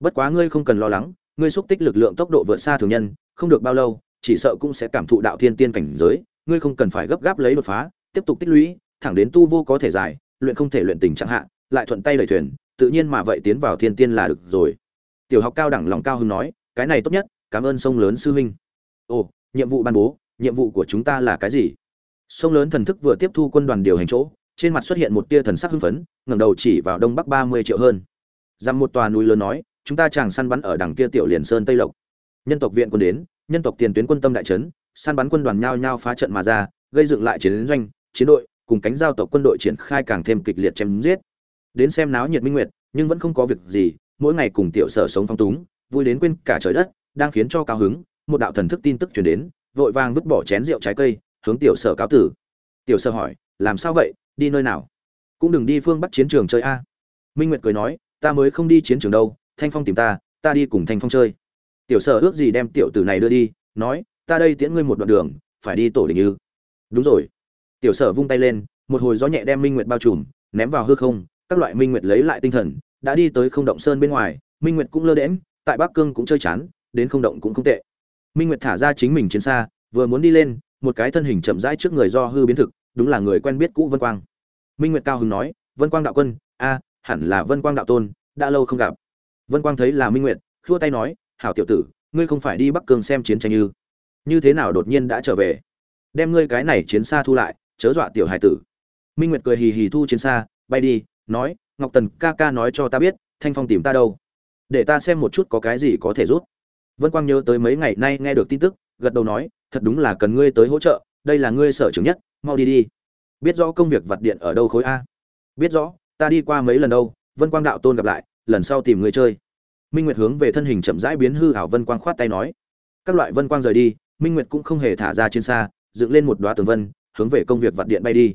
Bất quá ngươi không cần lo lắng ngươi xúc tích lực lượng tốc độ vượt xa thường nhân, không được bao lâu, chỉ sợ cũng sẽ cảm thụ đạo thiên tiên cảnh giới, ngươi không cần phải gấp gáp lấy đột phá, tiếp tục tích lũy, thẳng đến tu vô có thể giải, luyện không thể luyện tình trạng hạ, lại thuận tay đẩy thuyền, tự nhiên mà vậy tiến vào thiên tiên là được rồi. Tiểu học cao đẳng lòng cao hứng nói, cái này tốt nhất, cảm ơn sông lớn sư huynh. Ồ, nhiệm vụ ban bố, nhiệm vụ của chúng ta là cái gì? Sông lớn thần thức vừa tiếp thu quân đoàn điều hành chỗ, trên mặt xuất hiện một tia thần sắc hưng phấn, ngẩng đầu chỉ vào đông bắc ba mươi triệu hơn. Dằm một tòa núi lớn nói chúng ta chàng săn bắn ở đằng kia tiểu liền sơn tây lộc. Nhân tộc viện quân đến, nhân tộc tiền tuyến quân tâm đại trấn, săn bắn quân đoàn nhao nhao phá trận mà ra, gây dựng lại chiến doanh, chiến đội, cùng cánh giao tộc quân đội triển khai càng thêm kịch liệt chém giết. Đến xem náo nhiệt minh nguyệt, nhưng vẫn không có việc gì, mỗi ngày cùng tiểu sở sống phong túng, vui đến quên cả trời đất, đang khiến cho cao hứng, một đạo thần thức tin tức truyền đến, vội vàng vứt bỏ chén rượu trái cây, hướng tiểu sở cáo tử. Tiểu sở hỏi, làm sao vậy? Đi nơi nào? Cũng đừng đi phương bắc chiến trường chơi a. Minh nguyệt cười nói, ta mới không đi chiến trường đâu thanh phong tìm ta ta đi cùng thanh phong chơi. Tiểu sở ước gì đem tiểu tử này đưa đi, nói, ta đây tiễn ngươi một đoạn đường, phải đi tổ đình ư. Đúng rồi. Tiểu sở vung tay lên, một hồi gió nhẹ đem minh nguyệt bao trùm, ném vào hư không, các loại minh nguyệt lấy lại tinh thần, đã đi tới không động sơn bên ngoài, minh nguyệt cũng lơ đễm tại bắc cương cũng chơi chán, đến không động cũng không tệ. Minh nguyệt thả ra chính mình chiến xa, vừa muốn đi lên, một cái thân hình chậm rãi trước người do hư biến thực, đúng là người quen biết cũ vân quang. Minh nguyệt cao hứng nói, vân quang đạo quân, a, hẳn là vân quang đạo tôn, đã lâu không gặp vân quang thấy là minh nguyệt, khua tay nói, hảo tiểu tử, ngươi không phải đi bắc cương xem chiến tranh như. Như thế nào đột nhiên đã trở về? Đem ngươi cái này chiến xa thu lại, chớ dọa tiểu hải tử. Minh nguyệt cười hì hì thu chiến xa, bay đi, nói, ngọc tần ca ca nói cho ta biết, thanh phong tìm ta đâu? Để ta xem một chút có cái gì có thể rút. Vân quang nhớ tới mấy ngày nay nghe được tin tức, gật đầu nói, thật đúng là cần ngươi tới hỗ trợ, đây là ngươi sở trường nhất, mau đi đi. Biết rõ công việc vặt điện ở đâu khối a? Biết rõ, ta đi qua mấy lần đâu, vân quang đạo tôn gặp lại lần sau tìm người chơi. Minh nguyệt hướng về thân hình chậm rãi biến hư hảo vân quang khoát tay nói. Các loại vân quang rời đi, minh nguyệt cũng không hề thả ra trên xa, dựng lên một đoá tường vân, hướng về công việc vặt điện bay đi.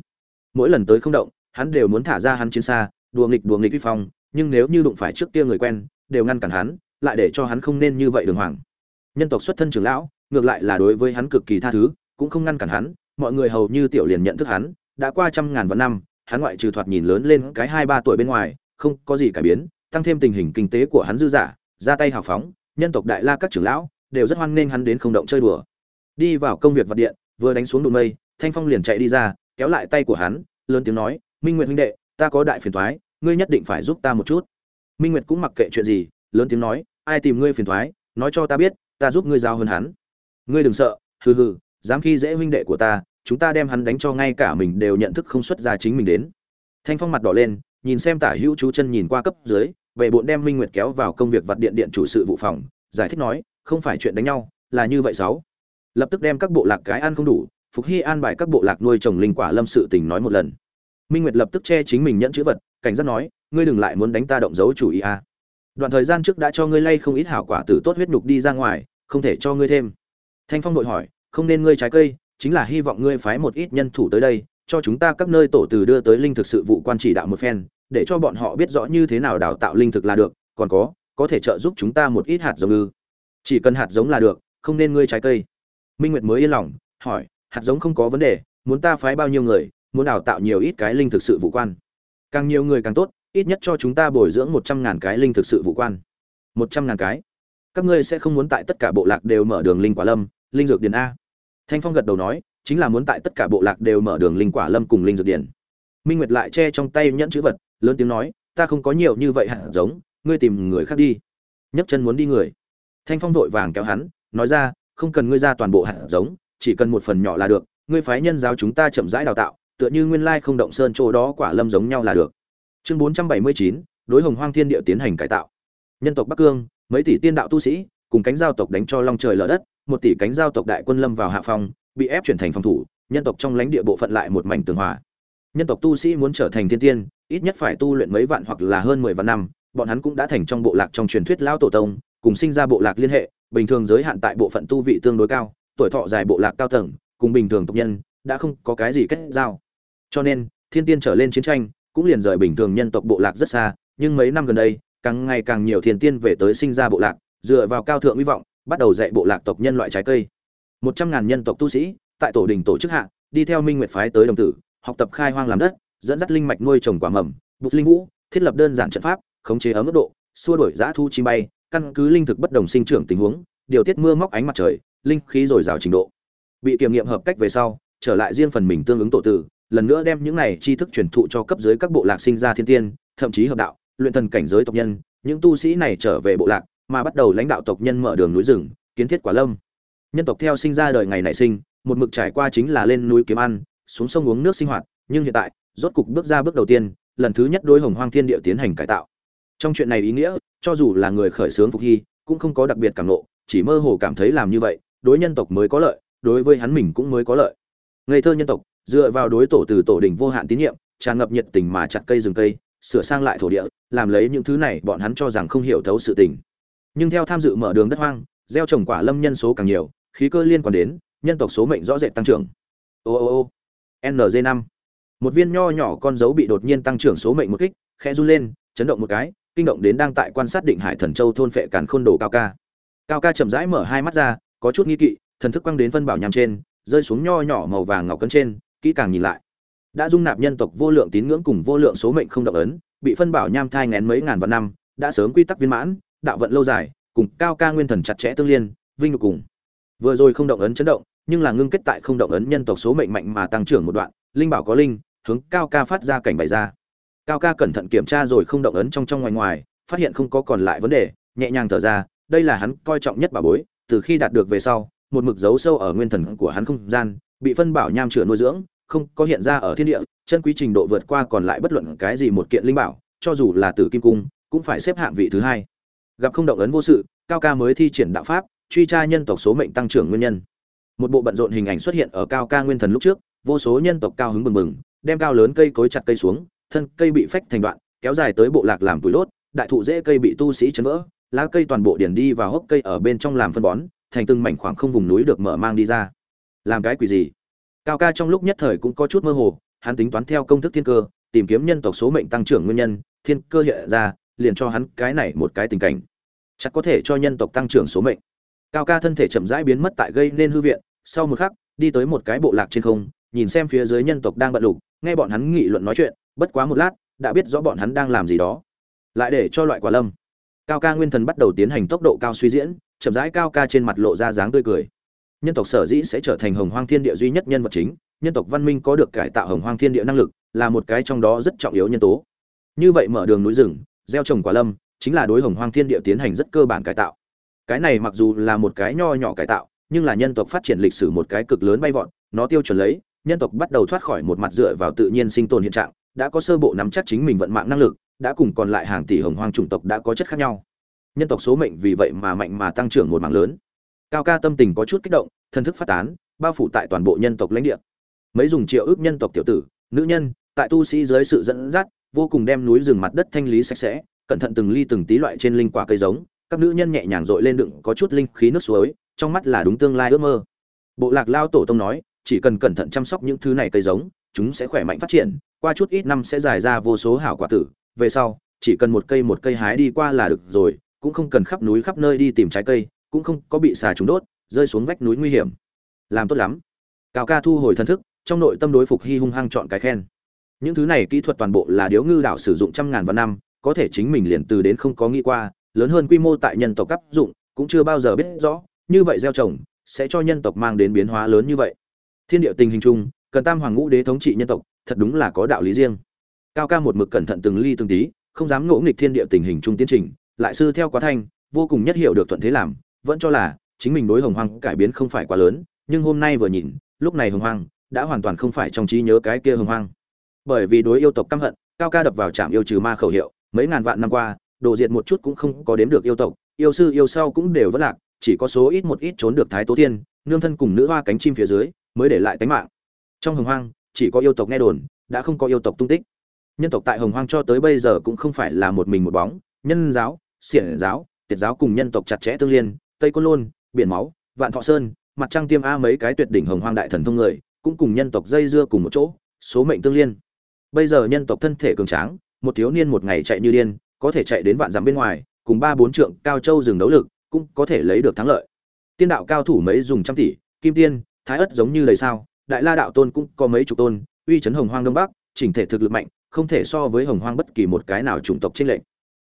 Mỗi lần tới không động, hắn đều muốn thả ra hắn trên xa, đùa nghịch đùa nghịch vi phong, nhưng nếu như đụng phải trước kia người quen, đều ngăn cản hắn, lại để cho hắn không nên như vậy đường hoàng. Nhân tộc xuất thân trưởng lão, ngược lại là đối với hắn cực kỳ tha thứ, cũng không ngăn cản hắn, mọi người hầu như tiểu liền nhận thức hắn, đã qua trăm ngàn vạn năm, hắn ngoại trừ thoạt nhìn lớn lên cái hai ba tuổi bên ngoài, không có gì cải biến tăng thêm tình hình kinh tế của hắn dư giả, ra tay hào phóng, nhân tộc đại la các trưởng lão đều rất hoan nghênh hắn đến không động chơi đùa. Đi vào công việc vật điện, vừa đánh xuống đụng mây, thanh phong liền chạy đi ra, kéo lại tay của hắn, lớn tiếng nói, minh nguyệt huynh đệ, ta có đại phiền toái, ngươi nhất định phải giúp ta một chút. Minh nguyệt cũng mặc kệ chuyện gì, lớn tiếng nói, ai tìm ngươi phiền toái, nói cho ta biết, ta giúp ngươi giao hơn hắn. Ngươi đừng sợ, hừ hừ, dám khi dễ huynh đệ của ta, chúng ta đem hắn đánh cho ngay cả mình đều nhận thức không xuất ra chính mình đến. Thanh phong mặt đỏ lên, nhìn xem tả hữu chú chân nhìn qua cấp dưới về bộn đem minh nguyệt kéo vào công việc vặt điện điện chủ sự vụ phòng, giải thích nói, không phải chuyện đánh nhau, là như vậy sáu. Lập tức đem các bộ lạc cái ăn không đủ, phục hy an bài các bộ lạc nuôi trồng linh quả lâm sự tình nói một lần. Minh nguyệt lập tức che chính mình nhẫn chữ vật, cảnh giác nói, ngươi đừng lại muốn đánh ta động dấu chủ ý a à. đoạn thời gian trước đã cho ngươi lay không ít hảo quả tử tốt huyết nhục đi ra ngoài, không thể cho ngươi thêm. Thanh phong đội hỏi, không nên ngươi trái cây, chính là hy vọng ngươi phái một ít nhân thủ tới đây, cho chúng ta các nơi tổ từ đưa tới linh thực sự vụ quan chỉ đạo một phen để cho bọn họ biết rõ như thế nào đào tạo linh thực là được, còn có có thể trợ giúp chúng ta một ít hạt giống ư. Chỉ cần hạt giống là được, không nên ngươi trái cây. Minh nguyệt mới yên lòng, hỏi, hạt giống không có vấn đề, muốn ta phái bao nhiêu người, muốn đào tạo nhiều ít cái linh thực sự vụ quan? Càng nhiều người càng tốt, ít nhất cho chúng ta bồi dưỡng một trăm ngàn cái linh thực sự vụ quan. Một trăm ngàn cái? Các ngươi sẽ không muốn tại tất cả bộ lạc đều mở đường linh quả lâm, linh dược điền a. Thanh phong gật đầu nói, chính là muốn tại tất cả bộ lạc đều mở đường linh quả lâm cùng linh dược điền. Minh nguyệt lại che trong tay nhẫn chữ vật lớn tiếng nói, ta không có nhiều như vậy hạt giống, ngươi tìm người khác đi. Nhấc chân muốn đi người. Thanh phong vội vàng kéo hắn, nói ra, không cần ngươi ra toàn bộ hạt giống, chỉ cần một phần nhỏ là được, ngươi phái nhân giáo chúng ta chậm rãi đào tạo, tựa như nguyên lai không động sơn chỗ đó quả lâm giống nhau là được. Chương bốn trăm bảy mươi chín, đối hồng hoang thiên địa tiến hành cải tạo. Nhân tộc bắc cương, mấy tỷ tiên đạo tu sĩ, cùng cánh giao tộc đánh cho long trời lở đất, một tỷ cánh giao tộc đại quân lâm vào hạ phong, bị ép chuyển thành phòng thủ, nhân tộc trong lãnh địa bộ phận lại một mảnh tường hòa. Nhân tộc tu sĩ muốn trở thành thiên tiên ít nhất phải tu luyện mấy vạn hoặc là hơn mười vạn năm, bọn hắn cũng đã thành trong bộ lạc trong truyền thuyết Lão tổ tông, cùng sinh ra bộ lạc liên hệ, bình thường giới hạn tại bộ phận tu vị tương đối cao, tuổi thọ dài bộ lạc cao tầng, cùng bình thường tộc nhân, đã không có cái gì kết giao. Cho nên, thiên tiên trở lên chiến tranh, cũng liền rời bình thường nhân tộc bộ lạc rất xa, nhưng mấy năm gần đây, càng ngày càng nhiều thiên tiên về tới sinh ra bộ lạc, dựa vào cao thượng hy vọng, bắt đầu dạy bộ lạc tộc nhân loại trái cây. Một trăm ngàn nhân tộc tu sĩ, tại tổ đình tổ chức hạ, đi theo minh nguyệt phái tới đồng tử, học tập khai hoang làm đất dẫn dắt linh mạch nuôi trồng quả mầm bục linh vũ, thiết lập đơn giản trận pháp, khống chế ấm mức độ, xua đổi giã thu chim bay, căn cứ linh thực bất đồng sinh trưởng tình huống, điều tiết mưa móc ánh mặt trời, linh khí dồi dào trình độ. Bị kiểm nghiệm hợp cách về sau, trở lại riêng phần mình tương ứng tổ tử, lần nữa đem những này tri thức truyền thụ cho cấp dưới các bộ lạc sinh ra thiên tiên, thậm chí hợp đạo, luyện thần cảnh giới tộc nhân, những tu sĩ này trở về bộ lạc, mà bắt đầu lãnh đạo tộc nhân mở đường núi rừng, kiến thiết quả lâm. Nhân tộc theo sinh ra đời ngày nảy sinh, một mực trải qua chính là lên núi kiếm ăn, xuống sông uống nước sinh hoạt, nhưng hiện tại rốt cục bước ra bước đầu tiên, lần thứ nhất đối hồng hoang thiên địa tiến hành cải tạo. Trong chuyện này ý nghĩa, cho dù là người khởi xướng phục hy, cũng không có đặc biệt cảm nộ, chỉ mơ hồ cảm thấy làm như vậy, đối nhân tộc mới có lợi, đối với hắn mình cũng mới có lợi. Ngây thơ nhân tộc, dựa vào đối tổ từ tổ đình vô hạn tín nhiệm, tràn ngập nhiệt tình mà chặt cây rừng cây, sửa sang lại thổ địa, làm lấy những thứ này bọn hắn cho rằng không hiểu thấu sự tình. Nhưng theo tham dự mở đường đất hoang, gieo trồng quả lâm nhân số càng nhiều, khí cơ liên quan đến, nhân tộc số mệnh rõ rệt tăng trưởng. Ô ô ô. Ng năm một viên nho nhỏ con dấu bị đột nhiên tăng trưởng số mệnh một kích, khẽ run lên, chấn động một cái, kinh động đến đang tại quan sát định hải thần châu thôn phệ càn khôn đồ cao ca. Cao ca chậm rãi mở hai mắt ra, có chút nghi kỵ, thần thức quăng đến phân bảo nhằm trên, rơi xuống nho nhỏ màu vàng ngọc cân trên, kỹ càng nhìn lại. Đã dung nạp nhân tộc vô lượng tín ngưỡng cùng vô lượng số mệnh không động ấn, bị phân bảo nham thai ngén mấy ngàn vạn năm, đã sớm quy tắc viên mãn, đạo vận lâu dài, cùng cao ca nguyên thần chặt chẽ tương liên, vinh nhục cùng. Vừa rồi không động ấn chấn động, nhưng là ngưng kết tại không động ấn nhân tộc số mệnh mạnh mà tăng trưởng một đoạn, linh bảo có linh hướng cao ca phát ra cảnh bày ra. Cao ca cẩn thận kiểm tra rồi không động ấn trong trong ngoài ngoài, phát hiện không có còn lại vấn đề, nhẹ nhàng thở ra, đây là hắn coi trọng nhất bà bối, từ khi đạt được về sau, một mực dấu sâu ở nguyên thần của hắn không gian, bị phân bảo nham chữa nuôi dưỡng, không có hiện ra ở thiên địa, chân quý trình độ vượt qua còn lại bất luận cái gì một kiện linh bảo, cho dù là tử kim cung, cũng phải xếp hạng vị thứ hai. Gặp không động ấn vô sự, cao ca mới thi triển đạo pháp, truy tra nhân tộc số mệnh tăng trưởng nguyên nhân. Một bộ bận rộn hình ảnh xuất hiện ở cao ca nguyên thần lúc trước, vô số nhân tộc cao hứng bừng bừng đem cao lớn cây cối chặt cây xuống, thân cây bị phách thành đoạn, kéo dài tới bộ lạc làm túi đốt đại thụ dễ cây bị tu sĩ chấn vỡ, lá cây toàn bộ điển đi vào hốc cây ở bên trong làm phân bón, thành từng mảnh khoảng không vùng núi được mở mang đi ra. Làm cái quỷ gì? Cao ca trong lúc nhất thời cũng có chút mơ hồ, hắn tính toán theo công thức thiên cơ, tìm kiếm nhân tộc số mệnh tăng trưởng nguyên nhân, thiên cơ hiện ra, liền cho hắn cái này một cái tình cảnh. Chắc có thể cho nhân tộc tăng trưởng số mệnh. Cao ca thân thể chậm rãi biến mất tại gây nên hư viện, sau một khắc, đi tới một cái bộ lạc trên không nhìn xem phía dưới nhân tộc đang bận lục, nghe bọn hắn nghị luận nói chuyện, bất quá một lát, đã biết rõ bọn hắn đang làm gì đó. Lại để cho loại quả lâm. Cao ca nguyên thần bắt đầu tiến hành tốc độ cao suy diễn, chậm rãi cao ca trên mặt lộ ra dáng tươi cười. Nhân tộc sở dĩ sẽ trở thành hồng hoang thiên địa duy nhất nhân vật chính, nhân tộc văn minh có được cải tạo hồng hoang thiên địa năng lực, là một cái trong đó rất trọng yếu nhân tố. Như vậy mở đường núi rừng, gieo trồng quả lâm, chính là đối hồng hoang thiên địa tiến hành rất cơ bản cải tạo. Cái này mặc dù là một cái nho nhỏ cải tạo, nhưng là nhân tộc phát triển lịch sử một cái cực lớn bay vọt, nó tiêu chuẩn lấy nhân tộc bắt đầu thoát khỏi một mặt dựa vào tự nhiên sinh tồn hiện trạng, đã có sơ bộ nắm chắc chính mình vận mạng năng lực, đã cùng còn lại hàng tỷ hồng hoang chủng tộc đã có chất khác nhau. Nhân tộc số mệnh vì vậy mà mạnh mà tăng trưởng một mạng lớn. Cao ca tâm tình có chút kích động thân thức phát tán, bao phủ tại toàn bộ nhân tộc lãnh địa. Mấy dùng triệu ước nhân tộc tiểu tử, nữ nhân, tại tu sĩ dưới sự dẫn dắt, vô cùng đem núi rừng mặt đất thanh lý sạch sẽ, cẩn thận từng ly từng tí loại trên linh quả cây giống, các nữ nhân nhẹ nhàng dội lên đựng có chút linh khí nước suối, trong mắt là đúng tương lai ước mơ. Bộ lạc lao tổ tông nói chỉ cần cẩn thận chăm sóc những thứ này cây giống, chúng sẽ khỏe mạnh phát triển, qua chút ít năm sẽ dài ra vô số hảo quả tử. Về sau, chỉ cần một cây một cây hái đi qua là được rồi, cũng không cần khắp núi khắp nơi đi tìm trái cây, cũng không có bị xà trúng đốt, rơi xuống vách núi nguy hiểm. Làm tốt lắm. Cao ca thu hồi thân thức, trong nội tâm đối phục hy hung hăng chọn cái khen. Những thứ này kỹ thuật toàn bộ là điếu ngư đảo sử dụng trăm ngàn vạn năm, có thể chính mình liền từ đến không có nghĩ qua, lớn hơn quy mô tại nhân tộc cấp dụng, cũng chưa bao giờ biết rõ, như vậy gieo trồng, sẽ cho nhân tộc mang đến biến hóa lớn như vậy thiên địa tình hình chung, cần tam hoàng ngũ đế thống trị nhân tộc, thật đúng là có đạo lý riêng. Cao ca một mực cẩn thận từng ly từng tí, không dám ngỗ nghịch thiên địa tình hình chung tiến trình, lại sư theo quá thanh, vô cùng nhất hiểu được thuận thế làm, vẫn cho là chính mình đối hồng hoang cải biến không phải quá lớn, nhưng hôm nay vừa nhìn, lúc này hồng hoang đã hoàn toàn không phải trong trí nhớ cái kia hồng hoang. Bởi vì đối yêu tộc căm hận, cao ca đập vào trạm yêu trừ ma khẩu hiệu, mấy ngàn vạn năm qua, đồ diệt một chút cũng không có đếm được yêu tộc, yêu sư yêu sau cũng đều vất lạc, chỉ có số ít một ít trốn được thái tố tiên, nương thân cùng nữ hoa cánh chim phía dưới mới để lại tánh mạng. Trong hồng hoang, chỉ có yêu tộc nghe đồn, đã không có yêu tộc tung tích. Nhân tộc tại hồng hoang cho tới bây giờ cũng không phải là một mình một bóng. Nhân giáo, xiển giáo, tiệt giáo cùng nhân tộc chặt chẽ tương liên, tây côn lôn, biển máu, vạn thọ sơn, mặt trăng tiêm a mấy cái tuyệt đỉnh hồng hoang đại thần thông người, cũng cùng nhân tộc dây dưa cùng một chỗ, số mệnh tương liên. Bây giờ nhân tộc thân thể cường tráng, một thiếu niên một ngày chạy như điên, có thể chạy đến vạn dặm bên ngoài, cùng ba bốn trượng cao châu rừng đấu lực, cũng có thể lấy được thắng lợi. Tiên đạo cao thủ mấy dùng trăm tỷ, kim tiên thái ất giống như lời sao, đại la đạo tôn cũng có mấy chục tôn, uy chấn hồng hoang đông bắc, chỉnh thể thực lực mạnh, không thể so với hồng hoang bất kỳ một cái nào chủng tộc trên lệnh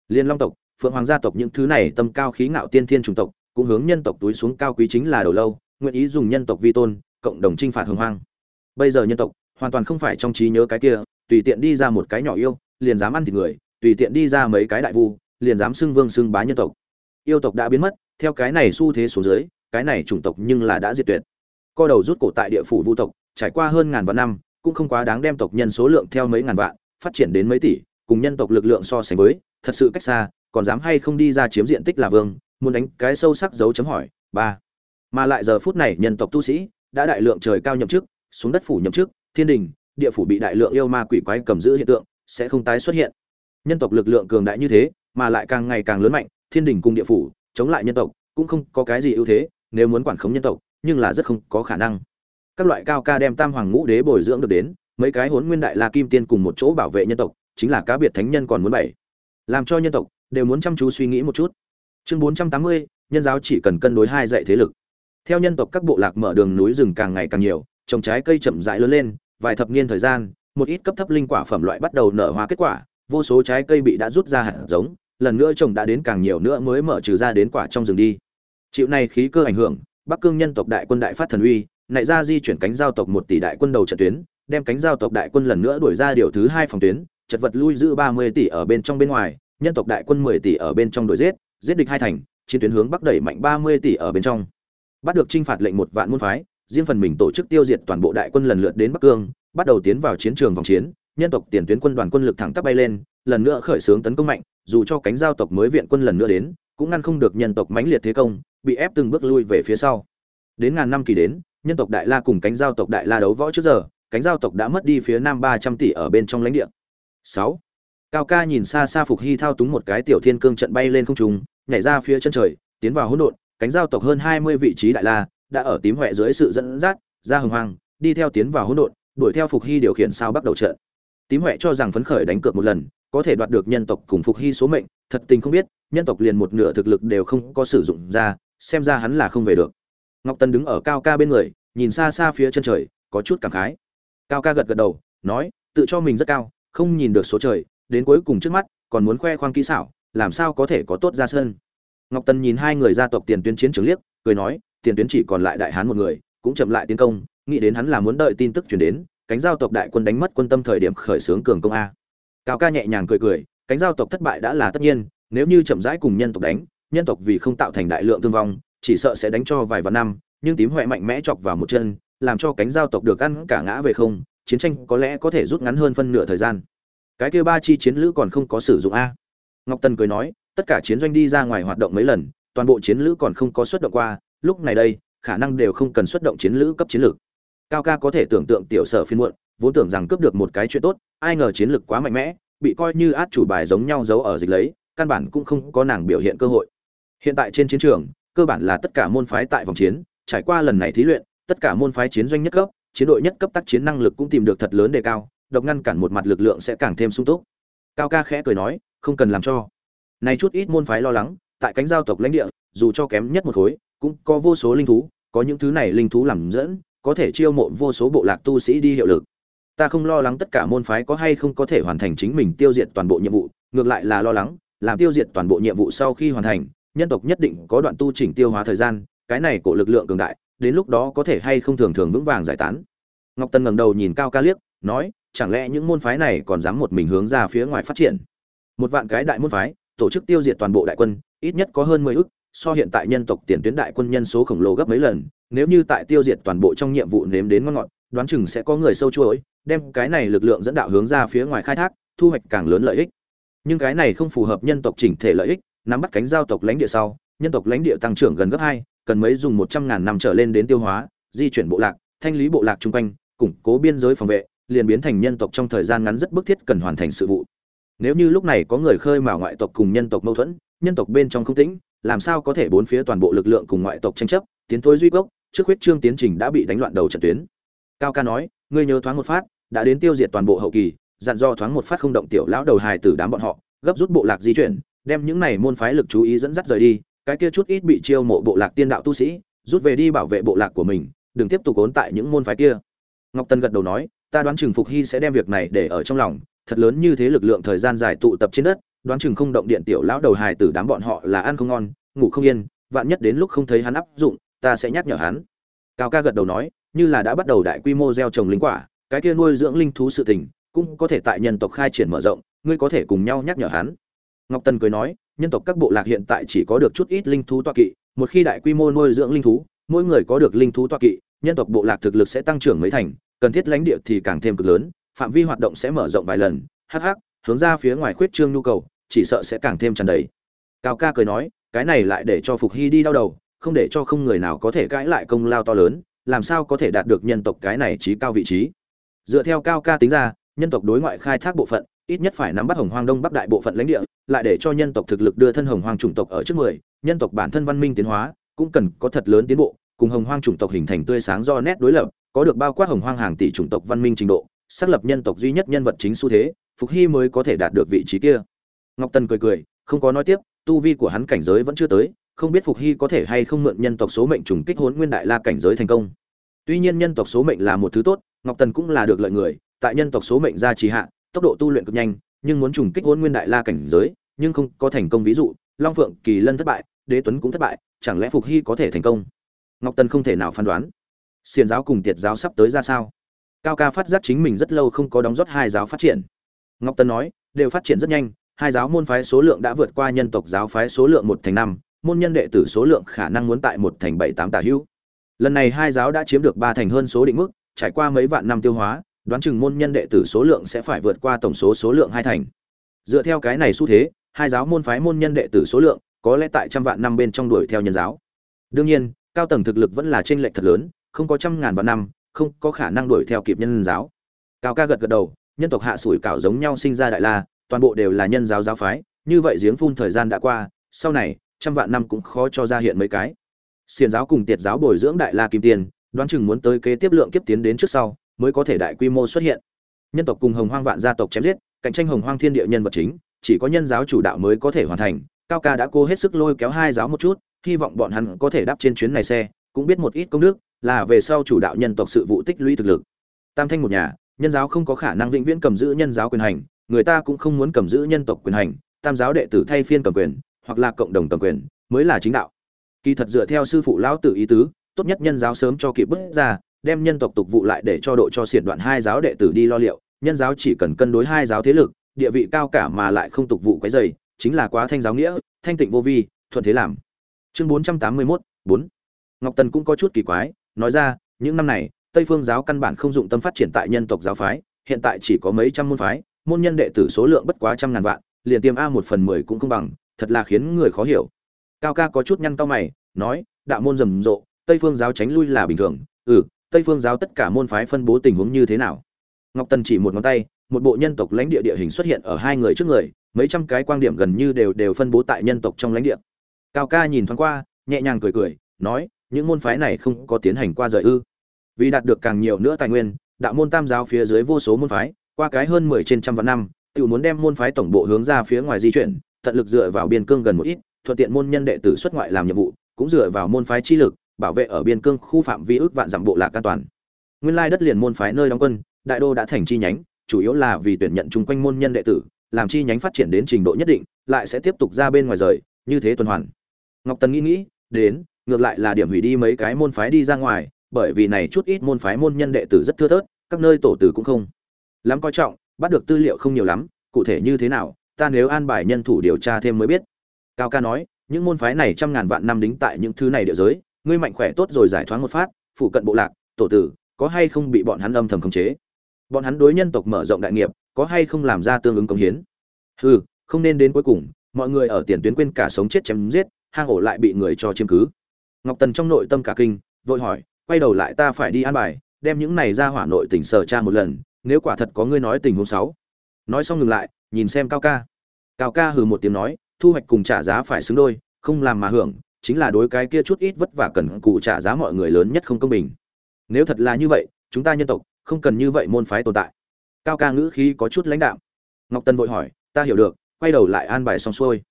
liên long tộc, phượng hoàng gia tộc những thứ này tâm cao khí ngạo tiên thiên chủng tộc, cũng hướng nhân tộc túi xuống cao quý chính là đầu lâu, nguyện ý dùng nhân tộc vi tôn, cộng đồng chinh phạt hồng hoang. Bây giờ nhân tộc, hoàn toàn không phải trong trí nhớ cái kia, tùy tiện đi ra một cái nhỏ yêu, liền dám ăn thịt người, tùy tiện đi ra mấy cái đại vu, liền dám xưng vương xưng bá nhân tộc. Yêu tộc đã biến mất, theo cái này xu thế xuống dưới, cái này chủng tộc nhưng là đã diệt tuyệt co đầu rút cổ tại địa phủ vu tộc, trải qua hơn ngàn vạn năm, cũng không quá đáng đem tộc nhân số lượng theo mấy ngàn vạn, phát triển đến mấy tỷ, cùng nhân tộc lực lượng so sánh với, thật sự cách xa, còn dám hay không đi ra chiếm diện tích là vương, muốn đánh cái sâu sắc dấu chấm hỏi, ba. Mà lại giờ phút này nhân tộc tu sĩ, đã đại lượng trời cao nhậm chức, xuống đất phủ nhậm chức, thiên đình, địa phủ bị đại lượng yêu ma quỷ quái cầm giữ hiện tượng, sẽ không tái xuất hiện. Nhân tộc lực lượng cường đại như thế, mà lại càng ngày càng lớn mạnh, thiên đình cùng địa phủ, chống lại nhân tộc, cũng không có cái gì ưu thế, nếu muốn quản khống nhân tộc nhưng là rất không có khả năng. Các loại cao ca đem tam hoàng ngũ đế bồi dưỡng được đến, mấy cái hốn nguyên đại la kim tiên cùng một chỗ bảo vệ nhân tộc, chính là cá biệt thánh nhân còn muốn bảy làm cho nhân tộc đều muốn chăm chú suy nghĩ một chút. Chương bốn trăm tám mươi, nhân giáo chỉ cần cân đối hai dạy thế lực. Theo nhân tộc các bộ lạc mở đường núi rừng càng ngày càng nhiều, trồng trái cây chậm rãi lớn lên, vài thập niên thời gian, một ít cấp thấp linh quả phẩm loại bắt đầu nở hoa kết quả, vô số trái cây bị đã rút ra hạt giống, lần nữa trồng đã đến càng nhiều nữa mới mở trừ ra đến quả trong rừng đi. Chịu này khí cơ ảnh hưởng bắc cương nhân tộc đại quân đại phát thần uy nại ra di chuyển cánh giao tộc một tỷ đại quân đầu trận tuyến, đem cánh giao tộc đại quân lần nữa đuổi ra điều thứ hai phòng tuyến, chật vật lui giữ ba mươi tỷ ở bên trong bên ngoài, nhân tộc đại quân mười tỷ ở bên trong đuổi giết giết địch hai thành, chiến tuyến hướng bắc đẩy mạnh ba mươi tỷ ở bên trong. Bắt được trinh phạt lệnh một vạn môn phái, riêng phần mình tổ chức tiêu diệt toàn bộ đại quân lần lượt đến bắc cương, bắt đầu tiến vào chiến trường vòng chiến, nhân tộc tiền tuyến quân đoàn quân lực thẳng tắp bay lên, lần nữa khởi xướng tấn công mạnh, dù cho cánh giao tộc mới viện quân lần nữa đến, cũng ngăn không được nhân tộc mãnh liệt thế công bị ép từng bước lui về phía sau. Đến ngàn năm kỳ đến, nhân tộc đại la cùng cánh giao tộc đại la đấu võ trước giờ, cánh giao tộc đã mất đi phía nam ba trăm tỷ ở bên trong lãnh địa. Sáu. Cao ca nhìn xa xa phục hy thao túng một cái tiểu thiên cương trận bay lên không trung, nhảy ra phía chân trời, tiến vào hỗn độn, cánh giao tộc hơn hai mươi vị trí đại la đã ở tím huệ dưới sự dẫn dắt, ra hồng hoàng đi theo tiến vào hỗn độn, đuổi theo phục hy điều khiển sao bắt đầu trận. Tím huệ cho rằng phấn khởi đánh cược một lần, có thể đoạt được nhân tộc cùng phục hy số mệnh, thật tình không biết, nhân tộc liền một nửa thực lực đều không có sử dụng ra xem ra hắn là không về được. Ngọc tân đứng ở cao ca bên người, nhìn xa xa phía chân trời, có chút cảm khái. Cao ca gật gật đầu, nói, tự cho mình rất cao, không nhìn được số trời, đến cuối cùng trước mắt, còn muốn khoe khoang kỹ xảo, làm sao có thể có tốt ra sân. Ngọc tần nhìn hai người gia tộc tiền tuyến chiến trường liếc, cười nói, tiền tuyến chỉ còn lại đại hán một người, cũng chậm lại tiến công, nghĩ đến hắn là muốn đợi tin tức chuyển đến, cánh giao tộc đại quân đánh mất quân tâm thời điểm khởi xướng cường công a. Cao ca nhẹ nhàng cười cười, cánh giao tộc thất bại đã là tất nhiên, nếu như chậm rãi cùng nhân tộc đánh nhân tộc vì không tạo thành đại lượng thương vong, chỉ sợ sẽ đánh cho vài vạn năm, nhưng tím huệ mạnh mẽ chọc vào một chân, làm cho cánh giao tộc được ăn cả ngã về không, chiến tranh có lẽ có thể rút ngắn hơn phân nửa thời gian. Cái kia ba chi chiến lữ còn không có sử dụng a. Ngọc tần cười nói, tất cả chiến doanh đi ra ngoài hoạt động mấy lần, toàn bộ chiến lữ còn không có xuất động qua, lúc này đây, khả năng đều không cần xuất động chiến lữ cấp chiến lược. Cao ca có thể tưởng tượng tiểu sở phiên muộn, vốn tưởng rằng cướp được một cái chuyện tốt, ai ngờ chiến lược quá mạnh mẽ, bị coi như át chủ bài giống nhau giấu ở dịch lấy, căn bản cũng không có nàng biểu hiện cơ hội hiện tại trên chiến trường, cơ bản là tất cả môn phái tại vòng chiến, trải qua lần này thí luyện, tất cả môn phái chiến doanh nhất cấp, chiến đội nhất cấp tác chiến năng lực cũng tìm được thật lớn đề cao, độc ngăn cản một mặt lực lượng sẽ càng thêm sung túc. Cao ca khẽ cười nói, không cần làm cho. Này chút ít môn phái lo lắng, tại cánh giao tộc lãnh địa, dù cho kém nhất một khối, cũng có vô số linh thú, có những thứ này linh thú làm dẫn, có thể chiêu mộ vô số bộ lạc tu sĩ đi hiệu lực. Ta không lo lắng tất cả môn phái có hay không có thể hoàn thành chính mình tiêu diệt toàn bộ nhiệm vụ, ngược lại là lo lắng, làm tiêu diệt toàn bộ nhiệm vụ sau khi hoàn thành nhân tộc nhất định có đoạn tu chỉnh tiêu hóa thời gian, cái này của lực lượng cường đại, đến lúc đó có thể hay không thường thường vững vàng giải tán. Ngọc tân ngẩng đầu nhìn cao ca liếc, nói, chẳng lẽ những môn phái này còn dám một mình hướng ra phía ngoài phát triển? Một vạn cái đại môn phái, tổ chức tiêu diệt toàn bộ đại quân, ít nhất có hơn mười ước, so hiện tại nhân tộc tiền tuyến đại quân nhân số khổng lồ gấp mấy lần, nếu như tại tiêu diệt toàn bộ trong nhiệm vụ nếm đến ngon ngọt, đoán chừng sẽ có người sâu chuỗi đem cái này lực lượng dẫn đạo hướng ra phía ngoài khai thác, thu hoạch càng lớn lợi ích. Nhưng cái này không phù hợp nhân tộc chỉnh thể lợi ích nắm bắt cánh giao tộc lãnh địa sau, nhân tộc lãnh địa tăng trưởng gần gấp hai, cần mấy dùng một trăm ngàn năm trở lên đến tiêu hóa, di chuyển bộ lạc, thanh lý bộ lạc chung quanh, củng cố biên giới phòng vệ, liền biến thành nhân tộc trong thời gian ngắn rất bức thiết cần hoàn thành sự vụ. Nếu như lúc này có người khơi mào ngoại tộc cùng nhân tộc mâu thuẫn, nhân tộc bên trong không tĩnh, làm sao có thể bốn phía toàn bộ lực lượng cùng ngoại tộc tranh chấp, tiến thối duy gốc, trước huyết trương tiến trình đã bị đánh loạn đầu trận tuyến. Cao ca nói, ngươi nhớ thoáng một phát, đã đến tiêu diệt toàn bộ hậu kỳ, dặn do thoáng một phát không động tiểu lão đầu hài tử đám bọn họ, gấp rút bộ lạc di chuyển đem những này môn phái lực chú ý dẫn dắt rời đi, cái kia chút ít bị chiêu mộ bộ lạc tiên đạo tu sĩ, rút về đi bảo vệ bộ lạc của mình, đừng tiếp tục cuốn tại những môn phái kia. Ngọc tân gật đầu nói, ta đoán chừng phục hy sẽ đem việc này để ở trong lòng, thật lớn như thế lực lượng thời gian dài tụ tập trên đất, đoán chừng không động điện tiểu lão đầu hài tử đám bọn họ là ăn không ngon, ngủ không yên, vạn nhất đến lúc không thấy hắn áp dụng, ta sẽ nhắc nhở hắn. Cao ca gật đầu nói, như là đã bắt đầu đại quy mô gieo trồng linh quả, cái kia nuôi dưỡng linh thú sự tình, cũng có thể tại nhân tộc khai triển mở rộng, ngươi có thể cùng nhau nhắc nhở hắn ngọc tần cười nói, nhân tộc các bộ lạc hiện tại chỉ có được chút ít linh thú tọa kỵ, một khi đại quy mô nuôi dưỡng linh thú, mỗi người có được linh thú tọa kỵ, nhân tộc bộ lạc thực lực sẽ tăng trưởng mấy thành, cần thiết lãnh địa thì càng thêm cực lớn, phạm vi hoạt động sẽ mở rộng vài lần, Hắc Hắc, hướng ra phía ngoài khuyết trương nhu cầu, chỉ sợ sẽ càng thêm tràn đầy. Cao ca cười nói, cái này lại để cho phục hy đi đau đầu, không để cho không người nào có thể cãi lại công lao to lớn, làm sao có thể đạt được nhân tộc cái này trí cao vị trí. Dựa theo cao ca tính ra, nhân tộc đối ngoại khai thác bộ phận ít nhất phải nắm bắt hồng hoang đông bắc đại bộ phận lãnh địa, lại để cho nhân tộc thực lực đưa thân hồng hoang chủng tộc ở trước mười, nhân tộc bản thân văn minh tiến hóa, cũng cần có thật lớn tiến bộ, cùng hồng hoang chủng tộc hình thành tươi sáng do nét đối lập, có được bao quát hồng hoang hàng tỷ chủng tộc văn minh trình độ, xác lập nhân tộc duy nhất nhân vật chính xu thế, phục hy mới có thể đạt được vị trí kia. Ngọc tần cười cười, không có nói tiếp, tu vi của hắn cảnh giới vẫn chưa tới, không biết phục hy có thể hay không mượn nhân tộc số mệnh trùng kích hốn nguyên đại la cảnh giới thành công. Tuy nhiên nhân tộc số mệnh là một thứ tốt, ngọc tần cũng là được lợi người, tại nhân tộc số mệnh gia trì hạ tốc độ tu luyện cực nhanh, nhưng muốn trùng kích Hỗn nguyên đại la cảnh giới, nhưng không có thành công. Ví dụ, long phượng kỳ lân thất bại, đế tuấn cũng thất bại, chẳng lẽ phục hy có thể thành công? Ngọc tần không thể nào phán đoán. Xiển giáo cùng tiệt giáo sắp tới ra sao? Cao ca phát giác chính mình rất lâu không có đóng rót hai giáo phát triển. Ngọc tần nói, đều phát triển rất nhanh, hai giáo môn phái số lượng đã vượt qua nhân tộc giáo phái số lượng một thành năm, môn nhân đệ tử số lượng khả năng muốn tại một thành bảy tám tả hữu. Lần này hai giáo đã chiếm được ba thành hơn số định mức, trải qua mấy vạn năm tiêu hóa đoán chừng môn nhân đệ tử số lượng sẽ phải vượt qua tổng số số lượng hai thành. Dựa theo cái này xu thế, hai giáo môn phái môn nhân đệ tử số lượng, có lẽ tại trăm vạn năm bên trong đuổi theo nhân giáo. Đương nhiên, cao tầng thực lực vẫn là trên lệch thật lớn, không có trăm ngàn vạn năm, không có khả năng đuổi theo kịp nhân giáo. Cao ca gật gật đầu, nhân tộc hạ sủi cảo giống nhau sinh ra đại la, toàn bộ đều là nhân giáo giáo phái, như vậy giếng phun thời gian đã qua, sau này, trăm vạn năm cũng khó cho ra hiện mấy cái. Xiền giáo cùng tiệt giáo bồi dưỡng đại la kim tiền, đoán chừng muốn tới kế tiếp lượng kiếp tiến đến trước sau mới có thể đại quy mô xuất hiện. Nhân tộc cùng hồng hoang vạn gia tộc chém giết, cạnh tranh hồng hoang thiên địa nhân vật chính, chỉ có nhân giáo chủ đạo mới có thể hoàn thành. Cao ca đã cố hết sức lôi kéo hai giáo một chút, hy vọng bọn hắn có thể đáp trên chuyến này xe, cũng biết một ít công đức, là về sau chủ đạo nhân tộc sự vụ tích lũy thực lực. Tam thanh một nhà, nhân giáo không có khả năng vĩnh viễn cầm giữ nhân giáo quyền hành, người ta cũng không muốn cầm giữ nhân tộc quyền hành, tam giáo đệ tử thay phiên cầm quyền, hoặc là cộng đồng cầm quyền, mới là chính đạo. Kỳ thật dựa theo sư phụ lão tử ý tứ, tốt nhất nhân giáo sớm cho kịp bước ra đem nhân tộc tục vụ lại để cho độ cho xiển đoạn hai giáo đệ tử đi lo liệu nhân giáo chỉ cần cân đối hai giáo thế lực địa vị cao cả mà lại không tục vụ quấy rầy, chính là quá thanh giáo nghĩa thanh tịnh vô vi thuận thế làm. Chương bốn trăm tám mươi mốt bốn. Ngọc tần cũng có chút kỳ quái nói ra những năm này tây phương giáo căn bản không dụng tâm phát triển tại nhân tộc giáo phái hiện tại chỉ có mấy trăm môn phái môn nhân đệ tử số lượng bất quá trăm ngàn vạn liền tiêm a một phần mười cũng không bằng thật là khiến người khó hiểu. Cao ca có chút nhăn cau mày nói đạo môn rầm rộ tây phương giáo tránh lui là bình thường ừ tây phương giáo tất cả môn phái phân bố tình huống như thế nào? Ngọc tần chỉ một ngón tay, một bộ nhân tộc lãnh địa địa hình xuất hiện ở hai người trước người, mấy trăm cái quan điểm gần như đều đều phân bố tại nhân tộc trong lãnh địa. Cao ca nhìn thoáng qua, nhẹ nhàng cười cười, nói, những môn phái này không có tiến hành qua rời ư? Vì đạt được càng nhiều nữa tài nguyên, đạo môn tam giáo phía dưới vô số môn phái, qua cái hơn mười trên trăm vạn năm, tự muốn đem môn phái tổng bộ hướng ra phía ngoài di chuyển, tận lực dựa vào biên cương gần một ít, thuận tiện môn nhân đệ tử xuất ngoại làm nhiệm vụ, cũng dựa vào môn phái chi lực bảo vệ ở biên cương khu phạm vi ước vạn dặm bộ lạc an toàn. Nguyên lai đất liền môn phái nơi đóng quân, đại đô đã thành chi nhánh, chủ yếu là vì tuyển nhận chung quanh môn nhân đệ tử, làm chi nhánh phát triển đến trình độ nhất định, lại sẽ tiếp tục ra bên ngoài rời, như thế tuần hoàn. Ngọc tần nghĩ nghĩ, đến, ngược lại là điểm hủy đi mấy cái môn phái đi ra ngoài, bởi vì này chút ít môn phái môn nhân đệ tử rất thưa thớt, các nơi tổ tử cũng không lắm coi trọng, bắt được tư liệu không nhiều lắm, cụ thể như thế nào, ta nếu an bài nhân thủ điều tra thêm mới biết. Cao ca nói, những môn phái này trăm ngàn vạn năm đính tại những thứ này địa giới ngươi mạnh khỏe tốt rồi giải thoáng một phát phụ cận bộ lạc, tổ tử, có hay không bị bọn hắn âm thầm khống chế? Bọn hắn đối nhân tộc mở rộng đại nghiệp, có hay không làm ra tương ứng công hiến? Hừ, không nên đến cuối cùng, mọi người ở tiền tuyến quên cả sống chết chém giết, hang ổ lại bị người cho chiếm cứ. Ngọc tần trong nội tâm cả kinh, vội hỏi, quay đầu lại ta phải đi an bài, đem những này ra hỏa nội tỉnh sở tra một lần, nếu quả thật có ngươi nói tình huống sáu nói xong ngừng lại, nhìn xem cao ca. Cao ca hừ một tiếng nói, thu hoạch cùng trả giá phải xứng đôi, không làm mà hưởng chính là đối cái kia chút ít vất vả cần cụ trả giá mọi người lớn nhất không công bình. Nếu thật là như vậy, chúng ta nhân tộc, không cần như vậy môn phái tồn tại. Cao ca ngữ khí có chút lãnh đạo ngọc tân vội hỏi, ta hiểu được, quay đầu lại an bài xong xuôi.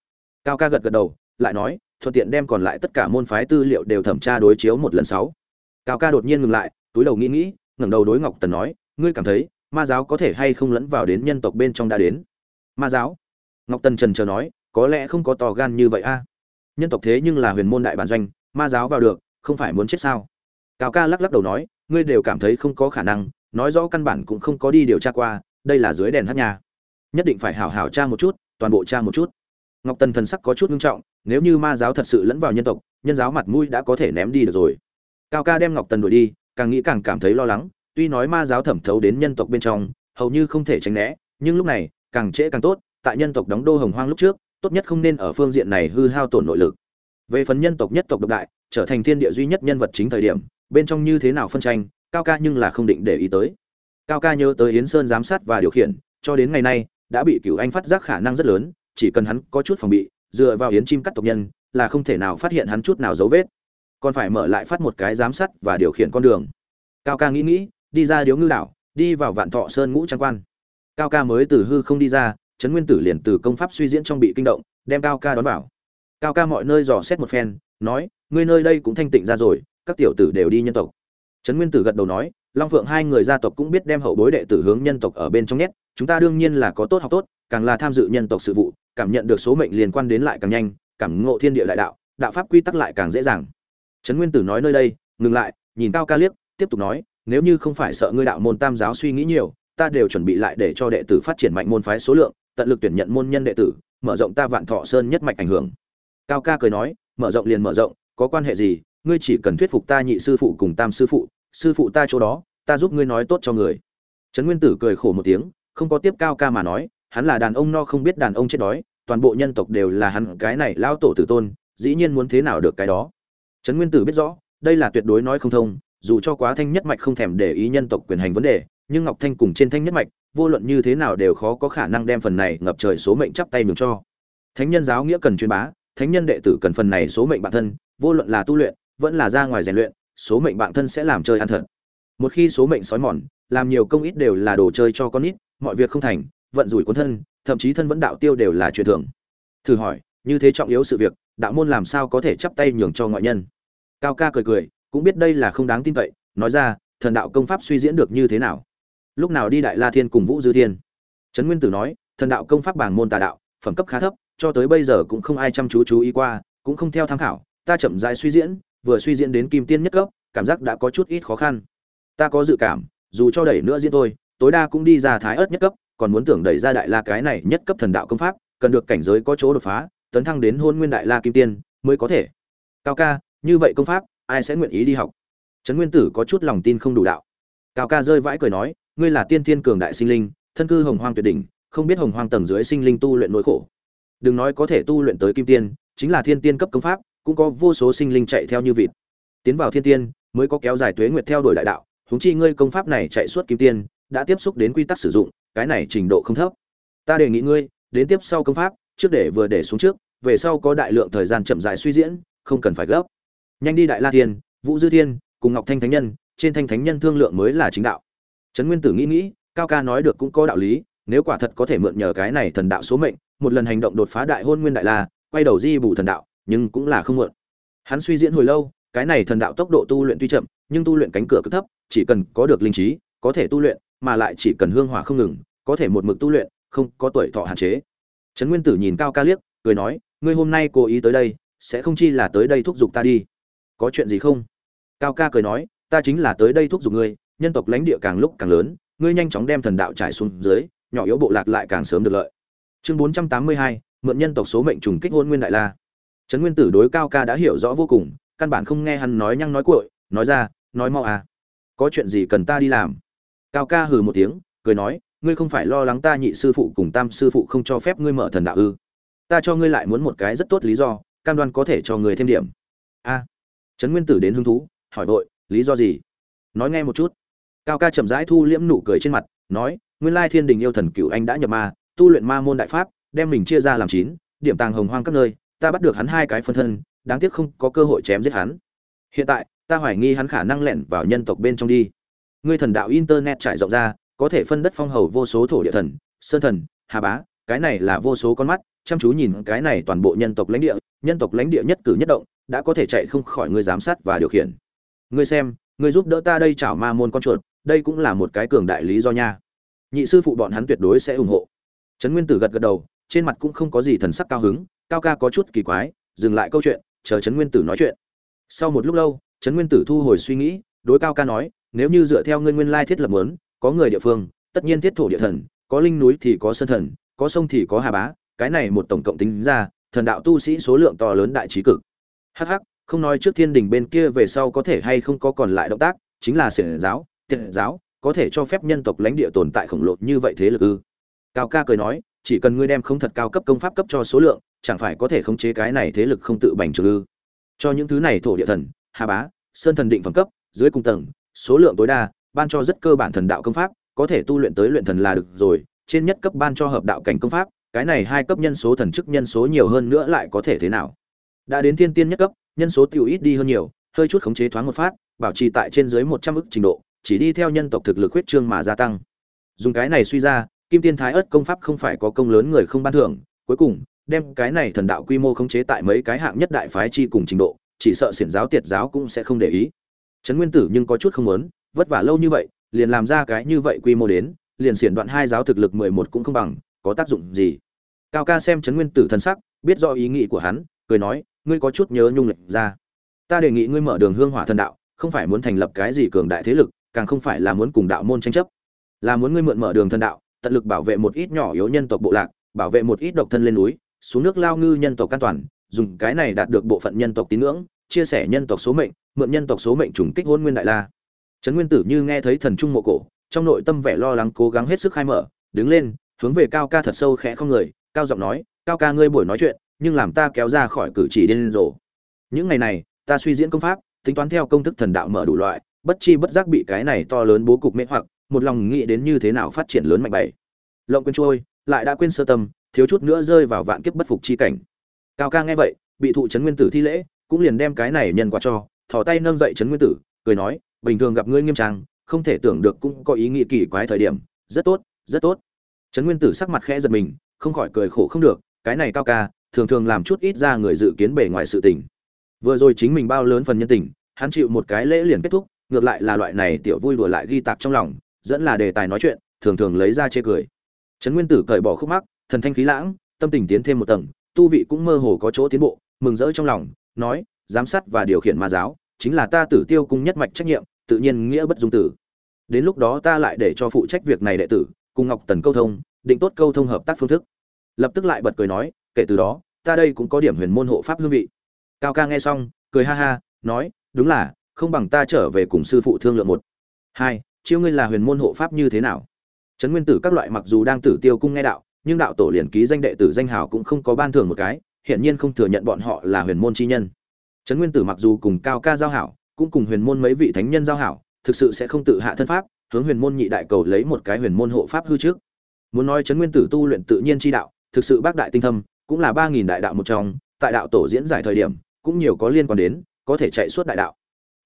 Cao ca gật gật đầu, lại nói, thuận tiện đem còn lại tất cả môn phái tư liệu đều thẩm tra đối chiếu một lần sáu. Cao ca đột nhiên ngừng lại, túi đầu nghĩ nghĩ, ngẩng đầu đối ngọc tần nói, ngươi cảm thấy, ma giáo có thể hay không lẫn vào đến nhân tộc bên trong đã đến? Ma giáo? Ngọc tần trần chờ nói, có lẽ không có to gan như vậy a nhân tộc thế nhưng là huyền môn đại bản doanh, ma giáo vào được, không phải muốn chết sao? Cao ca lắc lắc đầu nói, ngươi đều cảm thấy không có khả năng, nói rõ căn bản cũng không có đi điều tra qua, đây là dưới đèn hát nhà. Nhất định phải hảo hảo tra một chút, toàn bộ tra một chút. Ngọc tần thần sắc có chút nghiêm trọng, nếu như ma giáo thật sự lẫn vào nhân tộc, nhân giáo mặt mũi đã có thể ném đi được rồi. Cao ca đem ngọc tần đuổi đi, càng nghĩ càng cảm thấy lo lắng, tuy nói ma giáo thẩm thấu đến nhân tộc bên trong, hầu như không thể tránh né, nhưng lúc này, càng trễ càng tốt, tại nhân tộc đóng đô hồng hoang lúc trước tốt nhất không nên ở phương diện này hư hao tổn nội lực. Về phần nhân tộc nhất tộc độc đại, trở thành thiên địa duy nhất nhân vật chính thời điểm, bên trong như thế nào phân tranh, cao ca nhưng là không định để ý tới. Cao ca nhớ tới yến sơn giám sát và điều khiển, cho đến ngày nay, đã bị cửu anh phát giác khả năng rất lớn, chỉ cần hắn có chút phòng bị, dựa vào yến chim cắt tộc nhân, là không thể nào phát hiện hắn chút nào dấu vết. Còn phải mở lại phát một cái giám sát và điều khiển con đường. Cao ca nghĩ nghĩ, đi ra điếu ngư đảo, đi vào vạn thọ sơn ngũ trang quan. Cao ca mới từ hư không đi ra trấn nguyên tử liền từ công pháp suy diễn trong bị kinh động, đem cao ca đón vào. Cao ca mọi nơi dò xét một phen, nói, ngươi nơi đây cũng thanh tịnh ra rồi, các tiểu tử đều đi nhân tộc. Trấn nguyên tử gật đầu nói, long phượng hai người gia tộc cũng biết đem hậu bối đệ tử hướng nhân tộc ở bên trong nhét, chúng ta đương nhiên là có tốt học tốt, càng là tham dự nhân tộc sự vụ, cảm nhận được số mệnh liên quan đến lại càng nhanh, cảm ngộ thiên địa đại đạo đạo pháp quy tắc lại càng dễ dàng. Trấn nguyên tử nói nơi đây, ngừng lại, nhìn cao ca liếc, tiếp tục nói, nếu như không phải sợ ngươi đạo môn tam giáo suy nghĩ nhiều, ta đều chuẩn bị lại để cho đệ tử phát triển mạnh môn phái số lượng tận lực tuyển nhận môn nhân đệ tử, mở rộng ta vạn thọ sơn nhất mạch ảnh hưởng. Cao ca cười nói, mở rộng liền mở rộng, có quan hệ gì? Ngươi chỉ cần thuyết phục ta nhị sư phụ cùng tam sư phụ sư phụ ta chỗ đó, ta giúp ngươi nói tốt cho người. Trấn nguyên tử cười khổ một tiếng, không có tiếp cao ca mà nói, hắn là đàn ông no không biết đàn ông chết đói, toàn bộ nhân tộc đều là hắn, cái này lao tổ tử tôn, dĩ nhiên muốn thế nào được cái đó. Trấn nguyên tử biết rõ, đây là tuyệt đối nói không thông, dù cho quá thanh nhất mạch không thèm để ý nhân tộc quyền hành vấn đề nhưng ngọc thanh cùng trên thanh nhất mạch, vô luận như thế nào đều khó có khả năng đem phần này ngập trời số mệnh chắp tay mừng cho. Thánh nhân giáo nghĩa cần truyền bá, thánh nhân đệ tử cần phần này số mệnh bản thân, vô luận là tu luyện, vẫn là ra ngoài rèn luyện, số mệnh bản thân sẽ làm chơi ăn thật. Một khi số mệnh sói mòn, làm nhiều công ít đều là đồ chơi cho con ít, mọi việc không thành, vận rủi cuốn thân, thậm chí thân vẫn đạo tiêu đều là chuyện thường. Thử hỏi, như thế trọng yếu sự việc, đạo môn làm sao có thể chắp tay nhường cho ngoại nhân? Cao ca cười cười, cũng biết đây là không đáng tin cậy, nói ra, thần đạo công pháp suy diễn được như thế nào? Lúc nào đi đại la thiên cùng vũ dư thiên. Trấn nguyên tử nói, thần đạo công pháp bảng môn tà đạo, phẩm cấp khá thấp, cho tới bây giờ cũng không ai chăm chú chú ý qua, cũng không theo tham khảo, ta chậm rãi suy diễn, vừa suy diễn đến kim tiên nhất cấp, cảm giác đã có chút ít khó khăn. Ta có dự cảm, dù cho đẩy nữa diễn thôi, tối đa cũng đi ra thái ớt nhất cấp, còn muốn tưởng đẩy ra đại la cái này nhất cấp thần đạo công pháp, cần được cảnh giới có chỗ đột phá, tấn thăng đến hôn nguyên đại la kim tiên, mới có thể. Cao ca, như vậy công pháp, ai sẽ nguyện ý đi học? Trấn nguyên tử có chút lòng tin không đủ đạo. Cao ca rơi vãi cười nói ngươi là tiên thiên cường đại sinh linh, thân cư hồng hoang tuyệt đỉnh, không biết hồng hoang tầng dưới sinh linh tu luyện nỗi khổ. Đừng nói có thể tu luyện tới kim tiên, chính là thiên tiên cấp công pháp, cũng có vô số sinh linh chạy theo như vịt. Tiến vào thiên tiên, mới có kéo dài tuế nguyệt theo đuổi đại đạo, huống chi ngươi công pháp này chạy suốt kim tiên, đã tiếp xúc đến quy tắc sử dụng, cái này trình độ không thấp. Ta đề nghị ngươi, đến tiếp sau công pháp, trước để vừa để xuống trước, về sau có đại lượng thời gian chậm dài suy diễn, không cần phải gấp. Nhanh đi đại la thiên, vũ dư thiên, cùng ngọc thanh thánh nhân, trên thanh thánh nhân thương lượng mới là chính đạo trấn nguyên tử nghĩ nghĩ, cao ca nói được cũng có đạo lý, nếu quả thật có thể mượn nhờ cái này thần đạo số mệnh, một lần hành động đột phá đại hôn nguyên đại la, quay đầu di bù thần đạo, nhưng cũng là không mượn. Hắn suy diễn hồi lâu, cái này thần đạo tốc độ tu luyện tuy chậm, nhưng tu luyện cánh cửa cực thấp, chỉ cần có được linh trí, có thể tu luyện, mà lại chỉ cần hương hỏa không ngừng, có thể một mực tu luyện, không có tuổi thọ hạn chế. Trấn nguyên tử nhìn cao ca liếc, cười nói, ngươi hôm nay cố ý tới đây, sẽ không chi là tới đây thúc giục ta đi. Có chuyện gì không? Cao ca cười nói, ta chính là tới đây thúc giục ngươi nhân tộc lãnh địa càng lúc càng lớn, ngươi nhanh chóng đem thần đạo trải xuống dưới, nhỏ yếu bộ lạc lại càng sớm được lợi. Chương bốn trăm tám mươi hai, mượn nhân tộc số mệnh trùng kích hôn nguyên đại la. Trấn nguyên tử đối cao ca đã hiểu rõ vô cùng, căn bản không nghe hắn nói nhăng nói cuội, nói ra, nói mau à. Có chuyện gì cần ta đi làm? Cao ca hừ một tiếng, cười nói, ngươi không phải lo lắng ta nhị sư phụ cùng tam sư phụ không cho phép ngươi mở thần đạo ư? Ta cho ngươi lại muốn một cái rất tốt lý do, cam đoan có thể cho ngươi thêm điểm. A. Trấn nguyên tử đến hứng thú, hỏi vội, lý do gì? Nói nghe một chút cao ca chậm rãi thu liễm nụ cười trên mặt, nói, nguyên lai thiên đình yêu thần cựu anh đã nhập ma, tu luyện ma môn đại pháp, đem mình chia ra làm chín, điểm tàng hồng hoang các nơi, ta bắt được hắn hai cái phân thân, đáng tiếc không có cơ hội chém giết hắn. Hiện tại, ta hoài nghi hắn khả năng lẻn vào nhân tộc bên trong đi. Ngươi thần đạo internet trải rộng ra, có thể phân đất phong hầu vô số thổ địa thần, sơn thần, hà bá, cái này là vô số con mắt, chăm chú nhìn cái này toàn bộ nhân tộc lãnh địa, nhân tộc lãnh địa nhất cử nhất động, đã có thể chạy không khỏi ngươi giám sát và điều khiển. Ngươi xem, ngươi giúp đỡ ta đây chảo ma môn con chuột đây cũng là một cái cường đại lý do nha. Nhị sư phụ bọn hắn tuyệt đối sẽ ủng hộ. Trấn nguyên tử gật gật đầu, trên mặt cũng không có gì thần sắc cao hứng, cao ca có chút kỳ quái, dừng lại câu chuyện, chờ trấn nguyên tử nói chuyện. Sau một lúc lâu, trấn nguyên tử thu hồi suy nghĩ, đối cao ca nói, nếu như dựa theo ngươi nguyên lai thiết lập muốn, có người địa phương, tất nhiên thiết thổ địa thần, có linh núi thì có sơn thần, có sông thì có hà bá, cái này một tổng cộng tính ra, thần đạo tu sĩ số lượng to lớn đại trí cực. Hh không nói trước thiên đình bên kia về sau có thể hay không có còn lại động tác, chính là xiển giáo tiện giáo, có thể cho phép nhân tộc lãnh địa tồn tại khổng lồ như vậy thế lực ư? Cao ca cười nói, chỉ cần ngươi đem không thật cao cấp công pháp cấp cho số lượng, chẳng phải có thể khống chế cái này thế lực không tự bành trừ ư? Cho những thứ này thổ địa thần, hà bá, sơn thần định phẩm cấp, dưới cùng tầng, số lượng tối đa, ban cho rất cơ bản thần đạo công pháp, có thể tu luyện tới luyện thần là được rồi, trên nhất cấp ban cho hợp đạo cảnh công pháp, cái này hai cấp nhân số thần chức nhân số nhiều hơn nữa lại có thể thế nào? Đã đến thiên tiên nhất cấp, nhân số tiểu ít đi hơn nhiều, hơi chút khống chế thoáng một phát, bảo trì tại trên dưới một trăm ức trình độ chỉ đi theo nhân tộc thực lực huyết trương mà gia tăng. Dùng cái này suy ra, kim tiên thái Ức công pháp không phải có công lớn người không ban thưởng, cuối cùng, đem cái này thần đạo quy mô khống chế tại mấy cái hạng nhất đại phái chi cùng trình độ, chỉ sợ xiển giáo tiệt giáo cũng sẽ không để ý. Trấn nguyên tử nhưng có chút không muốn, vất vả lâu như vậy, liền làm ra cái như vậy quy mô đến, liền xiển đoạn hai giáo thực lực mười một cũng không bằng, có tác dụng gì? Cao ca xem trấn nguyên tử thần sắc, biết rõ ý nghĩ của hắn, cười nói, ngươi có chút nhớ nhung lệch ra. Ta đề nghị ngươi mở đường hương hỏa thần đạo, không phải muốn thành lập cái gì cường đại thế lực càng không phải là muốn cùng đạo môn tranh chấp, là muốn ngươi mượn mở đường thần đạo, tận lực bảo vệ một ít nhỏ yếu nhân tộc bộ lạc, bảo vệ một ít độc thân lên núi, xuống nước lao ngư nhân tộc an toàn, dùng cái này đạt được bộ phận nhân tộc tín ngưỡng, chia sẻ nhân tộc số mệnh, mượn nhân tộc số mệnh trùng kích hôn nguyên đại la. Trấn nguyên tử như nghe thấy thần trung mộ cổ, trong nội tâm vẻ lo lắng cố gắng hết sức khai mở, đứng lên, hướng về cao ca thật sâu khẽ không người, cao giọng nói, cao ca ngươi buổi nói chuyện, nhưng làm ta kéo ra khỏi cử chỉ điên rồ. Những ngày này, ta suy diễn công pháp, tính toán theo công thức thần đạo mở đủ loại bất chi bất giác bị cái này to lớn bố cục mê hoặc, một lòng nghĩ đến như thế nào phát triển lớn mạnh bảy. Lộng quên trôi, lại đã quên sơ tâm, thiếu chút nữa rơi vào vạn kiếp bất phục chi cảnh. Cao ca nghe vậy, bị thụ trấn nguyên tử thi lễ, cũng liền đem cái này nhân qua cho, thò tay nâng dậy trấn nguyên tử, cười nói, bình thường gặp ngươi nghiêm trang, không thể tưởng được cũng có ý nghĩ kỳ quái thời điểm, rất tốt rất tốt. Trấn nguyên tử sắc mặt khẽ giật mình, không khỏi cười khổ không được, cái này cao ca, thường thường làm chút ít ra người dự kiến bề ngoài sự tình. Vừa rồi chính mình bao lớn phần nhân tình, hắn chịu một cái lễ liền kết thúc ngược lại là loại này tiểu vui đùa lại ghi tạc trong lòng, dẫn là đề tài nói chuyện, thường thường lấy ra chê cười. Trấn nguyên tử cởi bỏ khúc mắc, thần thanh khí lãng, tâm tình tiến thêm một tầng, tu vị cũng mơ hồ có chỗ tiến bộ, mừng rỡ trong lòng, nói, giám sát và điều khiển ma giáo, chính là ta tử tiêu cung nhất mạch trách nhiệm, tự nhiên nghĩa bất dung tử. Đến lúc đó ta lại để cho phụ trách việc này đệ tử, cùng ngọc tần câu thông, định tốt câu thông hợp tác phương thức. Lập tức lại bật cười nói, kể từ đó, ta đây cũng có điểm huyền môn hộ pháp hương vị. Cao ca nghe xong, cười ha ha, nói, đúng là không bằng ta trở về cùng sư phụ thương lượng một. Hai, chiêu ngươi là huyền môn hộ pháp như thế nào? Trấn nguyên tử các loại mặc dù đang tử tiêu cung nghe đạo, nhưng đạo tổ liền ký danh đệ tử danh hào cũng không có ban thưởng một cái hiện nhiên không thừa nhận bọn họ là huyền môn chi nhân. Trấn nguyên tử mặc dù cùng cao ca giao hảo, cũng cùng huyền môn mấy vị thánh nhân giao hảo, thực sự sẽ không tự hạ thân pháp, hướng huyền môn nhị đại cầu lấy một cái huyền môn hộ pháp hư trước. Muốn nói trấn nguyên tử tu luyện tự nhiên chi đạo, thực sự bác đại tinh thâm, cũng là ba nghìn đại đạo một trong, tại đạo tổ diễn giải thời điểm, cũng nhiều có liên quan đến, có thể chạy suốt đại đạo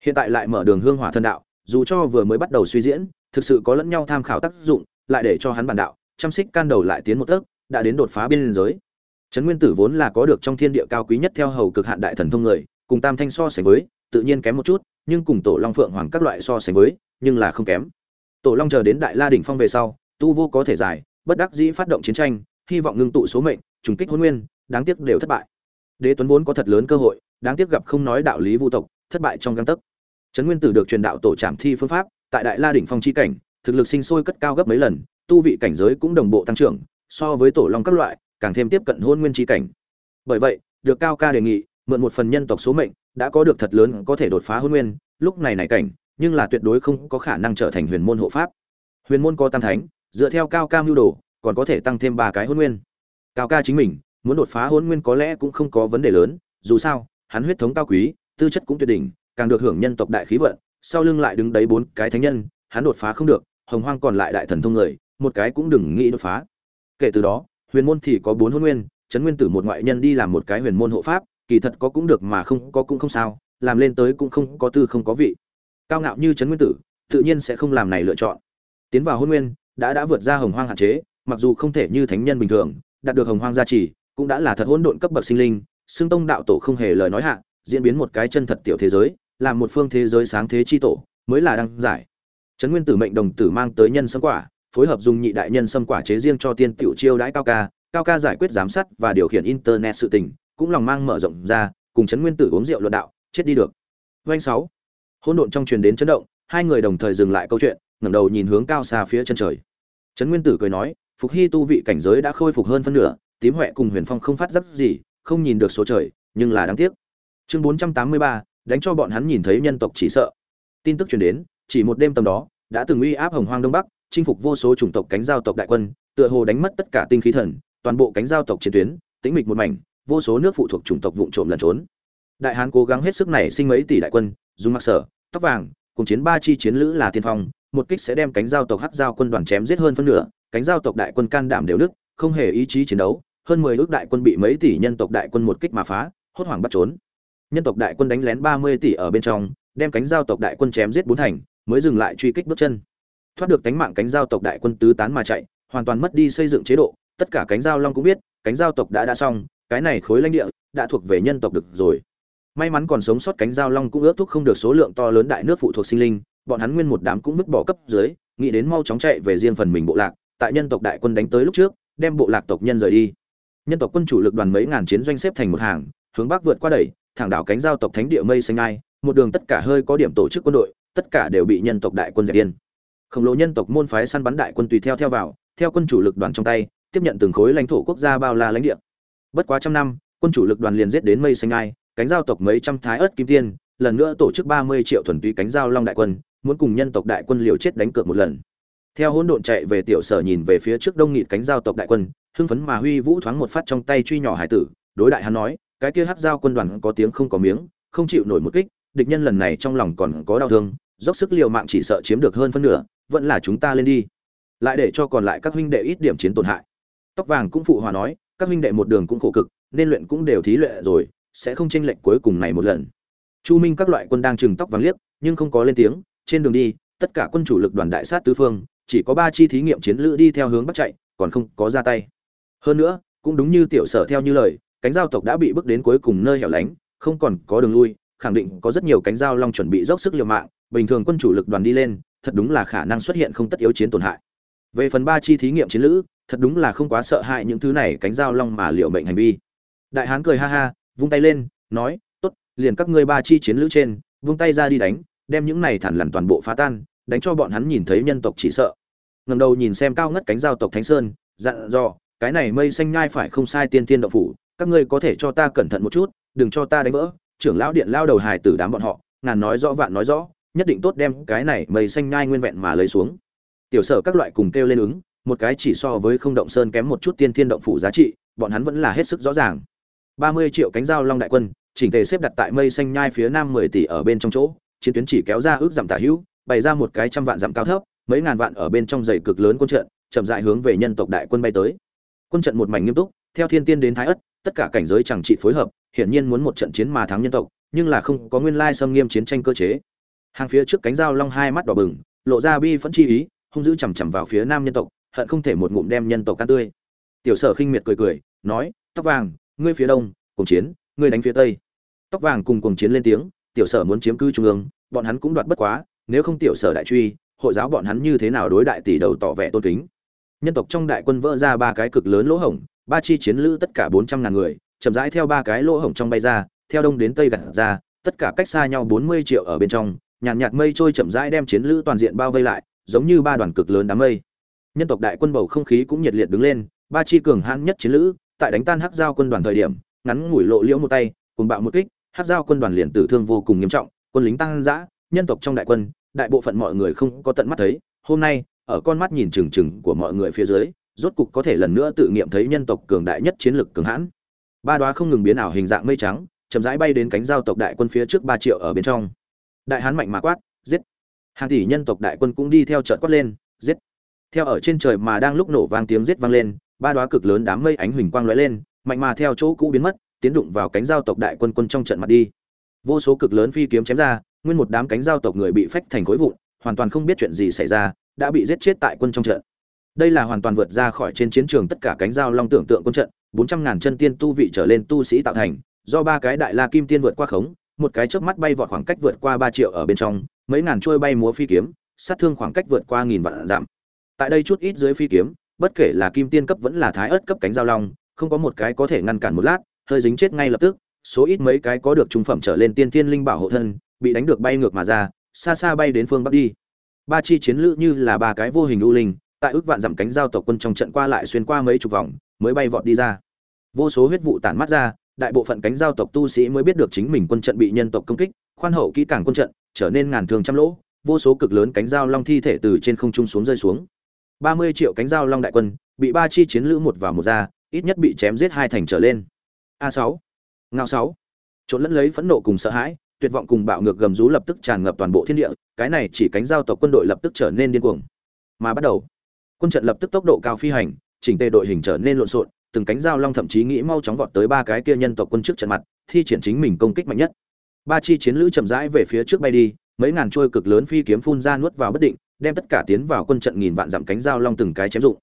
hiện tại lại mở đường hương hỏa thần đạo, dù cho vừa mới bắt đầu suy diễn, thực sự có lẫn nhau tham khảo tác dụng, lại để cho hắn bản đạo, chăm xích can đầu lại tiến một tấc, đã đến đột phá biên giới. Trấn nguyên tử vốn là có được trong thiên địa cao quý nhất theo hầu cực hạn đại thần thông người, cùng tam thanh so sánh với, tự nhiên kém một chút, nhưng cùng tổ long phượng hoàng các loại so sánh với, nhưng là không kém. Tổ long chờ đến đại la đỉnh phong về sau, tu vô có thể giải, bất đắc dĩ phát động chiến tranh, hy vọng ngưng tụ số mệnh, trùng kích hôn nguyên, đáng tiếc đều thất bại. Đế tuấn vốn có thật lớn cơ hội, đáng tiếc gặp không nói đạo lý vu tộc, thất bại trong găng tấc trấn nguyên tử được truyền đạo tổ trảm thi phương pháp, tại đại la đỉnh phong chi cảnh, thực lực sinh sôi cất cao gấp mấy lần, tu vị cảnh giới cũng đồng bộ tăng trưởng, so với tổ long các loại, càng thêm tiếp cận hôn nguyên chi cảnh. Bởi vậy, được cao ca đề nghị, mượn một phần nhân tộc số mệnh, đã có được thật lớn có thể đột phá hôn nguyên, lúc này này cảnh, nhưng là tuyệt đối không có khả năng trở thành huyền môn hộ pháp. Huyền môn có tam thánh, dựa theo cao ca mưu đồ, còn có thể tăng thêm ba cái hôn nguyên. Cao ca chính mình, muốn đột phá hôn nguyên có lẽ cũng không có vấn đề lớn, dù sao, hắn huyết thống cao quý, tư chất cũng tuyệt đỉnh càng được hưởng nhân tộc đại khí vận, sau lưng lại đứng đấy bốn cái thánh nhân, hắn đột phá không được, hồng hoang còn lại đại thần thông người, một cái cũng đừng nghĩ đột phá. Kể từ đó, huyền môn thì có bốn hôn nguyên, chấn nguyên tử một ngoại nhân đi làm một cái huyền môn hộ pháp, kỳ thật có cũng được mà không, có cũng không sao, làm lên tới cũng không có tư không có vị. Cao ngạo như chấn nguyên tử, tự nhiên sẽ không làm này lựa chọn. Tiến vào hôn nguyên, đã đã vượt ra hồng hoang hạn chế, mặc dù không thể như thánh nhân bình thường, đạt được hồng hoang gia trì, cũng đã là thật hỗn độn cấp bậc sinh linh xương tông đạo tổ không hề lời nói hạ, diễn biến một cái chân thật tiểu thế giới làm một phương thế giới sáng thế chi tổ, mới là đăng giải. Trấn Nguyên Tử mệnh đồng tử mang tới nhân sâm quả, phối hợp dùng nhị đại nhân sâm quả chế riêng cho tiên tiểu chiêu đãi cao ca, cao ca giải quyết giám sát và điều khiển internet sự tình, cũng lòng mang mở rộng ra, cùng Trấn Nguyên Tử uống rượu luận đạo, chết đi được. Vành 6. Hỗn độn trong truyền đến chấn động, hai người đồng thời dừng lại câu chuyện, ngẩng đầu nhìn hướng cao xa phía chân trời. Trấn Nguyên Tử cười nói, Phục Hy tu vị cảnh giới đã khôi phục hơn phân nửa, tím huệ cùng Huyền Phong không phát giáp gì, không nhìn được số trời, nhưng là đáng tiếc. Chương 483, đánh cho bọn hắn nhìn thấy nhân tộc chỉ sợ. Tin tức truyền đến, chỉ một đêm tầm đó, đã từng uy áp hồng hoang đông bắc, chinh phục vô số chủng tộc cánh giao tộc đại quân, tựa hồ đánh mất tất cả tinh khí thần, toàn bộ cánh giao tộc chiến tuyến, tĩnh mịch một mảnh, vô số nước phụ thuộc chủng tộc vụng trộm lẩn trốn. Đại hán cố gắng hết sức này sinh mấy tỷ đại quân, dùng mặc sở, tóc vàng, cùng chiến ba chi chiến lữ là tiên phong, một kích sẽ đem cánh giao tộc hắc giao quân đoàn chém giết hơn phân nửa, cánh giao tộc đại quân can đảm đều đức không hề ý chí chiến đấu, hơn mười ước đại quân bị mấy tỷ nhân tộc đại quân một kích mà phá, hốt hoảng bắt trốn nhân tộc đại quân đánh lén ba mươi tỷ ở bên trong, đem cánh giao tộc đại quân chém giết bốn thành, mới dừng lại truy kích bước chân. Thoát được cánh mạng cánh giao tộc đại quân tứ tán mà chạy, hoàn toàn mất đi xây dựng chế độ, tất cả cánh giao long cũng biết, cánh giao tộc đã đã xong, cái này khối lãnh địa đã thuộc về nhân tộc được rồi. May mắn còn sống sót cánh giao long cũng ước thúc không được số lượng to lớn đại nước phụ thuộc sinh linh, bọn hắn nguyên một đám cũng vứt bỏ cấp dưới, nghĩ đến mau chóng chạy về riêng phần mình bộ lạc, tại nhân tộc đại quân đánh tới lúc trước, đem bộ lạc tộc nhân rời đi. Nhân tộc quân chủ lực đoàn mấy ngàn chiến doanh xếp thành một hàng, hướng bắc vượt qua đẩy thẳng đảo cánh giao tộc thánh địa mây xanh ai, một đường tất cả hơi có điểm tổ chức quân đội, tất cả đều bị nhân tộc đại quân dẹp yên khổng lồ nhân tộc môn phái săn bắn đại quân tùy theo theo vào, theo quân chủ lực đoàn trong tay, tiếp nhận từng khối lãnh thổ quốc gia bao la lãnh địa. Bất quá trăm năm, quân chủ lực đoàn liền giết đến mây xanh ai, cánh giao tộc mấy trăm thái ớt kim tiên, lần nữa tổ chức ba mươi triệu thuần túy cánh giao long đại quân, muốn cùng nhân tộc đại quân liều chết đánh cược một lần. Theo hỗn độn chạy về tiểu sở nhìn về phía trước đông nghịt cánh giao tộc đại quân, hưng phấn mà huy vũ thoáng một phát trong tay truy nhỏ hải tử, đối đại hắn nói cái kia hát giao quân đoàn có tiếng không có miếng, không chịu nổi một kích, địch nhân lần này trong lòng còn có đau thương, dốc sức liều mạng chỉ sợ chiếm được hơn phân nửa, vẫn là chúng ta lên đi. Lại để cho còn lại các huynh đệ ít điểm chiến tổn hại. Tóc vàng cũng phụ hòa nói, các huynh đệ một đường cũng khổ cực, nên luyện cũng đều thí luyện rồi, sẽ không tranh lệch cuối cùng này một lần. Chu minh các loại quân đang chừng tóc vàng liếc, nhưng không có lên tiếng, trên đường đi, tất cả quân chủ lực đoàn đại sát tứ phương, chỉ có ba chi thí nghiệm chiến lữ đi theo hướng bắt chạy, còn không có ra tay. Hơn nữa, cũng đúng như tiểu sở theo như lời cánh giao tộc đã bị bước đến cuối cùng nơi hẻo lánh, không còn có đường lui, khẳng định có rất nhiều cánh giao long chuẩn bị dốc sức liều mạng, bình thường quân chủ lực đoàn đi lên, thật đúng là khả năng xuất hiện không tất yếu chiến tổn hại. Về phần ba chi thí nghiệm chiến lữ, thật đúng là không quá sợ hãi những thứ này cánh Giao long mà liệu mệnh hành vi. Đại hán cười ha ha, vung tay lên, nói, tốt, liền các ngươi ba chi chiến lữ trên, vung tay ra đi đánh, đem những này thản lằn toàn bộ phá tan, đánh cho bọn hắn nhìn thấy nhân tộc chỉ sợ. Ngầm đầu nhìn xem cao ngất cánh giao tộc thánh sơn, dặn dò, cái này mây xanh nhai phải không sai tiên tiên động phủ các ngươi có thể cho ta cẩn thận một chút, đừng cho ta đánh vỡ, trưởng lão điện lao đầu hài tử đám bọn họ, ngàn nói rõ vạn nói rõ, nhất định tốt đem cái này mây xanh nhai nguyên vẹn mà lấy xuống. Tiểu sở các loại cùng kêu lên ứng, một cái chỉ so với không động sơn kém một chút tiên thiên động phủ giá trị, bọn hắn vẫn là hết sức rõ ràng. Ba mươi triệu cánh dao long đại quân, chỉnh tề xếp đặt tại mây xanh nhai phía nam mười tỷ ở bên trong chỗ, chiến tuyến chỉ kéo ra ước giảm tả hữu, bày ra một cái trăm vạn giảm cao thấp, mấy ngàn vạn ở bên trong dày cực lớn quân trận, chậm dại hướng về nhân tộc đại quân bay tới. Quân trận một mảnh nghiêm túc, theo thiên tiên đến thái ất tất cả cảnh giới chẳng trị phối hợp, hiển nhiên muốn một trận chiến mà thắng nhân tộc, nhưng là không có nguyên lai xâm nghiêm chiến tranh cơ chế. Hàng phía trước cánh dao long hai mắt đỏ bừng, lộ ra bi phẫn chi ý, hung dữ chằm chằm vào phía nam nhân tộc, hận không thể một ngụm đem nhân tộc can tươi. Tiểu sở khinh miệt cười cười, nói, tóc vàng, ngươi phía đông cùng chiến, ngươi đánh phía tây. Tóc vàng cùng cùng chiến lên tiếng, tiểu sở muốn chiếm cư trung ương, bọn hắn cũng đoạt bất quá, nếu không tiểu sở đại truy, hội giáo bọn hắn như thế nào đối đại tỷ đầu tỏ vẻ tôn kính. Nhân tộc trong đại quân vỡ ra ba cái cực lớn lỗ hổng ba chi chiến lữ tất cả bốn trăm ngàn người chậm rãi theo ba cái lỗ hổng trong bay ra theo đông đến tây gặt ra tất cả cách xa nhau bốn mươi triệu ở bên trong nhàn nhạt, nhạt mây trôi chậm rãi đem chiến lữ toàn diện bao vây lại giống như ba đoàn cực lớn đám mây. Nhân tộc đại quân bầu không khí cũng nhiệt liệt đứng lên ba chi cường hãn nhất chiến lữ tại đánh tan hắc giao quân đoàn thời điểm ngắn ngủi lộ liễu một tay cùng bạo một kích hắc giao quân đoàn liền tử thương vô cùng nghiêm trọng quân lính tăng dã nhân tộc trong đại quân đại bộ phận mọi người không có tận mắt thấy hôm nay ở con mắt nhìn trừng trừng của mọi người phía dưới rốt cục có thể lần nữa tự nghiệm thấy nhân tộc cường đại nhất chiến lực cường hãn. Ba đóa không ngừng biến ảo hình dạng mây trắng, chậm rãi bay đến cánh giao tộc đại quân phía trước ba triệu ở bên trong. Đại hán mạnh mà quát, giết. Hàng tỷ nhân tộc đại quân cũng đi theo trận quát lên, giết. Theo ở trên trời mà đang lúc nổ vang tiếng giết vang lên, ba đóa cực lớn đám mây ánh huỳnh quang lóe lên, mạnh mà theo chỗ cũ biến mất, tiến đụng vào cánh giao tộc đại quân quân trong trận mặt đi. Vô số cực lớn phi kiếm chém ra, nguyên một đám cánh giao tộc người bị phách thành khối vụn, hoàn toàn không biết chuyện gì xảy ra, đã bị giết chết tại quân trong trận đây là hoàn toàn vượt ra khỏi trên chiến trường tất cả cánh giao long tưởng tượng quân trận, bốn trăm ngàn chân tiên tu vị trở lên tu sĩ tạo thành, do ba cái đại la kim tiên vượt qua khống, một cái chớp mắt bay vọt khoảng cách vượt qua ba triệu ở bên trong, mấy ngàn trôi bay múa phi kiếm, sát thương khoảng cách vượt qua nghìn vạn giảm tại đây chút ít dưới phi kiếm, bất kể là kim tiên cấp vẫn là thái ớt cấp cánh giao long, không có một cái có thể ngăn cản một lát, hơi dính chết ngay lập tức, số ít mấy cái có được trung phẩm trở lên tiên tiên linh bảo hộ thân, bị đánh được bay ngược mà ra, xa xa bay đến phương bắc đi. Ba chi chiến lữ như là ba cái vô hình u linh tại ước vạn dặm cánh giao tộc quân trong trận qua lại xuyên qua mấy chục vòng, mới bay vọt đi ra. Vô số huyết vụ tản mắt ra, đại bộ phận cánh giao tộc tu sĩ mới biết được chính mình quân trận bị nhân tộc công kích, khoan hậu kỹ càng quân trận, trở nên ngàn thường trăm lỗ, vô số cực lớn cánh giao long thi thể từ trên không trung xuống rơi xuống. Ba mươi triệu cánh giao long đại quân, bị ba chi chiến lữ một vào một ra, ít nhất bị chém giết hai thành trở lên. A sáu, ngao sáu. Trộn lẫn lấy phẫn nộ cùng sợ hãi, tuyệt vọng cùng bạo ngược gầm rú lập tức tràn ngập toàn bộ thiên địa, cái này chỉ cánh giao tộc quân đội lập tức trở nên điên cuồng. Mà bắt đầu quân trận lập tức tốc độ cao phi hành, chỉnh tề đội hình trở nên lộn xộn, từng cánh giao long thậm chí nghĩ mau chóng vọt tới ba cái kia nhân tộc quân trước trận mặt, thi triển chính mình công kích mạnh nhất. Ba chi chiến lữ chậm rãi về phía trước bay đi, mấy ngàn trôi cực lớn phi kiếm phun ra nuốt vào bất định, đem tất cả tiến vào quân trận nghìn vạn dặm cánh giao long từng cái chém dụng.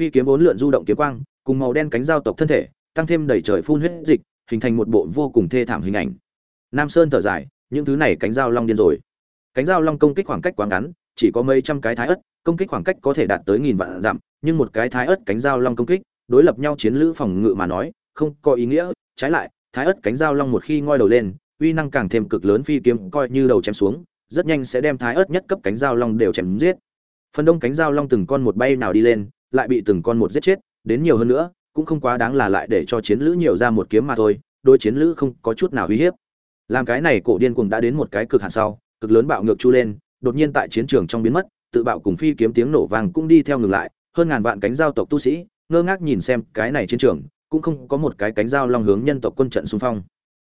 Phi kiếm bốn lượn du động kiếm quang, cùng màu đen cánh giao tộc thân thể, tăng thêm đầy trời phun huyết dịch, hình thành một bộ vô cùng thê thảm hình ảnh. Nam sơn thở dài, những thứ này cánh giao long điên rồi. Cánh giao long công kích khoảng cách quá ngắn chỉ có mấy trăm cái thái ớt, công kích khoảng cách có thể đạt tới nghìn vạn dặm, nhưng một cái thái ớt cánh giao long công kích, đối lập nhau chiến lữ phòng ngự mà nói, không có ý nghĩa. Trái lại, thái ớt cánh giao long một khi ngoi đầu lên, uy năng càng thêm cực lớn, phi kiếm coi như đầu chém xuống, rất nhanh sẽ đem thái ớt nhất cấp cánh giao long đều chém giết. Phần đông cánh giao long từng con một bay nào đi lên, lại bị từng con một giết chết, đến nhiều hơn nữa, cũng không quá đáng là lại để cho chiến lữ nhiều ra một kiếm mà thôi đôi chiến lữ không có chút nào uy hiếp. Làm cái này, cổ điên cuồng đã đến một cái cực hạn sau, cực lớn bạo ngược chu lên đột nhiên tại chiến trường trong biến mất, tự bạo cùng phi kiếm tiếng nổ vang cũng đi theo ngừng lại, hơn ngàn vạn cánh giao tộc tu sĩ, ngơ ngác nhìn xem cái này chiến trường, cũng không có một cái cánh giao long hướng nhân tộc quân trận xung phong.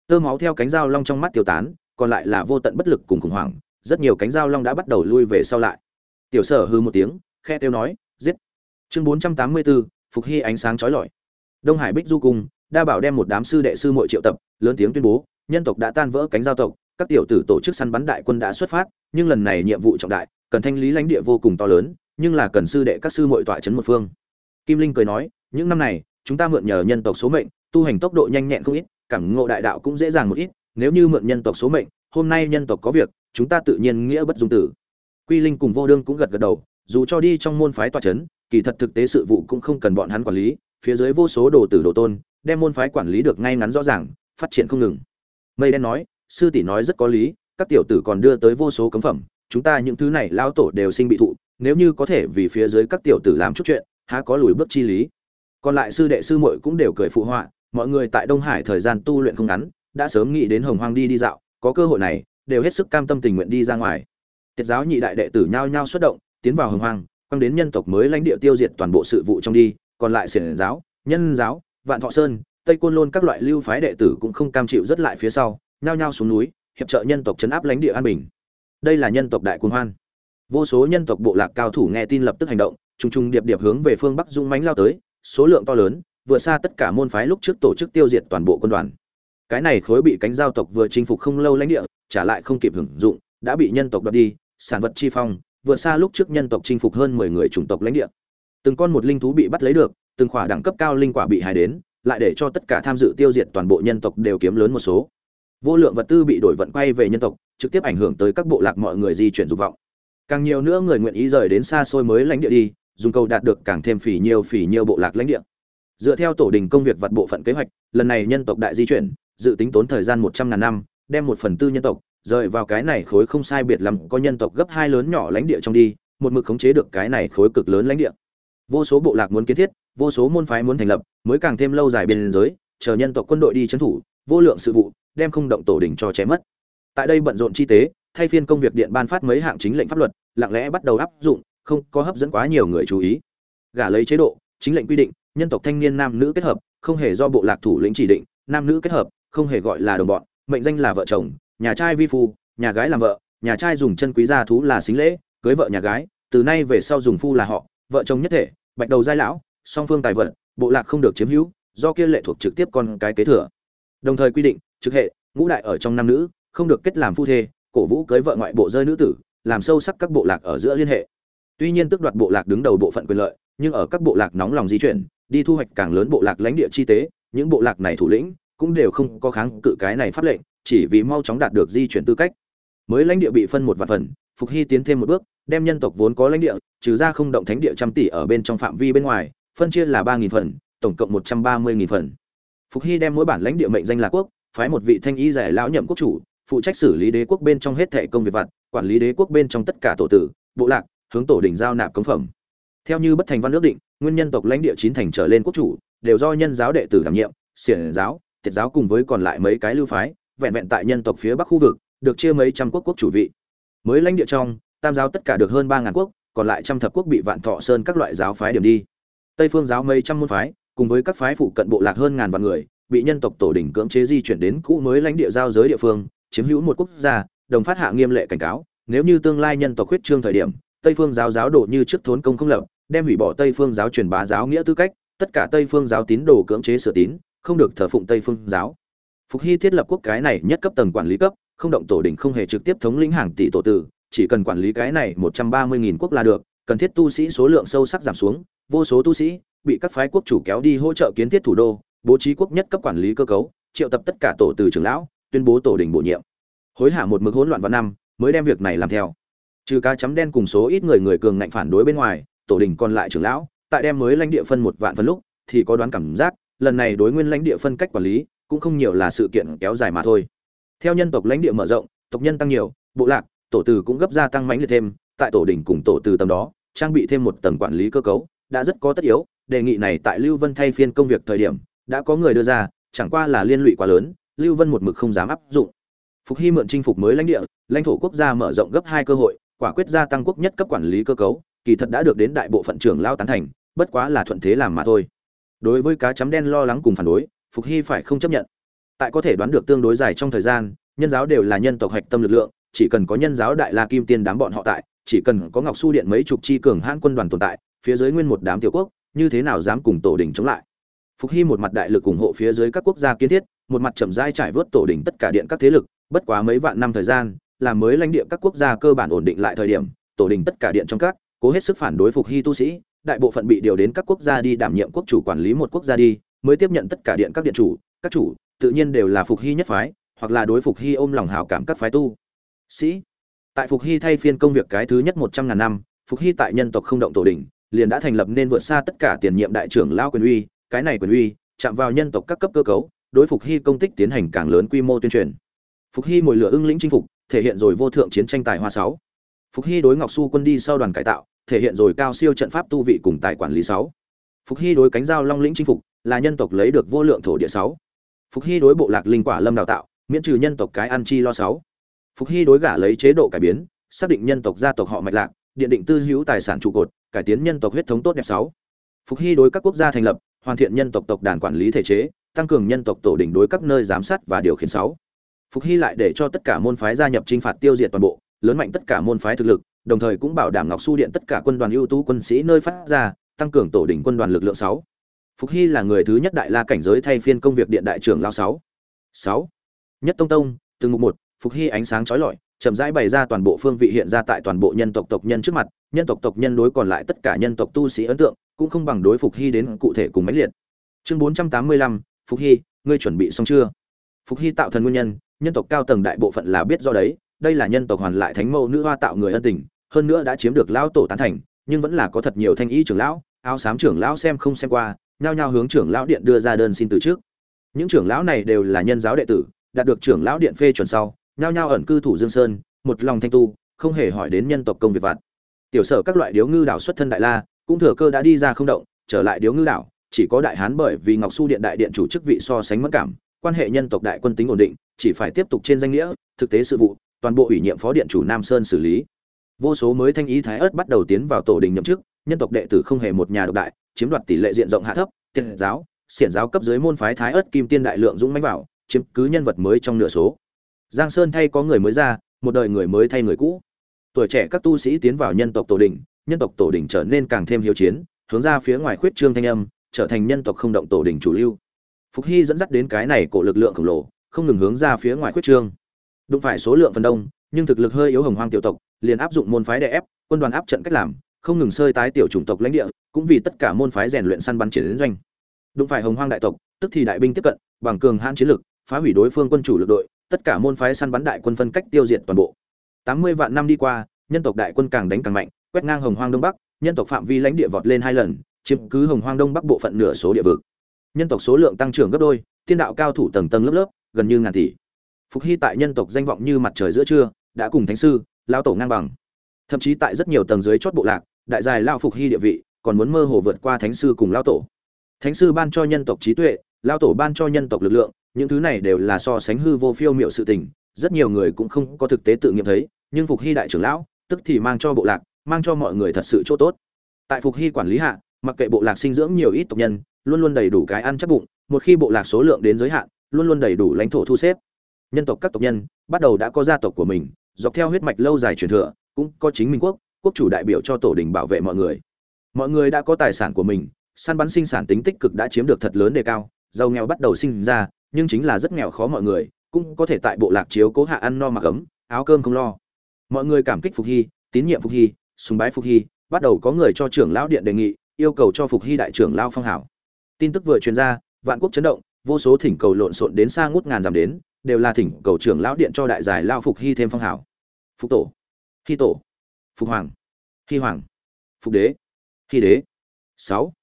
Tơ máu theo cánh giao long trong mắt tiêu tán, còn lại là vô tận bất lực cùng khủng hoảng, rất nhiều cánh giao long đã bắt đầu lui về sau lại. Tiểu sở hư một tiếng, khe tiêu nói, giết! Chương bốn trăm tám mươi bốn phục hy ánh sáng chói lọi. Đông hải bích du cùng, đa bảo đem một đám sư đệ sư muội triệu tập, lớn tiếng tuyên bố, nhân tộc đã tan vỡ cánh giao tộc, các tiểu tử tổ chức săn bắn đại quân đã xuất phát nhưng lần này nhiệm vụ trọng đại, cần thanh lý lãnh địa vô cùng to lớn, nhưng là cần sư đệ các sư muội tọa chấn một phương. Kim linh cười nói, những năm này, chúng ta mượn nhờ nhân tộc số mệnh, tu hành tốc độ nhanh nhẹn không ít, cảm ngộ đại đạo cũng dễ dàng một ít, nếu như mượn nhân tộc số mệnh, hôm nay nhân tộc có việc, chúng ta tự nhiên nghĩa bất dung tử. Quy linh cùng vô đương cũng gật gật đầu, dù cho đi trong môn phái tọa chấn, kỳ thật thực tế sự vụ cũng không cần bọn hắn quản lý, phía dưới vô số đồ tử đồ tôn, đem môn phái quản lý được ngay ngắn rõ ràng, phát triển không ngừng. Mây đen nói, sư tỷ nói rất có lý các tiểu tử còn đưa tới vô số cấm phẩm, chúng ta những thứ này lao tổ đều sinh bị thụ, nếu như có thể vì phía dưới các tiểu tử làm chút chuyện, há có lùi bước chi lý. Còn lại sư đệ sư muội cũng đều cười phụ họa, mọi người tại đông hải thời gian tu luyện không ngắn, đã sớm nghĩ đến hồng hoang đi đi dạo, có cơ hội này, đều hết sức cam tâm tình nguyện đi ra ngoài. Tiết giáo nhị đại đệ tử nhao nhao xuất động, tiến vào hồng hoang, quăng đến nhân tộc mới lãnh địa tiêu diệt toàn bộ sự vụ trong đi, còn lại xiển giáo, nhân giáo, vạn thọ sơn, tây côn lôn các loại lưu phái đệ tử cũng không cam chịu rất lại phía sau, nhao nhao xuống núi hiệp trợ nhân tộc chấn áp lãnh địa an bình. Đây là nhân tộc đại cuồng hoan. Vô số nhân tộc bộ lạc cao thủ nghe tin lập tức hành động, trùng trùng điệp điệp hướng về phương bắc dung mãnh lao tới, số lượng to lớn vừa xa tất cả môn phái lúc trước tổ chức tiêu diệt toàn bộ quân đoàn. Cái này khối bị cánh giao tộc vừa chinh phục không lâu lãnh địa, trả lại không kịp hưởng dụng, đã bị nhân tộc đoạt đi, sản vật chi phong vừa xa lúc trước nhân tộc chinh phục hơn mười người chủng tộc lãnh địa. Từng con một linh thú bị bắt lấy được, từng khỏa đẳng cấp cao linh quả bị hài đến, lại để cho tất cả tham dự tiêu diệt toàn bộ nhân tộc đều kiếm lớn một số vô lượng vật tư bị đổi vận quay về nhân tộc, trực tiếp ảnh hưởng tới các bộ lạc mọi người di chuyển dục vọng. Càng nhiều nữa người nguyện ý rời đến xa xôi mới lãnh địa đi, dùng cầu đạt được càng thêm phỉ nhiều phỉ nhiều bộ lạc lãnh địa. Dựa theo tổ đình công việc vật bộ phận kế hoạch, lần này nhân tộc đại di chuyển, dự tính tốn thời gian một trăm ngàn năm, đem một phần tư nhân tộc, rời vào cái này khối không sai biệt lắm, có nhân tộc gấp hai lớn nhỏ lãnh địa trong đi, một mực khống chế được cái này khối cực lớn lãnh địa. Vô số bộ lạc muốn kiến thiết, vô số môn phái muốn thành lập, mới càng thêm lâu dài biên giới, chờ nhân tộc quân đội đi trấn thủ, vô lượng sự vụ đem không động tổ đình cho chém mất. Tại đây bận rộn chi tế, thay phiên công việc điện ban phát mấy hạng chính lệnh pháp luật, lặng lẽ bắt đầu áp dụng, không có hấp dẫn quá nhiều người chú ý. Gả lấy chế độ, chính lệnh quy định, nhân tộc thanh niên nam nữ kết hợp, không hề do bộ lạc thủ lĩnh chỉ định, nam nữ kết hợp, không hề gọi là đồng bọn, mệnh danh là vợ chồng, nhà trai vi phu, nhà gái làm vợ, nhà trai dùng chân quý gia thú là xính lễ, cưới vợ nhà gái, từ nay về sau dùng phu là họ, vợ chồng nhất thể, bạch đầu giai lão, song phương tài vận, bộ lạc không được chiếm hữu, do kia lệ thuộc trực tiếp con cái kế thừa. Đồng thời quy định trực hệ, ngũ đại ở trong nam nữ, không được kết làm phu thê, cổ vũ cưới vợ ngoại bộ rơi nữ tử, làm sâu sắc các bộ lạc ở giữa liên hệ. Tuy nhiên tức đoạt bộ lạc đứng đầu bộ phận quyền lợi, nhưng ở các bộ lạc nóng lòng di chuyển, đi thu hoạch càng lớn bộ lạc lãnh địa chi tế, những bộ lạc này thủ lĩnh cũng đều không có kháng cự cái này pháp lệnh, chỉ vì mau chóng đạt được di chuyển tư cách. Mới lãnh địa bị phân một vạn phần, phục hy tiến thêm một bước, đem nhân tộc vốn có lãnh địa, trừ ra không động thánh địa trăm tỷ ở bên trong phạm vi bên ngoài, phân chia là ba nghìn phần, tổng cộng một trăm ba mươi nghìn phần. Phục hy đem mỗi bản lãnh địa mệnh danh là quốc phái một vị thanh y giải lão nhậm quốc chủ, phụ trách xử lý đế quốc bên trong hết thệ công việc vặt, quản lý đế quốc bên trong tất cả tổ tử, bộ lạc, hướng tổ đỉnh giao nạp cống phẩm. Theo như bất thành văn ước định, nguyên nhân tộc lãnh địa chín thành trở lên quốc chủ, đều do nhân giáo đệ tử đảm nhiệm, xiển giáo, tiệt giáo cùng với còn lại mấy cái lưu phái, vẹn vẹn tại nhân tộc phía bắc khu vực, được chia mấy trăm quốc quốc chủ vị. Mới lãnh địa trong, tam giáo tất cả được hơn ba ngàn quốc, còn lại trăm thập quốc bị vạn thọ sơn các loại giáo phái điểm đi. Tây phương giáo mấy trăm môn phái, cùng với các phái phụ cận bộ lạc hơn ngàn vạn người bị nhân tộc tổ đỉnh cưỡng chế di chuyển đến cũ mới lãnh địa giao giới địa phương, chiếm hữu một quốc gia, đồng phát hạ nghiêm lệ cảnh cáo, nếu như tương lai nhân tộc huyết trương thời điểm, tây phương giáo giáo đồ như trước thốn công không lập, đem hủy bỏ tây phương giáo truyền bá giáo nghĩa tư cách, tất cả tây phương giáo tín đồ cưỡng chế sửa tín, không được thờ phụng tây phương giáo. Phục hy thiết lập quốc cái này nhất cấp tầng quản lý cấp, không động tổ đỉnh không hề trực tiếp thống lĩnh hàng tỷ tổ tử, chỉ cần quản lý cái này một trăm ba mươi nghìn quốc là được, cần thiết tu sĩ số lượng sâu sắc giảm xuống, vô số tu sĩ, bị các phái quốc chủ kéo đi hỗ trợ kiến thiết thủ đô bố trí quốc nhất cấp quản lý cơ cấu, triệu tập tất cả tổ từ trưởng lão, tuyên bố tổ đình bổ nhiệm. Hối hả một mực hỗn loạn vào năm, mới đem việc này làm theo. Trừ cá chấm đen cùng số ít người người cường ngạnh phản đối bên ngoài, tổ đình còn lại trưởng lão, tại đem mới lãnh địa phân một vạn phân lúc, thì có đoán cảm giác, lần này đối nguyên lãnh địa phân cách quản lý, cũng không nhiều là sự kiện kéo dài mà thôi. Theo nhân tộc lãnh địa mở rộng, tộc nhân tăng nhiều, bộ lạc, tổ từ cũng gấp gia tăng mãnh liệt thêm, tại tổ đình cùng tổ từ tầm đó, trang bị thêm một tầng quản lý cơ cấu, đã rất có tất yếu, đề nghị này tại lưu vân thay phiên công việc thời điểm đã có người đưa ra, chẳng qua là liên lụy quá lớn, lưu vân một mực không dám áp dụng. Phục hy mượn chinh phục mới lãnh địa, lãnh thổ quốc gia mở rộng gấp hai cơ hội, quả quyết gia tăng quốc nhất cấp quản lý cơ cấu, kỳ thật đã được đến đại bộ phận trưởng lao tán thành, bất quá là thuận thế làm mà thôi. Đối với cá chấm đen lo lắng cùng phản đối, phục hy phải không chấp nhận. Tại có thể đoán được tương đối dài trong thời gian, nhân giáo đều là nhân tộc hạch tâm lực lượng, chỉ cần có nhân giáo đại la kim tiên đám bọn họ tại, chỉ cần có ngọc su điện mấy chục chi cường hãn quân đoàn tồn tại, phía dưới nguyên một đám tiểu quốc, như thế nào dám cùng tổ đình chống lại? Phục hy một mặt đại lực ủng hộ phía dưới các quốc gia kiến thiết, một mặt chậm rãi trải vớt tổ đình tất cả điện các thế lực, bất quá mấy vạn năm thời gian làm mới lãnh địa các quốc gia cơ bản ổn định lại thời điểm, tổ đình tất cả điện trong các, cố hết sức phản đối phục hy tu sĩ, đại bộ phận bị điều đến các quốc gia đi đảm nhiệm quốc chủ quản lý một quốc gia đi, mới tiếp nhận tất cả điện các điện chủ, các chủ, tự nhiên đều là phục hy nhất phái, hoặc là đối phục hy ôm lòng hảo cảm các phái tu. Sĩ, tại phục hy thay phiên công việc cái thứ nhất một trăm ngàn năm, phục hy tại nhân tộc không động tổ đình liền đã thành lập nên vượt xa tất cả tiền nhiệm đại trưởng lao quyền uy cái này quyền uy, chạm vào nhân tộc các cấp cơ cấu, đối phục hy công tích tiến hành càng lớn quy mô tuyên truyền. Phục hy mồi lửa ưng lĩnh chinh phục, thể hiện rồi vô thượng chiến tranh tài hoa sáu. Phục hy đối ngọc su quân đi sau đoàn cải tạo, thể hiện rồi cao siêu trận pháp tu vị cùng tài quản lý sáu. Phục hy đối cánh giao long lĩnh chinh phục, là nhân tộc lấy được vô lượng thổ địa sáu. Phục hy đối bộ lạc linh quả lâm đào tạo, miễn trừ nhân tộc cái ăn chi lo sáu. Phục hy đối gả lấy chế độ cải biến, xác định nhân tộc gia tộc họ mạch lạc, điện định tư hữu tài sản trụ cột, cải tiến nhân tộc huyết thống tốt đẹp sáu. Phục hy đối các quốc gia thành lập hoàn thiện nhân tộc tộc đàn quản lý thể chế, tăng cường nhân tộc tổ đỉnh đối các nơi giám sát và điều khiển sáu. Phục hy lại để cho tất cả môn phái gia nhập chinh phạt tiêu diệt toàn bộ, lớn mạnh tất cả môn phái thực lực, đồng thời cũng bảo đảm ngọc su điện tất cả quân đoàn ưu tú quân sĩ nơi phát ra, tăng cường tổ đỉnh quân đoàn lực lượng sáu. Phục hy là người thứ nhất đại la cảnh giới thay phiên công việc điện đại trưởng lao sáu. Sáu. Nhất tông tông, từng mục một, phục hy ánh sáng chói lọi, chậm rãi bày ra toàn bộ phương vị hiện ra tại toàn bộ nhân tộc tộc nhân trước mặt, nhân tộc tộc nhân đối còn lại tất cả nhân tộc tu sĩ ấn tượng cũng không bằng đối phục hy đến cụ thể cùng mãnh liệt. Chương bốn trăm tám mươi lăm, phục hy, ngươi chuẩn bị xong chưa? Phục hy tạo thần nguyên nhân nhân tộc cao tầng đại bộ phận là biết do đấy, đây là nhân tộc hoàn lại thánh mẫu nữ hoa tạo người ân tình, hơn nữa đã chiếm được lão tổ tán thành, nhưng vẫn là có thật nhiều thanh ý trưởng lão, áo xám trưởng lão xem không xem qua, nhao nhao hướng trưởng lão điện đưa ra đơn xin từ trước. Những trưởng lão này đều là nhân giáo đệ tử, đạt được trưởng lão điện phê chuẩn sau, nhao nhao ẩn cư thủ dương sơn, một lòng thanh tu, không hề hỏi đến nhân tộc công việc vặt. Tiểu sở các loại điếu ngư đảo xuất thân đại la cũng thừa cơ đã đi ra không động, trở lại điếu ngư đảo, chỉ có đại hán bởi vì ngọc su điện đại điện chủ chức vị so sánh mất cảm, quan hệ nhân tộc đại quân tính ổn định, chỉ phải tiếp tục trên danh nghĩa, thực tế sự vụ, toàn bộ ủy nhiệm phó điện chủ nam sơn xử lý. Vô số mới thanh ý thái ớt bắt đầu tiến vào tổ đình nhậm chức, nhân tộc đệ tử không hề một nhà độc đại, chiếm đoạt tỷ lệ diện rộng hạ thấp tiên giáo, xiển giáo cấp dưới môn phái thái ớt kim tiên đại lượng dũng mãnh vào, chiếm cứ nhân vật mới trong nửa số. Giang sơn thay có người mới ra, một đời người mới thay người cũ. Tuổi trẻ các tu sĩ tiến vào nhân tộc tổ đình nhân tộc tổ đình trở nên càng thêm hiếu chiến, hướng ra phía ngoài khuyết trương thanh âm, trở thành nhân tộc không động tổ đình chủ lưu. Phục hy dẫn dắt đến cái này cổ lực lượng khổng lồ, không ngừng hướng ra phía ngoài khuyết trương. Đụng phải số lượng phần đông, nhưng thực lực hơi yếu hồng hoang tiểu tộc, liền áp dụng môn phái đè ép, quân đoàn áp trận cách làm, không ngừng sơi tái tiểu chủng tộc lãnh địa, cũng vì tất cả môn phái rèn luyện săn bắn chiến doanh. Đụng phải hồng hoang đại tộc, tức thì đại binh tiếp cận, bằng cường hãn chiến lực, phá hủy đối phương quân chủ lực đội, tất cả môn phái săn bắn đại quân phân cách tiêu diệt toàn bộ. Tám mươi vạn năm đi qua, nhân tộc đại quân càng đánh càng mạnh quét ngang hồng hoang đông bắc, nhân tộc phạm vi lãnh địa vọt lên hai lần, chiếm cứ hồng hoang đông bắc bộ phận nửa số địa vực. Nhân tộc số lượng tăng trưởng gấp đôi tiên đạo cao thủ tầng tầng lớp lớp, gần như ngàn tỷ. Phục hy tại nhân tộc danh vọng như mặt trời giữa trưa, đã cùng thánh sư lao tổ ngang bằng. Thậm chí tại rất nhiều tầng dưới chót bộ lạc, đại dài lao phục hy địa vị còn muốn mơ hồ vượt qua thánh sư cùng lao tổ. Thánh sư ban cho nhân tộc trí tuệ lao tổ ban cho nhân tộc lực lượng, những thứ này đều là so sánh hư vô phiêu miệu sự tình, rất nhiều người cũng không có thực tế tự nghiệm thấy, nhưng phục hy đại trưởng lão, tức thì mang cho bộ lạc mang cho mọi người thật sự chỗ tốt. Tại phục hy quản lý hạ, mặc kệ bộ lạc sinh dưỡng nhiều ít tộc nhân, luôn luôn đầy đủ cái ăn chắc bụng, một khi bộ lạc số lượng đến giới hạn, luôn luôn đầy đủ lãnh thổ thu xếp. Nhân tộc các tộc nhân, bắt đầu đã có gia tộc của mình, dọc theo huyết mạch lâu dài truyền thừa, cũng có chính minh quốc quốc chủ đại biểu cho tổ đình bảo vệ mọi người. Mọi người đã có tài sản của mình, săn bắn sinh sản tính tích cực đã chiếm được thật lớn đề cao, giàu nghèo bắt đầu sinh ra, nhưng chính là rất nghèo khó mọi người, cũng có thể tại bộ lạc chiếu cố hạ ăn no mặc ấm, áo cơm không lo. Mọi người cảm kích phục hy, tín nhiệm phục hy sùng bái phục hy, bắt đầu có người cho trưởng lão điện đề nghị, yêu cầu cho phục hy đại trưởng lao phong hảo. Tin tức vừa truyền ra, vạn quốc chấn động, vô số thỉnh cầu lộn xộn đến xa ngút ngàn dặm đến, đều là thỉnh cầu trưởng lão điện cho đại giải lao phục hy thêm phong hảo. Phục tổ. Hy tổ. Phục hoàng. Hy hoàng. Phục đế. Hy đế. Sáu.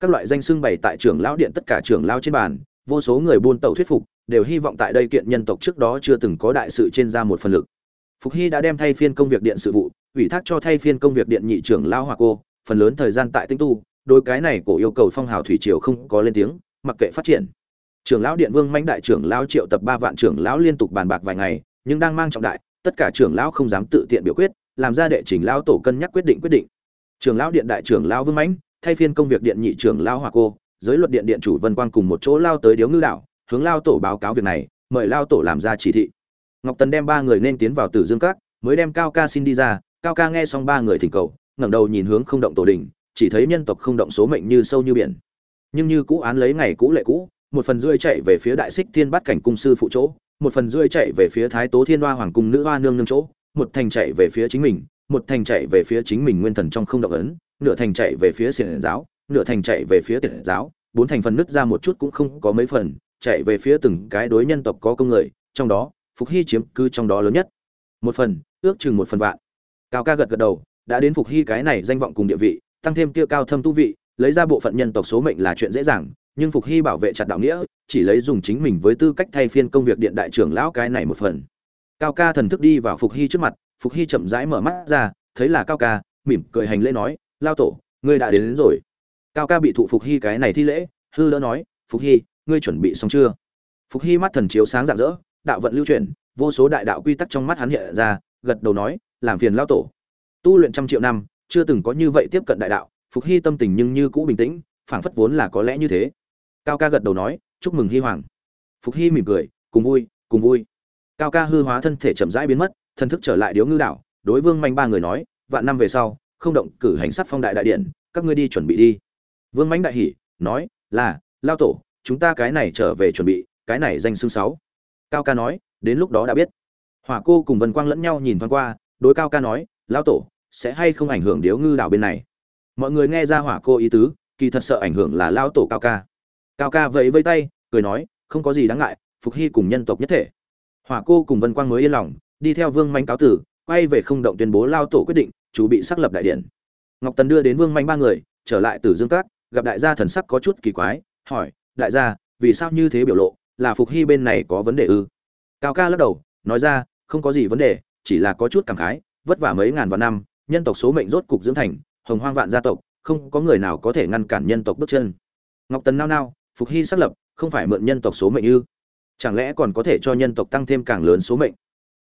Các loại danh xưng bày tại trưởng lão điện tất cả trưởng lão trên bàn, vô số người buôn tàu thuyết phục, đều hy vọng tại đây kiện nhân tộc trước đó chưa từng có đại sự trên ra một phần lực. Phục hy đã đem thay phiên công việc điện sự vụ ủy thác cho thay phiên công việc điện nhị trưởng lao hòa cô, phần lớn thời gian tại tinh tu đôi cái này cổ yêu cầu phong hào thủy triều không có lên tiếng, mặc kệ phát triển. Trưởng lão điện vương mãnh đại trưởng lão triệu tập ba vạn trưởng lão liên tục bàn bạc vài ngày, nhưng đang mang trọng đại, tất cả trưởng lão không dám tự tiện biểu quyết, làm ra đệ trình lão tổ cân nhắc quyết định quyết định. Trưởng lão điện đại trưởng lão vương mãnh, thay phiên công việc điện nhị trưởng lão hòa cô, giới luật điện điện chủ vân quang cùng một chỗ lao tới điếu ngư đảo, hướng lao tổ báo cáo việc này, mời lao tổ làm ra chỉ thị. Ngọc tần đem ba người nên tiến vào tử dương các, mới đem cao ca xin đi ra cao ca nghe xong ba người thỉnh cầu, ngẩng đầu nhìn hướng không động tổ đình, chỉ thấy nhân tộc không động số mệnh như sâu như biển. Nhưng như cũ án lấy ngày cũ lệ cũ, một phần rưỡi chạy về phía đại xích thiên bát cảnh cung sư phụ chỗ, một phần rưỡi chạy về phía thái tố thiên hoa hoàng cung nữ hoa nương nương chỗ, một thành chạy về phía chính mình, một thành chạy về phía chính mình nguyên thần trong không động ấn, nửa thành chạy về phía xiển giáo, nửa thành chạy về phía tiệt giáo, bốn thành phần nứt ra một chút cũng không có mấy phần, chạy về phía từng cái đối nhân tộc có công người, trong đó, phục hy chiếm cư trong đó lớn nhất. Một phần, ước chừng một phần vạn cao ca gật gật đầu đã đến phục hy cái này danh vọng cùng địa vị tăng thêm kia cao thâm tu vị lấy ra bộ phận nhân tộc số mệnh là chuyện dễ dàng nhưng phục hy bảo vệ chặt đạo nghĩa chỉ lấy dùng chính mình với tư cách thay phiên công việc điện đại trưởng lão cái này một phần. Cao ca thần thức đi vào phục hy trước mặt phục hy chậm rãi mở mắt ra thấy là cao ca mỉm cười hành lễ nói lao tổ ngươi đã đến, đến rồi. Cao ca bị thụ phục hy cái này thi lễ hư đỡ nói phục hy ngươi chuẩn bị xong chưa? Phục hy mắt thần chiếu sáng rạng rỡ đạo vận lưu chuyển vô số đại đạo quy tắc trong mắt hắn hiện ra gật đầu nói làm phiền lao tổ. Tu luyện trăm triệu năm, chưa từng có như vậy tiếp cận đại đạo, phục hy tâm tình nhưng như cũ bình tĩnh, phảng phất vốn là có lẽ như thế. Cao ca gật đầu nói, chúc mừng hy hoàng. Phục hy mỉm cười, cùng vui cùng vui. Cao ca hư hóa thân thể chậm rãi biến mất, thân thức trở lại điếu ngư đảo, đối vương manh ba người nói, vạn năm về sau, không động, cử hành sát phong đại đại điện, các ngươi đi chuẩn bị đi. Vương manh đại hỉ, nói, là lao tổ, chúng ta cái này trở về chuẩn bị, cái này danh xưng sáu. Cao ca nói, đến lúc đó đã biết. Hỏa cô cùng vân quang lẫn nhau nhìn thoáng qua đối cao ca nói, Lão tổ, sẽ hay không ảnh hưởng điếu ngư đảo bên này? Mọi người nghe ra hỏa cô ý tứ, kỳ thật sợ ảnh hưởng là Lão tổ cao ca. Cao ca vẫy vây tay, cười nói, không có gì đáng ngại, phục hy cùng nhân tộc nhất thể. Hỏa cô cùng vân quang mới yên lòng, đi theo vương manh cáo tử, quay về không động tuyên bố lao tổ quyết định chủ bị xác lập đại điện. Ngọc tần đưa đến vương manh ba người, trở lại từ dương cát gặp đại gia thần sắc có chút kỳ quái, hỏi, đại gia, vì sao như thế biểu lộ, là phục hy bên này có vấn đề ư? Cao ca lắc đầu, nói ra, không có gì vấn đề chỉ là có chút cảm khái, vất vả mấy ngàn vạn năm, nhân tộc số mệnh rốt cục dưỡng thành, hồng hoang vạn gia tộc, không có người nào có thể ngăn cản nhân tộc bước chân. Ngọc tần nao nao, phục hy xác lập, không phải mượn nhân tộc số mệnh ư? Chẳng lẽ còn có thể cho nhân tộc tăng thêm càng lớn số mệnh?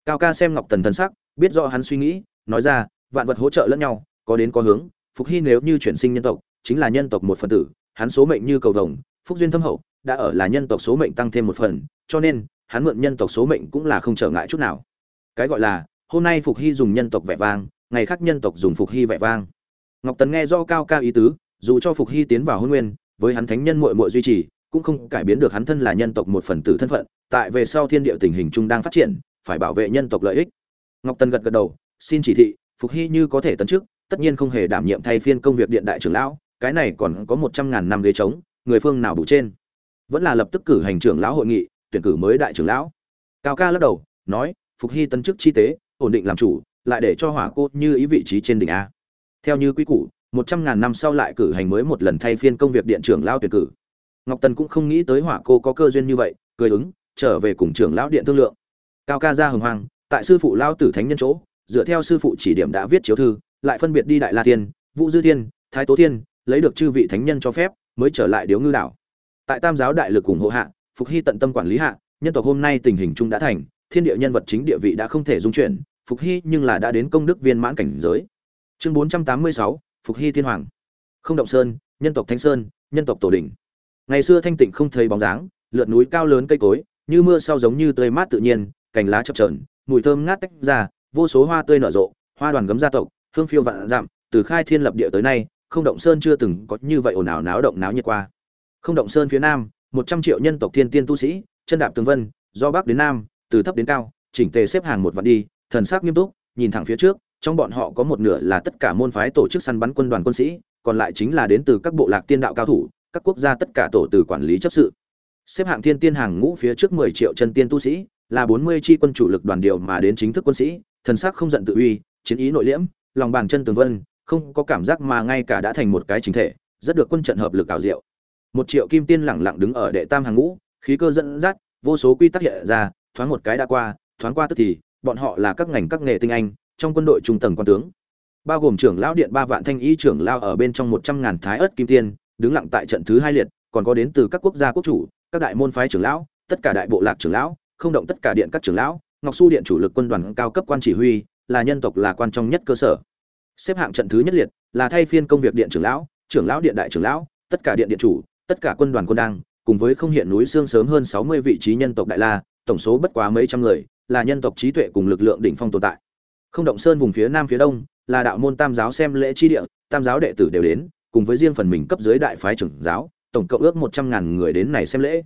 Cao ca xem ngọc tần thần sắc, biết rõ hắn suy nghĩ, nói ra, vạn vật hỗ trợ lẫn nhau, có đến có hướng, phục hy nếu như chuyển sinh nhân tộc, chính là nhân tộc một phần tử, hắn số mệnh như cầu vồng, phúc duyên thâm hậu, đã ở là nhân tộc số mệnh tăng thêm một phần, cho nên, hắn mượn nhân tộc số mệnh cũng là không trở ngại chút nào cái gọi là, hôm nay phục hy dùng nhân tộc vẻ vang, ngày khác nhân tộc dùng phục hy vẻ vang. Ngọc tấn nghe do cao cao ý tứ, dù cho phục hy tiến vào hôn nguyên, với hắn thánh nhân muội muội duy trì, cũng không cải biến được hắn thân là nhân tộc một phần tử thân phận, tại về sau thiên địa tình hình chung đang phát triển, phải bảo vệ nhân tộc lợi ích. Ngọc tần gật gật đầu, xin chỉ thị, phục hy như có thể tấn trước tất nhiên không hề đảm nhiệm thay phiên công việc điện đại trưởng lão, cái này còn có một trăm ngàn năm ghế trống, người phương nào đủ trên. Vẫn là lập tức cử hành trưởng lão hội nghị, tuyển cử mới đại trưởng lão. Cao ca lắc đầu, nói phục hy tân chức chi tế, ổn định làm chủ, lại để cho hỏa cô như ý vị trí trên đỉnh a. Theo như quy củ, một trăm ngàn năm sau lại cử hành mới một lần thay phiên công việc điện trưởng lão tuyển cử. Ngọc tần cũng không nghĩ tới hỏa cô có cơ duyên như vậy, cười ứng, trở về cùng trưởng lão điện thương lượng. Cao ca ra hồng hoàng tại sư phụ lao tử thánh nhân chỗ, dựa theo sư phụ chỉ điểm đã viết chiếu thư, lại phân biệt đi đại la thiên, vũ dư thiên, thái tố thiên, lấy được chư vị thánh nhân cho phép, mới trở lại điếu ngư đảo. Tại tam giáo đại lực ủng hộ hạ, phục hy tận tâm quản lý hạ, nhân tộc hôm nay tình hình chung đã thành thiên địa nhân vật chính địa vị đã không thể dung chuyển, phục hy nhưng là đã đến công đức viên mãn cảnh giới. Chương bốn trăm tám mươi sáu, phục hy thiên hoàng. Không động sơn, nhân tộc thanh sơn, nhân tộc tổ đình ngày xưa thanh tịnh không thấy bóng dáng lượt núi cao lớn cây cối, như mưa sau giống như tươi mát tự nhiên, cành lá chập trờn mùi thơm ngát tách ra, vô số hoa tươi nở rộ, hoa đoàn gấm gia tộc, hương phiêu vạn dặm, từ khai thiên lập địa tới nay, không động sơn chưa từng có như vậy ồn ào náo động náo nhiệt qua. Không động sơn phía nam, một trăm triệu nhân tộc thiên tiên tu sĩ, chân đạp tường vân, do bắc đến nam từ thấp đến cao, chỉnh tề xếp hàng một vạn đi, thần sắc nghiêm túc, nhìn thẳng phía trước, trong bọn họ có một nửa là tất cả môn phái tổ chức săn bắn quân đoàn quân sĩ, còn lại chính là đến từ các bộ lạc tiên đạo cao thủ, các quốc gia tất cả tổ từ quản lý chấp sự. Xếp hạng thiên tiên hàng ngũ phía trước mười triệu chân tiên tu sĩ, là bốn mươi chi quân chủ lực đoàn điều mà đến chính thức quân sĩ, thần sắc không giận tự uy, chiến ý nội liễm, lòng bàn chân tường vân, không có cảm giác mà ngay cả đã thành một cái chính thể, rất được quân trận hợp lực ảo diệu. Một triệu kim tiên lẳng lặng đứng ở đệ tam hàng ngũ, khí cơ dẫn dắt, vô số quy tắc hiện ra thoáng một cái đã qua, thoáng qua tức thì, bọn họ là các ngành các nghề tinh anh, trong quân đội trung tầng quan tướng. Bao gồm trưởng lão điện ba vạn thanh y, trưởng lao ở bên trong một trăm ngàn thái ớt kim tiên, đứng lặng tại trận thứ hai liệt, còn có đến từ các quốc gia quốc chủ, các đại môn phái trưởng lão, tất cả đại bộ lạc trưởng lão, không động tất cả điện các trưởng lão, ngọc su điện chủ lực quân đoàn cao cấp quan chỉ huy, là nhân tộc là quan trọng nhất cơ sở. Xếp hạng trận thứ nhất liệt, là thay phiên công việc điện trưởng lão trưởng lão điện đại trưởng lão, tất cả điện điện chủ, tất cả quân đoàn quân đang, cùng với không hiện núi xương sớm hơn sáu mươi vị trí nhân tộc đại la tổng số bất quá mấy trăm người, là nhân tộc trí tuệ cùng lực lượng đỉnh phong tồn tại. Không động sơn vùng phía nam phía đông, là đạo môn tam giáo xem lễ chi địa, tam giáo đệ tử đều đến, cùng với riêng phần mình cấp dưới đại phái trưởng giáo, tổng cộng ước một trăm ngàn người đến này xem lễ.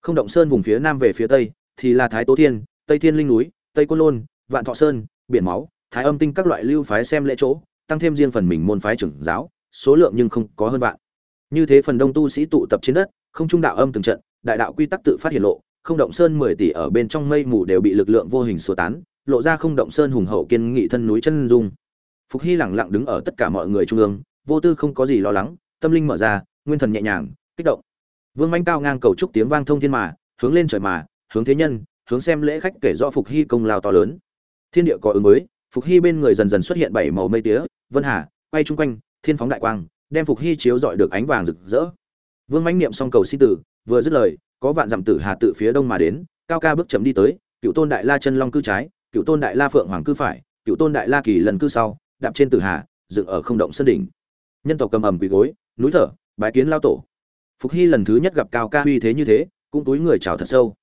Không động sơn vùng phía nam về phía tây, thì là thái tố thiên, tây thiên linh núi, tây côn lôn, vạn thọ sơn, biển máu, thái âm tinh các loại lưu phái xem lễ chỗ, tăng thêm riêng phần mình môn phái trưởng giáo, số lượng nhưng không có hơn vạn. Như thế phần đông tu sĩ tụ tập trên đất, không trung đạo âm từng trận, đại đạo quy tắc tự phát hiện lộ không động sơn mười tỷ ở bên trong mây mù đều bị lực lượng vô hình xua tán, lộ ra không động sơn hùng hậu kiên nghị thân núi chân dung. Phục hy lặng lặng đứng ở tất cả mọi người trung ương, vô tư không có gì lo lắng, tâm linh mở ra, nguyên thần nhẹ nhàng, kích động. Vương Mạnh cao ngang cầu trúc tiếng vang thông thiên mà, hướng lên trời mà, hướng thế nhân, hướng xem lễ khách kể rõ phục hy công lao to lớn. Thiên địa có ứng mới phục hy bên người dần dần xuất hiện bảy màu mây tía, vân hà, quay chung quanh, thiên phóng đại quang, đem phục hy chiếu rọi được ánh vàng rực rỡ. Vương mãnh niệm xong cầu xin tử, vừa dứt lời có vạn dặm tử hà tự phía đông mà đến, cao ca bước chậm đi tới, cựu tôn đại la chân long cư trái, cựu tôn đại la phượng hoàng cư phải, cựu tôn đại la kỳ lần cư sau, đạp trên tử hà, dựng ở không động sân đỉnh. Nhân tộc cầm ầm quỳ gối, núi thở, bái kiến lao tổ. Phục hy lần thứ nhất gặp cao ca uy thế như thế, cũng túi người chào thật sâu.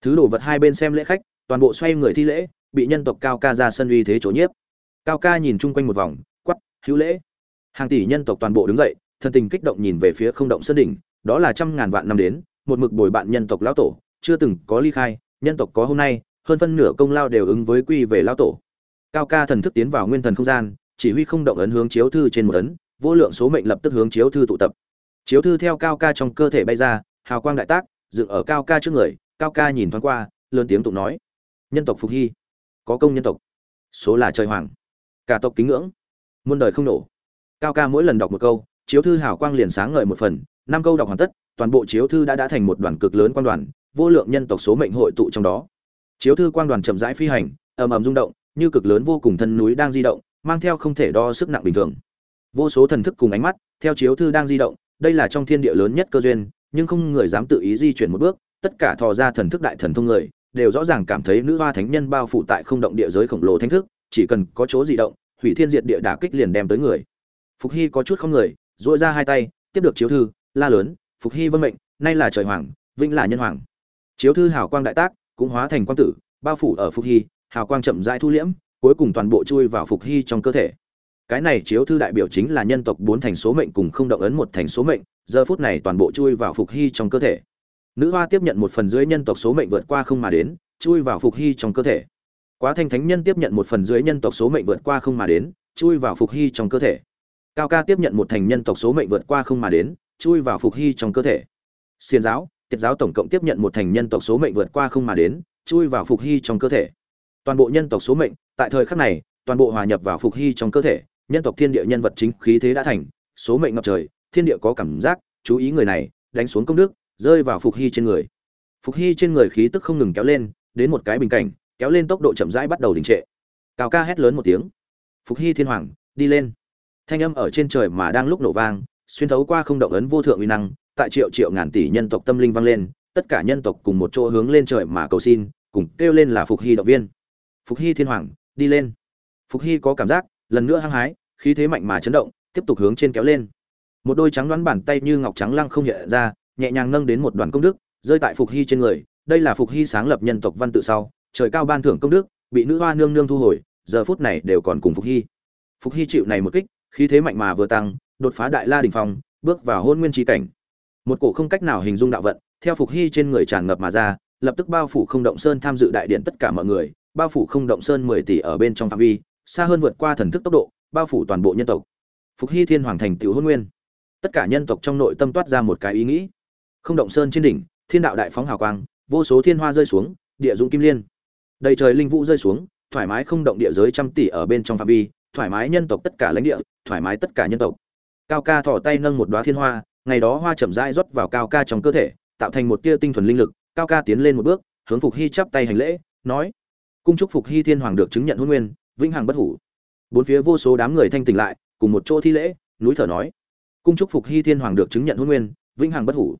Thứ đồ vật hai bên xem lễ khách, toàn bộ xoay người thi lễ, bị nhân tộc cao ca ra sân uy thế chỗ nhiếp. Cao ca nhìn chung quanh một vòng quắp hữu lễ. Hàng tỷ nhân tộc toàn bộ đứng dậy, thân tình kích động nhìn về phía không động sơn đỉnh, đó là trăm ngàn vạn năm đến một mực bồi bạn nhân tộc lão tổ, chưa từng có ly khai, nhân tộc có hôm nay, hơn phân nửa công lao đều ứng với quy về lão tổ. Cao ca thần thức tiến vào nguyên thần không gian, chỉ huy không động ấn hướng chiếu thư trên một ấn, vô lượng số mệnh lập tức hướng chiếu thư tụ tập. Chiếu thư theo cao ca trong cơ thể bay ra, hào quang đại tác, dựng ở cao ca trước người, cao ca nhìn thoáng qua, lớn tiếng tụng nói. Nhân tộc phục hy, có công nhân tộc, số là trời hoàng. Cả tộc kính ngưỡng, muôn đời không nổ. Cao ca mỗi lần đọc một câu chiếu thư hào quang liền sáng ngời một phần, năm câu đọc hoàn tất, toàn bộ chiếu thư đã đã thành một đoàn cực lớn quan đoàn, vô lượng nhân tộc số mệnh hội tụ trong đó. Chiếu thư quang đoàn chậm rãi phi hành, ầm ầm rung động, như cực lớn vô cùng thân núi đang di động, mang theo không thể đo sức nặng bình thường. Vô số thần thức cùng ánh mắt, theo chiếu thư đang di động, đây là trong thiên địa lớn nhất cơ duyên, nhưng không người dám tự ý di chuyển một bước, tất cả thò ra thần thức đại thần thông người, đều rõ ràng cảm thấy nữ hoa thánh nhân bao phủ tại không động địa giới khổng lồ thánh thức, chỉ cần có chỗ di động, hủy thiên diệt địa đả kích liền đem tới người. Phục hy có chút không người dội ra hai tay, tiếp được chiếu thư, la lớn, phục hy vân mệnh, nay là trời hoàng, vĩnh là nhân hoàng. Chiếu thư hào quang đại tác, cũng hóa thành quang tử, bao phủ ở phục hy, hào quang chậm rãi thu liễm, cuối cùng toàn bộ chui vào phục hy trong cơ thể. Cái này chiếu thư đại biểu chính là nhân tộc bốn thành số mệnh cùng không động ấn một thành số mệnh, giờ phút này toàn bộ chui vào phục hy trong cơ thể. Nữ hoa tiếp nhận một phần dưới nhân tộc số mệnh vượt qua không mà đến, chui vào phục hy trong cơ thể. Quá thanh thánh nhân tiếp nhận một phần dưới nhân tộc số mệnh vượt qua không mà đến, chui vào phục hy trong cơ thể cao ca tiếp nhận một thành nhân tộc số mệnh vượt qua không mà đến, chui vào phục hy trong cơ thể. Xiền giáo tiết giáo tổng cộng tiếp nhận một thành nhân tộc số mệnh vượt qua không mà đến, chui vào phục hy trong cơ thể. Toàn bộ nhân tộc số mệnh, tại thời khắc này, toàn bộ hòa nhập vào phục hy trong cơ thể, nhân tộc thiên địa nhân vật chính khí thế đã thành, số mệnh ngập trời, thiên địa có cảm giác, chú ý người này, đánh xuống công đức, rơi vào phục hy trên người. Phục hy trên người khí tức không ngừng kéo lên, đến một cái bình cảnh, kéo lên tốc độ chậm rãi bắt đầu đình trệ. Cao ca hét lớn một tiếng. Phục hy thiên hoàng, đi lên thanh âm ở trên trời mà đang lúc nổ vang, xuyên thấu qua không động ấn vô thượng uy năng, tại triệu triệu ngàn tỷ nhân tộc tâm linh vang lên, tất cả nhân tộc cùng một chỗ hướng lên trời mà cầu xin, cùng kêu lên là phục hy động viên. Phục hy thiên hoàng, đi lên. Phục hy có cảm giác, lần nữa hăng hái, khí thế mạnh mà chấn động, tiếp tục hướng trên kéo lên. Một đôi trắng đoán bàn tay như ngọc trắng lăng không hiện ra, nhẹ nhàng nâng đến một đoàn công đức, rơi tại phục hy trên người. Đây là phục hy sáng lập nhân tộc văn tự sau, trời cao ban thưởng công đức, bị nữ hoa nương nương thu hồi, giờ phút này đều còn cùng phục hy. Phục hy chịu này một kích khí thế mạnh mà vừa tăng, đột phá đại la đỉnh phong, bước vào hôn nguyên chi cảnh. Một cổ không cách nào hình dung đạo vận, theo phục hy trên người tràn ngập mà ra, lập tức bao phủ không động sơn tham dự đại điện tất cả mọi người, bao phủ không động sơn mười tỷ ở bên trong phạm vi, xa hơn vượt qua thần thức tốc độ, bao phủ toàn bộ nhân tộc. Phục hy thiên hoàng thành tiểu hôn nguyên. Tất cả nhân tộc trong nội tâm toát ra một cái ý nghĩ. Không động sơn trên đỉnh, thiên đạo đại phóng hào quang, vô số thiên hoa rơi xuống, địa dũng kim liên. Đầy trời linh vũ rơi xuống, thoải mái không động địa giới trăm tỷ ở bên trong phạm vi, thoải mái nhân tộc tất cả lãnh địa thoải mái tất cả nhân tộc. Cao ca thỏ tay nâng một đoá thiên hoa, ngày đó hoa chậm rãi rót vào cao ca trong cơ thể, tạo thành một tia tinh thuần linh lực, cao ca tiến lên một bước, hướng phục hy chắp tay hành lễ, nói, cung chúc phục hy thiên hoàng được chứng nhận hôn nguyên, vĩnh hằng bất hủ. Bốn phía vô số đám người thanh tỉnh lại, cùng một chỗ thi lễ, núi thở nói, cung chúc phục hy thiên hoàng được chứng nhận hôn nguyên, vĩnh hằng bất hủ.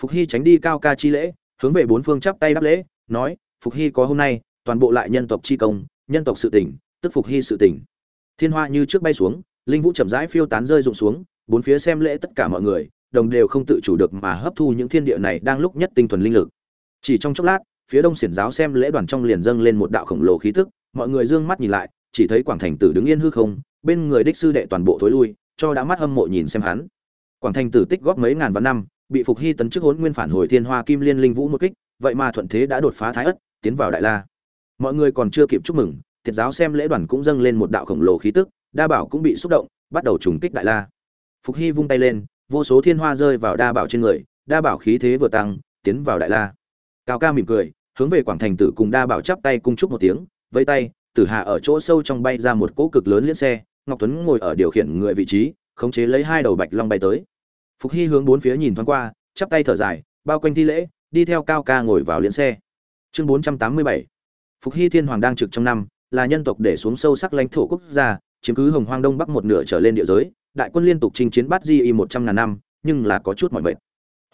Phục hy tránh đi cao ca chi lễ, hướng về bốn phương chắp tay đáp lễ, nói, phục hy có hôm nay, toàn bộ lại nhân tộc chi công, nhân tộc sự tỉnh, tức phục hy sự tỉnh. Thiên hoa như trước bay xuống linh vũ chậm rãi phiêu tán rơi rụng xuống, bốn phía xem lễ tất cả mọi người, đồng đều không tự chủ được mà hấp thu những thiên địa này đang lúc nhất tinh thuần linh lực. Chỉ trong chốc lát, phía đông xiển giáo xem lễ đoàn trong liền dâng lên một đạo khổng lồ khí tức, mọi người dương mắt nhìn lại, chỉ thấy quảng thành tử đứng yên hư không, bên người đích sư đệ toàn bộ thối lui, cho đã mắt hâm mộ nhìn xem hắn. Quảng thành tử tích góp mấy ngàn vạn năm, bị phục hy tấn chức hốn nguyên phản hồi thiên hoa kim liên linh vũ một kích, vậy mà thuận thế đã đột phá thái ất, tiến vào đại la. Mọi người còn chưa kịp chúc mừng, thiệt giáo xem lễ đoàn cũng dâng lên một đạo khổng lồ khí tức đa bảo cũng bị xúc động, bắt đầu trùng kích đại la. Phục hy vung tay lên, vô số thiên hoa rơi vào đa bảo trên người, đa bảo khí thế vừa tăng, tiến vào đại la. Cao ca mỉm cười, hướng về quảng thành tử cùng đa bảo chắp tay cung chúc một tiếng vây tay, tử hạ ở chỗ sâu trong bay ra một cỗ cực lớn liễn xe, ngọc tuấn ngồi ở điều khiển người vị trí, khống chế lấy hai đầu bạch long bay tới. Phục hy hướng bốn phía nhìn thoáng qua, chắp tay thở dài, bao quanh thi lễ, đi theo cao ca ngồi vào liễn xe. Chương bốn trăm tám mươi bảy. Phục hy thiên hoàng đang trực trong năm, là nhân tộc để xuống sâu sắc lãnh thổ quốc gia chiếm cứ hồng hoang đông bắc một nửa trở lên địa giới, đại quân liên tục chinh chiến bắt di y một trăm ngàn năm, nhưng là có chút mọi mệt.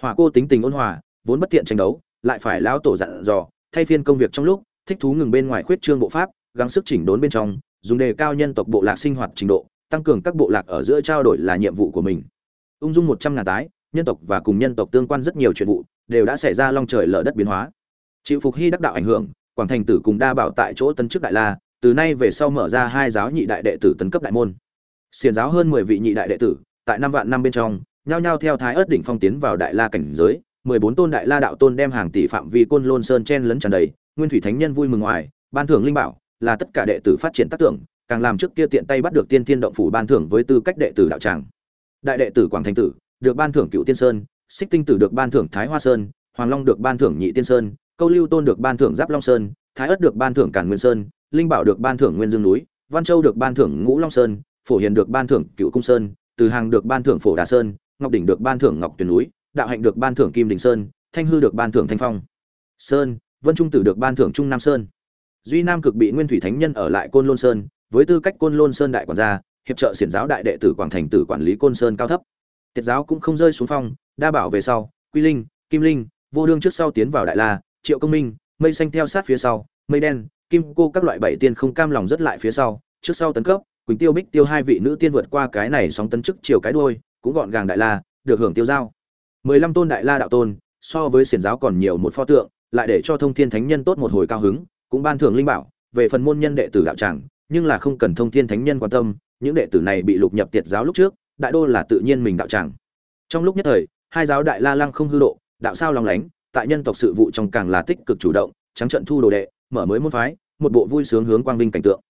Hòa cô tính tình ôn hòa, vốn bất tiện tranh đấu, lại phải lão tổ dặn dò, thay phiên công việc trong lúc, thích thú ngừng bên ngoài khuyết trương bộ pháp, gắng sức chỉnh đốn bên trong, dùng đề cao nhân tộc bộ lạc sinh hoạt trình độ, tăng cường các bộ lạc ở giữa trao đổi là nhiệm vụ của mình. Ung dung một trăm ngàn tái, nhân tộc và cùng nhân tộc tương quan rất nhiều chuyện vụ, đều đã xảy ra long trời lở đất biến hóa. Chịu phục hy đắc đạo ảnh hưởng, quảng thành tử cùng đa bảo tại chỗ tân chức đại la từ nay về sau mở ra hai giáo nhị đại đệ tử tấn cấp đại môn. Xiền giáo hơn mười vị nhị đại đệ tử, tại năm vạn năm bên trong, nhao nhao theo thái ớt đỉnh phong tiến vào đại la cảnh giới, mười bốn tôn đại la đạo tôn đem hàng tỷ phạm vi côn lôn sơn chen lấn tràn đầy, nguyên thủy thánh nhân vui mừng ngoài, ban thưởng linh bảo, là tất cả đệ tử phát triển tác tưởng, càng làm trước kia tiện tay bắt được tiên thiên động phủ ban thưởng với tư cách đệ tử đạo tràng. Đại đệ tử quảng thành tử, được ban thưởng cựu tiên sơn, xích tinh tử được ban thưởng thái hoa sơn, hoàng long được ban thưởng nhị tiên sơn, câu lưu tôn được ban thưởng giáp long sơn, thái ất được ban thưởng càn nguyên sơn linh bảo được ban thưởng nguyên dương núi, văn châu được ban thưởng ngũ long sơn, phổ hiền được ban thưởng cựu cung sơn, từ hàng được ban thưởng phổ đà sơn, ngọc đỉnh được ban thưởng ngọc tuyền núi, đạo hạnh được ban thưởng kim đình sơn, thanh hư được ban thưởng thanh phong sơn, vân trung tử được ban thưởng trung nam sơn. Duy nam cực bị nguyên thủy thánh nhân ở lại côn lôn sơn, với tư cách côn lôn sơn đại quản gia, hiệp trợ xiển giáo đại đệ tử quảng thành tử quản lý côn sơn cao thấp. Tiết giáo cũng không rơi xuống phong, đa bảo về sau, quy linh, kim linh, vô đương trước sau tiến vào đại la, triệu công minh, mây xanh theo sát phía sau, mây đen kim cô các loại bảy tiên không cam lòng rất lại phía sau, trước sau tấn cấp, quỳnh tiêu bích tiêu hai vị nữ tiên vượt qua cái này sóng tấn chức chiều cái đuôi, cũng gọn gàng đại la, được hưởng tiêu giao. Mười lăm tôn đại la đạo tôn, so với xiển giáo còn nhiều một pho tượng, lại để cho thông thiên thánh nhân tốt một hồi cao hứng, cũng ban thưởng linh bảo, về phần môn nhân đệ tử đạo tràng, nhưng là không cần thông thiên thánh nhân quan tâm, những đệ tử này bị lục nhập tiệt giáo lúc trước, đại đô là tự nhiên mình đạo tràng. Trong lúc nhất thời, hai giáo đại la lăng không hư độ, đạo sao lòng lánh, tại nhân tộc sự vụ trong càng là tích cực chủ động, trắng trận thu đồ đệ mở mới môn phái, một bộ vui sướng hướng quang vinh cảnh tượng.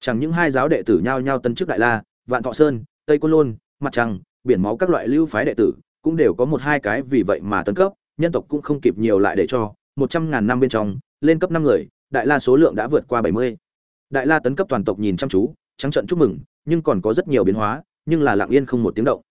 Chẳng những hai giáo đệ tử nhao nhao tân chức đại la, vạn thọ sơn, tây côn lôn, mặt trăng, biển máu các loại lưu phái đệ tử cũng đều có một hai cái vì vậy mà tấn cấp, nhân tộc cũng không kịp nhiều lại để cho, một trăm ngàn năm bên trong, lên cấp năm người, đại la số lượng đã vượt qua bảy mươi. Đại la tấn cấp toàn tộc nhìn chăm chú, trắng trận chúc mừng, nhưng còn có rất nhiều biến hóa, nhưng là lặng yên không một tiếng động.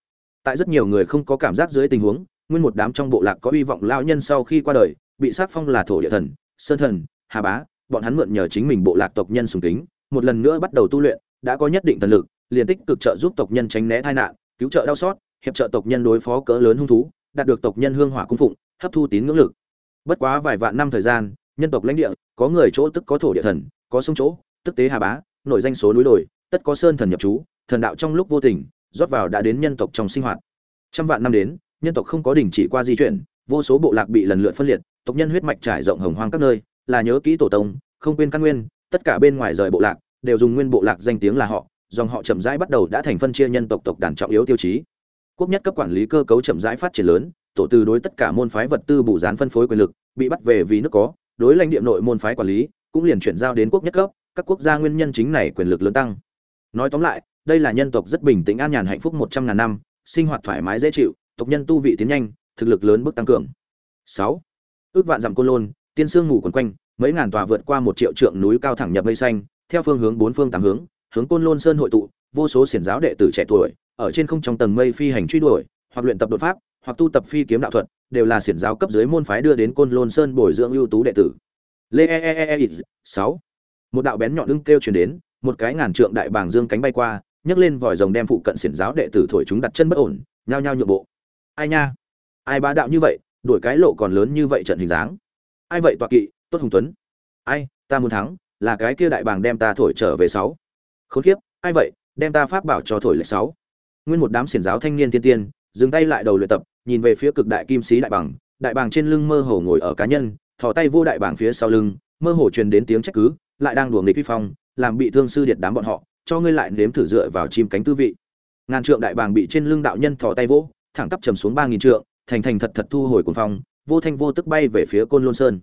Tại rất nhiều người không có cảm giác dưới tình huống, nguyên một đám trong bộ lạc có hy vọng lao nhân sau khi qua đời, bị sát phong là thổ địa thần, sơn thần, hà bá bọn hắn mượn nhờ chính mình bộ lạc tộc nhân sùng kính một lần nữa bắt đầu tu luyện đã có nhất định thần lực liền tích cực trợ giúp tộc nhân tránh né tai nạn cứu trợ đau sót, hiệp trợ tộc nhân đối phó cỡ lớn hung thú đạt được tộc nhân hương hỏa cung phụng hấp thu tín ngưỡng lực. Bất quá vài vạn năm thời gian nhân tộc lãnh địa có người chỗ tức có thổ địa thần có sông chỗ tức tế hà bá nổi danh số núi đồi tất có sơn thần nhập trú thần đạo trong lúc vô tình rót vào đã đến nhân tộc trong sinh hoạt. Trăm vạn năm đến nhân tộc không có đình chỉ qua di chuyển vô số bộ lạc bị lần lượt phân liệt tộc nhân huyết mạch trải rộng hồng hoang các nơi là nhớ kỹ tổ tông, không quên căn nguyên, tất cả bên ngoài rời bộ lạc, đều dùng nguyên bộ lạc danh tiếng là họ, dòng họ chậm rãi bắt đầu đã thành phân chia nhân tộc tộc đàn trọng yếu tiêu chí. Quốc nhất cấp quản lý cơ cấu chậm rãi phát triển lớn, tổ từ đối tất cả môn phái vật tư bù dán phân phối quyền lực, bị bắt về vì nước có, đối lãnh địa nội môn phái quản lý, cũng liền chuyển giao đến quốc nhất cấp, các quốc gia nguyên nhân chính này quyền lực lớn tăng. Nói tóm lại, đây là nhân tộc rất bình tĩnh an nhàn hạnh phúc một trăm ngàn năm, sinh hoạt thoải mái dễ chịu, tộc nhân tu vị tiến nhanh, thực lực lớn bước tăng cường. Sáu, ước vạn dặm côn lôn tiên sương ngủ quần quanh, mấy ngàn tòa vượt qua một triệu trượng núi cao thẳng nhập mây xanh, theo phương hướng bốn phương tám hướng hướng côn lôn sơn hội tụ, vô số xiển giáo đệ tử trẻ tuổi, ở trên không trong tầng mây phi hành truy đuổi, hoặc luyện tập đột pháp, hoặc tu tập phi kiếm đạo thuật, đều là xiển giáo cấp dưới môn phái đưa đến côn lôn sơn bồi dưỡng ưu tú đệ tử. Lê e e e e, e sáu. Một đạo bén nhọn ưng kêu truyền đến, một cái ngàn trượng đại bàng dương cánh bay qua, nhấc lên vòi rồng đem phụ cận xiển giáo đệ tử thổi chúng đặt chân bất ổn, nhao nhao nhượng bộ. Ai nha? Ai bá đạo như vậy, đuổi cái lộ còn lớn như vậy trận hình dáng ai vậy tọa kỵ, tốt hùng tuấn? Ai, ta muốn thắng, là cái kia đại bàng đem ta thổi trở về sáu. Khốn kiếp, ai vậy, đem ta pháp bảo cho thổi lệch sáu. Nguyên một đám xiển giáo thanh niên tiên tiên, dừng tay lại đầu luyện tập, nhìn về phía cực đại kim sĩ đại bàng. Đại bàng trên lưng mơ hồ ngồi ở cá nhân, thò tay vô đại bàng phía sau lưng, mơ hồ truyền đến tiếng trách cứ, lại đang đùa nghịch phi phong, làm bị thương sư điệt đám bọn họ, cho ngươi lại nếm thử dựa vào chim cánh tư vị. Ngàn trượng đại bàng bị trên lưng đạo nhân thò tay vỗ, thẳng tắp trầm xuống ba nghìn trượng, thành thành thật thật thu hồi cuồng phong vô thanh vô tức bay về phía côn lôn sơn.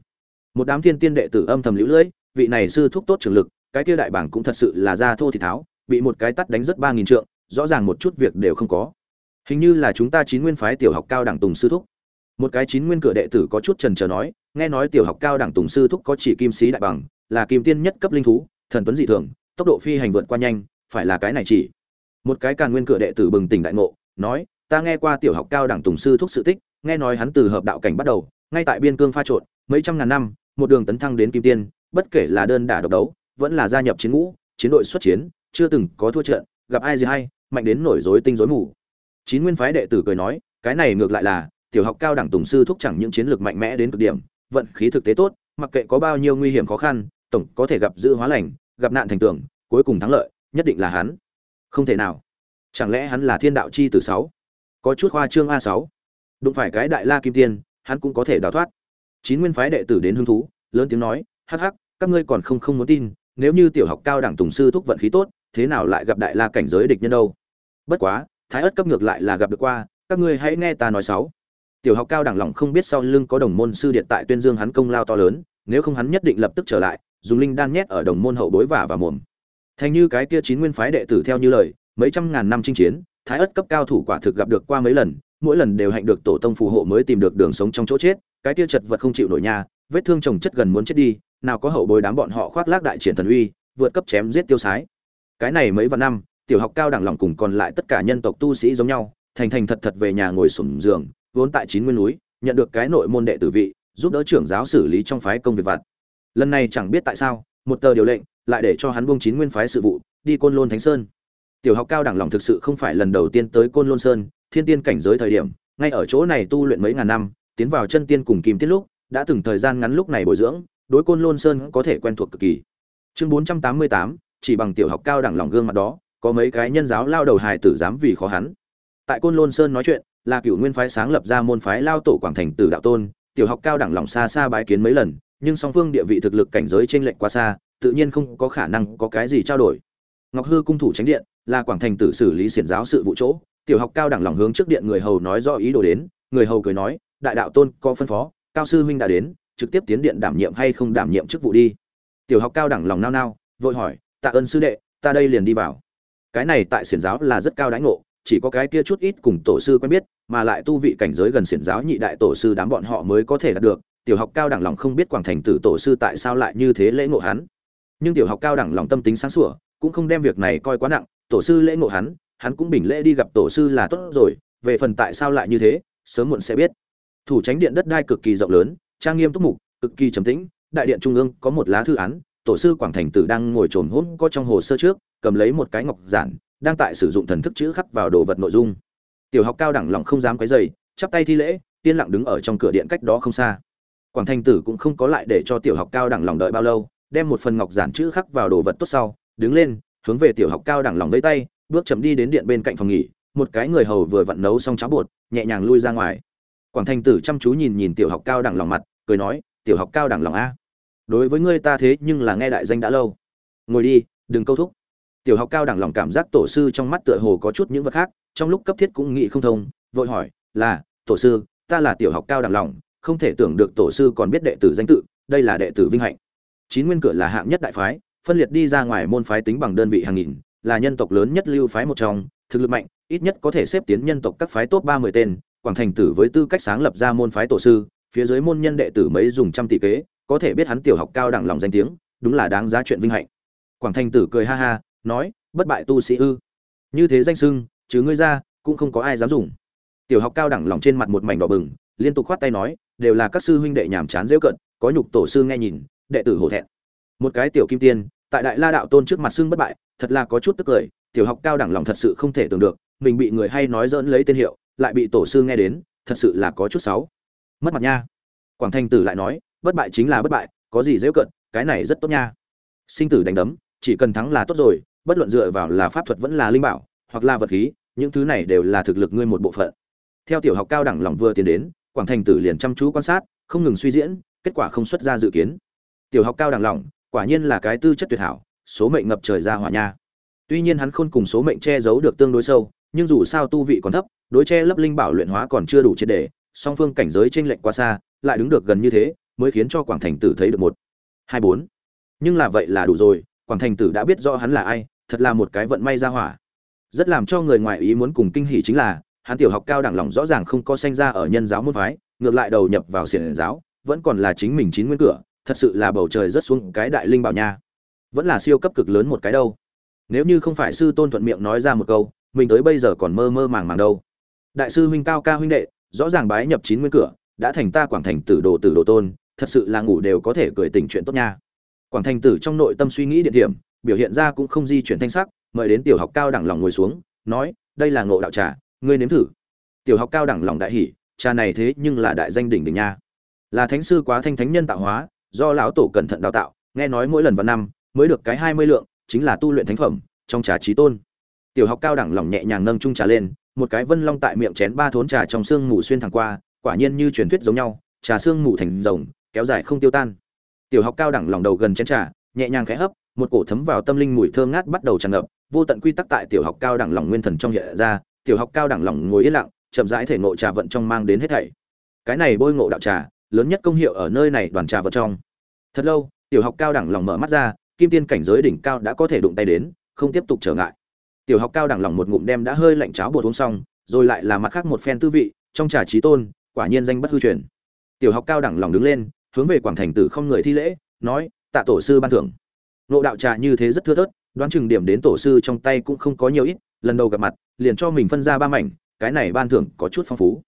Một đám thiên tiên đệ tử âm thầm lũ lưỡi vị này sư thúc tốt trường lực, cái kia đại bảng cũng thật sự là da thô thì tháo, bị một cái tắt đánh rất ba nghìn trượng, rõ ràng một chút việc đều không có. Hình như là chúng ta chín nguyên phái tiểu học cao đẳng tùng sư thúc. Một cái chín nguyên cửa đệ tử có chút trần trờ nói, nghe nói tiểu học cao đẳng tùng sư thúc có chỉ kim sĩ đại bằng, là kim tiên nhất cấp linh thú, thần tuấn dị thường, tốc độ phi hành vượt qua nhanh, phải là cái này chỉ. Một cái càn nguyên cửa đệ tử bừng tỉnh đại ngộ, nói, ta nghe qua tiểu học cao đẳng tùng sư thúc sự tích nghe nói hắn từ hợp đạo cảnh bắt đầu, ngay tại biên cương pha trộn, mấy trăm ngàn năm, một đường tấn thăng đến kim tiên, bất kể là đơn đả độc đấu, vẫn là gia nhập chiến ngũ, chiến đội xuất chiến, chưa từng có thua trận, gặp ai gì hay, mạnh đến nổi rối tinh rối mù. Chín nguyên phái đệ tử cười nói, cái này ngược lại là, tiểu học cao đẳng tùng sư thúc chẳng những chiến lược mạnh mẽ đến cực điểm, vận khí thực tế tốt, mặc kệ có bao nhiêu nguy hiểm khó khăn, tổng có thể gặp dự hóa lành, gặp nạn thành tưởng cuối cùng thắng lợi, nhất định là hắn. Không thể nào. Chẳng lẽ hắn là thiên đạo chi tử sáu? Có chút khoa trương a sáu đụng phải cái đại la kim tiên, hắn cũng có thể đào thoát. Chín nguyên phái đệ tử đến hứng thú, lớn tiếng nói, hắc hắc, các ngươi còn không không muốn tin, nếu như tiểu học cao đẳng tùng sư thúc vận khí tốt, thế nào lại gặp đại la cảnh giới địch nhân đâu? Bất quá, thái ớt cấp ngược lại là gặp được qua, các ngươi hãy nghe ta nói sáu. Tiểu học cao đẳng lòng không biết sau lưng có đồng môn sư điện tại tuyên dương hắn công lao to lớn, nếu không hắn nhất định lập tức trở lại, dùng linh đan nhét ở đồng môn hậu bối và và mồm. Thành như cái kia chín nguyên phái đệ tử theo như lời, mấy trăm ngàn năm chinh chiến, thái ớt cấp cao thủ quả thực gặp được qua mấy lần mỗi lần đều hạnh được tổ tông phù hộ mới tìm được đường sống trong chỗ chết, cái tiêu chật vật không chịu nổi nha, vết thương chồng chất gần muốn chết đi, nào có hậu bối đám bọn họ khoác lác đại triển thần uy, vượt cấp chém giết tiêu sái. Cái này mấy vạn năm, tiểu học cao đẳng lòng cùng còn lại tất cả nhân tộc tu sĩ giống nhau, thành thành thật thật về nhà ngồi sủng giường, vốn tại chín nguyên núi, nhận được cái nội môn đệ tử vị, giúp đỡ trưởng giáo xử lý trong phái công việc vặt. Lần này chẳng biết tại sao, một tờ điều lệnh, lại để cho hắn buông chín nguyên phái sự vụ, đi côn lôn thánh sơn. Tiểu học cao đẳng lòng thực sự không phải lần đầu tiên tới côn lôn sơn thiên tiên cảnh giới thời điểm, ngay ở chỗ này tu luyện mấy ngàn năm, tiến vào chân tiên cùng kim tiết lúc, đã từng thời gian ngắn lúc này bồi dưỡng, đối côn lôn sơn có thể quen thuộc cực kỳ. Chương bốn trăm tám mươi tám, chỉ bằng tiểu học cao đẳng lòng gương mặt đó, có mấy cái nhân giáo lao đầu hài tử dám vì khó hắn. Tại côn lôn sơn nói chuyện, là cựu nguyên phái sáng lập ra môn phái lao tổ quảng thành tử đạo tôn, tiểu học cao đẳng lòng xa xa bái kiến mấy lần, nhưng song phương địa vị thực lực cảnh giới trên lệnh quá xa, tự nhiên không có khả năng có cái gì trao đổi. Ngọc hư cung thủ tránh điện, là quảng thành tử xử lý xiển giáo sự vụ chỗ tiểu học cao đẳng lòng hướng trước điện người hầu nói rõ ý đồ đến, người hầu cười nói, đại đạo tôn, có phân phó, cao sư huynh đã đến, trực tiếp tiến điện đảm nhiệm hay không đảm nhiệm chức vụ đi. Tiểu học cao đẳng lòng nao nao, vội hỏi, tạ ơn sư đệ, ta đây liền đi vào. Cái này tại xiển giáo là rất cao đãi ngộ, chỉ có cái kia chút ít cùng tổ sư quen biết, mà lại tu vị cảnh giới gần xiển giáo nhị đại tổ sư đám bọn họ mới có thể đạt được. Tiểu học cao đẳng lòng không biết quảng thành tử tổ sư tại sao lại như thế lễ ngộ hắn. Nhưng tiểu học cao đẳng lòng tâm tính sáng sủa, cũng không đem việc này coi quá nặng, tổ sư lễ ngộ hắn hắn cũng bình lễ đi gặp tổ sư là tốt rồi, về phần tại sao lại như thế, sớm muộn sẽ biết. Thủ tránh điện đất đai cực kỳ rộng lớn, trang nghiêm túc mục, cực kỳ trầm tĩnh, đại điện trung ương có một lá thư án, tổ sư quảng thành tử đang ngồi trồn hôn có trong hồ sơ trước, cầm lấy một cái ngọc giản, đang tại sử dụng thần thức chữ khắc vào đồ vật nội dung. Tiểu học cao đẳng lòng không dám quấy dày chắp tay thi lễ, yên lặng đứng ở trong cửa điện cách đó không xa. Quảng thành tử cũng không có lại để cho tiểu học cao đẳng lòng đợi bao lâu, đem một phần ngọc giản chữ khắc vào đồ vật tốt sau, đứng lên, hướng về tiểu học cao đẳng lòng vẫy tay bước chậm đi đến điện bên cạnh phòng nghỉ, một cái người hầu vừa vặn nấu xong cháo bột, nhẹ nhàng lui ra ngoài. Quảng thành tử chăm chú nhìn nhìn tiểu học cao đẳng lòng mặt, cười nói, tiểu học cao đẳng lòng a. Đối với ngươi ta thế nhưng là nghe đại danh đã lâu. Ngồi đi, đừng câu thúc. Tiểu học cao đẳng lòng cảm giác tổ sư trong mắt tựa hồ có chút những vật khác, trong lúc cấp thiết cũng nghĩ không thông, vội hỏi, là, tổ sư, ta là tiểu học cao đẳng lòng, không thể tưởng được tổ sư còn biết đệ tử danh tự, đây là đệ tử vinh hạnh. Chín nguyên cửa là hạng nhất đại phái, phân liệt đi ra ngoài môn phái tính bằng đơn vị hàng nghìn là nhân tộc lớn nhất lưu phái một trong thực lực mạnh ít nhất có thể xếp tiến nhân tộc các phái top ba mươi tên quảng thành tử với tư cách sáng lập ra môn phái tổ sư phía dưới môn nhân đệ tử mấy dùng trăm tỷ kế có thể biết hắn tiểu học cao đẳng lòng danh tiếng đúng là đáng giá chuyện vinh hạnh. Quảng thành tử cười ha ha nói bất bại tu sĩ ư? Như thế danh xưng, chứ ngươi ra cũng không có ai dám dùng. Tiểu học cao đẳng lòng trên mặt một mảnh đỏ bừng liên tục khoát tay nói đều là các sư huynh đệ nhàm chán dễ cận có nhục tổ sư nghe nhìn đệ tử hổ thẹn. Một cái tiểu kim tiên tại đại la đạo tôn trước mặt xưng bất bại, thật là có chút tức cười, tiểu học cao đẳng lòng thật sự không thể tưởng được, mình bị người hay nói dỡn lấy tên hiệu, lại bị tổ sư nghe đến, thật sự là có chút xấu. Mất mặt nha. Quảng thanh tử lại nói, bất bại chính là bất bại, có gì dễ cận, cái này rất tốt nha. Sinh tử đánh đấm, chỉ cần thắng là tốt rồi, bất luận dựa vào là pháp thuật vẫn là linh bảo, hoặc là vật khí, những thứ này đều là thực lực ngươi một bộ phận. Theo tiểu học cao đẳng lòng vừa tiến đến, quảng thành tử liền chăm chú quan sát, không ngừng suy diễn, kết quả không xuất ra dự kiến. Tiểu học cao đẳng lòng quả nhiên là cái tư chất tuyệt hảo, số mệnh ngập trời ra hỏa nha. Tuy nhiên hắn khôn cùng số mệnh che giấu được tương đối sâu, nhưng dù sao tu vị còn thấp, đối che lấp linh bảo luyện hóa còn chưa đủ triệt để, song phương cảnh giới chênh lệch quá xa, lại đứng được gần như thế, mới khiến cho quảng thành tử thấy được một. Hai bốn. Nhưng là vậy là đủ rồi, quảng thành tử đã biết rõ hắn là ai, thật là một cái vận may ra hỏa. Rất làm cho người ngoài ý muốn cùng kinh hỉ chính là, hắn tiểu học cao đẳng lòng rõ ràng không có sanh ra ở nhân giáo môn phái, ngược lại đầu nhập vào xiển giáo, vẫn còn là chính mình chín nguyên cửa thật sự là bầu trời rất xuống cái đại linh bảo nha. Vẫn là siêu cấp cực lớn một cái đâu. Nếu như không phải sư tôn thuận miệng nói ra một câu, mình tới bây giờ còn mơ mơ màng màng đâu. Đại sư huynh cao ca huynh đệ, rõ ràng bái nhập chín nguyên cửa, đã thành ta quảng thành tử đồ tử đồ tôn, thật sự là ngủ đều có thể cười tình chuyện tốt nha. Quảng thành tử trong nội tâm suy nghĩ địa điểm, biểu hiện ra cũng không di chuyển thanh sắc, mời đến tiểu học cao đẳng lòng ngồi xuống, nói, đây là ngộ đạo trà, ngươi nếm thử. Tiểu học cao đẳng lòng đại hỉ, trà này thế nhưng là đại danh đỉnh đỉnh nha. Là thánh sư quá thanh thánh nhân tạo hóa do lão tổ cẩn thận đào tạo, nghe nói mỗi lần vào năm mới được cái hai mươi lượng, chính là tu luyện thánh phẩm, trong trà trí tôn. Tiểu học cao đẳng lòng nhẹ nhàng nâng chung trà lên, một cái vân long tại miệng chén ba thốn trà trong xương ngủ xuyên thẳng qua, quả nhiên như truyền thuyết giống nhau, trà xương ngủ thành rồng, kéo dài không tiêu tan. Tiểu học cao đẳng lòng đầu gần chén trà, nhẹ nhàng khẽ hấp, một cổ thấm vào tâm linh mùi thơm ngát bắt đầu tràn ngập, vô tận quy tắc tại tiểu học cao đẳng lòng nguyên thần trong hiện ra, tiểu học cao đẳng lòng ngồi yên lặng, chậm rãi thể ngộ trà vận trong mang đến hết thảy. Cái này bôi ngộ đạo trà lớn nhất công hiệu ở nơi này đoàn trà vật trong. Thật lâu, tiểu học cao đẳng lòng mở mắt ra, kim tiên cảnh giới đỉnh cao đã có thể đụng tay đến, không tiếp tục trở ngại. Tiểu học cao đẳng lòng một ngụm đem đã hơi lạnh cháo bột uống xong, rồi lại là mặt khác một phen tư vị, trong trà trí tôn, quả nhiên danh bất hư truyền. Tiểu học cao đẳng lòng đứng lên, hướng về quảng thành tử không người thi lễ, nói, tạ tổ sư ban thưởng. Nộ đạo trà như thế rất thưa thớt, đoán chừng điểm đến tổ sư trong tay cũng không có nhiều ít, lần đầu gặp mặt, liền cho mình phân ra ba mảnh, cái này ban thưởng có chút phong phú.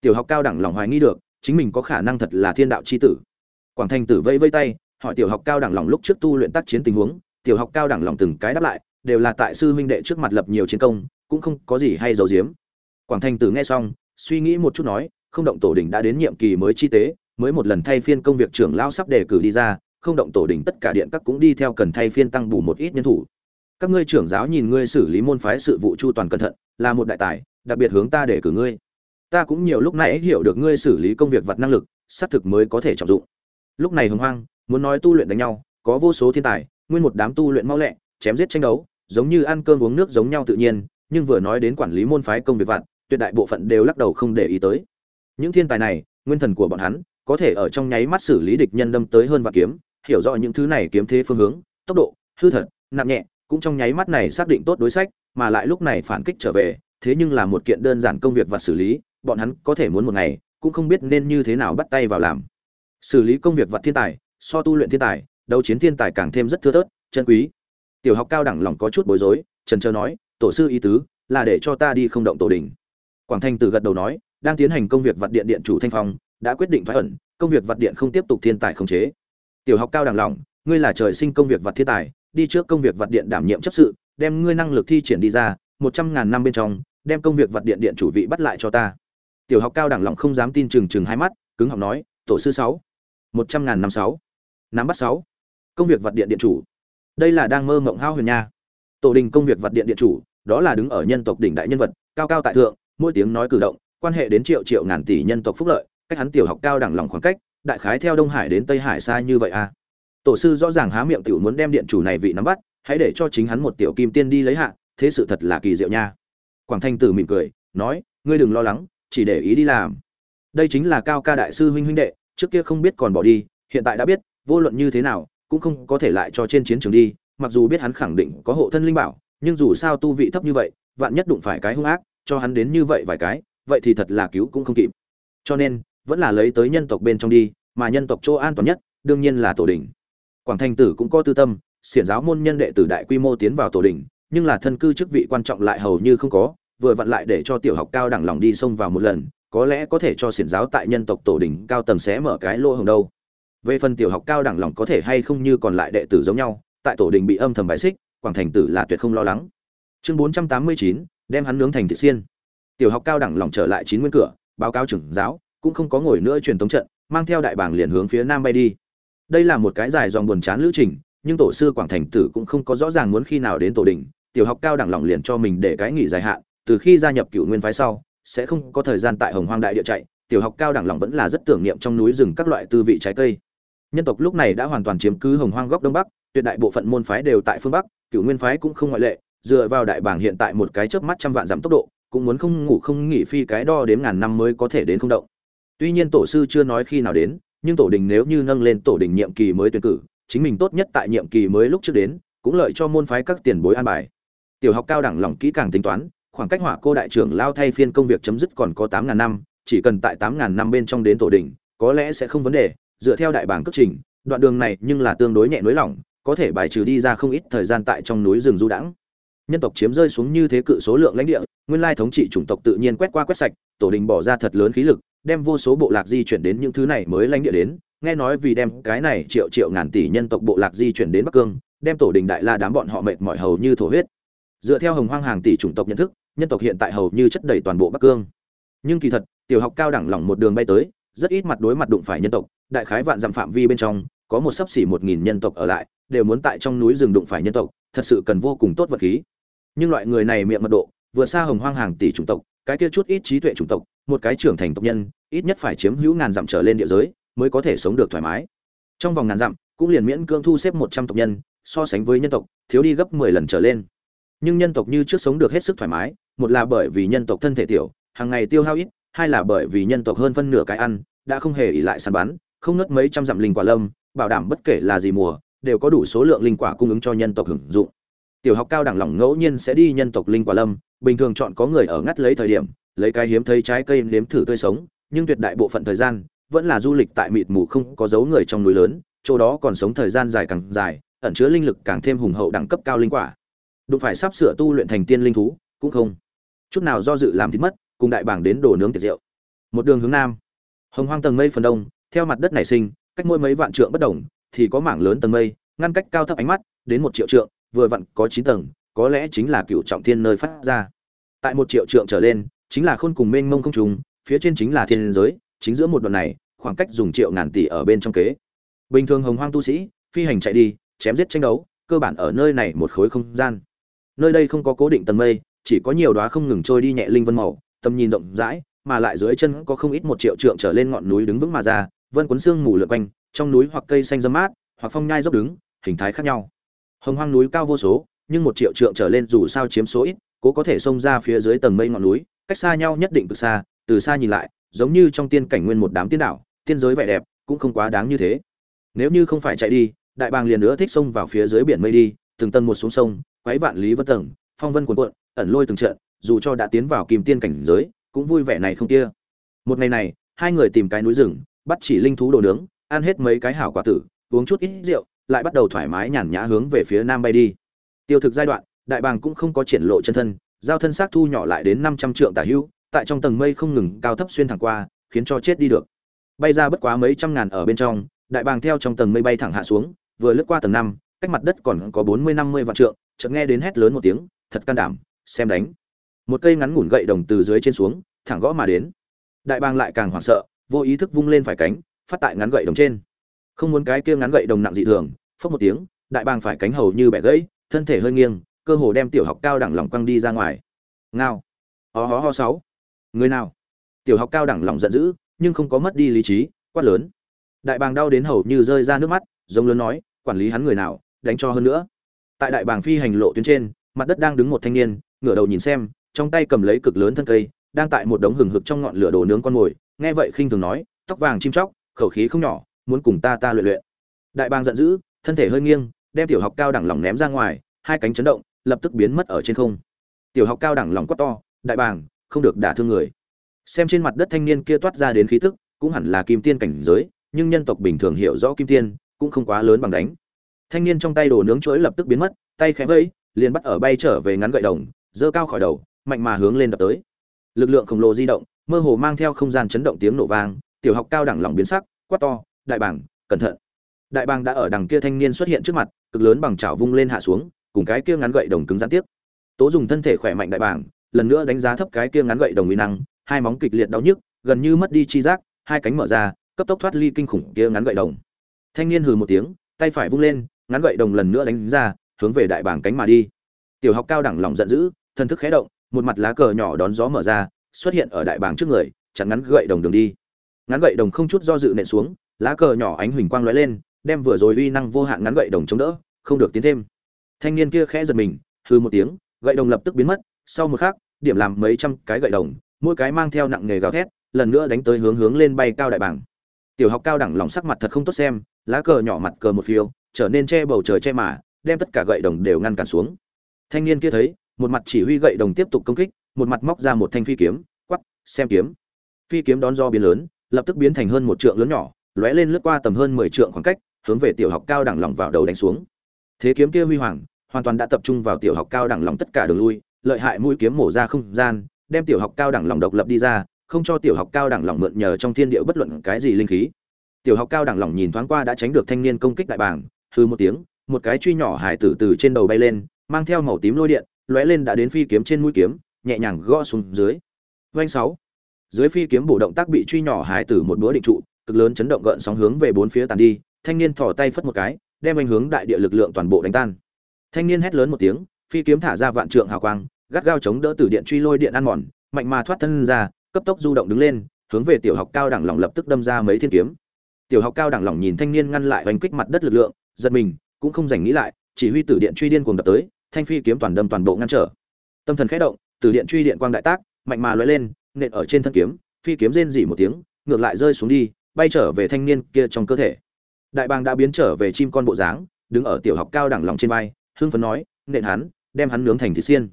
Tiểu học cao đẳng lòng hoài nghi được chính mình có khả năng thật là thiên đạo c h i tử. Quảng thành tử vây vây tay, hỏi tiểu học cao đẳng lòng lúc trước tu luyện tác chiến tình huống, tiểu học cao đẳng lòng từng cái đáp lại, đều là tại sư huynh đệ trước mặt lập nhiều chiến công, cũng không có gì hay giấu giếm. Quảng thành tử nghe xong, suy nghĩ một chút nói, không động tổ đỉnh đã đến nhiệm kỳ mới chi tế, mới một lần thay phiên công việc trưởng lao sắp đề cử đi ra, không động tổ đỉnh tất cả điện các cũng đi theo cần thay phiên tăng bù một ít nhân thủ. Các ngươi trưởng giáo nhìn ngươi xử lý môn phái sự vụ chu toàn cẩn thận, là một đại tài, đặc biệt hướng ta để cử ngươi ta cũng nhiều lúc nãy hiểu được ngươi xử lý công việc vật năng lực, xác thực mới có thể trọng dụng. Lúc này hồng hoang, muốn nói tu luyện đánh nhau, có vô số thiên tài, nguyên một đám tu luyện mau lẹ, chém giết tranh đấu, giống như ăn cơm uống nước giống nhau tự nhiên, nhưng vừa nói đến quản lý môn phái công việc vặt, tuyệt đại bộ phận đều lắc đầu không để ý tới. Những thiên tài này, nguyên thần của bọn hắn, có thể ở trong nháy mắt xử lý địch nhân đâm tới hơn vạn kiếm, hiểu rõ những thứ này kiếm thế phương hướng, tốc độ, hư thật, nặng nhẹ, cũng trong nháy mắt này xác định tốt đối sách, mà lại lúc này phản kích trở về, thế nhưng là một kiện đơn giản công việc và xử lý bọn hắn có thể muốn một ngày, cũng không biết nên như thế nào bắt tay vào làm. Xử lý công việc vật thiên tài, so tu luyện thiên tài, đấu chiến thiên tài càng thêm rất thưa thớt, chân quý. Tiểu học cao đẳng lòng có chút bối rối, trần trơ nói, tổ sư ý tứ là để cho ta đi không động tổ đình. Quảng thanh từ gật đầu nói, đang tiến hành công việc vật điện điện chủ thanh phong, đã quyết định thoái ẩn, công việc vật điện không tiếp tục thiên tài khống chế. Tiểu học cao đẳng lòng, ngươi là trời sinh công việc vật thiên tài, đi trước công việc vật điện đảm nhiệm chấp sự, đem ngươi năng lực thi triển đi ra, một trăm ngàn năm bên trong, đem công việc vật điện điện chủ vị bắt lại cho ta tiểu học cao đẳng lòng không dám tin chừng chừng hai mắt, cứng học nói, tổ sư sáu, một trăm ngàn năm sáu, nắm bắt sáu, công việc vật điện điện chủ. Đây là đang mơ mộng hao huyền nha. Tổ đình công việc vật điện điện chủ, đó là đứng ở nhân tộc đỉnh đại nhân vật, cao cao tại thượng, mỗi tiếng nói cử động, quan hệ đến triệu triệu ngàn tỷ nhân tộc phúc lợi, cách hắn tiểu học cao đẳng lòng khoảng cách, đại khái theo đông hải đến tây hải xa như vậy à. Tổ sư rõ ràng há miệng tiểu muốn đem điện chủ này vị nắm bắt, hãy để cho chính hắn một tiểu kim tiên đi lấy hạ, thế sự thật là kỳ diệu nha. Quảng thanh tử mỉm cười, nói, ngươi đừng lo lắng chỉ để ý đi làm. Đây chính là cao ca đại sư huynh huynh đệ, trước kia không biết còn bỏ đi, hiện tại đã biết, vô luận như thế nào, cũng không có thể lại cho trên chiến trường đi, mặc dù biết hắn khẳng định có hộ thân linh bảo, nhưng dù sao tu vị thấp như vậy, vạn nhất đụng phải cái hung ác, cho hắn đến như vậy vài cái, vậy thì thật là cứu cũng không kịp. Cho nên, vẫn là lấy tới nhân tộc bên trong đi, mà nhân tộc chỗ an toàn nhất, đương nhiên là tổ đình quảng thành tử cũng có tư tâm, xiển giáo môn nhân đệ tử đại quy mô tiến vào tổ đình nhưng là thân cư chức vị quan trọng lại hầu như không có vừa vặn lại để cho tiểu học cao đẳng lòng đi xông vào một lần, có lẽ có thể cho xiển giáo tại nhân tộc tổ đình cao tầng xé mở cái lỗ hồng đâu. Về phần tiểu học cao đẳng lòng có thể hay không như còn lại đệ tử giống nhau, tại tổ đình bị âm thầm bài xích, quảng thành tử là tuyệt không lo lắng. Chương bốn trăm tám mươi chín, đem hắn nướng thành thị xiên. Tiểu học cao đẳng lòng trở lại chín nguyên cửa, báo cáo trưởng giáo, cũng không có ngồi nữa truyền tống trận, mang theo đại bảng liền hướng phía nam bay đi. Đây là một cái dài dòng buồn chán lữ trình, nhưng tổ sư quảng thành tử cũng không có rõ ràng muốn khi nào đến tổ đình tiểu học cao đẳng lòng liền cho mình để cái nghỉ dài hạn từ khi gia nhập cựu nguyên phái sau, sẽ không có thời gian tại hồng hoang đại địa chạy, tiểu học cao đẳng lòng vẫn là rất tưởng niệm trong núi rừng các loại tư vị trái cây. Nhân tộc lúc này đã hoàn toàn chiếm cứ hồng hoang góc đông bắc, tuyệt đại bộ phận môn phái đều tại phương bắc, cựu nguyên phái cũng không ngoại lệ, dựa vào đại bảng hiện tại một cái chớp mắt trăm vạn giảm tốc độ, cũng muốn không ngủ không nghỉ phi cái đo đếm ngàn năm mới có thể đến không động. Tuy nhiên tổ sư chưa nói khi nào đến, nhưng tổ đình nếu như nâng lên tổ đình nhiệm kỳ mới tuyển cử, chính mình tốt nhất tại nhiệm kỳ mới lúc trước đến, cũng lợi cho môn phái các tiền bối an bài. Tiểu học cao đẳng lòng kỹ càng tính toán khoảng cách hỏa cô đại trưởng lao thay phiên công việc chấm dứt còn có tám ngàn năm chỉ cần tại tám ngàn năm bên trong đến tổ đỉnh, có lẽ sẽ không vấn đề dựa theo đại bảng cất trình đoạn đường này nhưng là tương đối nhẹ núi lỏng có thể bài trừ đi ra không ít thời gian tại trong núi rừng du đãng. Nhân tộc chiếm rơi xuống như thế cự số lượng lãnh địa nguyên lai thống trị chủng tộc tự nhiên quét qua quét sạch tổ đình bỏ ra thật lớn khí lực đem vô số bộ lạc di chuyển đến những thứ này mới lãnh địa đến nghe nói vì đem cái này triệu triệu ngàn tỷ nhân tộc bộ lạc di chuyển đến bắc cương đem tổ đình đại la đám bọn họ mệt mỏi hầu như thổ huyết. Dựa theo hồng hoang hàng tỷ chủng tộc nhận thức nhân tộc hiện tại hầu như chất đầy toàn bộ bắc cương. Nhưng kỳ thật, tiểu học cao đẳng lỏng một đường bay tới, rất ít mặt đối mặt đụng phải nhân tộc. Đại khái vạn dặm phạm vi bên trong, có một sấp xỉ một nghìn nhân tộc ở lại, đều muốn tại trong núi rừng đụng phải nhân tộc, thật sự cần vô cùng tốt vật khí. Nhưng loại người này miệng mật độ, vượt xa hồng hoang hàng tỷ chủng tộc, cái kia chút ít trí tuệ chủng tộc, một cái trưởng thành tộc nhân, ít nhất phải chiếm hữu ngàn dặm trở lên địa giới, mới có thể sống được thoải mái. Trong vòng ngàn dặm, cũng liền miễn cưỡng thu xếp một trăm tộc nhân, so sánh với nhân tộc, thiếu đi gấp mười lần trở lên. Nhưng nhân tộc như trước sống được hết sức thoải mái một là bởi vì nhân tộc thân thể tiểu, hàng ngày tiêu hao ít, hai là bởi vì nhân tộc hơn phân nửa cái ăn, đã không hề ỉ lại săn bắn, không nứt mấy trăm dặm linh quả lâm, bảo đảm bất kể là gì mùa, đều có đủ số lượng linh quả cung ứng cho nhân tộc hưởng dụng. Tiểu học cao đẳng lỏng ngẫu nhiên sẽ đi nhân tộc linh quả lâm, bình thường chọn có người ở ngắt lấy thời điểm, lấy cái hiếm thấy trái cây nếm thử tươi sống, nhưng tuyệt đại bộ phận thời gian, vẫn là du lịch tại mịt mù không có dấu người trong núi lớn, chỗ đó còn sống thời gian dài càng dài, ẩn chứa linh lực càng thêm hùng hậu đẳng cấp cao linh quả. Đụng phải sắp sửa tu luyện thành tiên linh thú cũng không. Chút nào do dự làm thịt mất, cùng đại bảng đến đổ nướng tiệc rượu. Một đường hướng nam. Hồng hoang tầng mây phần đông, theo mặt đất nảy sinh, cách mỗi mấy vạn trượng bất đồng, thì có mảng lớn tầng mây, ngăn cách cao thấp ánh mắt, đến một triệu trượng, vừa vặn có chín tầng, có lẽ chính là cựu trọng thiên nơi phát ra. Tại một triệu trượng trở lên, chính là khôn cùng mênh mông không trùng phía trên chính là thiên giới, chính giữa một đoạn này, khoảng cách dùng triệu ngàn tỷ ở bên trong kế. Bình thường hồng hoang tu sĩ, phi hành chạy đi, chém giết tranh đấu, cơ bản ở nơi này một khối không gian. Nơi đây không có cố định tầng mây chỉ có nhiều đóa không ngừng trôi đi nhẹ linh vân màu, tầm nhìn rộng rãi, mà lại dưới chân có không ít một triệu trượng trở lên ngọn núi đứng vững mà ra, vân cuốn xương mù lượn quanh, trong núi hoặc cây xanh râm mát, hoặc phong nhai dốc đứng, hình thái khác nhau. Hồng hoang núi cao vô số, nhưng một triệu trượng trở lên dù sao chiếm số ít, cố có thể xông ra phía dưới tầng mây ngọn núi, cách xa nhau nhất định từ xa từ xa nhìn lại, giống như trong tiên cảnh nguyên một đám tiên đảo, tiên giới vẻ đẹp cũng không quá đáng như thế. Nếu như không phải chạy đi, đại bàng liền nữa thích xông vào phía dưới biển mây đi, từng tầng một xuống sông, quấy vạn lý vân tầng, phong vân cuộn cuộn ẩn lôi từng trận, dù cho đã tiến vào kìm tiên cảnh giới, cũng vui vẻ này không kia. Một ngày này, hai người tìm cái núi rừng, bắt chỉ linh thú đồ nướng, ăn hết mấy cái hảo quả tử, uống chút ít rượu, lại bắt đầu thoải mái nhàn nhã hướng về phía nam bay đi. Tiêu thực giai đoạn, đại bàng cũng không có triển lộ chân thân, giao thân xác thu nhỏ lại đến năm trăm trượng tả hữu tại trong tầng mây không ngừng cao thấp xuyên thẳng qua, khiến cho chết đi được. Bay ra bất quá mấy trăm ngàn ở bên trong, đại bàng theo trong tầng mây bay thẳng hạ xuống, vừa lướt qua tầng năm, cách mặt đất còn có bốn mươi năm mươi vạn trượng, chợt nghe đến hét lớn một tiếng, thật can đảm xem đánh. Một cây ngắn ngủn gậy đồng từ dưới trên xuống, thẳng gõ mà đến. Đại bàng lại càng hoảng sợ, vô ý thức vung lên phải cánh, phát tại ngắn gậy đồng trên. Không muốn cái kia ngắn gậy đồng nặng dị thường, phốc một tiếng, đại bàng phải cánh hầu như bẻ gãy, thân thể hơi nghiêng, cơ hồ đem tiểu học cao đẳng lỏng quăng đi ra ngoài. Ngao. Ho ho ho sáu. Người nào? Tiểu học cao đẳng lỏng giận dữ, nhưng không có mất đi lý trí, quát lớn. Đại bàng đau đến hầu như rơi ra nước mắt, giống lớn nói, quản lý hắn người nào, đánh cho hơn nữa. Tại đại bàng phi hành lộ tuyến trên mặt đất đang đứng một thanh niên, ngửa đầu nhìn xem, trong tay cầm lấy cực lớn thân cây, đang tại một đống hừng hực trong ngọn lửa đồ nướng con mồi, nghe vậy khinh thường nói, tóc vàng chim chóc, khẩu khí không nhỏ, muốn cùng ta ta luyện luyện. Đại bàng giận dữ, thân thể hơi nghiêng, đem tiểu học cao đẳng lỏng ném ra ngoài, hai cánh chấn động, lập tức biến mất ở trên không. Tiểu học cao đẳng lỏng quát to, đại bàng, không được đả thương người. Xem trên mặt đất thanh niên kia toát ra đến khí tức, cũng hẳn là kim tiên cảnh giới, nhưng nhân tộc bình thường hiểu rõ kim tiên, cũng không quá lớn bằng đánh thanh niên trong tay đồ nướng chuỗi lập tức biến mất, tay khẽ vẫy, liền bắt ở bay trở về ngắn gậy đồng, giơ cao khỏi đầu, mạnh mà hướng lên đập tới. Lực lượng khổng lồ di động, mơ hồ mang theo không gian chấn động tiếng nổ vang, tiểu học cao đẳng lỏng biến sắc, quát to, đại bảng cẩn thận. Đại bàng đã ở đằng kia thanh niên xuất hiện trước mặt, cực lớn bằng chảo vung lên hạ xuống, cùng cái kia ngắn gậy đồng cứng gián tiếp. Tố dùng thân thể khỏe mạnh đại bàng, lần nữa đánh giá thấp cái kia ngắn gậy đồng uy năng, hai móng kịch liệt đau nhức, gần như mất đi chi giác, hai cánh mở ra, cấp tốc thoát ly kinh khủng kia ngắn gậy đồng. Thanh niên hừ một tiếng, tay phải vung lên ngắn gậy đồng lần nữa đánh ra, hướng về đại bảng cánh mà đi. Tiểu học cao đẳng lòng giận dữ, thân thức khẽ động, một mặt lá cờ nhỏ đón gió mở ra, xuất hiện ở đại bảng trước người, chặn ngắn gậy đồng đường đi. Ngắn gậy đồng không chút do dự nện xuống, lá cờ nhỏ ánh huỳnh quang lóe lên, đem vừa rồi uy năng vô hạn ngắn gậy đồng chống đỡ, không được tiến thêm. Thanh niên kia khẽ giật mình hư một tiếng, gậy đồng lập tức biến mất, sau một khắc, điểm làm mấy trăm cái gậy đồng, mỗi cái mang theo nặng nghề gào thét, lần nữa đánh tới hướng hướng lên bay cao đại bảng. Tiểu học cao đẳng lòng sắc mặt thật không tốt xem, lá cờ nhỏ mặt cờ một phiêu trở nên che bầu trời che mà, đem tất cả gậy đồng đều ngăn cản xuống. Thanh niên kia thấy, một mặt chỉ huy gậy đồng tiếp tục công kích, một mặt móc ra một thanh phi kiếm quắp xem kiếm. Phi kiếm đón do biến lớn, lập tức biến thành hơn một trượng lớn nhỏ, lóe lên lướt qua tầm hơn mười trượng khoảng cách, hướng về tiểu học cao đẳng lỏng vào đầu đánh xuống. Thế kiếm kia huy hoàng, hoàn toàn đã tập trung vào tiểu học cao đẳng lòng tất cả đường lui, lợi hại mũi kiếm mổ ra không gian, đem tiểu học cao đẳng lòng độc lập đi ra, không cho tiểu học cao đẳng lòng mượn nhờ trong thiên địa bất luận cái gì linh khí. Tiểu học cao đẳng lòng nhìn thoáng qua đã tránh được thanh niên công kích đại bảng hư một tiếng, một cái truy nhỏ hải tử từ trên đầu bay lên, mang theo màu tím lôi điện, lóe lên đã đến phi kiếm trên mũi kiếm, nhẹ nhàng gõ xuống dưới. Vanh sáu. Dưới phi kiếm bổ động tác bị truy nhỏ hải tử một búa định trụ, cực lớn chấn động gợn sóng hướng về bốn phía tàn đi, thanh niên thò tay phất một cái, đem anh hướng đại địa lực lượng toàn bộ đánh tan. Thanh niên hét lớn một tiếng, phi kiếm thả ra vạn trượng hào quang, gắt gao chống đỡ từ điện truy lôi điện ăn mòn, mạnh mà thoát thân ra, cấp tốc du động đứng lên, hướng về tiểu học cao đẳng lỏng lập tức đâm ra mấy thiên kiếm. Tiểu học cao đẳng lỏng nhìn thanh niên ngăn lại oanh kích mặt đất lực lượng giật mình, cũng không dành nghĩ lại, chỉ huy tử điện truy điên cuồng đập tới, thanh phi kiếm toàn đâm toàn bộ ngăn trở. Tâm thần khẽ động, tử điện truy điện quang đại tác, mạnh mà lóe lên, nện ở trên thân kiếm, phi kiếm rên rỉ một tiếng, ngược lại rơi xuống đi, bay trở về thanh niên kia trong cơ thể. Đại bàng đã biến trở về chim con bộ dáng, đứng ở tiểu học cao đẳng lòng trên vai, hưng phấn nói, nện hắn, đem hắn nướng thành thịt xiên.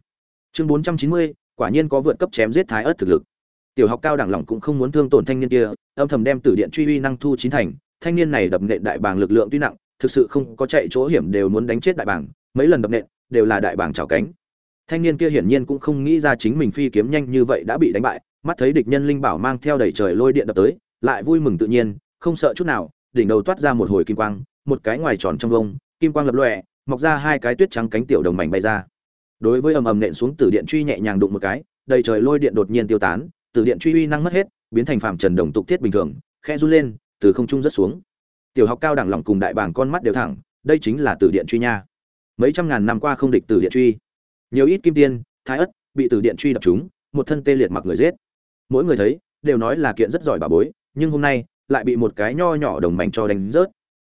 Chương bốn trăm chín mươi, quả nhiên có vượt cấp chém giết thái ớt thực lực. Tiểu học cao đẳng lòng cũng không muốn thương tổn thanh niên kia, âm thầm đem tử điện truy uy năng thu chín thành, thanh niên này đập nện đại bàng lực lượng tuy nặng thực sự không có chạy chỗ hiểm đều muốn đánh chết đại bảng mấy lần đập nện, đều là đại bảng chảo cánh. Thanh niên kia hiển nhiên cũng không nghĩ ra chính mình phi kiếm nhanh như vậy đã bị đánh bại, mắt thấy địch nhân linh bảo mang theo đầy trời lôi điện đập tới, lại vui mừng tự nhiên, không sợ chút nào, đỉnh đầu toát ra một hồi kim quang, một cái ngoài tròn trong vông, kim quang lập lòe, mọc ra hai cái tuyết trắng cánh tiểu đồng mảnh bay ra. Đối với ầm ầm nện xuống tử điện truy nhẹ nhàng đụng một cái, đầy trời lôi điện đột nhiên tiêu tán, tử điện truy uy năng mất hết, biến thành phàm trần đồng tục thiết bình thường khe run lên, từ không trung rất xuống tiểu học cao đẳng lòng cùng đại bàng con mắt đều thẳng, đây chính là tử điện truy nha. Mấy trăm ngàn năm qua không địch tử điện truy. Nhiều ít kim tiên, thái ất, bị tử điện truy đập chúng một thân tê liệt mặc người giết. Mỗi người thấy, đều nói là kiện rất giỏi bà bối, nhưng hôm nay, lại bị một cái nho nhỏ đồng mảnh cho đánh rớt.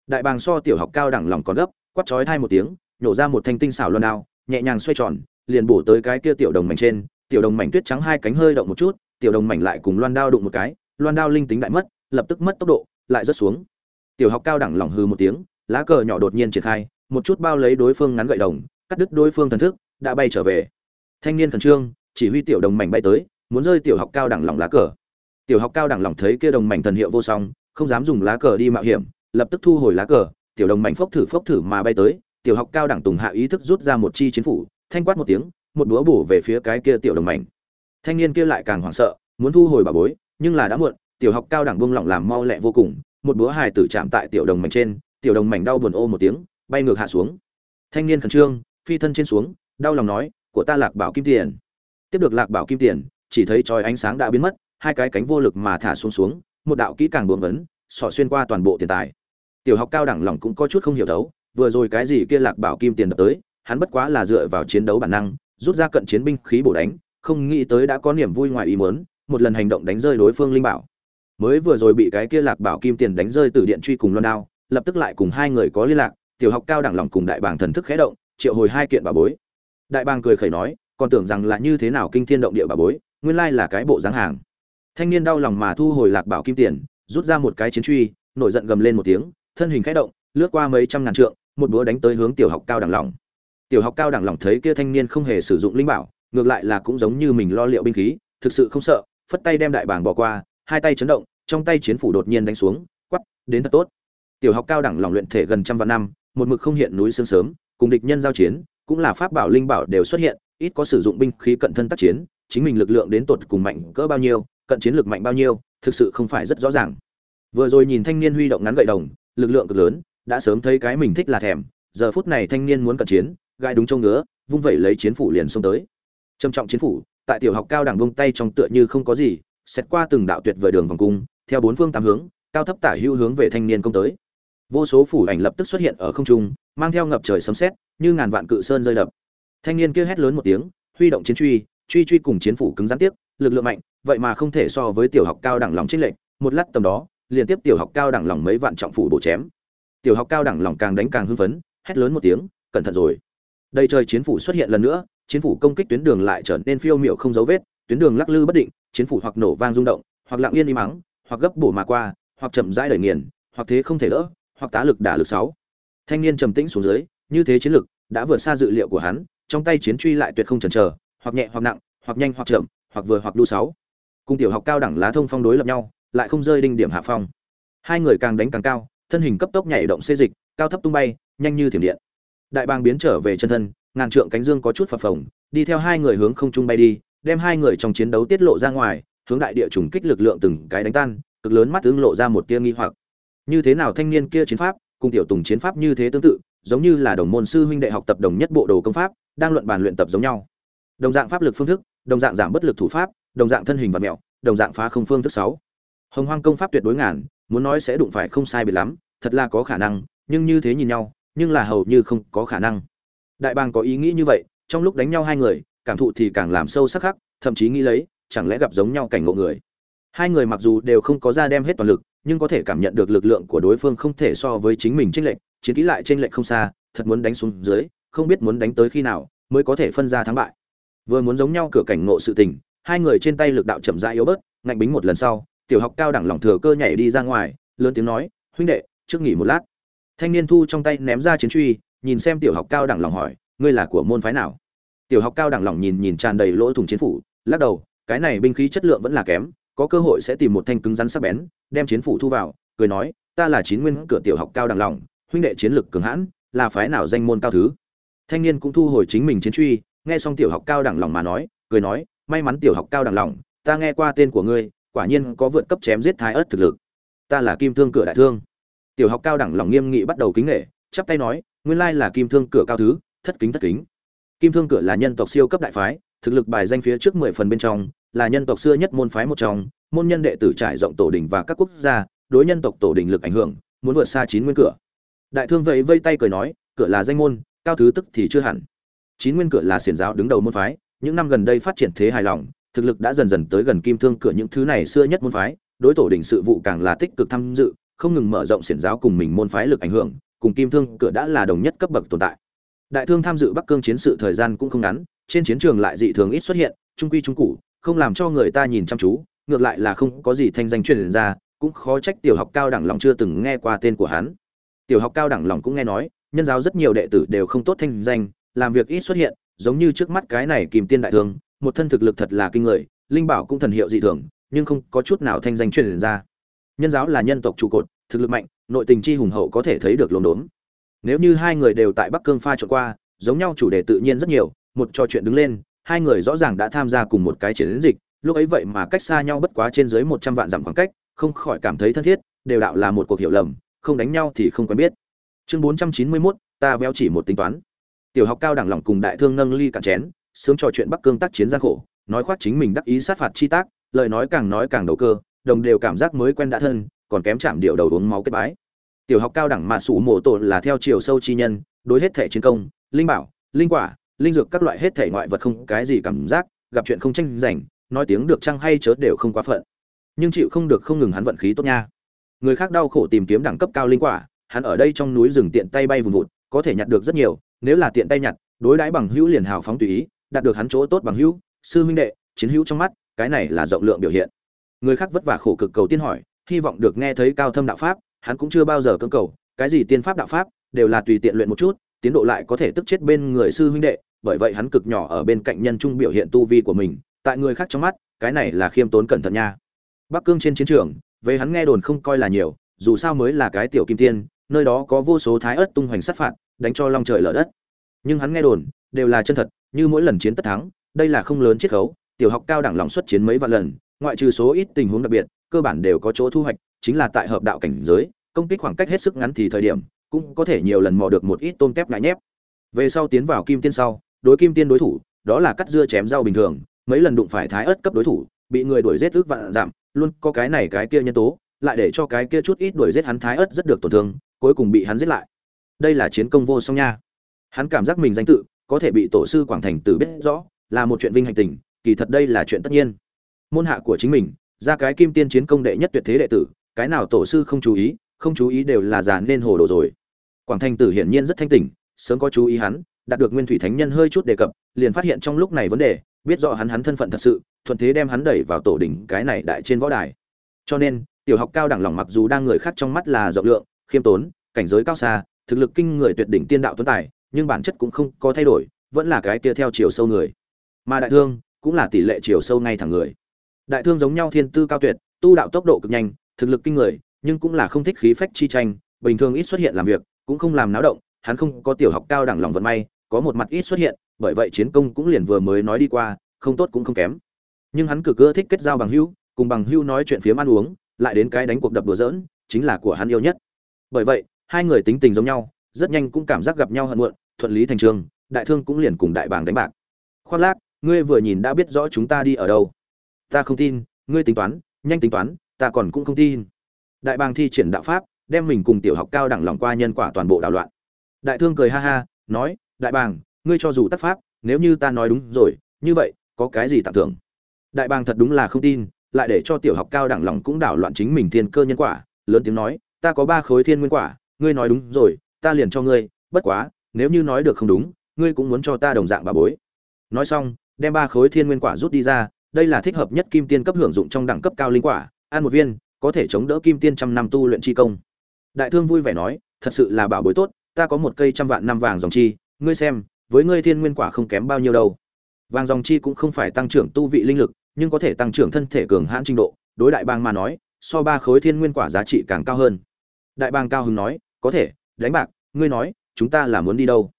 Đại bàng so tiểu học cao đẳng lòng còn gấp quắt chói thai một tiếng, nhổ ra một thanh tinh xảo loan đao, nhẹ nhàng xoay tròn, liền bổ tới cái kia tiểu đồng mảnh trên. Tiểu đồng mảnh tuyết trắng hai cánh hơi động một chút, tiểu đồng mảnh lại cùng loan đao đụng một cái, loan đao linh tính đại mất, lập tức mất tốc độ, lại rớt xuống tiểu học cao đẳng lỏng hư một tiếng, lá cờ nhỏ đột nhiên triển khai, một chút bao lấy đối phương ngắn gậy đồng, cắt đứt đối phương thần thức, đã bay trở về. Thanh niên khẩn trương, chỉ huy tiểu đồng mảnh bay tới, muốn rơi tiểu học cao đẳng lỏng lá cờ. Tiểu học cao đẳng lỏng thấy kia đồng mảnh thần hiệu vô song, không dám dùng lá cờ đi mạo hiểm, lập tức thu hồi lá cờ, tiểu đồng mảnh phốc thử phốc thử mà bay tới, tiểu học cao đẳng tùng hạ ý thức rút ra một chi chiến phủ, thanh quát một tiếng, một búa bổ về phía cái kia tiểu đồng mảnh. Thanh niên kia lại càng hoảng sợ, muốn thu hồi bà bối, nhưng là đã muộn, tiểu học cao đẳng buông lỏng làm mau lẹ vô cùng một búa hài tử chạm tại tiểu đồng mảnh trên, tiểu đồng mảnh đau buồn ô một tiếng, bay ngược hạ xuống. Thanh niên khẩn trương, phi thân trên xuống, đau lòng nói, của ta lạc bảo kim tiền. Tiếp được lạc bảo kim tiền, chỉ thấy chói ánh sáng đã biến mất, hai cái cánh vô lực mà thả xuống xuống, một đạo kỹ càng buông vấn xỏ xuyên qua toàn bộ tiền tài. Tiểu học cao đẳng lòng cũng có chút không hiểu thấu, vừa rồi cái gì kia lạc bảo kim tiền đập tới, hắn bất quá là dựa vào chiến đấu bản năng, rút ra cận chiến binh khí bổ đánh, không nghĩ tới đã có niềm vui ngoài ý muốn, một lần hành động đánh rơi đối phương linh bảo mới vừa rồi bị cái kia lạc bảo kim tiền đánh rơi từ điện truy cùng loan đao, lập tức lại cùng hai người có liên lạc, tiểu học cao đẳng lòng cùng đại bàng thần thức khẽ động, triệu hồi hai kiện bà bối. Đại bàng cười khẩy nói, còn tưởng rằng là như thế nào kinh thiên động địa bà bối, nguyên lai là cái bộ dáng hàng. Thanh niên đau lòng mà thu hồi lạc bảo kim tiền, rút ra một cái chiến truy, nổi giận gầm lên một tiếng, thân hình khẽ động, lướt qua mấy trăm ngàn trượng, một búa đánh tới hướng tiểu học cao đẳng lòng. Tiểu học cao đẳng lòng thấy kia thanh niên không hề sử dụng linh bảo, ngược lại là cũng giống như mình lo liệu binh khí, thực sự không sợ, phất tay đem đại bàng bỏ qua, hai tay chấn động trong tay chiến phủ đột nhiên đánh xuống quắp đến thật tốt. Tiểu học cao đẳng lòng luyện thể gần trăm vạn năm, một mực không hiện núi sương sớm, cùng địch nhân giao chiến, cũng là pháp bảo linh bảo đều xuất hiện, ít có sử dụng binh khí cận thân tác chiến, chính mình lực lượng đến tột cùng mạnh cỡ bao nhiêu, cận chiến lực mạnh bao nhiêu, thực sự không phải rất rõ ràng. Vừa rồi nhìn thanh niên huy động ngắn gậy đồng, lực lượng cực lớn, đã sớm thấy cái mình thích là thèm, giờ phút này thanh niên muốn cận chiến gai đúng trông ngứa, vung vẩy lấy chiến phủ liền xông tới. Trầm trọng chiến phủ, tại tiểu học cao đẳng vung tay trong tựa như không có gì xét qua từng đạo tuyệt vời đường vòng cung theo bốn phương tám hướng, cao thấp tả hữu hướng về thanh niên công tới. Vô số phủ ảnh lập tức xuất hiện ở không trung, mang theo ngập trời sấm sét, như ngàn vạn cự sơn rơi đập. Thanh niên kia hét lớn một tiếng, huy động chiến truy truy truy cùng chiến phủ cứng rắn tiếp, lực lượng mạnh, vậy mà không thể so với tiểu học cao đẳng lòng trích lệnh một lát tầm đó liên tiếp tiểu học cao đẳng lòng mấy vạn trọng phủ bổ chém. Tiểu học cao đẳng lòng càng đánh càng hưng phấn, hét lớn một tiếng, cẩn thận rồi. Đây trời chiến phủ xuất hiện lần nữa, chiến phủ công kích tuyến đường lại trở nên phiêu miệu không dấu vết, tuyến đường lắc lư bất định, chiến phủ hoặc nổ vang rung động, hoặc lặng yên im mắng hoặc gấp bổ mà qua, hoặc chậm rãi đẩy nghiền, hoặc thế không thể đỡ, hoặc tá lực đả lực sáu. Thanh niên trầm tĩnh xuống dưới, như thế chiến lực đã vượt xa dự liệu của hắn, trong tay chiến truy lại tuyệt không chần chờ, hoặc nhẹ hoặc nặng, hoặc nhanh hoặc chậm, hoặc vừa hoặc đu sáu. Cùng tiểu học cao đẳng lá thông phong đối lập nhau, lại không rơi đinh điểm hạ phong. Hai người càng đánh càng cao, thân hình cấp tốc nhảy động xê dịch, cao thấp tung bay, nhanh như thiểm điện. Đại bang biến trở về chân thân, ngàn trượng cánh dương có chút phập phồng, đi theo hai người hướng không trung bay đi, đem hai người trong chiến đấu tiết lộ ra ngoài hướng đại địa trùng kích lực lượng từng cái đánh tan, cực lớn mắt ứng lộ ra một tia nghi hoặc. Như thế nào thanh niên kia chiến pháp, cùng tiểu tùng chiến pháp như thế tương tự, giống như là đồng môn sư huynh đệ học tập đồng nhất bộ đồ công pháp, đang luận bàn luyện tập giống nhau. Đồng dạng pháp lực phương thức, đồng dạng giảm bất lực thủ pháp, đồng dạng thân hình và mẹo, đồng dạng phá không phương thức sáu. Hồng hoang công pháp tuyệt đối ngàn, muốn nói sẽ đụng phải không sai biệt lắm, thật là có khả năng, nhưng như thế nhìn nhau, nhưng là hầu như không có khả năng. Đại bàng có ý nghĩ như vậy, trong lúc đánh nhau hai người, cảm thụ thì càng làm sâu sắc khắc thậm chí nghĩ lấy chẳng lẽ gặp giống nhau cảnh ngộ người? Hai người mặc dù đều không có ra đem hết toàn lực, nhưng có thể cảm nhận được lực lượng của đối phương không thể so với chính mình tranh lệch, chiến kỹ lại tranh lệch không xa, thật muốn đánh xuống dưới, không biết muốn đánh tới khi nào mới có thể phân ra thắng bại. Vừa muốn giống nhau cửa cảnh ngộ sự tình, hai người trên tay lực đạo chậm rãi yếu bớt, ngạnh bính một lần sau, tiểu học cao đẳng lòng thừa cơ nhảy đi ra ngoài, lớn tiếng nói, huynh đệ, trước nghỉ một lát. Thanh niên thu trong tay ném ra chiến truy, nhìn xem tiểu học cao đẳng lòng hỏi, ngươi là của môn phái nào? Tiểu học cao đẳng lòng nhìn nhìn tràn đầy lỗ thủng chiến phủ, lắc đầu cái này binh khí chất lượng vẫn là kém, có cơ hội sẽ tìm một thanh cứng rắn sắc bén, đem chiến phủ thu vào, cười nói, ta là chín nguyên cửa tiểu học cao đẳng lòng, huynh đệ chiến lực cường hãn, là phái nào danh môn cao thứ? Thanh niên cũng thu hồi chính mình chiến truy, nghe xong tiểu học cao đẳng lòng mà nói, cười nói, may mắn tiểu học cao đẳng lòng, ta nghe qua tên của ngươi, quả nhiên có vượt cấp chém giết thái ớt thực lực. Ta là kim thương cửa đại thương. Tiểu học cao đẳng lòng nghiêm nghị bắt đầu kính nghệ, chắp tay nói, nguyên lai là kim thương cửa cao thứ, thất kính thất kính. Kim thương cửa là nhân tộc siêu cấp đại phái, thực lực bài danh phía trước mười phần bên trong là nhân tộc xưa nhất môn phái một trong, môn nhân đệ tử trải rộng tổ đình và các quốc gia, đối nhân tộc tổ đình lực ảnh hưởng, muốn vượt xa chín nguyên cửa. Đại thương vậy vây tay cười nói, cửa là danh môn, cao thứ tức thì chưa hẳn. Chín nguyên cửa là xiển giáo đứng đầu môn phái, những năm gần đây phát triển thế hài lòng, thực lực đã dần dần tới gần kim thương cửa những thứ này xưa nhất môn phái, đối tổ đình sự vụ càng là tích cực tham dự, không ngừng mở rộng xiển giáo cùng mình môn phái lực ảnh hưởng, cùng kim thương cửa đã là đồng nhất cấp bậc tồn tại. Đại thương tham dự bắc cương chiến sự thời gian cũng không ngắn, trên chiến trường lại dị thường ít xuất hiện, trung quy trung cụ không làm cho người ta nhìn chăm chú ngược lại là không có gì thanh danh truyền ra cũng khó trách tiểu học cao đẳng lòng chưa từng nghe qua tên của hắn. Tiểu học cao đẳng lòng cũng nghe nói nhân giáo rất nhiều đệ tử đều không tốt thanh danh làm việc ít xuất hiện giống như trước mắt cái này kìm tiên đại thường, một thân thực lực thật là kinh người linh bảo cũng thần hiệu dị thường nhưng không có chút nào thanh danh truyền ra. Nhân giáo là nhân tộc trụ cột thực lực mạnh nội tình chi hùng hậu có thể thấy được lồn đốn nếu như hai người đều tại bắc cương pha trộn qua giống nhau chủ đề tự nhiên rất nhiều một trò chuyện đứng lên hai người rõ ràng đã tham gia cùng một cái chiến dịch lúc ấy vậy mà cách xa nhau bất quá trên dưới một trăm vạn dặm khoảng cách không khỏi cảm thấy thân thiết đều đạo là một cuộc hiểu lầm không đánh nhau thì không quen biết. Chương bốn trăm chín mươi 491, ta véo chỉ một tính toán. Tiểu học cao đẳng lòng cùng đại thương nâng ly cạn chén sướng trò chuyện bắc cương tác chiến gian khổ nói khoác chính mình đắc ý sát phạt chi tác lời nói càng nói càng đầu cơ đồng đều cảm giác mới quen đã thân còn kém chạm điệu đầu uống máu kết bái. Tiểu học cao đẳng mà sủ mộ tổ là theo chiều sâu chi nhân đối hết thể chiến công linh bảo linh quả linh dược các loại hết thể ngoại vật không cái gì cảm giác, gặp chuyện không tranh giành, nói tiếng được chăng hay chớ đều không quá phận. Nhưng chịu không được không ngừng hắn vận khí tốt nha. Người khác đau khổ tìm kiếm đẳng cấp cao linh quả, hắn ở đây trong núi rừng tiện tay bay vùng vụt, có thể nhặt được rất nhiều, nếu là tiện tay nhặt, đối đãi bằng hữu liền hào phóng tùy ý, đạt được hắn chỗ tốt bằng hữu, sư huynh đệ, chiến hữu trong mắt, cái này là rộng lượng biểu hiện. Người khác vất vả khổ cực cầu tiên hỏi, hy vọng được nghe thấy cao thâm đạo pháp, hắn cũng chưa bao giờ cưỡng cầu, cái gì tiên pháp đạo pháp, đều là tùy tiện luyện một chút tiến độ lại có thể tức chết bên người sư huynh đệ, bởi vậy hắn cực nhỏ ở bên cạnh nhân trung biểu hiện tu vi của mình, tại người khác trong mắt, cái này là khiêm tốn cẩn thận nha. Bắc cương trên chiến trường, về hắn nghe đồn không coi là nhiều, dù sao mới là cái tiểu kim tiên, nơi đó có vô số thái ớt tung hoành sát phạt, đánh cho long trời lở đất. Nhưng hắn nghe đồn, đều là chân thật, như mỗi lần chiến tất thắng, đây là không lớn chiết khấu, tiểu học cao đẳng lòng xuất chiến mấy vạn lần, ngoại trừ số ít tình huống đặc biệt, cơ bản đều có chỗ thu hoạch, chính là tại hợp đạo cảnh giới, công kích khoảng cách hết sức ngắn thì thời điểm cũng có thể nhiều lần mò được một ít tôm tép ngại nhép. Về sau tiến vào kim tiên sau, đối kim tiên đối thủ, đó là cắt dưa chém rau bình thường, mấy lần đụng phải thái ớt cấp đối thủ, bị người đuổi giết ước vạn giảm luôn có cái này cái kia nhân tố, lại để cho cái kia chút ít đuổi giết hắn thái ớt rất được tổn thương, cuối cùng bị hắn giết lại. Đây là chiến công vô song nha. Hắn cảm giác mình danh tự, có thể bị tổ sư quảng thành tử biết rõ, là một chuyện vinh hạnh tình, kỳ thật đây là chuyện tất nhiên. Môn hạ của chính mình, ra cái kim tiên chiến công đệ nhất tuyệt thế đệ tử, cái nào tổ sư không chú ý, không chú ý đều là già nên hồ đồ rồi quảng thành tử hiển nhiên rất thanh tỉnh, sớm có chú ý hắn, đạt được nguyên thủy thánh nhân hơi chút đề cập, liền phát hiện trong lúc này vấn đề, biết rõ hắn hắn thân phận thật sự, thuận thế đem hắn đẩy vào tổ đỉnh cái này đại trên võ đài. Cho nên, tiểu học cao đẳng lòng mặc dù đang người khác trong mắt là rộng lượng, khiêm tốn, cảnh giới cao xa, thực lực kinh người tuyệt đỉnh tiên đạo tuấn tài, nhưng bản chất cũng không có thay đổi, vẫn là cái kia theo chiều sâu người. Mà đại thương, cũng là tỷ lệ chiều sâu ngay thẳng người. Đại thương giống nhau thiên tư cao tuyệt, tu đạo tốc độ cực nhanh, thực lực kinh người, nhưng cũng là không thích khí phách chi tranh, bình thường ít xuất hiện làm việc cũng không làm náo động, hắn không có tiểu học cao đẳng lòng vận may, có một mặt ít xuất hiện, bởi vậy chiến công cũng liền vừa mới nói đi qua, không tốt cũng không kém. Nhưng hắn cực ưa thích kết giao bằng hữu, cùng bằng hữu nói chuyện phiếm ăn uống, lại đến cái đánh cuộc đập đùa giỡn, chính là của hắn yêu nhất. Bởi vậy, hai người tính tình giống nhau, rất nhanh cũng cảm giác gặp nhau hận muộn, thuận lý thành trường, đại thương cũng liền cùng đại bàng đánh bạc. Khoan lác, ngươi vừa nhìn đã biết rõ chúng ta đi ở đâu. Ta không tin, ngươi tính toán, nhanh tính toán, ta còn cũng không tin. Đại bàng thi triển đạo pháp đem mình cùng tiểu học cao đẳng lòng qua nhân quả toàn bộ đảo loạn. Đại thương cười ha ha, nói, đại bàng, ngươi cho dù tác pháp, nếu như ta nói đúng rồi, như vậy, có cái gì tặng thưởng? Đại bàng thật đúng là không tin, lại để cho tiểu học cao đẳng lòng cũng đảo loạn chính mình thiên cơ nhân quả, lớn tiếng nói, ta có ba khối thiên nguyên quả, ngươi nói đúng rồi, ta liền cho ngươi, bất quá, nếu như nói được không đúng, ngươi cũng muốn cho ta đồng dạng bà bối. Nói xong, đem ba khối thiên nguyên quả rút đi ra, đây là thích hợp nhất kim tiên cấp hưởng dụng trong đẳng cấp cao linh quả, ăn một viên, có thể chống đỡ kim tiên trăm năm tu luyện chi công đại thương vui vẻ nói, thật sự là bảo bối tốt, ta có một cây trăm vạn năm vàng dòng chi, ngươi xem, với ngươi thiên nguyên quả không kém bao nhiêu đâu. Vàng dòng chi cũng không phải tăng trưởng tu vị linh lực, nhưng có thể tăng trưởng thân thể cường hãn trình độ, đối đại bang mà nói, so ba khối thiên nguyên quả giá trị càng cao hơn. Đại bang cao hứng nói, có thể, đánh bạc, ngươi nói, chúng ta là muốn đi đâu?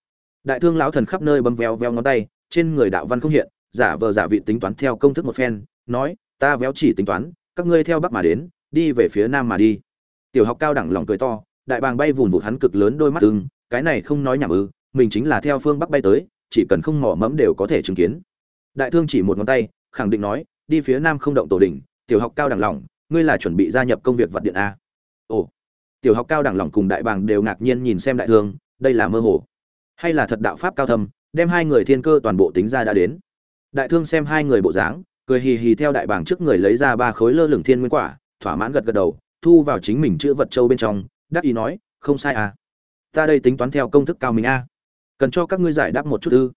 Đại thương lão thần khắp nơi bấm véo véo ngón tay, trên người đạo văn không hiện, giả vờ giả vị tính toán theo công thức một phen, nói, ta véo chỉ tính toán, các ngươi theo bắc mà đến, đi về phía nam mà đi tiểu học cao đẳng lòng cười to, đại bàng bay vùn vụt hắn cực lớn đôi mắt ưng, cái này không nói nhảm ư, mình chính là theo phương bắc bay tới, chỉ cần không mỏ mẫm đều có thể chứng kiến. Đại thương chỉ một ngón tay, khẳng định nói, đi phía nam không động tổ đỉnh, tiểu học cao đẳng lòng, ngươi là chuẩn bị gia nhập công việc vật điện a. Ồ, tiểu học cao đẳng lòng cùng đại bàng đều ngạc nhiên nhìn xem đại thương, đây là mơ hồ. Hay là thật đạo pháp cao thâm, đem hai người thiên cơ toàn bộ tính ra đã đến. Đại thương xem hai người bộ dáng, cười hì hì theo đại bàng trước người lấy ra ba khối lơ lửng thiên nguyên quả, thỏa mãn gật gật đầu thu vào chính mình chữ vật châu bên trong, đắc ý nói, không sai à. Ta đây tính toán theo công thức cao mình a. Cần cho các ngươi giải đáp một chút ư.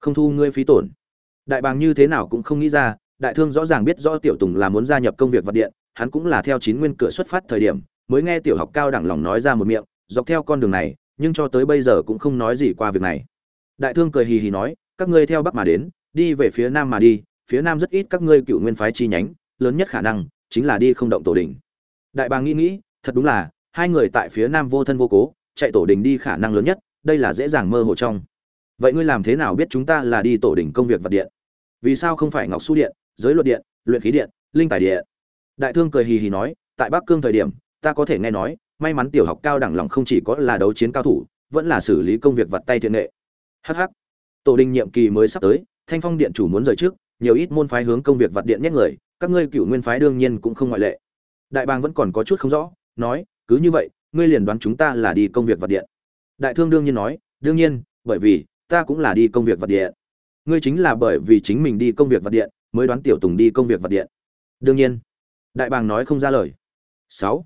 Không thu ngươi phí tổn. Đại bàng như thế nào cũng không nghĩ ra, đại thương rõ ràng biết rõ tiểu tùng là muốn gia nhập công việc vật điện, hắn cũng là theo chín nguyên cửa xuất phát thời điểm, mới nghe tiểu học cao đẳng lòng nói ra một miệng, dọc theo con đường này, nhưng cho tới bây giờ cũng không nói gì qua việc này. Đại thương cười hì hì nói, các ngươi theo bắc mà đến, đi về phía nam mà đi, phía nam rất ít các ngươi cựu nguyên phái chi nhánh, lớn nhất khả năng chính là đi không động tổ đình đại bàng nghĩ nghĩ, thật đúng là, hai người tại phía nam vô thân vô cố, chạy tổ đình đi khả năng lớn nhất, đây là dễ dàng mơ hồ trong. Vậy ngươi làm thế nào biết chúng ta là đi tổ đình công việc vật điện? Vì sao không phải ngọc su điện, giới luật điện, luyện khí điện, linh tài điện? Đại thương cười hì hì nói, tại bắc cương thời điểm, ta có thể nghe nói, may mắn tiểu học cao đẳng lòng không chỉ có là đấu chiến cao thủ, vẫn là xử lý công việc vật tay thiện nghệ. Hh tổ đình nhiệm kỳ mới sắp tới, thanh phong điện chủ muốn rời trước, nhiều ít môn phái hướng công việc vật điện nhét người, các ngươi cựu nguyên phái đương nhiên cũng không ngoại lệ đại bàng vẫn còn có chút không rõ, nói, cứ như vậy, ngươi liền đoán chúng ta là đi công việc vật điện. Đại thương đương nhiên nói, đương nhiên, bởi vì ta cũng là đi công việc vật điện. Ngươi chính là bởi vì chính mình đi công việc vật điện mới đoán tiểu tùng đi công việc vật điện. Đương nhiên, đại bàng nói không ra lời. Sáu,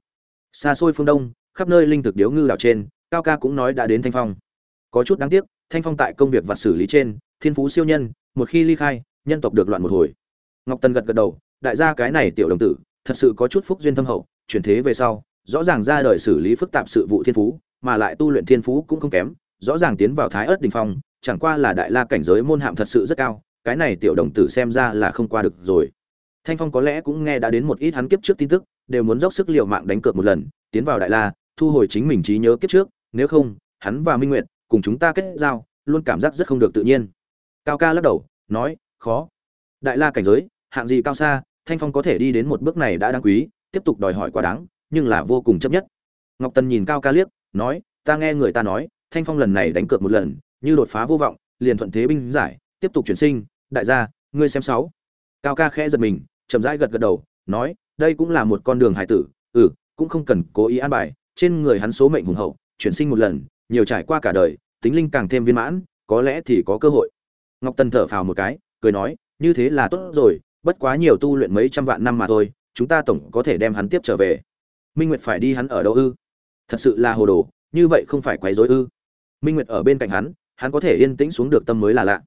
xa xôi phương đông, khắp nơi linh thực điếu ngư đảo trên, cao ca cũng nói đã đến thanh phong. Có chút đáng tiếc, thanh phong tại công việc vật xử lý trên, thiên phú siêu nhân, một khi ly khai, nhân tộc được loạn một hồi. Ngọc tần gật gật đầu, đại gia cái này tiểu đồng tử thật sự có chút phúc duyên thâm hậu, chuyển thế về sau, rõ ràng ra đời xử lý phức tạp sự vụ thiên phú, mà lại tu luyện thiên phú cũng không kém, rõ ràng tiến vào thái ớt đình phong, chẳng qua là đại la cảnh giới môn hạm thật sự rất cao, cái này tiểu đồng tử xem ra là không qua được rồi. Thanh phong có lẽ cũng nghe đã đến một ít hắn kiếp trước tin tức, đều muốn dốc sức liều mạng đánh cược một lần, tiến vào đại la, thu hồi chính mình trí nhớ kiếp trước, nếu không, hắn và minh nguyện cùng chúng ta kết giao, luôn cảm giác rất không được tự nhiên. Cao ca lắc đầu, nói, khó. Đại la cảnh giới, hạng gì cao xa thanh phong có thể đi đến một bước này đã đáng quý, tiếp tục đòi hỏi quá đáng, nhưng là vô cùng chấp nhất. Ngọc tần nhìn cao ca liếc, nói, ta nghe người ta nói, thanh phong lần này đánh cược một lần, như đột phá vô vọng, liền thuận thế binh giải, tiếp tục chuyển sinh. Đại gia, ngươi xem sáu. Cao ca khẽ giật mình, chậm rãi gật gật đầu, nói, đây cũng là một con đường hải tử ừ cũng không cần cố ý an bài, trên người hắn số mệnh hùng hậu, chuyển sinh một lần, nhiều trải qua cả đời, tính linh càng thêm viên mãn, có lẽ thì có cơ hội. Ngọc tần thở phào một cái, cười nói, như thế là tốt rồi bất quá nhiều tu luyện mấy trăm vạn năm mà thôi, chúng ta tổng có thể đem hắn tiếp trở về. Minh Nguyệt phải đi hắn ở đâu ư? Thật sự là hồ đồ, như vậy không phải quấy rối ư? Minh Nguyệt ở bên cạnh hắn, hắn có thể yên tĩnh xuống được tâm mới là lạ.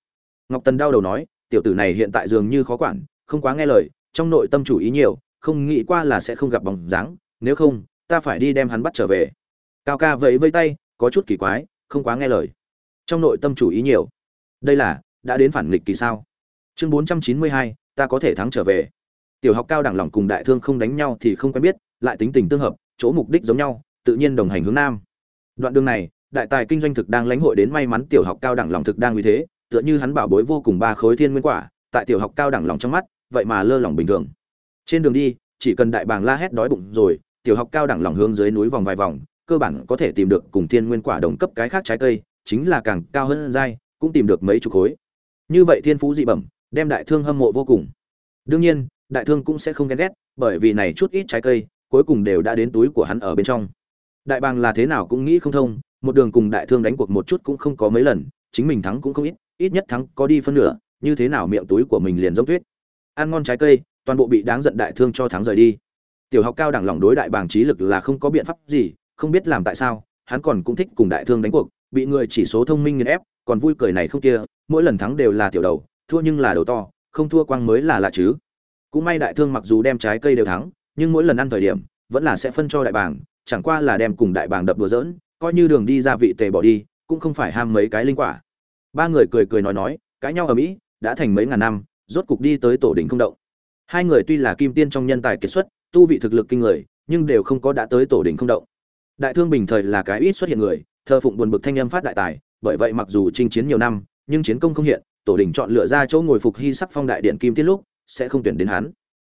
Ngọc Tần đau đầu nói, tiểu tử này hiện tại dường như khó quản, không quá nghe lời, trong nội tâm chủ ý nhiều, không nghĩ qua là sẽ không gặp bóng dáng, nếu không, ta phải đi đem hắn bắt trở về. Cao ca vẫy vây tay, có chút kỳ quái, không quá nghe lời. Trong nội tâm chủ ý nhiều. Đây là đã đến phản nghịch kỳ sao? Chương 492, ta có thể thắng trở về. Tiểu học cao đẳng lòng cùng đại thương không đánh nhau thì không quen biết, lại tính tình tương hợp, chỗ mục đích giống nhau, tự nhiên đồng hành hướng nam. Đoạn đường này, đại tài kinh doanh thực đang lãnh hội đến may mắn tiểu học cao đẳng lòng thực đang uy thế, tựa như hắn bảo bối vô cùng ba khối thiên nguyên quả, tại tiểu học cao đẳng lòng trong mắt, vậy mà lơ lỏng bình thường. Trên đường đi, chỉ cần đại bàng la hét đói bụng rồi, tiểu học cao đẳng lòng hướng dưới núi vòng vài vòng, cơ bản có thể tìm được cùng thiên nguyên quả đồng cấp cái khác trái cây, chính là càng cao hơn dai, cũng tìm được mấy chục khối. Như vậy thiên phú dị bẩm đem đại thương hâm mộ vô cùng. Đương nhiên, đại thương cũng sẽ không ghen ghét, bởi vì này chút ít trái cây, cuối cùng đều đã đến túi của hắn ở bên trong. Đại bàng là thế nào cũng nghĩ không thông, một đường cùng đại thương đánh cuộc một chút cũng không có mấy lần, chính mình thắng cũng không ít ít nhất thắng có đi phân nửa, như thế nào miệng túi của mình liền giống tuyết. Ăn ngon trái cây, toàn bộ bị đáng giận đại thương cho thắng rời đi. Tiểu học cao đẳng lòng đối đại bàng trí lực là không có biện pháp gì, không biết làm tại sao, hắn còn cũng thích cùng đại thương đánh cuộc, bị người chỉ số thông minh nghiền ép, còn vui cười này không kia, mỗi lần thắng đều là tiểu đầu thua nhưng là đầu to, không thua quang mới là lạ chứ. Cũng may đại thương mặc dù đem trái cây đều thắng, nhưng mỗi lần ăn thời điểm, vẫn là sẽ phân cho đại bàng, chẳng qua là đem cùng đại bàng đập đùa giỡn, coi như đường đi ra vị tề bỏ đi, cũng không phải ham mấy cái linh quả. Ba người cười cười nói nói, cãi nhau ở mỹ, đã thành mấy ngàn năm, rốt cục đi tới tổ đỉnh không động. Hai người tuy là kim tiên trong nhân tài kiệt xuất, tu vị thực lực kinh người, nhưng đều không có đã tới tổ đỉnh không động. Đại thương bình thời là cái ít xuất hiện người, thờ phụng buồn bực thanh âm phát đại tài, bởi vậy mặc dù chinh chiến nhiều năm, nhưng chiến công không hiện tổ đình chọn lựa ra chỗ ngồi phục hy sắc phong đại điện kim tiết lúc, sẽ không tuyển đến hắn.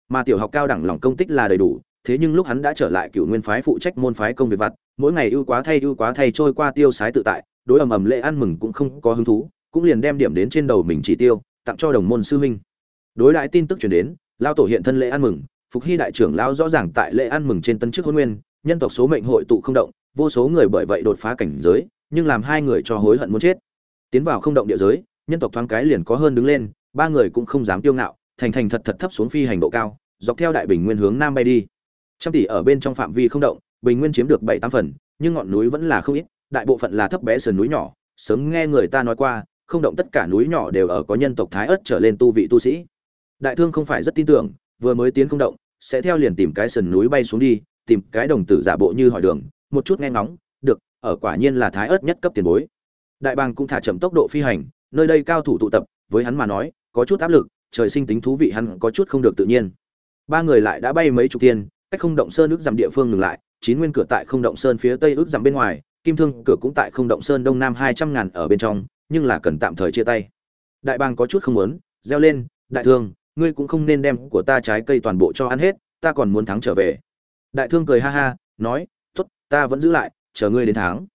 Mà tiểu học cao đẳng lòng công tích là đầy đủ, thế nhưng lúc hắn đã trở lại cựu nguyên phái phụ trách môn phái công việc vặt, mỗi ngày ưu quá thay ưu quá thay trôi qua tiêu sái tự tại, đối ầm ầm lễ ăn mừng cũng không có hứng thú, cũng liền đem điểm đến trên đầu mình chỉ tiêu, tặng cho đồng môn sư huynh. Đối đại tin tức chuyển đến, lao tổ hiện thân lễ ăn mừng, phục hy đại trưởng lao rõ ràng tại lễ ăn mừng trên tân chức huấn nguyên, nhân tộc số mệnh hội tụ không động, vô số người bởi vậy đột phá cảnh giới, nhưng làm hai người cho hối hận muốn chết. Tiến vào không động địa giới nhân tộc thoáng cái liền có hơn đứng lên, ba người cũng không dám tiêu ngạo, thành thành thật thật thấp xuống phi hành độ cao, dọc theo đại bình nguyên hướng nam bay đi. Trăm tỷ ở bên trong phạm vi không động, bình nguyên chiếm được bảy tám phần, nhưng ngọn núi vẫn là không ít, đại bộ phận là thấp bé sườn núi nhỏ, sớm nghe người ta nói qua, không động tất cả núi nhỏ đều ở có nhân tộc thái ớt trở lên tu vị tu sĩ. Đại thương không phải rất tin tưởng, vừa mới tiến không động, sẽ theo liền tìm cái sườn núi bay xuống đi, tìm cái đồng tử giả bộ như hỏi đường, một chút nghe ngóng, được, ở quả nhiên là thái ớt nhất cấp tiền bối. Đại bàng cũng thả chậm tốc độ phi hành nơi đây cao thủ tụ tập với hắn mà nói có chút áp lực trời sinh tính thú vị hắn có chút không được tự nhiên. Ba người lại đã bay mấy chục tiền, cách không động sơn ước giảm địa phương ngừng lại chín nguyên cửa tại không động sơn phía tây ước giảm bên ngoài kim thương cửa cũng tại không động sơn đông nam hai trăm ngàn ở bên trong nhưng là cần tạm thời chia tay. Đại bàng có chút không muốn reo lên đại thương ngươi cũng không nên đem của ta trái cây toàn bộ cho ăn hết ta còn muốn thắng trở về. Đại thương cười ha ha nói tốt, ta vẫn giữ lại chờ ngươi đến tháng.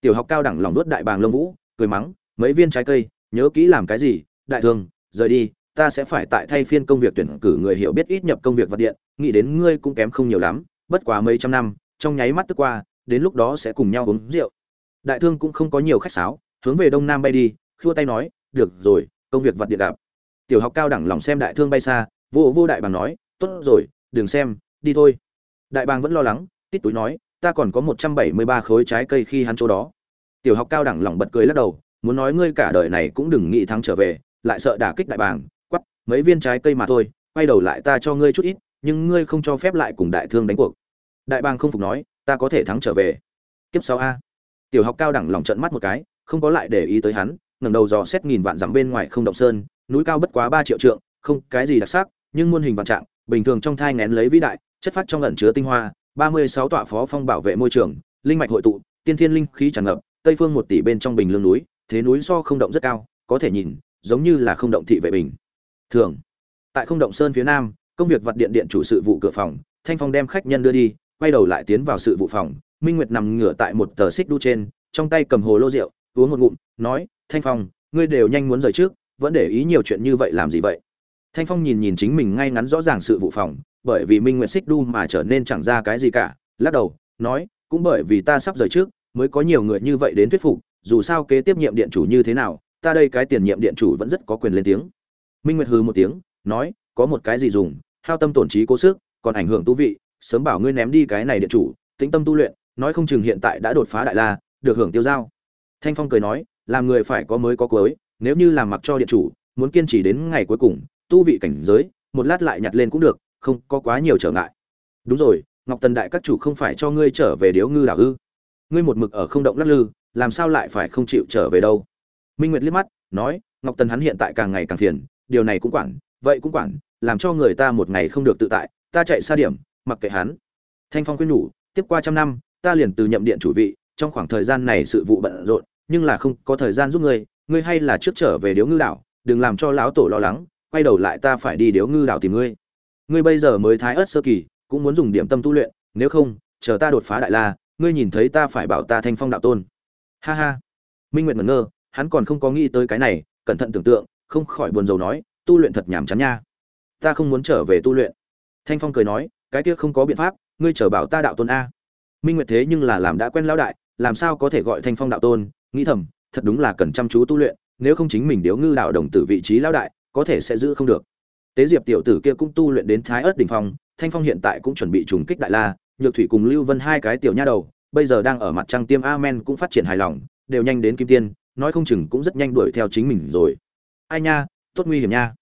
Tiểu học cao đẳng lòng đuốt đại bàng lông vũ cười mắng mấy viên trái cây nhớ kỹ làm cái gì, đại thương, rời đi, ta sẽ phải tại thay phiên công việc tuyển cử người hiểu biết ít nhập công việc vật điện, nghĩ đến ngươi cũng kém không nhiều lắm, bất quá mấy trăm năm, trong nháy mắt tức qua, đến lúc đó sẽ cùng nhau uống rượu. Đại thương cũng không có nhiều khách sáo, hướng về đông nam bay đi, khua tay nói, được rồi, công việc vật điện đạp tiểu học cao đẳng lòng xem đại thương bay xa, vô vô đại bàng nói, tốt rồi, đừng xem, đi thôi. Đại bàng vẫn lo lắng, tít túi nói, ta còn có một trăm bảy mươi ba khối trái cây khi hắn chỗ đó. Tiểu học cao đẳng lòng bật cười lắc đầu muốn nói ngươi cả đời này cũng đừng nghĩ thắng trở về, lại sợ đả kích đại bàng quắp mấy viên trái cây mà thôi, quay đầu lại ta cho ngươi chút ít, nhưng ngươi không cho phép lại cùng đại thương đánh cuộc. Đại bàng không phục nói, ta có thể thắng trở về. Kiếp sáu a. Tiểu học cao đẳng lòng trận mắt một cái, không có lại để ý tới hắn, ngẩng đầu dò xét nghìn vạn dặm bên ngoài không động sơn, núi cao bất quá ba triệu trượng, không, cái gì đặc sắc, nhưng muôn hình vạn trạng, bình thường trong thai ngén lấy vĩ đại, chất phát trong ẩn chứa tinh hoa, ba mươi sáu tọa phó phong bảo vệ môi trường, linh mạch hội tụ, tiên thiên linh khí tràn ngập, tây phương một tỷ bên trong bình lương núi thế núi so không động rất cao, có thể nhìn, giống như là không động thị vệ bình. Thường, tại không động sơn phía nam, công việc vật điện điện chủ sự vụ cửa phòng, thanh phong đem khách nhân đưa đi, quay đầu lại tiến vào sự vụ phòng, minh nguyệt nằm ngửa tại một tờ xích đu trên, trong tay cầm hồ lô rượu, uống một ngụm, nói, thanh phong, ngươi đều nhanh muốn rời trước, vẫn để ý nhiều chuyện như vậy làm gì vậy? Thanh phong nhìn nhìn chính mình ngay ngắn rõ ràng sự vụ phòng, bởi vì minh nguyệt xích đu mà trở nên chẳng ra cái gì cả, lắc đầu, nói, cũng bởi vì ta sắp rời trước, mới có nhiều người như vậy đến thuyết phục dù sao kế tiếp nhiệm điện chủ như thế nào, ta đây cái tiền nhiệm điện chủ vẫn rất có quyền lên tiếng. Minh nguyệt hừ một tiếng, nói, có một cái gì dùng, hao tâm tổn trí cố sức, còn ảnh hưởng tu vị, sớm bảo ngươi ném đi cái này điện chủ, tĩnh tâm tu luyện, nói không chừng hiện tại đã đột phá đại la, được hưởng tiêu giao thanh phong cười nói, làm người phải có mới có cuối, nếu như làm mặc cho điện chủ, muốn kiên trì đến ngày cuối cùng, tu vị cảnh giới, một lát lại nhặt lên cũng được, không có quá nhiều trở ngại. Đúng rồi, ngọc tần đại các chủ không phải cho ngươi trở về điếu ngư đảo ư? Ngươi một mực ở không động lắc lư làm sao lại phải không chịu trở về đâu? Minh nguyệt liếc mắt, nói, ngọc tần hắn hiện tại càng ngày càng phiền, điều này cũng quản, vậy cũng quản, làm cho người ta một ngày không được tự tại, ta chạy xa điểm, mặc kệ hắn. Thanh phong khuyên nhủ, tiếp qua trăm năm, ta liền từ nhậm điện chủ vị, trong khoảng thời gian này sự vụ bận rộn, nhưng là không có thời gian giúp ngươi ngươi hay là trước trở về điếu ngư đảo, đừng làm cho lão tổ lo lắng, quay đầu lại ta phải đi điếu ngư đảo tìm ngươi. Ngươi bây giờ mới thái ớt sơ kỳ, cũng muốn dùng điểm tâm tu luyện, nếu không, chờ ta đột phá đại la, ngươi nhìn thấy ta phải bảo ta thanh phong đạo tôn ha ha. Minh nguyệt ngẩn ngơ, hắn còn không có nghĩ tới cái này, cẩn thận tưởng tượng, không khỏi buồn rầu nói, tu luyện thật nhàm chán nha. Ta không muốn trở về tu luyện. Thanh phong cười nói, cái kia không có biện pháp, ngươi trở bảo ta đạo tôn a. Minh nguyệt thế nhưng là làm đã quen lão đại, làm sao có thể gọi thanh phong đạo tôn? Nghĩ thầm, thật đúng là cần chăm chú tu luyện, nếu không chính mình điếu ngư đạo đồng tử vị trí lão đại, có thể sẽ giữ không được. Tế diệp tiểu tử kia cũng tu luyện đến thái ớt đỉnh phong, thanh phong hiện tại cũng chuẩn bị trùng kích đại la, nhược thủy cùng lưu vân hai cái tiểu nha đầu bây giờ đang ở mặt trăng tiêm amen cũng phát triển hài lòng, đều nhanh đến kim tiên, nói không chừng cũng rất nhanh đuổi theo chính mình rồi. Ai nha, tốt nguy hiểm nha.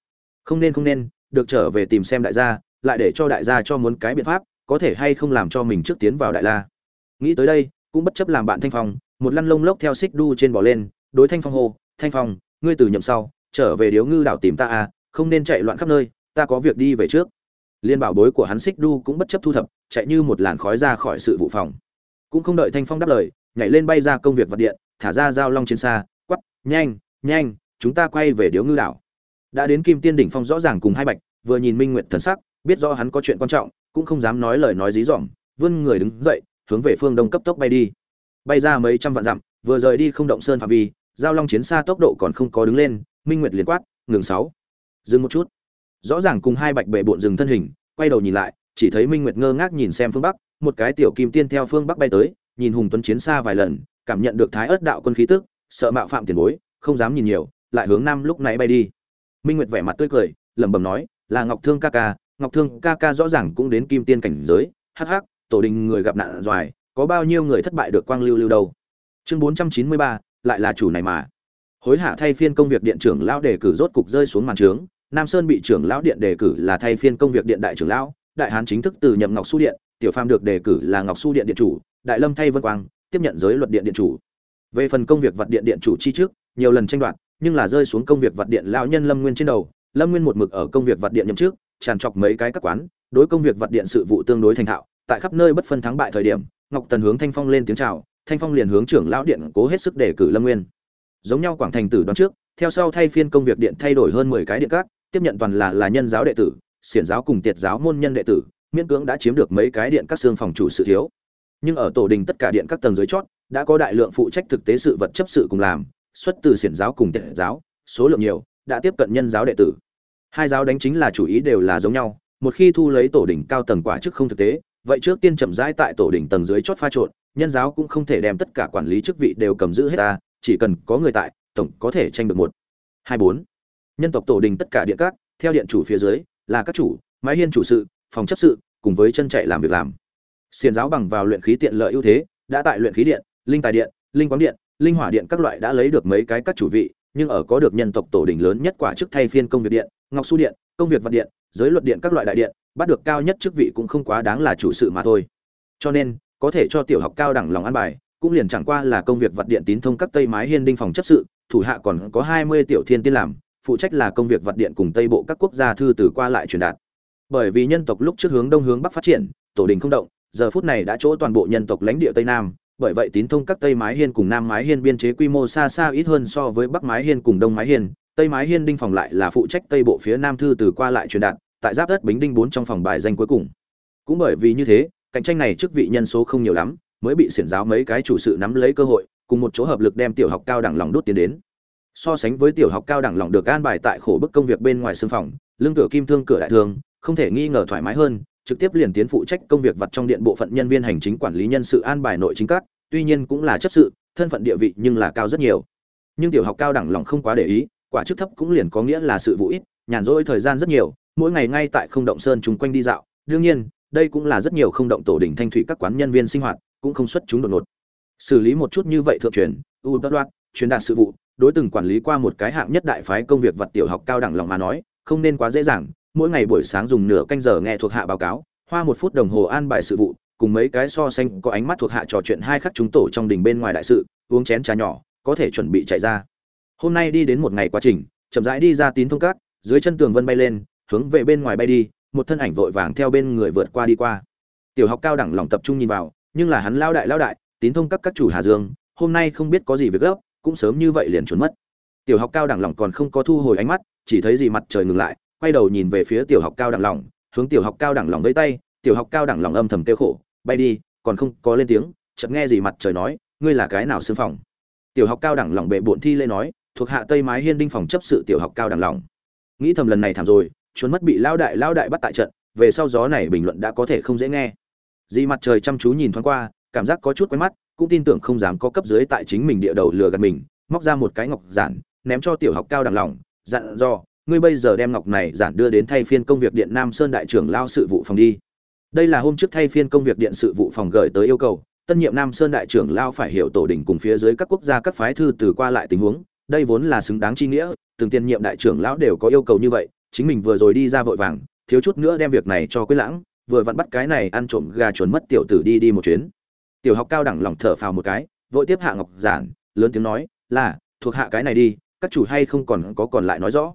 Không nên không nên, được trở về tìm xem đại gia, lại để cho đại gia cho muốn cái biện pháp, có thể hay không làm cho mình trước tiến vào đại la. Nghĩ tới đây, cũng bất chấp làm bạn thanh phong, một lăn lông lốc theo xích đu trên bò lên, đối thanh phong hô, thanh phong, ngươi từ nhậm sau, trở về điếu ngư đảo tìm ta à không nên chạy loạn khắp nơi, ta có việc đi về trước. Liên bảo bối của hắn xích đu cũng bất chấp thu thập, chạy như một làn khói ra khỏi sự vụ phòng cũng không đợi thanh phong đáp lời, nhảy lên bay ra công việc vật điện, thả ra dao long chiến xa quắp nhanh nhanh, chúng ta quay về điếu ngư đảo. Đã đến kim tiên đỉnh phong rõ ràng cùng hai bạch, vừa nhìn minh nguyện thần sắc, biết rõ hắn có chuyện quan trọng, cũng không dám nói lời nói dí dỏm, vươn người đứng dậy, hướng về phương đông cấp tốc bay đi. Bay ra mấy trăm vạn dặm, vừa rời đi không động sơn phạm vi, giao long chiến xa tốc độ còn không có đứng lên, minh nguyệt liền quát, ngừng sáu, dừng một chút. Rõ ràng cùng hai bạch bệ bộn dừng thân hình, quay đầu nhìn lại, chỉ thấy minh nguyệt ngơ ngác nhìn xem phương bắc một cái tiểu kim tiên theo phương bắc bay tới nhìn hùng tuấn chiến xa vài lần cảm nhận được thái ớt đạo quân khí tức sợ mạo phạm tiền bối không dám nhìn nhiều lại hướng nam lúc nãy bay đi. Minh nguyệt vẻ mặt tươi cười lẩm bẩm nói là ngọc thương ca ca ngọc thương ca ca rõ ràng cũng đến kim tiên cảnh giới hắc hắc tổ đình người gặp nạn rồi, có bao nhiêu người thất bại được quang lưu lưu đâu. Chương bốn trăm chín mươi ba lại là chủ này mà. Hối hạ thay phiên công việc điện trưởng lão đề cử rốt cục rơi xuống màn trướng nam sơn bị trưởng lão điện đề cử là thay phiên công việc điện đại trưởng lão đại hán chính thức từ nhậm ngọc su điện tiểu phàm được đề cử là ngọc su điện điện chủ, đại lâm thay vân quang, tiếp nhận giới luật điện điện chủ. Về phần công việc vật điện điện chủ chi trước, nhiều lần tranh đoạt, nhưng là rơi xuống công việc vật điện lão nhân lâm nguyên trên đầu. Lâm nguyên một mực ở công việc vật điện nhậm trước tràn trọc mấy cái các quán, đối công việc vật điện sự vụ tương đối thành thạo. Tại khắp nơi bất phân thắng bại thời điểm, ngọc tần hướng thanh phong lên tiếng chào, thanh phong liền hướng trưởng lão điện cố hết sức đề cử lâm nguyên. Giống nhau quảng thành tử đoán trước, theo sau thay phiên công việc điện thay đổi hơn mười cái điện các, tiếp nhận toàn là là nhân giáo đệ tử, xiển giáo cùng tiệt giáo môn nhân đệ tử miễn cưỡng đã chiếm được mấy cái điện các xương phòng chủ sự thiếu. Nhưng ở tổ đình tất cả điện các tầng dưới chót, đã có đại lượng phụ trách thực tế sự vật chấp sự cùng làm, xuất từ xiển giáo cùng tiệt giáo, số lượng nhiều, đã tiếp cận nhân giáo đệ tử. Hai giáo đánh chính là chủ ý đều là giống nhau, một khi thu lấy tổ đỉnh cao tầng quả chức không thực tế, vậy trước tiên chậm rãi tại tổ đỉnh tầng dưới chót pha trộn, nhân giáo cũng không thể đem tất cả quản lý chức vị đều cầm giữ hết ta, chỉ cần có người tại, tổng có thể tranh được một. Hai bốn. Nhân tộc tổ đình tất cả điện các, theo điện chủ phía dưới, là các chủ, mái hiên chủ sự phòng chấp sự, cùng với chân chạy làm việc làm. Xiền giáo bằng vào luyện khí tiện lợi ưu thế, đã tại luyện khí điện, linh tài điện, linh quán điện, linh hỏa điện các loại đã lấy được mấy cái các chủ vị, nhưng ở có được nhân tộc tổ đình lớn nhất quả chức thay phiên công việc điện, ngọc su điện, công việc vật điện, giới luật điện các loại đại điện, bắt được cao nhất chức vị cũng không quá đáng là chủ sự mà thôi. Cho nên, có thể cho tiểu học cao đẳng lòng an bài, cũng liền chẳng qua là công việc vật điện tín thông các tây mái hiên đinh phòng chấp sự, thủ hạ còn có hai mươi tiểu thiên tiên làm, phụ trách là công việc vật điện cùng tây bộ các quốc gia thư từ qua lại truyền đạt bởi vì nhân tộc lúc trước hướng đông hướng bắc phát triển, tổ đình không động, giờ phút này đã chỗ toàn bộ nhân tộc lãnh địa tây nam, bởi vậy tín thông các tây mái hiên cùng nam mái hiên biên chế quy mô xa xa ít hơn so với bắc mái hiên cùng đông mái hiên, tây mái hiên đinh phòng lại là phụ trách tây bộ phía nam thư từ qua lại truyền đạt, tại giáp đất bính đinh bốn trong phòng bài danh cuối cùng. Cũng bởi vì như thế, cạnh tranh này chức vị nhân số không nhiều lắm, mới bị xiển giáo mấy cái chủ sự nắm lấy cơ hội, cùng một chỗ hợp lực đem tiểu học cao đẳng lòng đốt tiến đến. So sánh với tiểu học cao đẳng lòng được an bài tại khổ bức công việc bên ngoài xương phòng, lưng cửa kim thương cửa đại thương không thể nghi ngờ thoải mái hơn, trực tiếp liền tiến phụ trách công việc vật trong điện bộ phận nhân viên hành chính quản lý nhân sự an bài nội chính các, tuy nhiên cũng là chấp sự, thân phận địa vị nhưng là cao rất nhiều. Nhưng tiểu học cao đẳng lòng không quá để ý, quả chức thấp cũng liền có nghĩa là sự vụ ít, nhàn rỗi thời gian rất nhiều, mỗi ngày ngay tại không động sơn chung quanh đi dạo. Đương nhiên, đây cũng là rất nhiều không động tổ đỉnh thanh thủy các quán nhân viên sinh hoạt, cũng không xuất chúng đột ngột. Xử lý một chút như vậy thượng truyền, u tất loạt truyền đạt sự vụ, đối từng quản lý qua một cái hạng nhất đại phái công việc vật tiểu học cao đẳng lòng mà nói, không nên quá dễ dàng mỗi ngày buổi sáng dùng nửa canh giờ nghe thuộc hạ báo cáo, hoa một phút đồng hồ an bài sự vụ, cùng mấy cái so sánh có ánh mắt thuộc hạ trò chuyện hai khắc chúng tổ trong đình bên ngoài đại sự, uống chén trà nhỏ, có thể chuẩn bị chạy ra. Hôm nay đi đến một ngày quá trình, chậm rãi đi ra tín thông cát, dưới chân tường vân bay lên, hướng về bên ngoài bay đi, một thân ảnh vội vàng theo bên người vượt qua đi qua. Tiểu học cao đẳng lòng tập trung nhìn vào, nhưng là hắn lao đại lao đại, tín thông các các chủ hà dương, hôm nay không biết có gì việc gấp, cũng sớm như vậy liền trốn mất. Tiểu học cao đẳng lỏng còn không có thu hồi ánh mắt, chỉ thấy gì mặt trời ngừng lại quay đầu nhìn về phía tiểu học cao đẳng lỏng hướng tiểu học cao đẳng lỏng vẫy tay, tiểu học cao đẳng lỏng âm thầm kêu khổ, bay đi, còn không có lên tiếng, chợt nghe gì mặt trời nói, ngươi là cái nào xương phòng? Tiểu học cao đẳng lỏng bệ bộn thi lê nói, thuộc hạ tây mái hiên đinh phòng chấp sự tiểu học cao đẳng lỏng nghĩ thầm lần này thảm rồi, chuốn mất bị lao đại lao đại bắt tại trận, về sau gió này bình luận đã có thể không dễ nghe. Dì mặt trời chăm chú nhìn thoáng qua, cảm giác có chút quen mắt, cũng tin tưởng không dám có cấp dưới tại chính mình địa đầu lừa gạt mình, móc ra một cái ngọc giản, ném cho tiểu học cao đẳng lòng, dặn dò ngươi bây giờ đem ngọc này giản đưa đến thay phiên công việc điện nam sơn đại trưởng lao sự vụ phòng đi. Đây là hôm trước thay phiên công việc điện sự vụ phòng gửi tới yêu cầu, tân nhiệm nam sơn đại trưởng lao phải hiểu tổ đỉnh cùng phía dưới các quốc gia các phái thư từ qua lại tình huống, đây vốn là xứng đáng chi nghĩa, từng tiền nhiệm đại trưởng lão đều có yêu cầu như vậy, chính mình vừa rồi đi ra vội vàng, thiếu chút nữa đem việc này cho quyết lãng, vừa vặn bắt cái này ăn trộm gà chuồn mất tiểu tử đi đi một chuyến. Tiểu học cao đẳng lòng thở phào một cái, vội tiếp hạ ngọc giản, lớn tiếng nói, là, thuộc hạ cái này đi, các chủ hay không còn có còn lại nói rõ.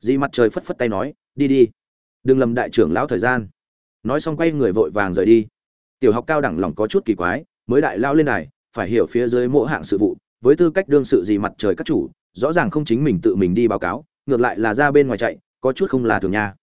Dì mặt trời phất phất tay nói, đi đi, đừng lầm đại trưởng lão thời gian. Nói xong quay người vội vàng rời đi. Tiểu học cao đẳng lòng có chút kỳ quái, mới đại lao lên này, phải hiểu phía dưới mỗi hạng sự vụ, với tư cách đương sự gì mặt trời các chủ, rõ ràng không chính mình tự mình đi báo cáo, ngược lại là ra bên ngoài chạy, có chút không là thường nha.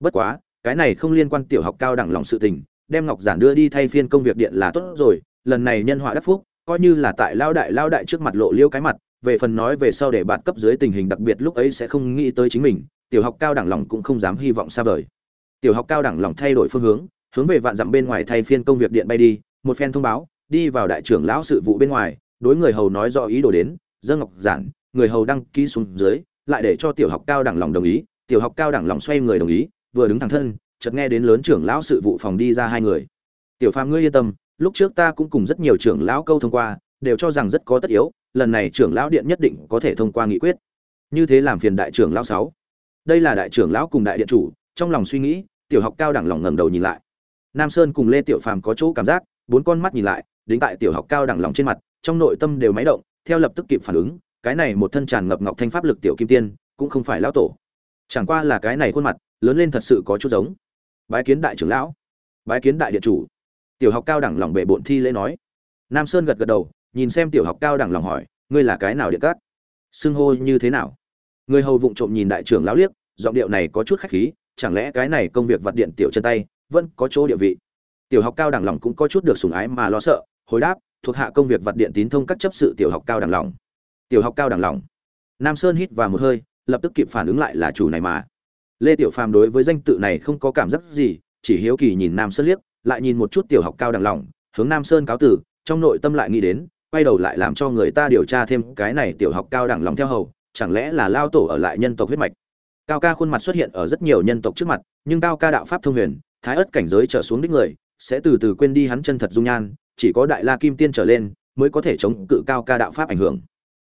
Bất quá, cái này không liên quan tiểu học cao đẳng lòng sự tình, đem ngọc giản đưa đi thay phiên công việc điện là tốt rồi, lần này nhân họa đắc phúc, coi như là tại lao đại lao đại trước mặt lộ liêu cái mặt về phần nói về sau để bạt cấp dưới tình hình đặc biệt lúc ấy sẽ không nghĩ tới chính mình, tiểu học cao đẳng lòng cũng không dám hy vọng xa vời. Tiểu học cao đẳng lòng thay đổi phương hướng hướng về vạn dặm bên ngoài thay phiên công việc điện bay đi, một phen thông báo, đi vào đại trưởng lão sự vụ bên ngoài, đối người hầu nói rõ ý đồ đến dâng ngọc giản, người hầu đăng ký xuống dưới, lại để cho tiểu học cao đẳng lòng đồng ý. Tiểu học cao đẳng lòng xoay người đồng ý, vừa đứng thẳng thân, chợt nghe đến lớn trưởng lão sự vụ phòng đi ra hai người. Tiểu phàm, ngươi yên tâm, lúc trước ta cũng cùng rất nhiều trưởng lão câu thông qua, đều cho rằng rất có tất yếu lần này trưởng lão điện nhất định có thể thông qua nghị quyết. Như thế làm phiền đại trưởng lão sáu. Đây là đại trưởng lão cùng đại điện chủ, trong lòng suy nghĩ, tiểu học cao đẳng lòng ngẩng đầu nhìn lại. Nam sơn cùng lê tiểu phàm có chỗ cảm giác, bốn con mắt nhìn lại, đính tại tiểu học cao đẳng lòng trên mặt, trong nội tâm đều máy động, theo lập tức kịp phản ứng, cái này một thân tràn ngập ngọc thanh pháp lực tiểu kim tiên, cũng không phải lão tổ. Chẳng qua là cái này khuôn mặt, lớn lên thật sự có chút giống. Bái kiến đại trưởng lão. Bái kiến đại điện chủ. Tiểu học cao đẳng lòng bệ bộn thi lễ nói. Nam sơn gật gật đầu nhìn xem tiểu học cao đẳng lòng hỏi, ngươi là cái nào điện cát xưng hô như thế nào? Người hầu vụng trộm nhìn đại trưởng lão liếc, giọng điệu này có chút khách khí, chẳng lẽ cái này công việc vặt điện tiểu chân tay, vẫn có chỗ địa vị? Tiểu học cao đẳng lòng cũng có chút được sủng ái mà lo sợ, hồi đáp, thuộc hạ công việc vặt điện tín thông các chấp sự tiểu học cao đẳng lòng. Tiểu học cao đẳng lòng. Nam sơn hít vào một hơi, lập tức kịp phản ứng lại là chủ này mà. Lê tiểu phàm đối với danh tự này không có cảm giác gì, chỉ hiếu kỳ nhìn nam sơn liếc, lại nhìn một chút tiểu học cao đẳng lòng, hướng nam sơn cáo tử trong nội tâm lại nghĩ đến quay đầu lại làm cho người ta điều tra thêm cái này tiểu học cao đẳng lòng theo hầu, chẳng lẽ là lao tổ ở lại nhân tộc huyết mạch? Cao ca khuôn mặt xuất hiện ở rất nhiều nhân tộc trước mặt, nhưng cao ca đạo pháp thông huyền, thái ất cảnh giới trở xuống đích người, sẽ từ từ quên đi hắn chân thật dung nhan, chỉ có đại la kim tiên trở lên mới có thể chống cự cao ca đạo pháp ảnh hưởng.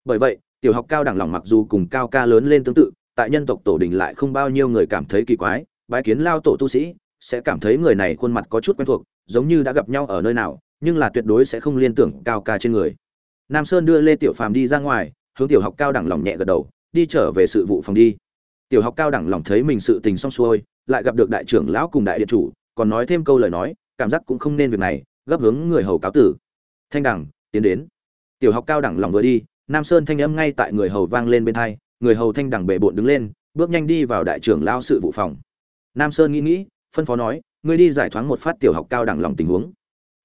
Bởi vậy, tiểu học cao đẳng lòng mặc dù cùng cao ca lớn lên tương tự, tại nhân tộc tổ đình lại không bao nhiêu người cảm thấy kỳ quái, bái kiến lao tổ tu sĩ, sẽ cảm thấy người này khuôn mặt có chút quen thuộc, giống như đã gặp nhau ở nơi nào nhưng là tuyệt đối sẽ không liên tưởng cao ca trên người. Nam sơn đưa lê tiểu phàm đi ra ngoài, hướng tiểu học cao đẳng lòng nhẹ gật đầu, đi trở về sự vụ phòng đi. Tiểu học cao đẳng lòng thấy mình sự tình xong xuôi, lại gặp được đại trưởng lão cùng đại điện chủ, còn nói thêm câu lời nói, cảm giác cũng không nên việc này, gấp hướng người hầu cáo tử. Thanh đẳng, tiến đến. Tiểu học cao đẳng lòng vừa đi, nam sơn thanh âm ngay tại người hầu vang lên bên tai người hầu thanh đẳng bệ bộn đứng lên, bước nhanh đi vào đại trưởng lao sự vụ phòng. Nam sơn nghĩ nghĩ, phân phó nói, ngươi đi giải thoáng một phát tiểu học cao đẳng lòng tình huống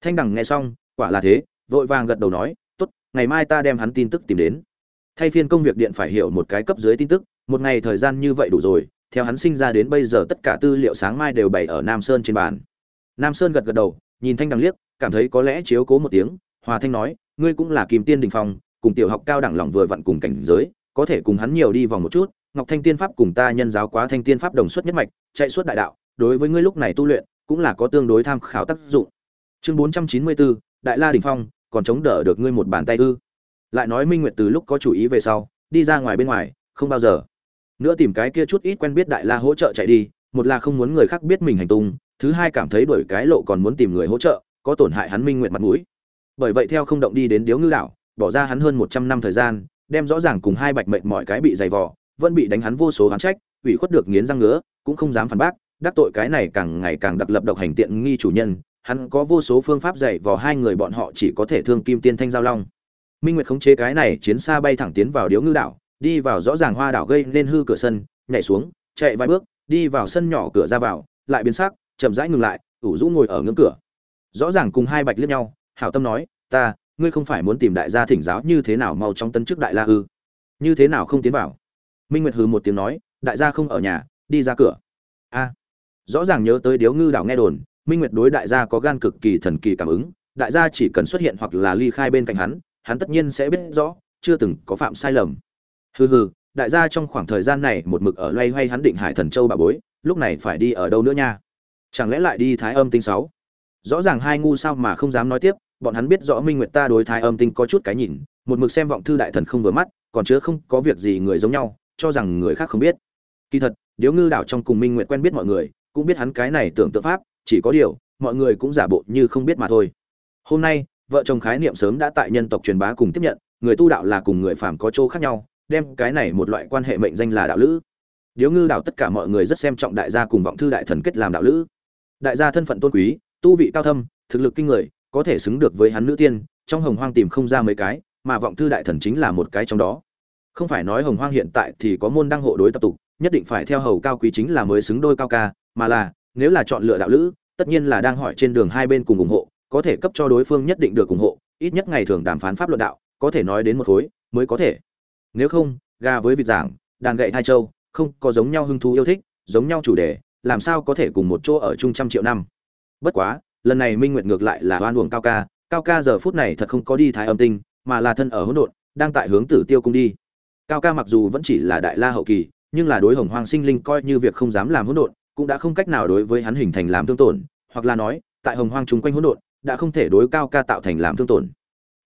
thanh đẳng nghe xong, quả là thế, vội vàng gật đầu nói, tốt, ngày mai ta đem hắn tin tức tìm đến. Thay phiên công việc điện phải hiểu một cái cấp dưới tin tức, một ngày thời gian như vậy đủ rồi, theo hắn sinh ra đến bây giờ tất cả tư liệu sáng mai đều bày ở nam sơn trên bàn. Nam sơn gật gật đầu, nhìn thanh đằng liếc, cảm thấy có lẽ chiếu cố một tiếng, hòa thanh nói, ngươi cũng là kim tiên đình phong, cùng tiểu học cao đẳng lòng vừa vặn cùng cảnh giới, có thể cùng hắn nhiều đi vòng một chút, ngọc thanh tiên pháp cùng ta nhân giáo quá thanh tiên pháp đồng xuất nhất mạch, chạy suốt đại đạo, đối với ngươi lúc này tu luyện, cũng là có tương đối tham khảo tác dụng chương bốn trăm chín mươi bốn đại la đình phong, còn chống đỡ được ngươi một bàn tay ư? Lại nói minh nguyệt từ lúc có chủ ý về sau, đi ra ngoài bên ngoài, không bao giờ. Nữa tìm cái kia chút ít quen biết đại la hỗ trợ chạy đi, một là không muốn người khác biết mình hành tung, thứ hai cảm thấy đổi cái lộ còn muốn tìm người hỗ trợ, có tổn hại hắn minh nguyệt mặt mũi. Bởi vậy theo không động đi đến điếu ngư đảo, bỏ ra hắn hơn một trăm năm thời gian, đem rõ ràng cùng hai bạch mệnh mọi cái bị dày vò, vẫn bị đánh hắn vô số hắn trách, ủy khuất được nghiến răng ngứa, cũng không dám phản bác, đắc tội cái này càng ngày càng đặc lập độc hành tiện nghi chủ nhân hắn có vô số phương pháp dạy vào hai người bọn họ chỉ có thể thương kim tiên thanh giao long. Minh nguyệt khống chế cái này chiến xa bay thẳng tiến vào điếu ngư đảo, đi vào rõ ràng hoa đảo gây nên hư cửa sân, nhảy xuống, chạy vài bước, đi vào sân nhỏ cửa ra vào, lại biến sắc, chậm rãi ngừng lại, ủ rũ ngồi ở ngưỡng cửa. Rõ ràng cùng hai bạch liếc nhau, hảo tâm nói, ta, ngươi không phải muốn tìm đại gia thỉnh giáo như thế nào mau trong tân chức đại la ư? Như thế nào không tiến vào? Minh nguyệt hừ một tiếng nói, đại gia không ở nhà, đi ra cửa. A. Rõ ràng nhớ tới điếu ngư đảo nghe đồn minh nguyệt đối đại gia có gan cực kỳ thần kỳ cảm ứng, đại gia chỉ cần xuất hiện hoặc là ly khai bên cạnh hắn hắn tất nhiên sẽ biết rõ, chưa từng có phạm sai lầm. Hừ hừ, đại gia trong khoảng thời gian này một mực ở loay hoay hắn định hải thần châu bà bối, lúc này phải đi ở đâu nữa nha? Chẳng lẽ lại đi thái âm tinh sáu? Rõ ràng hai ngu sao mà không dám nói tiếp, bọn hắn biết rõ minh nguyệt ta đối thái âm tinh có chút cái nhìn, một mực xem vọng thư đại thần không vừa mắt, còn chứa không có việc gì người giống nhau, cho rằng người khác không biết. Kỳ thật, điếu ngư đảo trong cùng minh nguyệt quen biết mọi người, cũng biết hắn cái này tưởng tượng pháp chỉ có điều, mọi người cũng giả bộ như không biết mà thôi. Hôm nay, vợ chồng khái niệm sớm đã tại nhân tộc truyền bá cùng tiếp nhận, người tu đạo là cùng người phàm có chỗ khác nhau, đem cái này một loại quan hệ mệnh danh là đạo lữ. Điếu ngư đạo tất cả mọi người rất xem trọng đại gia cùng vọng thư đại thần kết làm đạo lữ. Đại gia thân phận tôn quý, tu vị cao thâm, thực lực kinh người, có thể xứng được với hắn nữ tiên, trong hồng hoang tìm không ra mấy cái, mà vọng thư đại thần chính là một cái trong đó. Không phải nói hồng hoang hiện tại thì có môn đăng hộ đối tập tục, nhất định phải theo hầu cao quý chính là mới xứng đôi cao ca, mà là nếu là chọn lựa đạo lữ, tất nhiên là đang hỏi trên đường hai bên cùng ủng hộ, có thể cấp cho đối phương nhất định được ủng hộ, ít nhất ngày thường đàm phán pháp luận đạo, có thể nói đến một khối, mới có thể. Nếu không, gà với vịt giảng, đàn gậy hai châu, không có giống nhau hứng thú yêu thích, giống nhau chủ đề, làm sao có thể cùng một chỗ ở chung trăm triệu năm? Bất quá, lần này minh nguyệt ngược lại là oan uổng cao ca cao ca giờ phút này thật không có đi thái âm tinh, mà là thân ở hỗn độn, đang tại hướng tử tiêu cung đi. Cao ca mặc dù vẫn chỉ là đại la hậu kỳ, nhưng là đối hồng hoàng sinh linh coi như việc không dám làm hỗn độn cũng đã không cách nào đối với hắn hình thành làm thương tổn, hoặc là nói, tại hồng hoang chúng quanh hỗn độn, đã không thể đối cao ca tạo thành làm thương tổn.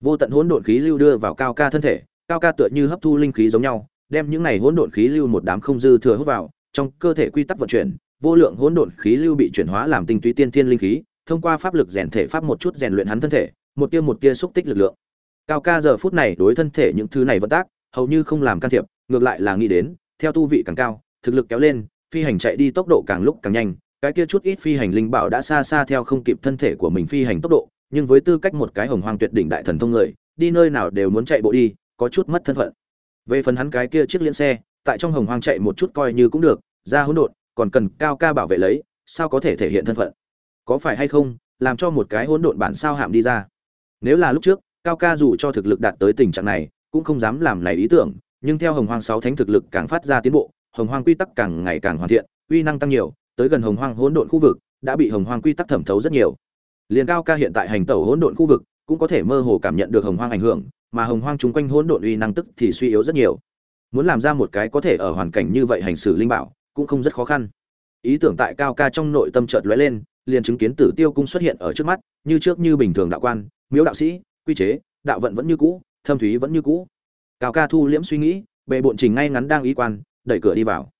Vô tận hỗn độn khí lưu đưa vào cao ca thân thể, cao ca tựa như hấp thu linh khí giống nhau, đem những này hỗn độn khí lưu một đám không dư thừa hút vào, trong cơ thể quy tắc vận chuyển, vô lượng hỗn độn khí lưu bị chuyển hóa làm tinh túy tiên thiên linh khí, thông qua pháp lực rèn thể pháp một chút rèn luyện hắn thân thể, một tia một tia xúc tích lực lượng. Cao ca giờ phút này đối thân thể những thứ này vận tác, hầu như không làm can thiệp, ngược lại là nghĩ đến, theo tu vị càng cao, thực lực kéo lên phi hành chạy đi tốc độ càng lúc càng nhanh, cái kia chút ít phi hành linh bảo đã xa xa theo không kịp thân thể của mình phi hành tốc độ, nhưng với tư cách một cái hồng hoang tuyệt đỉnh đại thần thông người, đi nơi nào đều muốn chạy bộ đi, có chút mất thân phận. Về phần hắn cái kia chiếc liên xe, tại trong hồng hoang chạy một chút coi như cũng được, ra hỗn độn, còn cần cao ca bảo vệ lấy, sao có thể thể hiện thân phận? Có phải hay không, làm cho một cái hỗn độn bản sao hạm đi ra? Nếu là lúc trước, cao ca dù cho thực lực đạt tới tình trạng này, cũng không dám làm này ý tưởng, nhưng theo hồng hoang sáu thánh thực lực càng phát ra tiến bộ hồng hoang quy tắc càng ngày càng hoàn thiện, uy năng tăng nhiều, tới gần hồng hoang hỗn độn khu vực, đã bị hồng hoang quy tắc thẩm thấu rất nhiều. Liền cao ca hiện tại hành tẩu hỗn độn khu vực, cũng có thể mơ hồ cảm nhận được hồng hoang ảnh hưởng, mà hồng hoang chung quanh hỗn độn uy năng tức thì suy yếu rất nhiều. Muốn làm ra một cái có thể ở hoàn cảnh như vậy hành xử linh bảo, cũng không rất khó khăn. Ý tưởng tại cao ca trong nội tâm chợt lóe lên, liền chứng kiến tử tiêu cung xuất hiện ở trước mắt, như trước như bình thường đạo quan, miếu đạo sĩ, quy chế, đạo vận vẫn như cũ, thâm thúy vẫn như cũ. Cao ca thu liễm suy nghĩ bệ bộn trình ngay ngắn đang ý quan đẩy cửa đi vào.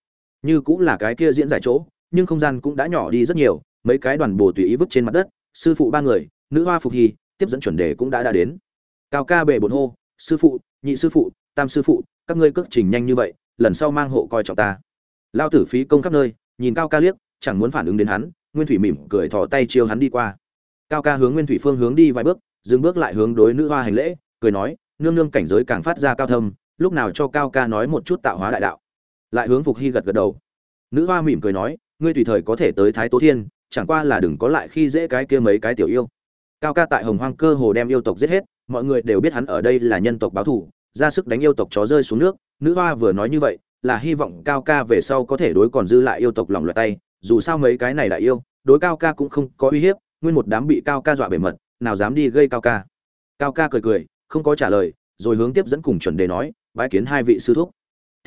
Như cũng là cái kia diễn giải chỗ, nhưng không gian cũng đã nhỏ đi rất nhiều, mấy cái đoàn bồ tùy ý vứt trên mặt đất, sư phụ ba người, nữ hoa phục hy tiếp dẫn chuẩn đề cũng đã đã đến. Cao ca bể bồn hô, sư phụ, nhị sư phụ, tam sư phụ, các ngươi cước trình nhanh như vậy, lần sau mang hộ coi trọng ta. Lao tử phí công khắp nơi, nhìn cao ca liếc, chẳng muốn phản ứng đến hắn, nguyên thủy mỉm cười thò tay chiêu hắn đi qua. Cao ca hướng nguyên thủy phương hướng đi vài bước, dừng bước lại hướng đối nữ hoa hành lễ, cười nói, nương nương cảnh giới càng phát ra cao thâm, lúc nào cho cao ca nói một chút tạo hóa đại đạo? Lại hướng phục hy gật gật đầu. Nữ hoa mỉm cười nói, ngươi tùy thời có thể tới thái tố thiên, chẳng qua là đừng có lại khi dễ cái kia mấy cái tiểu yêu. Cao ca tại hồng hoang cơ hồ đem yêu tộc giết hết, mọi người đều biết hắn ở đây là nhân tộc báo thù, ra sức đánh yêu tộc chó rơi xuống nước. Nữ hoa vừa nói như vậy, là hy vọng cao ca về sau có thể đối còn dư lại yêu tộc lòng loại tay, dù sao mấy cái này đại yêu, đối cao ca cũng không có uy hiếp, nguyên một đám bị cao ca dọa bề mật, nào dám đi gây cao ca. Cao ca cười cười, không có trả lời, rồi hướng tiếp dẫn cùng chuẩn đề nói, bái kiến hai vị sư thúc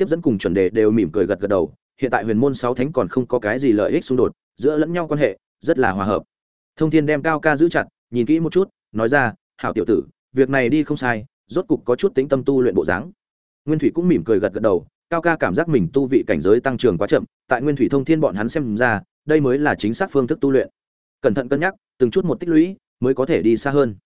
tiếp dẫn cùng chuẩn đề đều mỉm cười gật gật đầu, hiện tại huyền môn sáu thánh còn không có cái gì lợi ích xung đột, giữa lẫn nhau quan hệ, rất là hòa hợp. Thông thiên đem cao ca giữ chặt, nhìn kỹ một chút, nói ra, hảo tiểu tử, việc này đi không sai, rốt cục có chút tính tâm tu luyện bộ dáng. Nguyên thủy cũng mỉm cười gật gật đầu, cao ca cảm giác mình tu vị cảnh giới tăng trưởng quá chậm, tại nguyên thủy thông thiên bọn hắn xem ra, đây mới là chính xác phương thức tu luyện. Cẩn thận cân nhắc, từng chút một tích lũy, mới có thể đi xa hơn.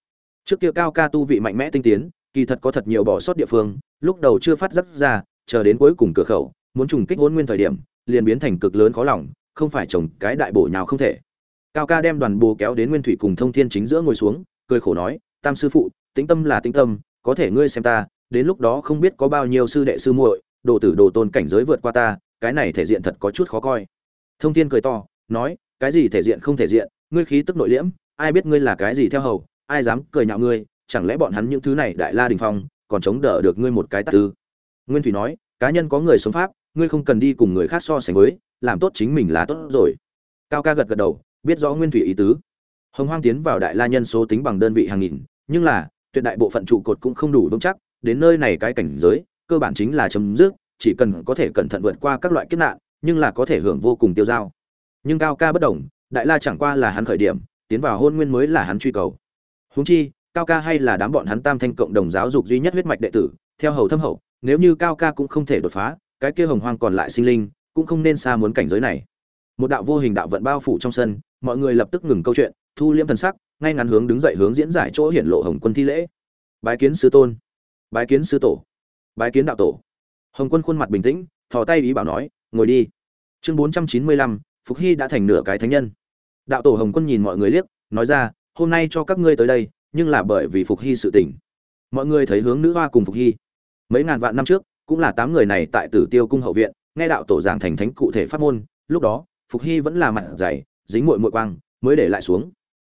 Trước kia cao ca tu vị mạnh mẽ tinh tiến, kỳ thật có thật nhiều bỏ sót địa phương, lúc đầu chưa phát giác ra chờ đến cuối cùng cửa khẩu, muốn trùng kích hôn nguyên thời điểm, liền biến thành cực lớn khó lòng, không phải trồng cái đại bổ nào không thể. Cao ca đem đoàn bồ kéo đến nguyên thủy cùng thông thiên chính giữa ngồi xuống, cười khổ nói, tam sư phụ, tĩnh tâm là tĩnh tâm, có thể ngươi xem ta, đến lúc đó không biết có bao nhiêu sư đệ sư muội, đồ tử đồ tôn cảnh giới vượt qua ta, cái này thể diện thật có chút khó coi. Thông thiên cười to, nói, cái gì thể diện không thể diện, ngươi khí tức nội liễm, ai biết ngươi là cái gì theo hầu, ai dám cười nhạo ngươi, chẳng lẽ bọn hắn những thứ này đại la đình phong, còn chống đỡ được ngươi một cái tát tư nguyên thủy nói, cá nhân có người sống pháp, ngươi không cần đi cùng người khác so sánh với, làm tốt chính mình là tốt rồi. Cao ca gật gật đầu, biết rõ nguyên thủy ý tứ. Hồng hoang tiến vào đại la nhân số tính bằng đơn vị hàng nghìn, nhưng là, tuyệt đại bộ phận trụ cột cũng không đủ vững chắc, đến nơi này cái cảnh giới, cơ bản chính là chấm dứt, chỉ cần có thể cẩn thận vượt qua các loại kiếp nạn, nhưng là có thể hưởng vô cùng tiêu dao. Nhưng cao ca bất đồng, đại la chẳng qua là hắn khởi điểm, tiến vào hôn nguyên mới là hắn truy cầu. Huống chi, cao ca hay là đám bọn hắn tam thanh cộng đồng giáo dục duy nhất huyết mạch đệ tử, theo hầu thâm hậu nếu như cao ca cũng không thể đột phá, cái kia hồng hoang còn lại sinh linh cũng không nên xa muốn cảnh giới này. Một đạo vô hình đạo vận bao phủ trong sân, mọi người lập tức ngừng câu chuyện, thu liễm thần sắc, ngay ngắn hướng đứng dậy hướng diễn giải chỗ hiển lộ hồng quân thi lễ. Bái kiến sư tôn, bái kiến sư tổ, bái kiến đạo tổ. Hồng quân khuôn mặt bình tĩnh, thò tay ý bảo nói, ngồi đi. Chương bốn trăm chín mươi lăm, phục hy đã thành nửa cái thánh nhân. Đạo tổ hồng quân nhìn mọi người liếc, nói ra, hôm nay cho các ngươi tới đây, nhưng là bởi vì phục hy sự tỉnh mọi người thấy hướng nữ hoa cùng phục hy mấy ngàn vạn năm trước, cũng là tám người này tại tử tiêu cung hậu viện, nghe đạo tổ giảng thành thánh cụ thể pháp môn, lúc đó, phục hy vẫn là mặt dày, dính muội muội quang, mới để lại xuống.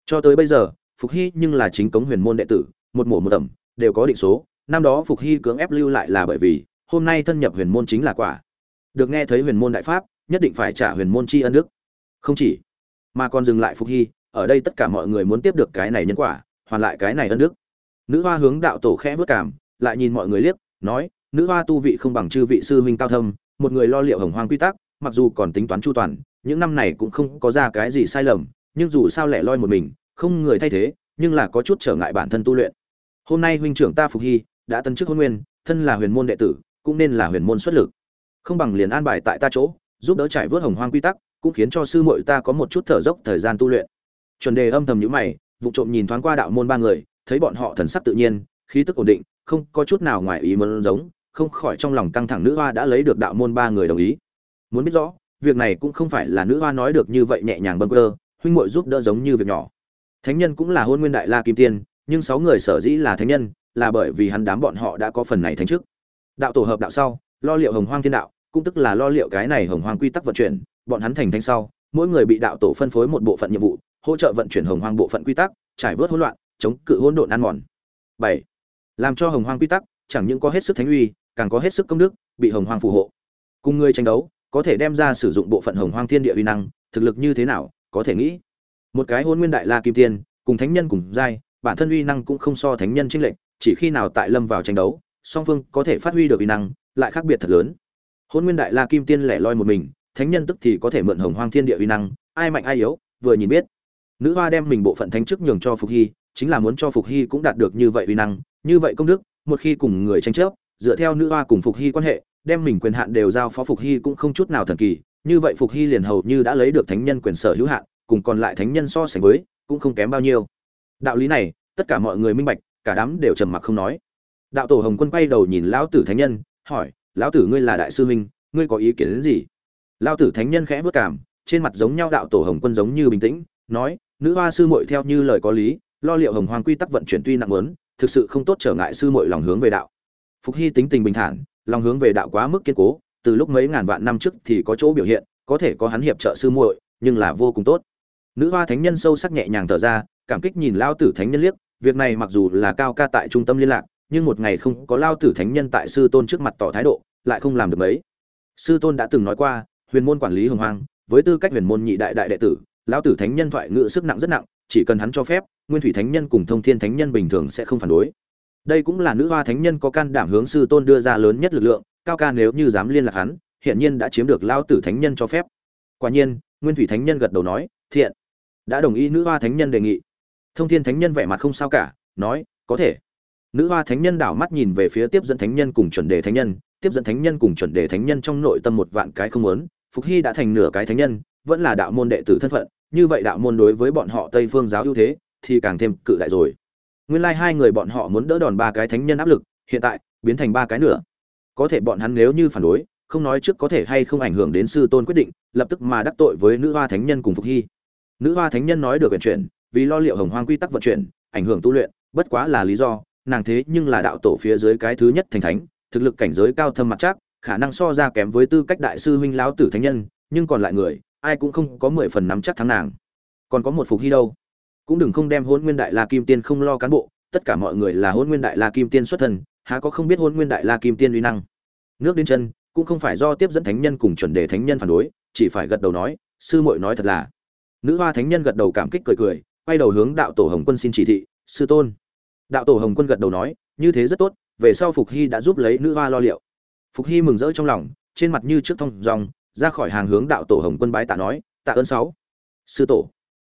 Cho tới bây giờ, phục hy nhưng là chính cống huyền môn đệ tử, một mổ một tẩm, đều có định số. Năm đó phục hy cưỡng ép lưu lại là bởi vì, hôm nay thân nhập huyền môn chính là quả. Được nghe thấy huyền môn đại pháp, nhất định phải trả huyền môn chi ân đức. Không chỉ, mà còn dừng lại phục hy, ở đây tất cả mọi người muốn tiếp được cái này nhân quả, hoàn lại cái này ân đức. Nữ hoa hướng đạo tổ khẽ vớt cảm, lại nhìn mọi người liếc nói, nữ hoa tu vị không bằng chư vị sư huynh cao thâm, một người lo liệu hồng hoang quy tắc, mặc dù còn tính toán chu toàn, những năm này cũng không có ra cái gì sai lầm, nhưng dù sao lẻ loi một mình, không người thay thế, nhưng là có chút trở ngại bản thân tu luyện. Hôm nay huynh trưởng ta phục hy, đã tân chức hôn nguyên, thân là huyền môn đệ tử, cũng nên là huyền môn xuất lực. Không bằng liền an bài tại ta chỗ, giúp đỡ trải vớt hồng hoang quy tắc, cũng khiến cho sư muội ta có một chút thở dốc thời gian tu luyện. Chuẩn đề âm thầm nhíu mày vụ trộm nhìn thoáng qua đạo môn ba người, thấy bọn họ thần sắc tự nhiên, khí tức ổn định không có chút nào ngoài ý muốn giống không khỏi trong lòng căng thẳng nữ hoa đã lấy được đạo môn ba người đồng ý. Muốn biết rõ việc này cũng không phải là nữ hoa nói được như vậy nhẹ nhàng bâng quơ, huynh muội giúp đỡ giống như việc nhỏ. Thánh nhân cũng là hôn nguyên đại la kim tiên nhưng sáu người sở dĩ là thánh nhân là bởi vì hắn đám bọn họ đã có phần này thánh trước đạo tổ hợp đạo sau lo liệu hồng hoang thiên đạo cũng tức là lo liệu cái này hồng hoang quy tắc vận chuyển bọn hắn thành thánh sau mỗi người bị đạo tổ phân phối một bộ phận nhiệm vụ hỗ trợ vận chuyển hồng hoang bộ phận quy tắc trải vớt hỗn loạn chống cự hỗn độn ăn mòn. Bảy làm cho hồng hoang quy tắc, chẳng những có hết sức thánh uy, càng có hết sức công đức, bị hồng hoang phù hộ. Cùng người tranh đấu, có thể đem ra sử dụng bộ phận hồng hoang thiên địa uy năng, thực lực như thế nào, có thể nghĩ. Một cái hôn nguyên đại la kim tiên, cùng thánh nhân cùng giai, bản thân uy năng cũng không so thánh nhân chênh lệch, chỉ khi nào tại lâm vào tranh đấu, song phương có thể phát huy được uy năng, lại khác biệt thật lớn. Hôn nguyên đại la kim tiên lẻ loi một mình, thánh nhân tức thì có thể mượn hồng hoang thiên địa uy năng, ai mạnh ai yếu, vừa nhìn biết. Nữ hoa đem mình bộ phận thánh chức nhường cho phục hy chính là muốn cho phục hy cũng đạt được như vậy uy năng, như vậy công đức, một khi cùng người tranh chấp, dựa theo nữ hoa cùng phục hy quan hệ, đem mình quyền hạn đều giao phó phục hy cũng không chút nào thần kỳ, như vậy phục hy liền hầu như đã lấy được thánh nhân quyền sở hữu hạn, cùng còn lại thánh nhân so sánh với, cũng không kém bao nhiêu. Đạo lý này, tất cả mọi người minh bạch, cả đám đều trầm mặc không nói. Đạo tổ hồng quân quay đầu nhìn lão tử thánh nhân, hỏi, lão tử ngươi là đại sư huynh, ngươi có ý kiến đến gì? Lão tử thánh nhân khẽ vất cảm trên mặt giống nhau đạo tổ hồng quân giống như bình tĩnh, nói, nữ hoa sư muội theo như lời có lý lo liệu hồng hoàng quy tắc vận chuyển tuy nặng lớn, thực sự không tốt trở ngại sư muội lòng hướng về đạo. Phục hy tính tình bình thản, lòng hướng về đạo quá mức kiên cố, từ lúc mấy ngàn vạn năm trước thì có chỗ biểu hiện, có thể có hắn hiệp trợ sư muội, nhưng là vô cùng tốt. Nữ hoa thánh nhân sâu sắc nhẹ nhàng thở ra, cảm kích nhìn lao tử thánh nhân liếc, việc này mặc dù là cao ca tại trung tâm liên lạc, nhưng một ngày không có lao tử thánh nhân tại sư tôn trước mặt tỏ thái độ, lại không làm được mấy. Sư tôn đã từng nói qua, huyền môn quản lý hồng hoang, với tư cách huyền môn nhị đại đại đệ tử lão tử thánh nhân thoại ngự sức nặng rất nặng chỉ cần hắn cho phép, nguyên thủy thánh nhân cùng thông thiên thánh nhân bình thường sẽ không phản đối. Đây cũng là nữ hoa thánh nhân có can đảm hướng sư tôn đưa ra lớn nhất lực lượng, cao ca nếu như dám liên lạc hắn hiện nhiên đã chiếm được lao tử thánh nhân cho phép. Quả nhiên, nguyên thủy thánh nhân gật đầu nói, thiện. Đã đồng ý nữ hoa thánh nhân đề nghị. Thông thiên thánh nhân vẻ mặt không sao cả, nói, có thể. Nữ hoa thánh nhân đảo mắt nhìn về phía tiếp dẫn thánh nhân cùng chuẩn đề thánh nhân, tiếp dẫn thánh nhân cùng chuẩn đề thánh nhân trong nội tâm một vạn cái không muốn, phục hy đã thành nửa cái thánh nhân, vẫn là đạo môn đệ tử thân phận như vậy đạo môn đối với bọn họ tây phương giáo ưu thế, thì càng thêm cự đại rồi. Nguyên lai hai người bọn họ muốn đỡ đòn ba cái thánh nhân áp lực, hiện tại, biến thành ba cái nữa. Có thể bọn hắn nếu như phản đối, không nói trước có thể hay không ảnh hưởng đến sư tôn quyết định, lập tức mà đắc tội với nữ hoa thánh nhân cùng phục hy. Nữ hoa thánh nhân nói được vận chuyển, vì lo liệu hồng hoang quy tắc vận chuyển, ảnh hưởng tu luyện, bất quá là lý do, nàng thế nhưng là đạo tổ phía dưới cái thứ nhất thành thánh, thực lực cảnh giới cao thâm mặt chắc, khả năng so ra kém với tư cách đại sư huynh lão tử thánh nhân, nhưng còn lại người ai cũng không có mười phần nắm chắc thắng nàng. Còn có một phục hy đâu? Cũng đừng không đem hôn nguyên đại la kim tiên không lo cán bộ, tất cả mọi người là hôn nguyên đại la kim tiên xuất thân, há có không biết hôn nguyên đại la kim tiên uy năng. Nước đến chân, cũng không phải do tiếp dẫn thánh nhân cùng chuẩn đề thánh nhân phản đối, chỉ phải gật đầu nói, sư muội nói thật là. Nữ hoa thánh nhân gật đầu cảm kích cười cười, quay đầu hướng đạo tổ hồng quân xin chỉ thị, sư tôn. Đạo tổ hồng quân gật đầu nói, như thế rất tốt, về sau phục hy đã giúp lấy nữ hoa lo liệu. Phục hy mừng rỡ trong lòng, trên mặt như trước thông dòng ra khỏi hàng hướng đạo tổ hồng quân bái tạ nói, tạ ơn sáu. Sư tổ.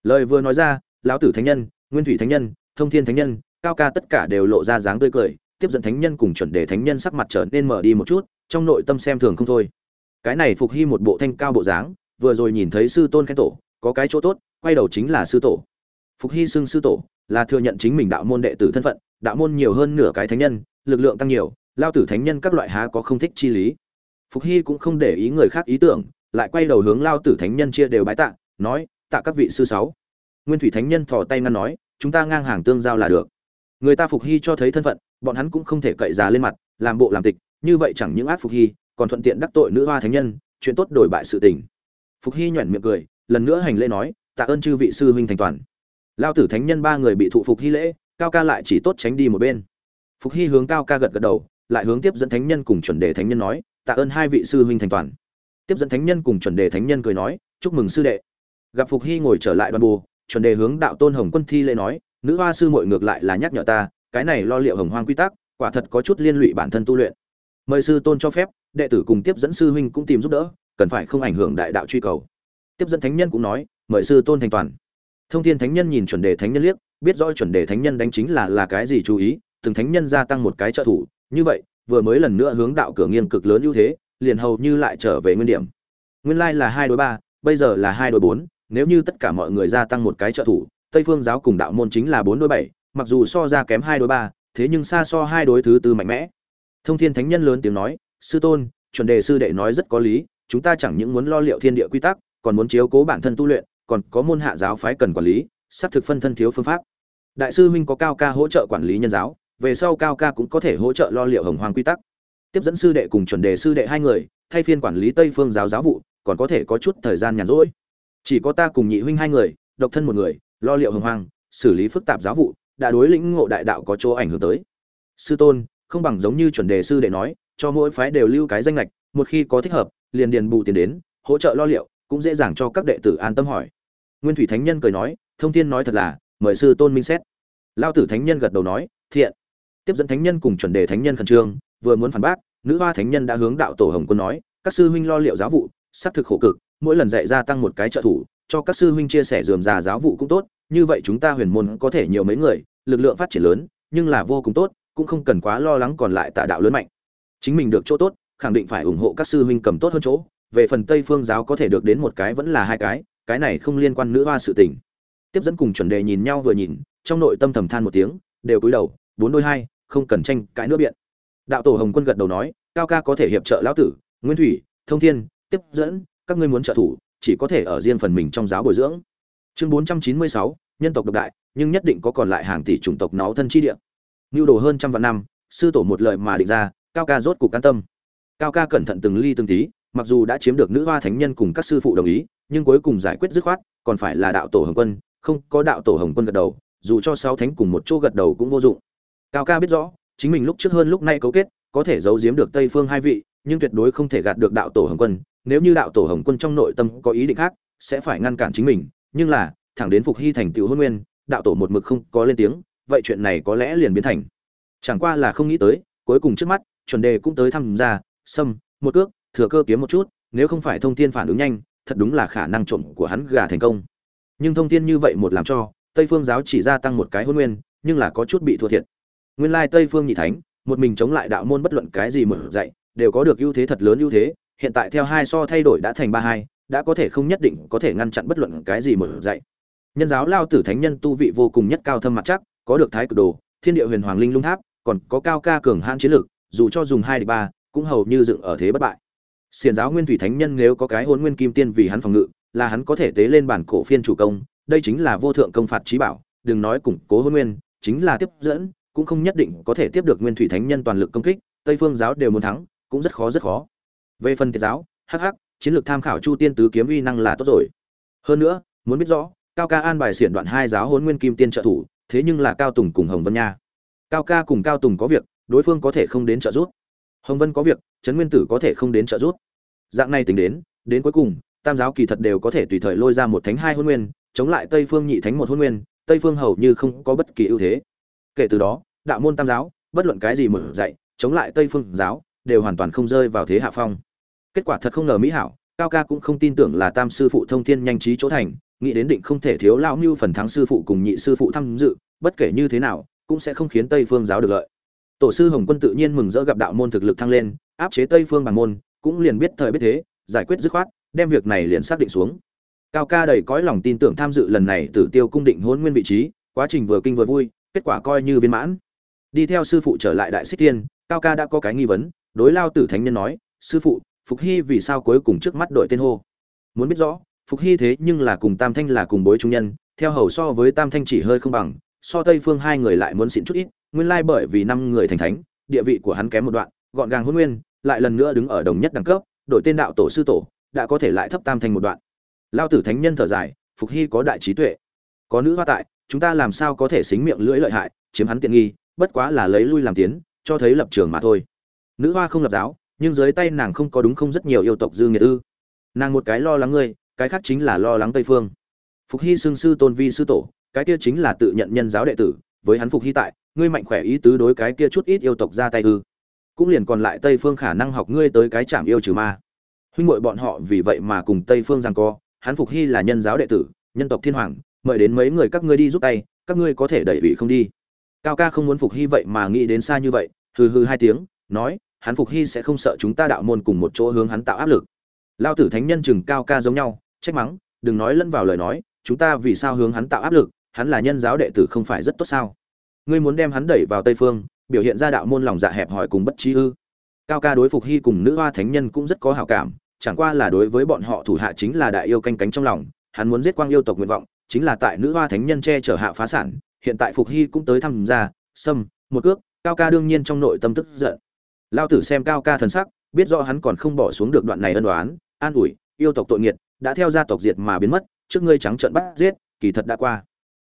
Lời vừa nói ra, lão tử thánh nhân, nguyên thủy thánh nhân, thông thiên thánh nhân, cao ca tất cả đều lộ ra dáng tươi cười, tiếp dẫn thánh nhân cùng chuẩn đề thánh nhân sắc mặt trở nên mở đi một chút, trong nội tâm xem thường không thôi. Cái này phục hy một bộ thanh cao bộ dáng, vừa rồi nhìn thấy sư tôn khen tổ, có cái chỗ tốt, quay đầu chính là sư tổ. Phục hy xưng sư tổ, là thừa nhận chính mình đạo môn đệ tử thân phận, đạo môn nhiều hơn nửa cái thánh nhân, lực lượng tăng nhiều, lao tử thánh nhân các loại há có không thích chi lý phục hy cũng không để ý người khác ý tưởng, lại quay đầu hướng lao tử thánh nhân chia đều bái tạ, nói, tạ các vị sư sáu. Nguyên thủy thánh nhân thò tay ngăn nói, chúng ta ngang hàng tương giao là được. Người ta phục hy cho thấy thân phận, bọn hắn cũng không thể cậy giá lên mặt, làm bộ làm tịch, như vậy chẳng những ác phục hy, còn thuận tiện đắc tội nữ hoa thánh nhân, chuyện tốt đổi bại sự tình. Phục hy nhoẻn miệng cười, lần nữa hành lễ nói, tạ ơn chư vị sư huynh thành toàn. Lao tử thánh nhân ba người bị thụ phục hy lễ, cao ca lại chỉ tốt tránh đi một bên. Phục hy hướng cao ca gật gật đầu, lại hướng tiếp dẫn thánh nhân cùng chuẩn đề thánh nhân nói tạ ơn hai vị sư huynh thành toàn. Tiếp dẫn thánh nhân cùng chuẩn đề thánh nhân cười nói, chúc mừng sư đệ. Gặp phục hy ngồi trở lại đoàn bù, chuẩn đề hướng đạo tôn hồng quân thi lễ nói, nữ hoa sư muội ngược lại là nhắc nhở ta, cái này lo liệu hồng hoang quy tắc, quả thật có chút liên lụy bản thân tu luyện. Mời sư tôn cho phép, đệ tử cùng tiếp dẫn sư huynh cũng tìm giúp đỡ, cần phải không ảnh hưởng đại đạo truy cầu. Tiếp dẫn thánh nhân cũng nói, mời sư tôn thành toàn. Thông thiên thánh nhân nhìn chuẩn đề thánh nhân liếc, biết rõ chuẩn đề thánh nhân đánh chính là là cái gì chú ý, từng thánh nhân gia tăng một cái trợ thủ, như vậy vừa mới lần nữa hướng đạo cửa nghiêng cực lớn ưu thế, liền hầu như lại trở về nguyên điểm. Nguyên lai là hai đối ba, bây giờ là hai đối bốn, nếu như tất cả mọi người gia tăng một cái trợ thủ, tây phương giáo cùng đạo môn chính là bốn đối bảy, mặc dù so ra kém hai đối ba, thế nhưng xa so hai đối thứ tư mạnh mẽ. Thông thiên thánh nhân lớn tiếng nói, sư tôn, chuẩn đề sư đệ nói rất có lý, chúng ta chẳng những muốn lo liệu thiên địa quy tắc, còn muốn chiếu cố bản thân tu luyện, còn có môn hạ giáo phái cần quản lý xác thực phân thân thiếu phương pháp. Đại sư huynh có cao ca hỗ trợ quản lý nhân giáo về sau cao ca cũng có thể hỗ trợ lo liệu hồng hoàng quy tắc. Tiếp dẫn sư đệ cùng chuẩn đề sư đệ hai người, thay phiên quản lý tây phương giáo giáo vụ, còn có thể có chút thời gian nhàn rỗi. Chỉ có ta cùng nhị huynh hai người, độc thân một người, lo liệu hồng hoàng xử lý phức tạp giáo vụ, đã đối lĩnh ngộ đại đạo có chỗ ảnh hưởng tới. Sư tôn, không bằng giống như chuẩn đề sư đệ nói, cho mỗi phái đều lưu cái danh lệch một khi có thích hợp, liền điền bù tiền đến, hỗ trợ lo liệu, cũng dễ dàng cho các đệ tử an tâm hỏi. Nguyên thủy thánh nhân cười nói, thông thiên nói thật là, mời sư tôn minh xét. Lao tử thánh nhân gật đầu nói, thiện tiếp dẫn thánh nhân cùng chuẩn đề thánh nhân khẩn trương, vừa muốn phản bác, nữ hoa thánh nhân đã hướng đạo tổ hồng quân nói, các sư huynh lo liệu giáo vụ, xác thực khổ cực, mỗi lần dạy ra tăng một cái trợ thủ, cho các sư huynh chia sẻ dườm già giáo vụ cũng tốt, như vậy chúng ta huyền môn có thể nhiều mấy người, lực lượng phát triển lớn, nhưng là vô cùng tốt, cũng không cần quá lo lắng còn lại tạ đạo lớn mạnh. Chính mình được chỗ tốt, khẳng định phải ủng hộ các sư huynh cầm tốt hơn chỗ, về phần tây phương giáo có thể được đến một cái vẫn là hai cái cái này không liên quan nữ hoa sự tình. Tiếp dẫn cùng chuẩn đề nhìn nhau vừa nhìn, trong nội tâm thầm than một tiếng, đều cúi đầu, bốn đôi hai không cần tranh cãi nữa biện. Đạo tổ hồng quân gật đầu nói, cao ca có thể hiệp trợ lão tử, nguyên thủy, thông thiên, tiếp dẫn, các ngươi muốn trợ thủ, chỉ có thể ở riêng phần mình trong giáo bồi dưỡng. Chương bốn trăm chín mươi sáu, nhân tộc độc đại, nhưng nhất định có còn lại hàng tỷ chủng tộc nó thân chi địa. Nhu đồ hơn trăm vạn năm, sư tổ một lời mà định ra, cao ca rốt cục can tâm. Cao ca cẩn thận từng ly từng tí, mặc dù đã chiếm được nữ hoa thánh nhân cùng các sư phụ đồng ý, nhưng cuối cùng giải quyết dứt khoát, còn phải là đạo tổ hồng quân, không có đạo tổ hồng quân gật đầu, dù cho sáu thánh cùng một chỗ gật đầu cũng vô dụng cao ca biết rõ, chính mình lúc trước hơn lúc nay cấu kết, có thể giấu giếm được tây phương hai vị, nhưng tuyệt đối không thể gạt được đạo tổ hồng quân. Nếu như đạo tổ hồng quân trong nội tâm có ý định khác, sẽ phải ngăn cản chính mình. Nhưng là, thẳng đến phục hy thành tựu hôn nguyên, đạo tổ một mực không có lên tiếng, vậy chuyện này có lẽ liền biến thành. Chẳng qua là không nghĩ tới, cuối cùng trước mắt, chuẩn đề cũng tới thăm ra xâm một cước, thừa cơ kiếm một chút, nếu không phải thông tin phản ứng nhanh, thật đúng là khả năng trộm của hắn gà thành công. Nhưng thông tin như vậy một làm cho, tây phương giáo chỉ gia tăng một cái hôn nguyên, nhưng là có chút bị thua thiệt nguyên lai tây phương nhị thánh, một mình chống lại đạo môn bất luận cái gì mở dạy, đều có được ưu thế thật lớn ưu thế, hiện tại theo hai so thay đổi đã thành ba hai, đã có thể không nhất định có thể ngăn chặn bất luận cái gì mở dạy. Nhân giáo lao tử thánh nhân tu vị vô cùng nhất cao thâm mặt chắc, có được thái cực đồ, thiên địa huyền hoàng linh lung tháp, còn có cao ca cường hãn chiến lược dù cho dùng hai địch ba, cũng hầu như dựng ở thế bất bại. Xiền giáo nguyên thủy thánh nhân nếu có cái hôn nguyên kim tiên vì hắn phòng ngự, là hắn có thể tế lên bản cổ phiên chủ công, đây chính là vô thượng công phạt trí bảo, đừng nói củng cố hôn nguyên, chính là tiếp dẫn cũng không nhất định có thể tiếp được nguyên thủy thánh nhân toàn lực công kích, tây phương giáo đều muốn thắng, cũng rất khó rất khó. Về phần thiệt giáo, hắc hắc, chiến lược tham khảo chu tiên tứ kiếm uy năng là tốt rồi. Hơn nữa, muốn biết rõ, cao ca an bài xiển đoạn hai giáo hôn nguyên kim tiên trợ thủ, thế nhưng là cao tùng cùng hồng vân nha. Cao ca cùng cao tùng có việc, đối phương có thể không đến trợ giúp. Hồng vân có việc, trấn nguyên tử có thể không đến trợ giúp. Dạng này tính đến đến cuối cùng, tam giáo kỳ thật đều có thể tùy thời lôi ra một thánh hai hôn nguyên, chống lại tây phương nhị thánh một hôn nguyên, tây phương hầu như không có bất kỳ ưu thế. Kể từ đó đạo môn tam giáo, bất luận cái gì mở dạy, chống lại tây phương giáo, đều hoàn toàn không rơi vào thế hạ phong. Kết quả thật không ngờ mỹ hảo, cao ca cũng không tin tưởng là tam sư phụ thông thiên nhanh trí chỗ thành, nghĩ đến định không thể thiếu lão mưu phần thắng sư phụ cùng nhị sư phụ tham dự, bất kể như thế nào, cũng sẽ không khiến tây phương giáo được lợi. Tổ sư hồng quân tự nhiên mừng rỡ gặp đạo môn thực lực thăng lên, áp chế tây phương bằng môn, cũng liền biết thời biết thế, giải quyết dứt khoát, đem việc này liền xác định xuống. Cao ca đầy cõi lòng tin tưởng tham dự lần này tử tiêu cung định hôn nguyên vị trí, quá trình vừa kinh vừa vui, kết quả coi như viên mãn đi theo sư phụ trở lại đại xích thiên cao ca đã có cái nghi vấn, đối lao tử thánh nhân nói, sư phụ, phục hy vì sao cuối cùng trước mắt đội tên hô? Muốn biết rõ, phục hy thế nhưng là cùng tam thanh là cùng bối trung nhân, theo hầu so với tam thanh chỉ hơi không bằng, so tây phương hai người lại muốn xịn chút ít, nguyên lai bởi vì năm người thành thánh, địa vị của hắn kém một đoạn, gọn gàng hôn nguyên, lại lần nữa đứng ở đồng nhất đẳng cấp đội tên đạo tổ sư tổ, đã có thể lại thấp tam thanh một đoạn. Lao tử thánh nhân thở dài, phục hy có đại trí tuệ, có nữ hoa tại, chúng ta làm sao có thể xính miệng lưỡi lợi hại, chiếm hắn tiện nghi bất quá là lấy lui làm tiến, cho thấy lập trường mà thôi. Nữ hoa không lập giáo, nhưng dưới tay nàng không có đúng không rất nhiều yêu tộc dư nghiệt ư. Nàng một cái lo lắng ngươi, cái khác chính là lo lắng tây phương. Phục hy xương sư tôn vi sư tổ, cái kia chính là tự nhận nhân giáo đệ tử, với hắn phục hy tại, ngươi mạnh khỏe ý tứ đối cái kia chút ít yêu tộc ra tay ư. Cũng liền còn lại tây phương khả năng học ngươi tới cái chạm yêu trừ ma. Huynh muội bọn họ vì vậy mà cùng tây phương rằng co, hắn phục hy là nhân giáo đệ tử, nhân tộc thiên hoàng, mời đến mấy người các ngươi đi giúp tay, các ngươi có thể đẩy vị không đi cao ca không muốn phục hy vậy mà nghĩ đến xa như vậy, hừ hừ hai tiếng, nói, hắn phục hy sẽ không sợ chúng ta đạo môn cùng một chỗ hướng hắn tạo áp lực. Lao tử thánh nhân chừng cao ca giống nhau, trách mắng, đừng nói lẫn vào lời nói, chúng ta vì sao hướng hắn tạo áp lực, hắn là nhân giáo đệ tử không phải rất tốt sao? Ngươi muốn đem hắn đẩy vào tây phương, biểu hiện ra đạo môn lòng dạ hẹp hòi cùng bất trí ư? Cao ca đối phục hy cùng nữ hoa thánh nhân cũng rất có hảo cảm, chẳng qua là đối với bọn họ thủ hạ chính là đại yêu canh cánh trong lòng, hắn muốn giết quang yêu tộc nguyện vọng, chính là tại nữ hoa thánh nhân che chở hạ phá sản hiện tại phục hy cũng tới thăm ra xâm một cước, cao ca đương nhiên trong nội tâm tức giận. Lao tử xem cao ca thần sắc, biết rõ hắn còn không bỏ xuống được đoạn này ân đoán an ủi, yêu tộc tội nghiệt, đã theo gia tộc diệt mà biến mất, trước ngươi trắng trợn bắt giết, kỳ thật đã qua.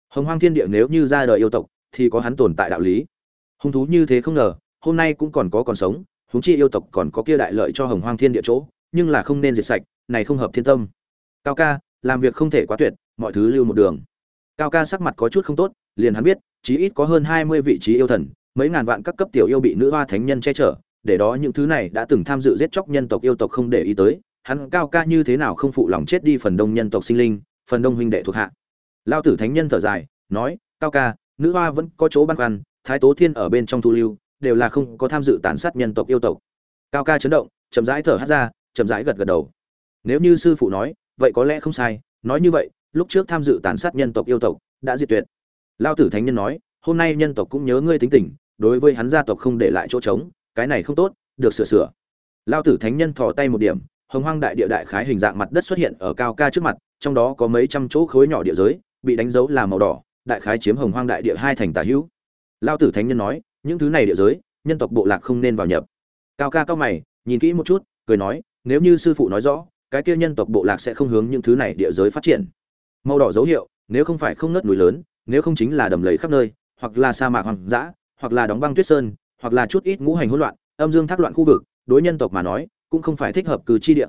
Hồng hoang thiên địa nếu như ra đời yêu tộc, thì có hắn tồn tại đạo lý. Hung thú như thế không ngờ, hôm nay cũng còn có còn sống húng chi yêu tộc còn có kia đại lợi cho hồng hoang thiên địa chỗ, nhưng là không nên diệt sạch, này không hợp thiên tâm. Cao ca, làm việc không thể quá tuyệt, mọi thứ lưu một đường. Cao ca sắc mặt có chút không tốt liền hắn biết, chí ít có hơn hai mươi vị trí yêu thần, mấy ngàn vạn các cấp tiểu yêu bị nữ hoa thánh nhân che chở, để đó những thứ này đã từng tham dự giết chóc nhân tộc yêu tộc không để ý tới, hắn cao ca như thế nào không phụ lòng chết đi phần đông nhân tộc sinh linh, phần đông huynh đệ thuộc hạ. Lao tử thánh nhân thở dài, nói, cao ca, nữ hoa vẫn có chỗ băn khoăn, thái tố thiên ở bên trong thu lưu, đều là không có tham dự tàn sát nhân tộc yêu tộc. Cao ca chấn động, chậm rãi thở hát ra, chậm rãi gật gật đầu. Nếu như sư phụ nói, vậy có lẽ không sai, nói như vậy, lúc trước tham dự tàn sát nhân tộc yêu tộc đã diệt tuyệt lao tử thánh nhân nói, hôm nay nhân tộc cũng nhớ ngươi tính tình, đối với hắn gia tộc không để lại chỗ trống, cái này không tốt, được sửa sửa. Lao tử thánh nhân thò tay một điểm, hồng hoang đại địa đại khái hình dạng mặt đất xuất hiện ở cao ca trước mặt, trong đó có mấy trăm chỗ khối nhỏ địa giới, bị đánh dấu là màu đỏ, đại khái chiếm hồng hoang đại địa hai thành tả hữu. Lao tử thánh nhân nói, những thứ này địa giới, nhân tộc bộ lạc không nên vào nhập. Cao ca cao mày, nhìn kỹ một chút, cười nói, nếu như sư phụ nói rõ, cái kia nhân tộc bộ lạc sẽ không hướng những thứ này địa giới phát triển. Màu đỏ dấu hiệu, nếu không phải không nớt núi lớn nếu không chính là đầm lầy khắp nơi, hoặc là sa mạc hoang dã, hoặc là đóng băng tuyết sơn, hoặc là chút ít ngũ hành hỗn loạn, âm dương thác loạn khu vực, đối nhân tộc mà nói, cũng không phải thích hợp cử chi địa.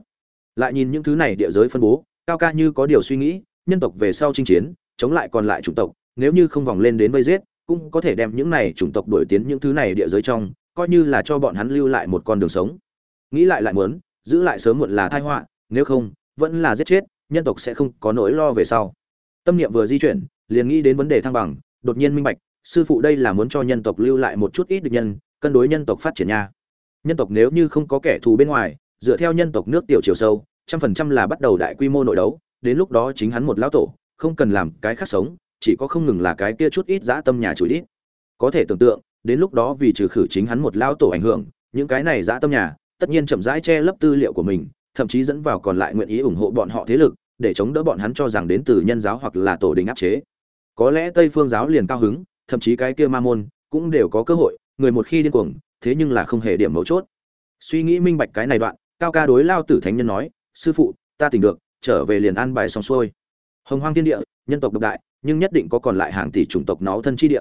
Lại nhìn những thứ này địa giới phân bố, cao ca như có điều suy nghĩ, nhân tộc về sau chinh chiến, chống lại còn lại chủng tộc, nếu như không vòng lên đến vây giết, cũng có thể đem những này chủng tộc đuổi tiến những thứ này địa giới trong, coi như là cho bọn hắn lưu lại một con đường sống. Nghĩ lại lại muốn, giữ lại sớm muộn là tai họa, nếu không, vẫn là giết chết, nhân tộc sẽ không có nỗi lo về sau. Tâm niệm vừa di chuyển liền nghĩ đến vấn đề thăng bằng, đột nhiên minh bạch, sư phụ đây là muốn cho nhân tộc lưu lại một chút ít địch nhân, cân đối nhân tộc phát triển nha. Nhân tộc nếu như không có kẻ thù bên ngoài, dựa theo nhân tộc nước tiểu chiều sâu, trăm phần trăm là bắt đầu đại quy mô nội đấu, đến lúc đó chính hắn một lão tổ, không cần làm cái khác sống, chỉ có không ngừng là cái kia chút ít dã tâm nhà chủ ít có thể tưởng tượng, đến lúc đó vì trừ khử chính hắn một lão tổ ảnh hưởng, những cái này dã tâm nhà, tất nhiên chậm rãi che lấp tư liệu của mình, thậm chí dẫn vào còn lại nguyện ý ủng hộ bọn họ thế lực, để chống đỡ bọn hắn cho rằng đến từ nhân giáo hoặc là tổ đình áp chế có lẽ tây phương giáo liền cao hứng thậm chí cái kia ma môn cũng đều có cơ hội người một khi điên cuồng thế nhưng là không hề điểm mấu chốt. Suy nghĩ minh bạch cái này đoạn cao ca đối lao tử thánh nhân nói sư phụ ta tỉnh được trở về liền ăn bài xong xuôi. Hồng hoang thiên địa nhân tộc độc đại nhưng nhất định có còn lại hàng tỷ chủng tộc nó thân chi địa.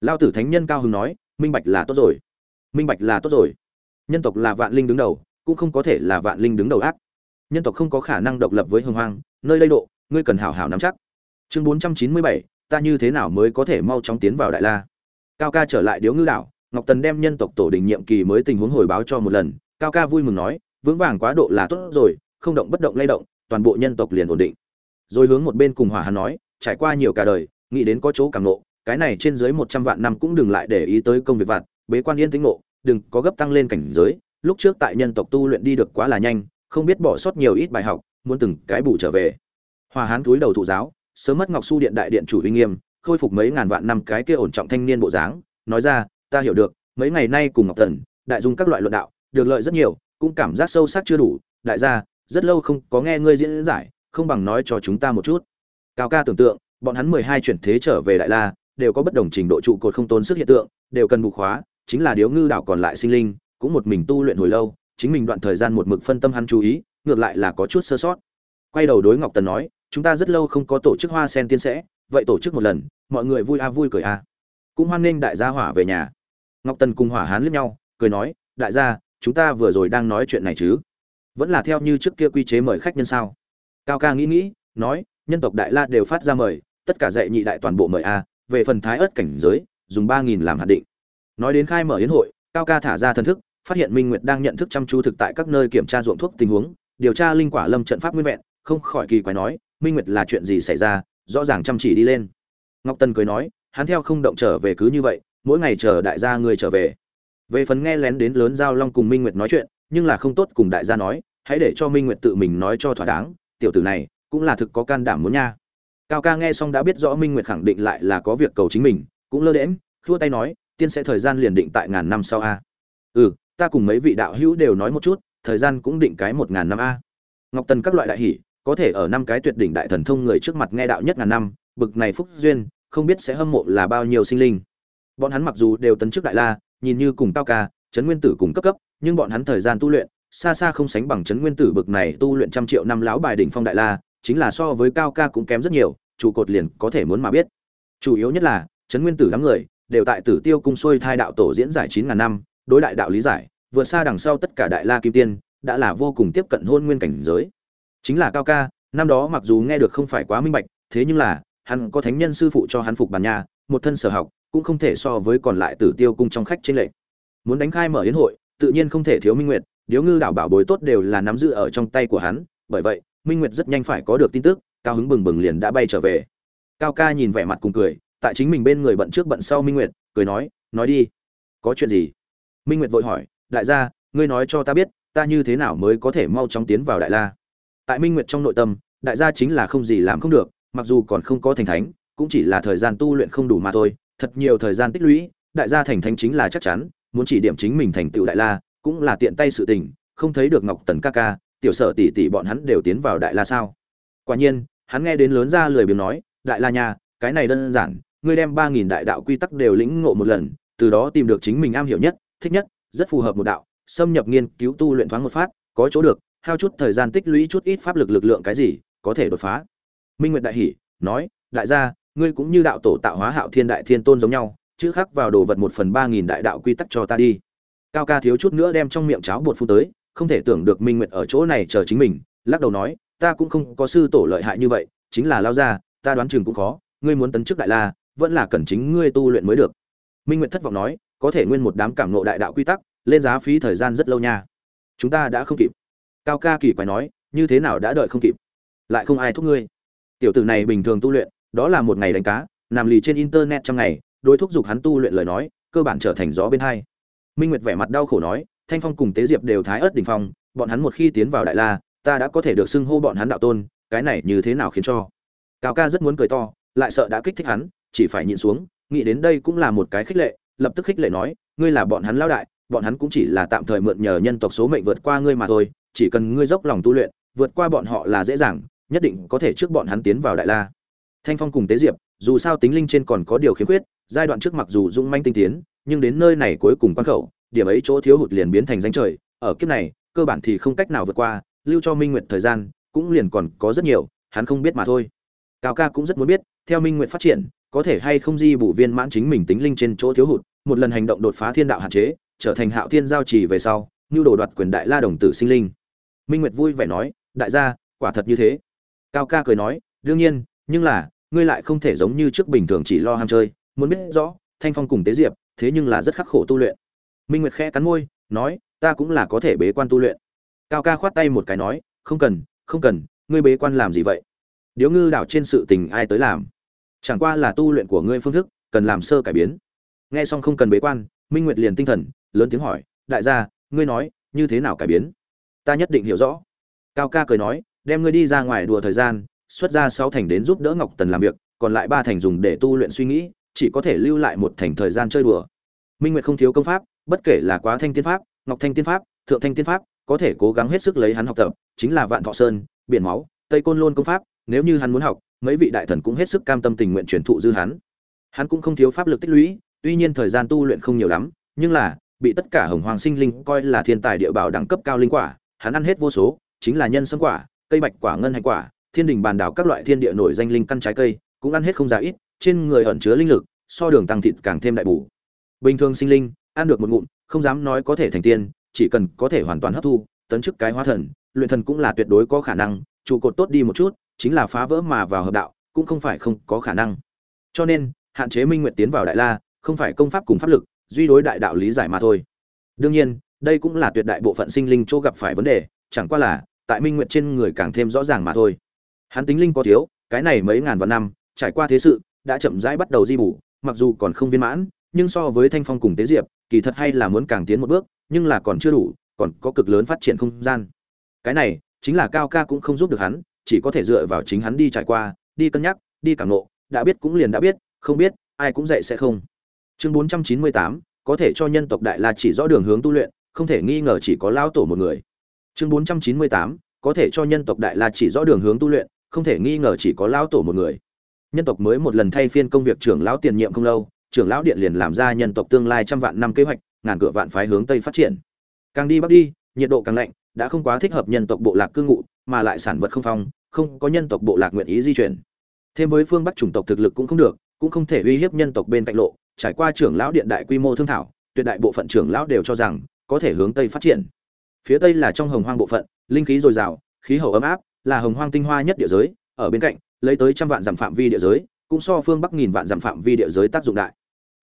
Lao tử thánh nhân cao hứng nói minh bạch là tốt rồi. Minh bạch là tốt rồi. Nhân tộc là vạn linh đứng đầu cũng không có thể là vạn linh đứng đầu ác. Nhân tộc không có khả năng độc lập với hồng hoang nơi lây độ ngươi cần hảo hảo nắm chắc. Chương 497, ta như thế nào mới có thể mau chóng tiến vào đại la? Cao ca trở lại điếu ngư đảo ngọc tần đem nhân tộc tổ đình nhiệm kỳ mới tình huống hồi báo cho một lần. Cao ca vui mừng nói vững vàng quá độ là tốt rồi không động bất động lay động toàn bộ nhân tộc liền ổn định. Rồi hướng một bên cùng hỏa hắn nói trải qua nhiều cả đời nghĩ đến có chỗ càng nộ cái này trên dưới một trăm vạn năm cũng đừng lại để ý tới công việc vặt bế quan yên tĩnh nộ, đừng có gấp tăng lên cảnh giới. Lúc trước tại nhân tộc tu luyện đi được quá là nhanh không biết bỏ sót nhiều ít bài học muốn từng cái bù trở về. Hòa hán túi đầu thụ giáo sớm mất ngọc su điện đại điện chủ uy nghiêm, khôi phục mấy ngàn vạn năm cái kia ổn trọng thanh niên bộ dáng, nói ra, ta hiểu được, mấy ngày nay cùng ngọc thần, đại dung các loại luận đạo, được lợi rất nhiều, cũng cảm giác sâu sắc chưa đủ, đại gia, rất lâu không có nghe ngươi diễn giải, không bằng nói cho chúng ta một chút. Cao ca tưởng tượng, bọn hắn mười hai chuyển thế trở về đại la, đều có bất đồng trình độ trụ cột không tốn sức hiện tượng, đều cần bù khóa, chính là điếu ngư đảo còn lại sinh linh, cũng một mình tu luyện hồi lâu, chính mình đoạn thời gian một mực phân tâm hắn chú ý, ngược lại là có chút sơ sót. Quay đầu đối ngọc tần nói chúng ta rất lâu không có tổ chức hoa sen tiên sẽ, vậy tổ chức một lần, mọi người vui a, vui cười a. Cũng hoan nghênh đại gia hỏa về nhà. Ngọc tần cùng hỏa hán liếc nhau, cười nói, đại gia, chúng ta vừa rồi đang nói chuyện này chứ? Vẫn là theo như trước kia quy chế mời khách nhân sao? Cao ca nghĩ nghĩ, nói, nhân tộc đại la đều phát ra mời, tất cả dạy nhị đại toàn bộ mời a, về phần thái ớt cảnh giới, dùng ba nghìn làm hạt định. Nói đến khai mở hiến hội, cao ca thả ra thần thức, phát hiện minh nguyệt đang nhận thức chăm chú thực tại các nơi kiểm tra ruộng thuốc tình huống, điều tra linh quả lâm trận pháp nguyên vẹn, không khỏi kỳ quái nói minh nguyệt là chuyện gì xảy ra, rõ ràng chăm chỉ đi lên. Ngọc Tần cười nói, hắn theo không động trở về cứ như vậy, mỗi ngày chờ đại gia người trở về. Về phần nghe lén đến lớn giao long cùng minh nguyệt nói chuyện, nhưng là không tốt cùng đại gia nói, hãy để cho minh nguyệt tự mình nói cho thỏa đáng, tiểu tử này, cũng là thực có can đảm muốn nha. Cao ca nghe xong đã biết rõ minh nguyệt khẳng định lại là có việc cầu chính mình, cũng lơ đễm khua tay nói, tiên sẽ thời gian liền định tại ngàn năm sau a. Ừ ta cùng mấy vị đạo hữu đều nói một chút, thời gian cũng định cái một ngàn năm a. Ngọc tần các loại đại hỷ có thể ở năm cái tuyệt đỉnh đại thần thông người trước mặt nghe đạo nhất ngàn năm, bực này phúc duyên, không biết sẽ hâm mộ là bao nhiêu sinh linh. Bọn hắn mặc dù đều tấn chức đại la, nhìn như cùng cao ca, chấn nguyên tử cùng cấp cấp, nhưng bọn hắn thời gian tu luyện, xa xa không sánh bằng chấn nguyên tử bực này tu luyện trăm triệu năm lão bài đỉnh phong đại la, chính là so với cao ca cũng kém rất nhiều, trụ cột liền có thể muốn mà biết. Chủ yếu nhất là, chấn nguyên tử đám người, đều tại tử tiêu cung xuôi thai đạo tổ diễn giải chín ngàn năm, đối đại đạo lý giải, vượt xa đằng sau tất cả đại la kim tiên, đã là vô cùng tiếp cận hôn nguyên cảnh giới chính là cao ca, năm đó mặc dù nghe được không phải quá minh bạch, thế nhưng là, hắn có thánh nhân sư phụ cho hắn phục bàn nhà, một thân sở học, cũng không thể so với còn lại tử tiêu cung trong khách trên lệ muốn đánh khai mở yến hội, tự nhiên không thể thiếu minh nguyệt, điếu ngư đảo bảo bối tốt đều là nắm giữ ở trong tay của hắn, bởi vậy, minh nguyệt rất nhanh phải có được tin tức, cao hứng bừng bừng liền đã bay trở về. Cao ca nhìn vẻ mặt cùng cười, tại chính mình bên người bận trước bận sau minh nguyệt, cười nói nói đi, có chuyện gì? Minh nguyệt vội hỏi, đại gia, ngươi nói cho ta biết, ta như thế nào mới có thể mau chóng tiến vào đại la? Tại minh nguyệt trong nội tâm, đại gia chính là không gì làm không được, mặc dù còn không có thành thánh, cũng chỉ là thời gian tu luyện không đủ mà thôi, thật nhiều thời gian tích lũy, đại gia thành thánh chính là chắc chắn, muốn chỉ điểm chính mình thành tựu đại la, cũng là tiện tay sự tình, không thấy được ngọc tần ca ca, tiểu sở tỷ tỷ bọn hắn đều tiến vào đại la sao. Quả nhiên, hắn nghe đến lớn ra lười biếng nói, đại la nha, cái này đơn giản, ngươi đem ba nghìn đại đạo quy tắc đều lĩnh ngộ một lần, từ đó tìm được chính mình am hiểu nhất, thích nhất, rất phù hợp một đạo, xâm nhập nghiên cứu tu luyện thoáng một phát, có chỗ được hao chút thời gian tích lũy chút ít pháp lực lực lượng cái gì, có thể đột phá. Minh nguyệt đại hỉ nói, đại gia, ngươi cũng như đạo tổ tạo hóa hạo thiên đại thiên tôn giống nhau, chữ khắc vào đồ vật một phần ba nghìn đại đạo quy tắc cho ta đi. Cao ca thiếu chút nữa đem trong miệng cháo bột phun tới, không thể tưởng được minh nguyệt ở chỗ này chờ chính mình, lắc đầu nói, ta cũng không có sư tổ lợi hại như vậy, chính là lao ra ta đoán chừng cũng khó, ngươi muốn tấn chức đại la, vẫn là cần chính ngươi tu luyện mới được. Minh nguyệt thất vọng nói, có thể nguyên một đám cảm ngộ đại đạo quy tắc, lên giá phí thời gian rất lâu nha. Chúng ta đã không kịp cao ca kỳ quái nói, như thế nào đã đợi không kịp? Lại không ai thúc ngươi. Tiểu tử này bình thường tu luyện, đó là một ngày đánh cá, nằm lì trên internet trong ngày, đối thúc giục hắn tu luyện lời nói, cơ bản trở thành gió bên hai. Minh nguyệt vẻ mặt đau khổ nói, thanh phong cùng tế diệp đều thái ớt đỉnh phong, bọn hắn một khi tiến vào đại la, ta đã có thể được xưng hô bọn hắn đạo tôn, cái này như thế nào khiến cho? Cao ca rất muốn cười to, lại sợ đã kích thích hắn, chỉ phải nhịn xuống, nghĩ đến đây cũng là một cái khích lệ, lập tức khích lệ nói, ngươi là bọn hắn lao đại bọn hắn cũng chỉ là tạm thời mượn nhờ nhân tộc số mệnh vượt qua ngươi mà thôi, chỉ cần ngươi dốc lòng tu luyện, vượt qua bọn họ là dễ dàng, nhất định có thể trước bọn hắn tiến vào đại la. Thanh phong cùng tế diệp, dù sao tính linh trên còn có điều khiếm khuyết, giai đoạn trước mặc dù dũng manh tinh tiến, nhưng đến nơi này cuối cùng quan khẩu, điểm ấy chỗ thiếu hụt liền biến thành danh trời, ở kiếp này, cơ bản thì không cách nào vượt qua, lưu cho minh nguyệt thời gian, cũng liền còn có rất nhiều, hắn không biết mà thôi. Cao ca cũng rất muốn biết, theo minh nguyệt phát triển, có thể hay không di bổ viên mãn chính mình tính linh trên chỗ thiếu hụt, một lần hành động đột phá thiên đạo hạn chế trở thành hạo thiên giao trì về sau như đồ đoạt quyền đại la đồng tử sinh linh. Minh nguyệt vui vẻ nói, đại gia, quả thật như thế. Cao ca cười nói, đương nhiên, nhưng là, ngươi lại không thể giống như trước bình thường chỉ lo ham chơi, muốn biết rõ, thanh phong cùng tế diệp, thế nhưng là rất khắc khổ tu luyện. Minh nguyệt khẽ cắn môi, nói, ta cũng là có thể bế quan tu luyện. Cao ca khoát tay một cái nói, không cần không cần, ngươi bế quan làm gì vậy? Điếu ngư đảo trên sự tình ai tới làm? Chẳng qua là tu luyện của ngươi phương thức, cần làm sơ cải biến. Nghe xong không cần bế quan, minh nguyệt liền tinh thần lớn tiếng hỏi, đại gia, ngươi nói, như thế nào cải biến? Ta nhất định hiểu rõ. Cao ca cười nói, đem ngươi đi ra ngoài đùa thời gian, xuất ra sáu thành đến giúp đỡ ngọc tần làm việc, còn lại ba thành dùng để tu luyện suy nghĩ, chỉ có thể lưu lại một thành thời gian chơi đùa. Minh nguyệt không thiếu công pháp, bất kể là quá thanh tiên pháp, ngọc thanh tiên pháp, thượng thanh tiên pháp, có thể cố gắng hết sức lấy hắn học tập, chính là vạn thọ sơn, biển máu, tây côn lôn công pháp, nếu như hắn muốn học, mấy vị đại thần cũng hết sức cam tâm tình nguyện truyền thụ dư hắn. Hắn cũng không thiếu pháp lực tích lũy, tuy nhiên thời gian tu luyện không nhiều lắm, nhưng là bị tất cả hồng hoàng sinh linh coi là thiên tài địa bảo đẳng cấp cao linh quả, hắn ăn hết vô số, chính là nhân sâm quả, cây bạch quả, ngân hành quả, thiên đình bàn đảo các loại thiên địa nổi danh linh căn trái cây, cũng ăn hết không giá ít, trên người ẩn chứa linh lực, so đường tăng thịt càng thêm đại bổ. Bình thường sinh linh, ăn được một ngụm, không dám nói có thể thành tiên, chỉ cần có thể hoàn toàn hấp thu, tấn chức cái hóa thần, luyện thần cũng là tuyệt đối có khả năng, trụ cột tốt đi một chút, chính là phá vỡ mà vào hợp đạo, cũng không phải không có khả năng. Cho nên, hạn chế minh nguyệt tiến vào đại la, không phải công pháp cùng pháp lực duy đối đại đạo lý giải mà thôi. Đương nhiên, đây cũng là tuyệt đại bộ phận sinh linh chỗ gặp phải vấn đề, chẳng qua là, tại minh nguyệt trên người càng thêm rõ ràng mà thôi. Hắn tính linh có thiếu, cái này mấy ngàn vạn năm, trải qua thế sự, đã chậm rãi bắt đầu di bù, mặc dù còn không viên mãn, nhưng so với thanh phong cùng tế diệp, kỳ thật hay là muốn càng tiến một bước, nhưng là còn chưa đủ, còn có cực lớn phát triển không gian. Cái này, chính là cao ca cũng không giúp được hắn, chỉ có thể dựa vào chính hắn đi trải qua, đi cân nhắc, đi cảm nộ, đã biết cũng liền đã biết, không biết, ai cũng dạy sẽ không chương bốn trăm chín mươi tám, có thể cho nhân tộc đại la chỉ rõ đường hướng tu luyện, không thể nghi ngờ chỉ có lão tổ một người. Chương bốn trăm chín mươi tám, có thể cho nhân tộc đại la chỉ rõ đường hướng tu luyện, không thể nghi ngờ chỉ có lão tổ một người. Nhân tộc mới một lần thay phiên công việc trưởng lão tiền nhiệm không lâu, trưởng lão điện liền làm ra nhân tộc tương lai trăm vạn năm kế hoạch, ngàn cửa vạn phái hướng tây phát triển. Càng đi bắc đi, nhiệt độ càng lạnh, đã không quá thích hợp nhân tộc bộ lạc cư ngụ, mà lại sản vật không phong, không có nhân tộc bộ lạc nguyện ý di chuyển. Thêm với phương bắc chủng tộc thực lực cũng không được, cũng không thể uy hiếp nhân tộc bên cạnh lộ trải qua trưởng lão điện đại quy mô thương thảo, tuyệt đại bộ phận trưởng lão đều cho rằng có thể hướng tây phát triển. Phía tây là trong hồng hoang bộ phận, linh khí dồi dào, khí hậu ấm áp, là hồng hoang tinh hoa nhất địa giới, ở bên cạnh, lấy tới trăm vạn dặm phạm vi địa giới, cũng so phương bắc nghìn vạn dặm phạm vi địa giới tác dụng đại.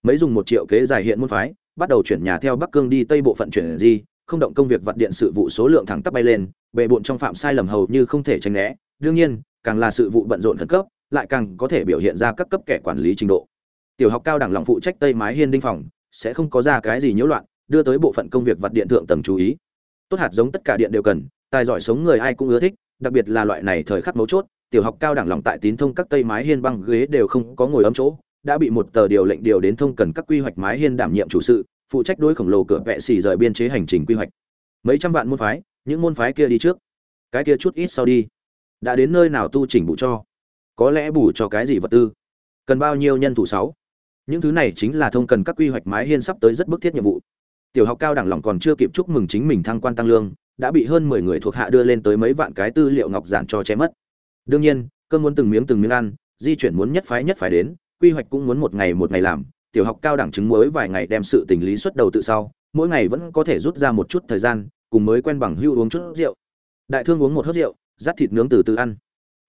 Mấy dùng một triệu kế dài hiện môn phái, bắt đầu chuyển nhà theo bắc cương đi tây bộ phận chuyển di, không động công việc vật điện sự vụ số lượng thẳng tắp bay lên bệ bộn trong phạm sai lầm hầu như không thể tránh né. Đương nhiên, càng là sự vụ bận rộn khẩn cấp, lại càng có thể biểu hiện ra các cấp kẻ quản lý trình độ tiểu học cao đẳng lòng phụ trách tây mái hiên đinh phòng, sẽ không có ra cái gì nhiễu loạn, đưa tới bộ phận công việc vật điện thượng tầng chú ý. Tốt hạt giống tất cả điện đều cần, tài giỏi sống người ai cũng ưa thích, đặc biệt là loại này thời khắc mấu chốt, tiểu học cao đẳng lòng tại tín thông các tây mái hiên băng ghế đều không có ngồi ấm chỗ, đã bị một tờ điều lệnh điều đến thông cần các quy hoạch mái hiên đảm nhiệm chủ sự, phụ trách đối khổng lồ cửa vẽ xì rời biên chế hành trình quy hoạch. Mấy trăm vạn môn phái, những môn phái kia đi trước, cái kia chút ít sau đi. Đã đến nơi nào tu chỉnh bù cho? Có lẽ bù cho cái gì vật tư? Cần bao nhiêu nhân thủ sáu? Những thứ này chính là thông cần các quy hoạch mái hiên sắp tới rất bức thiết nhiệm vụ. Tiểu học cao đẳng lòng còn chưa kịp chúc mừng chính mình thăng quan tăng lương, đã bị hơn mười người thuộc hạ đưa lên tới mấy vạn cái tư liệu ngọc giản cho che mất. Đương nhiên cơn muốn từng miếng từng miếng ăn, di chuyển muốn nhất phái nhất phải đến, quy hoạch cũng muốn một ngày một ngày làm, tiểu học cao đẳng chứng mới vài ngày đem sự tình lý xuất đầu tự sau, mỗi ngày vẫn có thể rút ra một chút thời gian, cùng mới quen bằng hưu uống chút rượu. Đại thương uống một hớt rượu dắt thịt nướng từ từ ăn.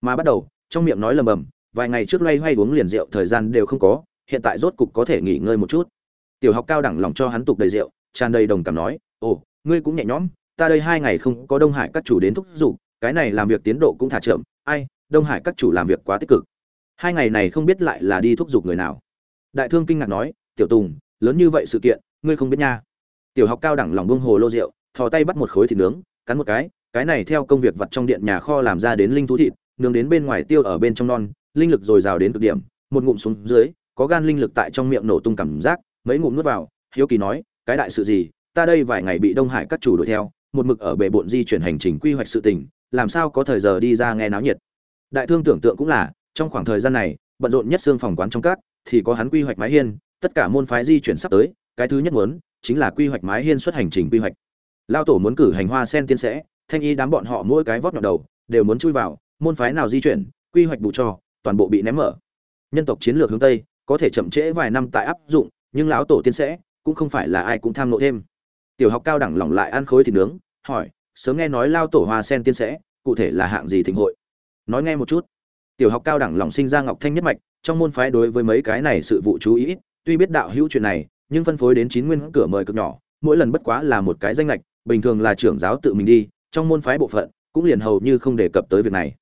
Mà bắt đầu, trong miệng nói lầm bầm, vài ngày trước loay hoay uống liền rượu thời gian đều không có hiện tại rốt cục có thể nghỉ ngơi một chút. Tiểu học cao đẳng lòng cho hắn tục đầy rượu, tràn đầy đồng cảm nói, ồ, ngươi cũng nhẹ nhõm, ta đây hai ngày không có đông hải các chủ đến thúc giục, cái này làm việc tiến độ cũng thả chậm, ai, đông hải các chủ làm việc quá tích cực. Hai ngày này không biết lại là đi thúc giục người nào. Đại thương kinh ngạc nói, tiểu tùng, lớn như vậy sự kiện, ngươi không biết nha. Tiểu học cao đẳng lòng buông hồ lô rượu, thò tay bắt một khối thịt nướng, cắn một cái cái này theo công việc vặt trong điện nhà kho làm ra đến linh thú thịt, nướng đến bên ngoài tiêu ở bên trong non, linh lực dồi dào đến cực điểm, một ngụm xuống dưới có gan linh lực tại trong miệng nổ tung cảm giác, mấy ngụm nuốt vào, hiếu kỳ nói, cái đại sự gì? Ta đây vài ngày bị đông hải các chủ đuổi theo, một mực ở bề bộn di chuyển hành trình quy hoạch sự tình, làm sao có thời giờ đi ra nghe náo nhiệt? Đại thương tưởng tượng cũng là, trong khoảng thời gian này, bận rộn nhất xương phòng quán trong các, thì có hắn quy hoạch mái hiên, tất cả môn phái di chuyển sắp tới, cái thứ nhất muốn, chính là quy hoạch mái hiên xuất hành trình quy hoạch. Lao tổ muốn cử hành hoa sen tiên sẽ, thanh y đám bọn họ mỗi cái vót nhọn đầu, đều muốn chui vào, môn phái nào di chuyển, quy hoạch bù cho, toàn bộ bị ném mở. Nhân tộc chiến lược hướng tây có thể chậm trễ vài năm tại áp dụng, nhưng lão tổ tiên sẽ, cũng không phải là ai cũng tham nộ thêm. Tiểu học cao đẳng lỏng lại ăn khối thịt nướng, hỏi, sớm nghe nói lao tổ hoa sen tiên sẽ, cụ thể là hạng gì thịnh hội? Nói nghe một chút. Tiểu học cao đẳng lỏng sinh ra ngọc thanh nhất mạch, trong môn phái đối với mấy cái này sự vụ chú ý tuy biết đạo hữu chuyện này, nhưng phân phối đến chín nguyên cửa mời cực nhỏ, mỗi lần bất quá là một cái danh lệch, bình thường là trưởng giáo tự mình đi, trong môn phái bộ phận, cũng liền hầu như không đề cập tới việc này.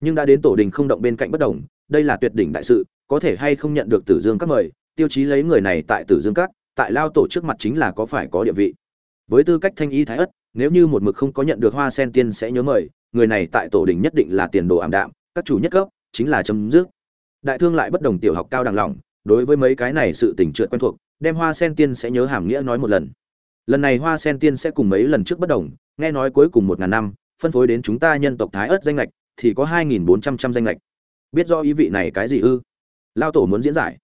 Nhưng đã đến tổ đình không động bên cạnh bất đồng đây là tuyệt đỉnh đại sự, có thể hay không nhận được tử dương các mời, tiêu chí lấy người này tại tử dương các, tại lao tổ trước mặt chính là có phải có địa vị. Với tư cách thanh y thái ất, nếu như một mực không có nhận được hoa sen tiên sẽ nhớ mời, người này tại tổ đình nhất định là tiền đồ ảm đạm, các chủ nhất cấp, chính là chấm dứt. Đại thương lại bất đồng tiểu học cao đẳng lòng, đối với mấy cái này sự tình trượt quen thuộc, đem hoa sen tiên sẽ nhớ hàm nghĩa nói một lần. Lần này hoa sen tiên sẽ cùng mấy lần trước bất đồng, nghe nói cuối cùng một ngàn năm, phân phối đến chúng ta nhân tộc thái ớt danh lệch thì có hai nghìn bốn trăm trăm danh lệch biết do ý vị này cái gì ư? Lao tổ muốn diễn giải.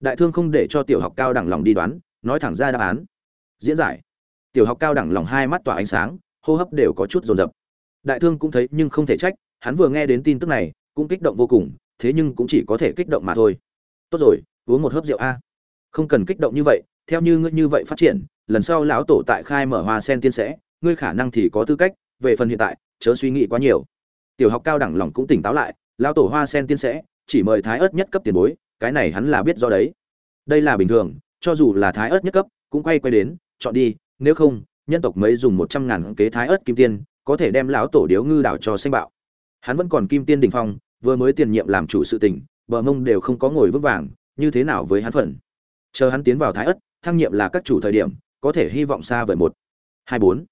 Đại thương không để cho tiểu học cao đẳng lòng đi đoán, nói thẳng ra đáp án. Diễn giải. Tiểu học cao đẳng lòng hai mắt tỏa ánh sáng, hô hấp đều có chút dồn dập. Đại thương cũng thấy nhưng không thể trách, hắn vừa nghe đến tin tức này, cũng kích động vô cùng, thế nhưng cũng chỉ có thể kích động mà thôi. Tốt rồi, uống một hớp rượu a. Không cần kích động như vậy, theo như ngươi như vậy phát triển, lần sau lão tổ tại khai mở hoa sen tiên sẽ, ngươi khả năng thì có tư cách, về phần hiện tại, chớ suy nghĩ quá nhiều. Tiểu học cao đẳng lòng cũng tỉnh táo lại lão tổ hoa sen tiên sẽ, chỉ mời thái ớt nhất cấp tiền bối, cái này hắn là biết do đấy. Đây là bình thường, cho dù là thái ớt nhất cấp, cũng quay quay đến, chọn đi, nếu không, nhân tộc mấy dùng một trăm ngàn kế thái ớt kim tiên, có thể đem lão tổ điếu ngư đảo cho xanh bạo. Hắn vẫn còn kim tiên đình phong, vừa mới tiền nhiệm làm chủ sự tình, bờ mông đều không có ngồi vững vàng, như thế nào với hắn phần chờ hắn tiến vào thái ất thăng nhiệm là các chủ thời điểm, có thể hy vọng xa vời một. Hai bốn.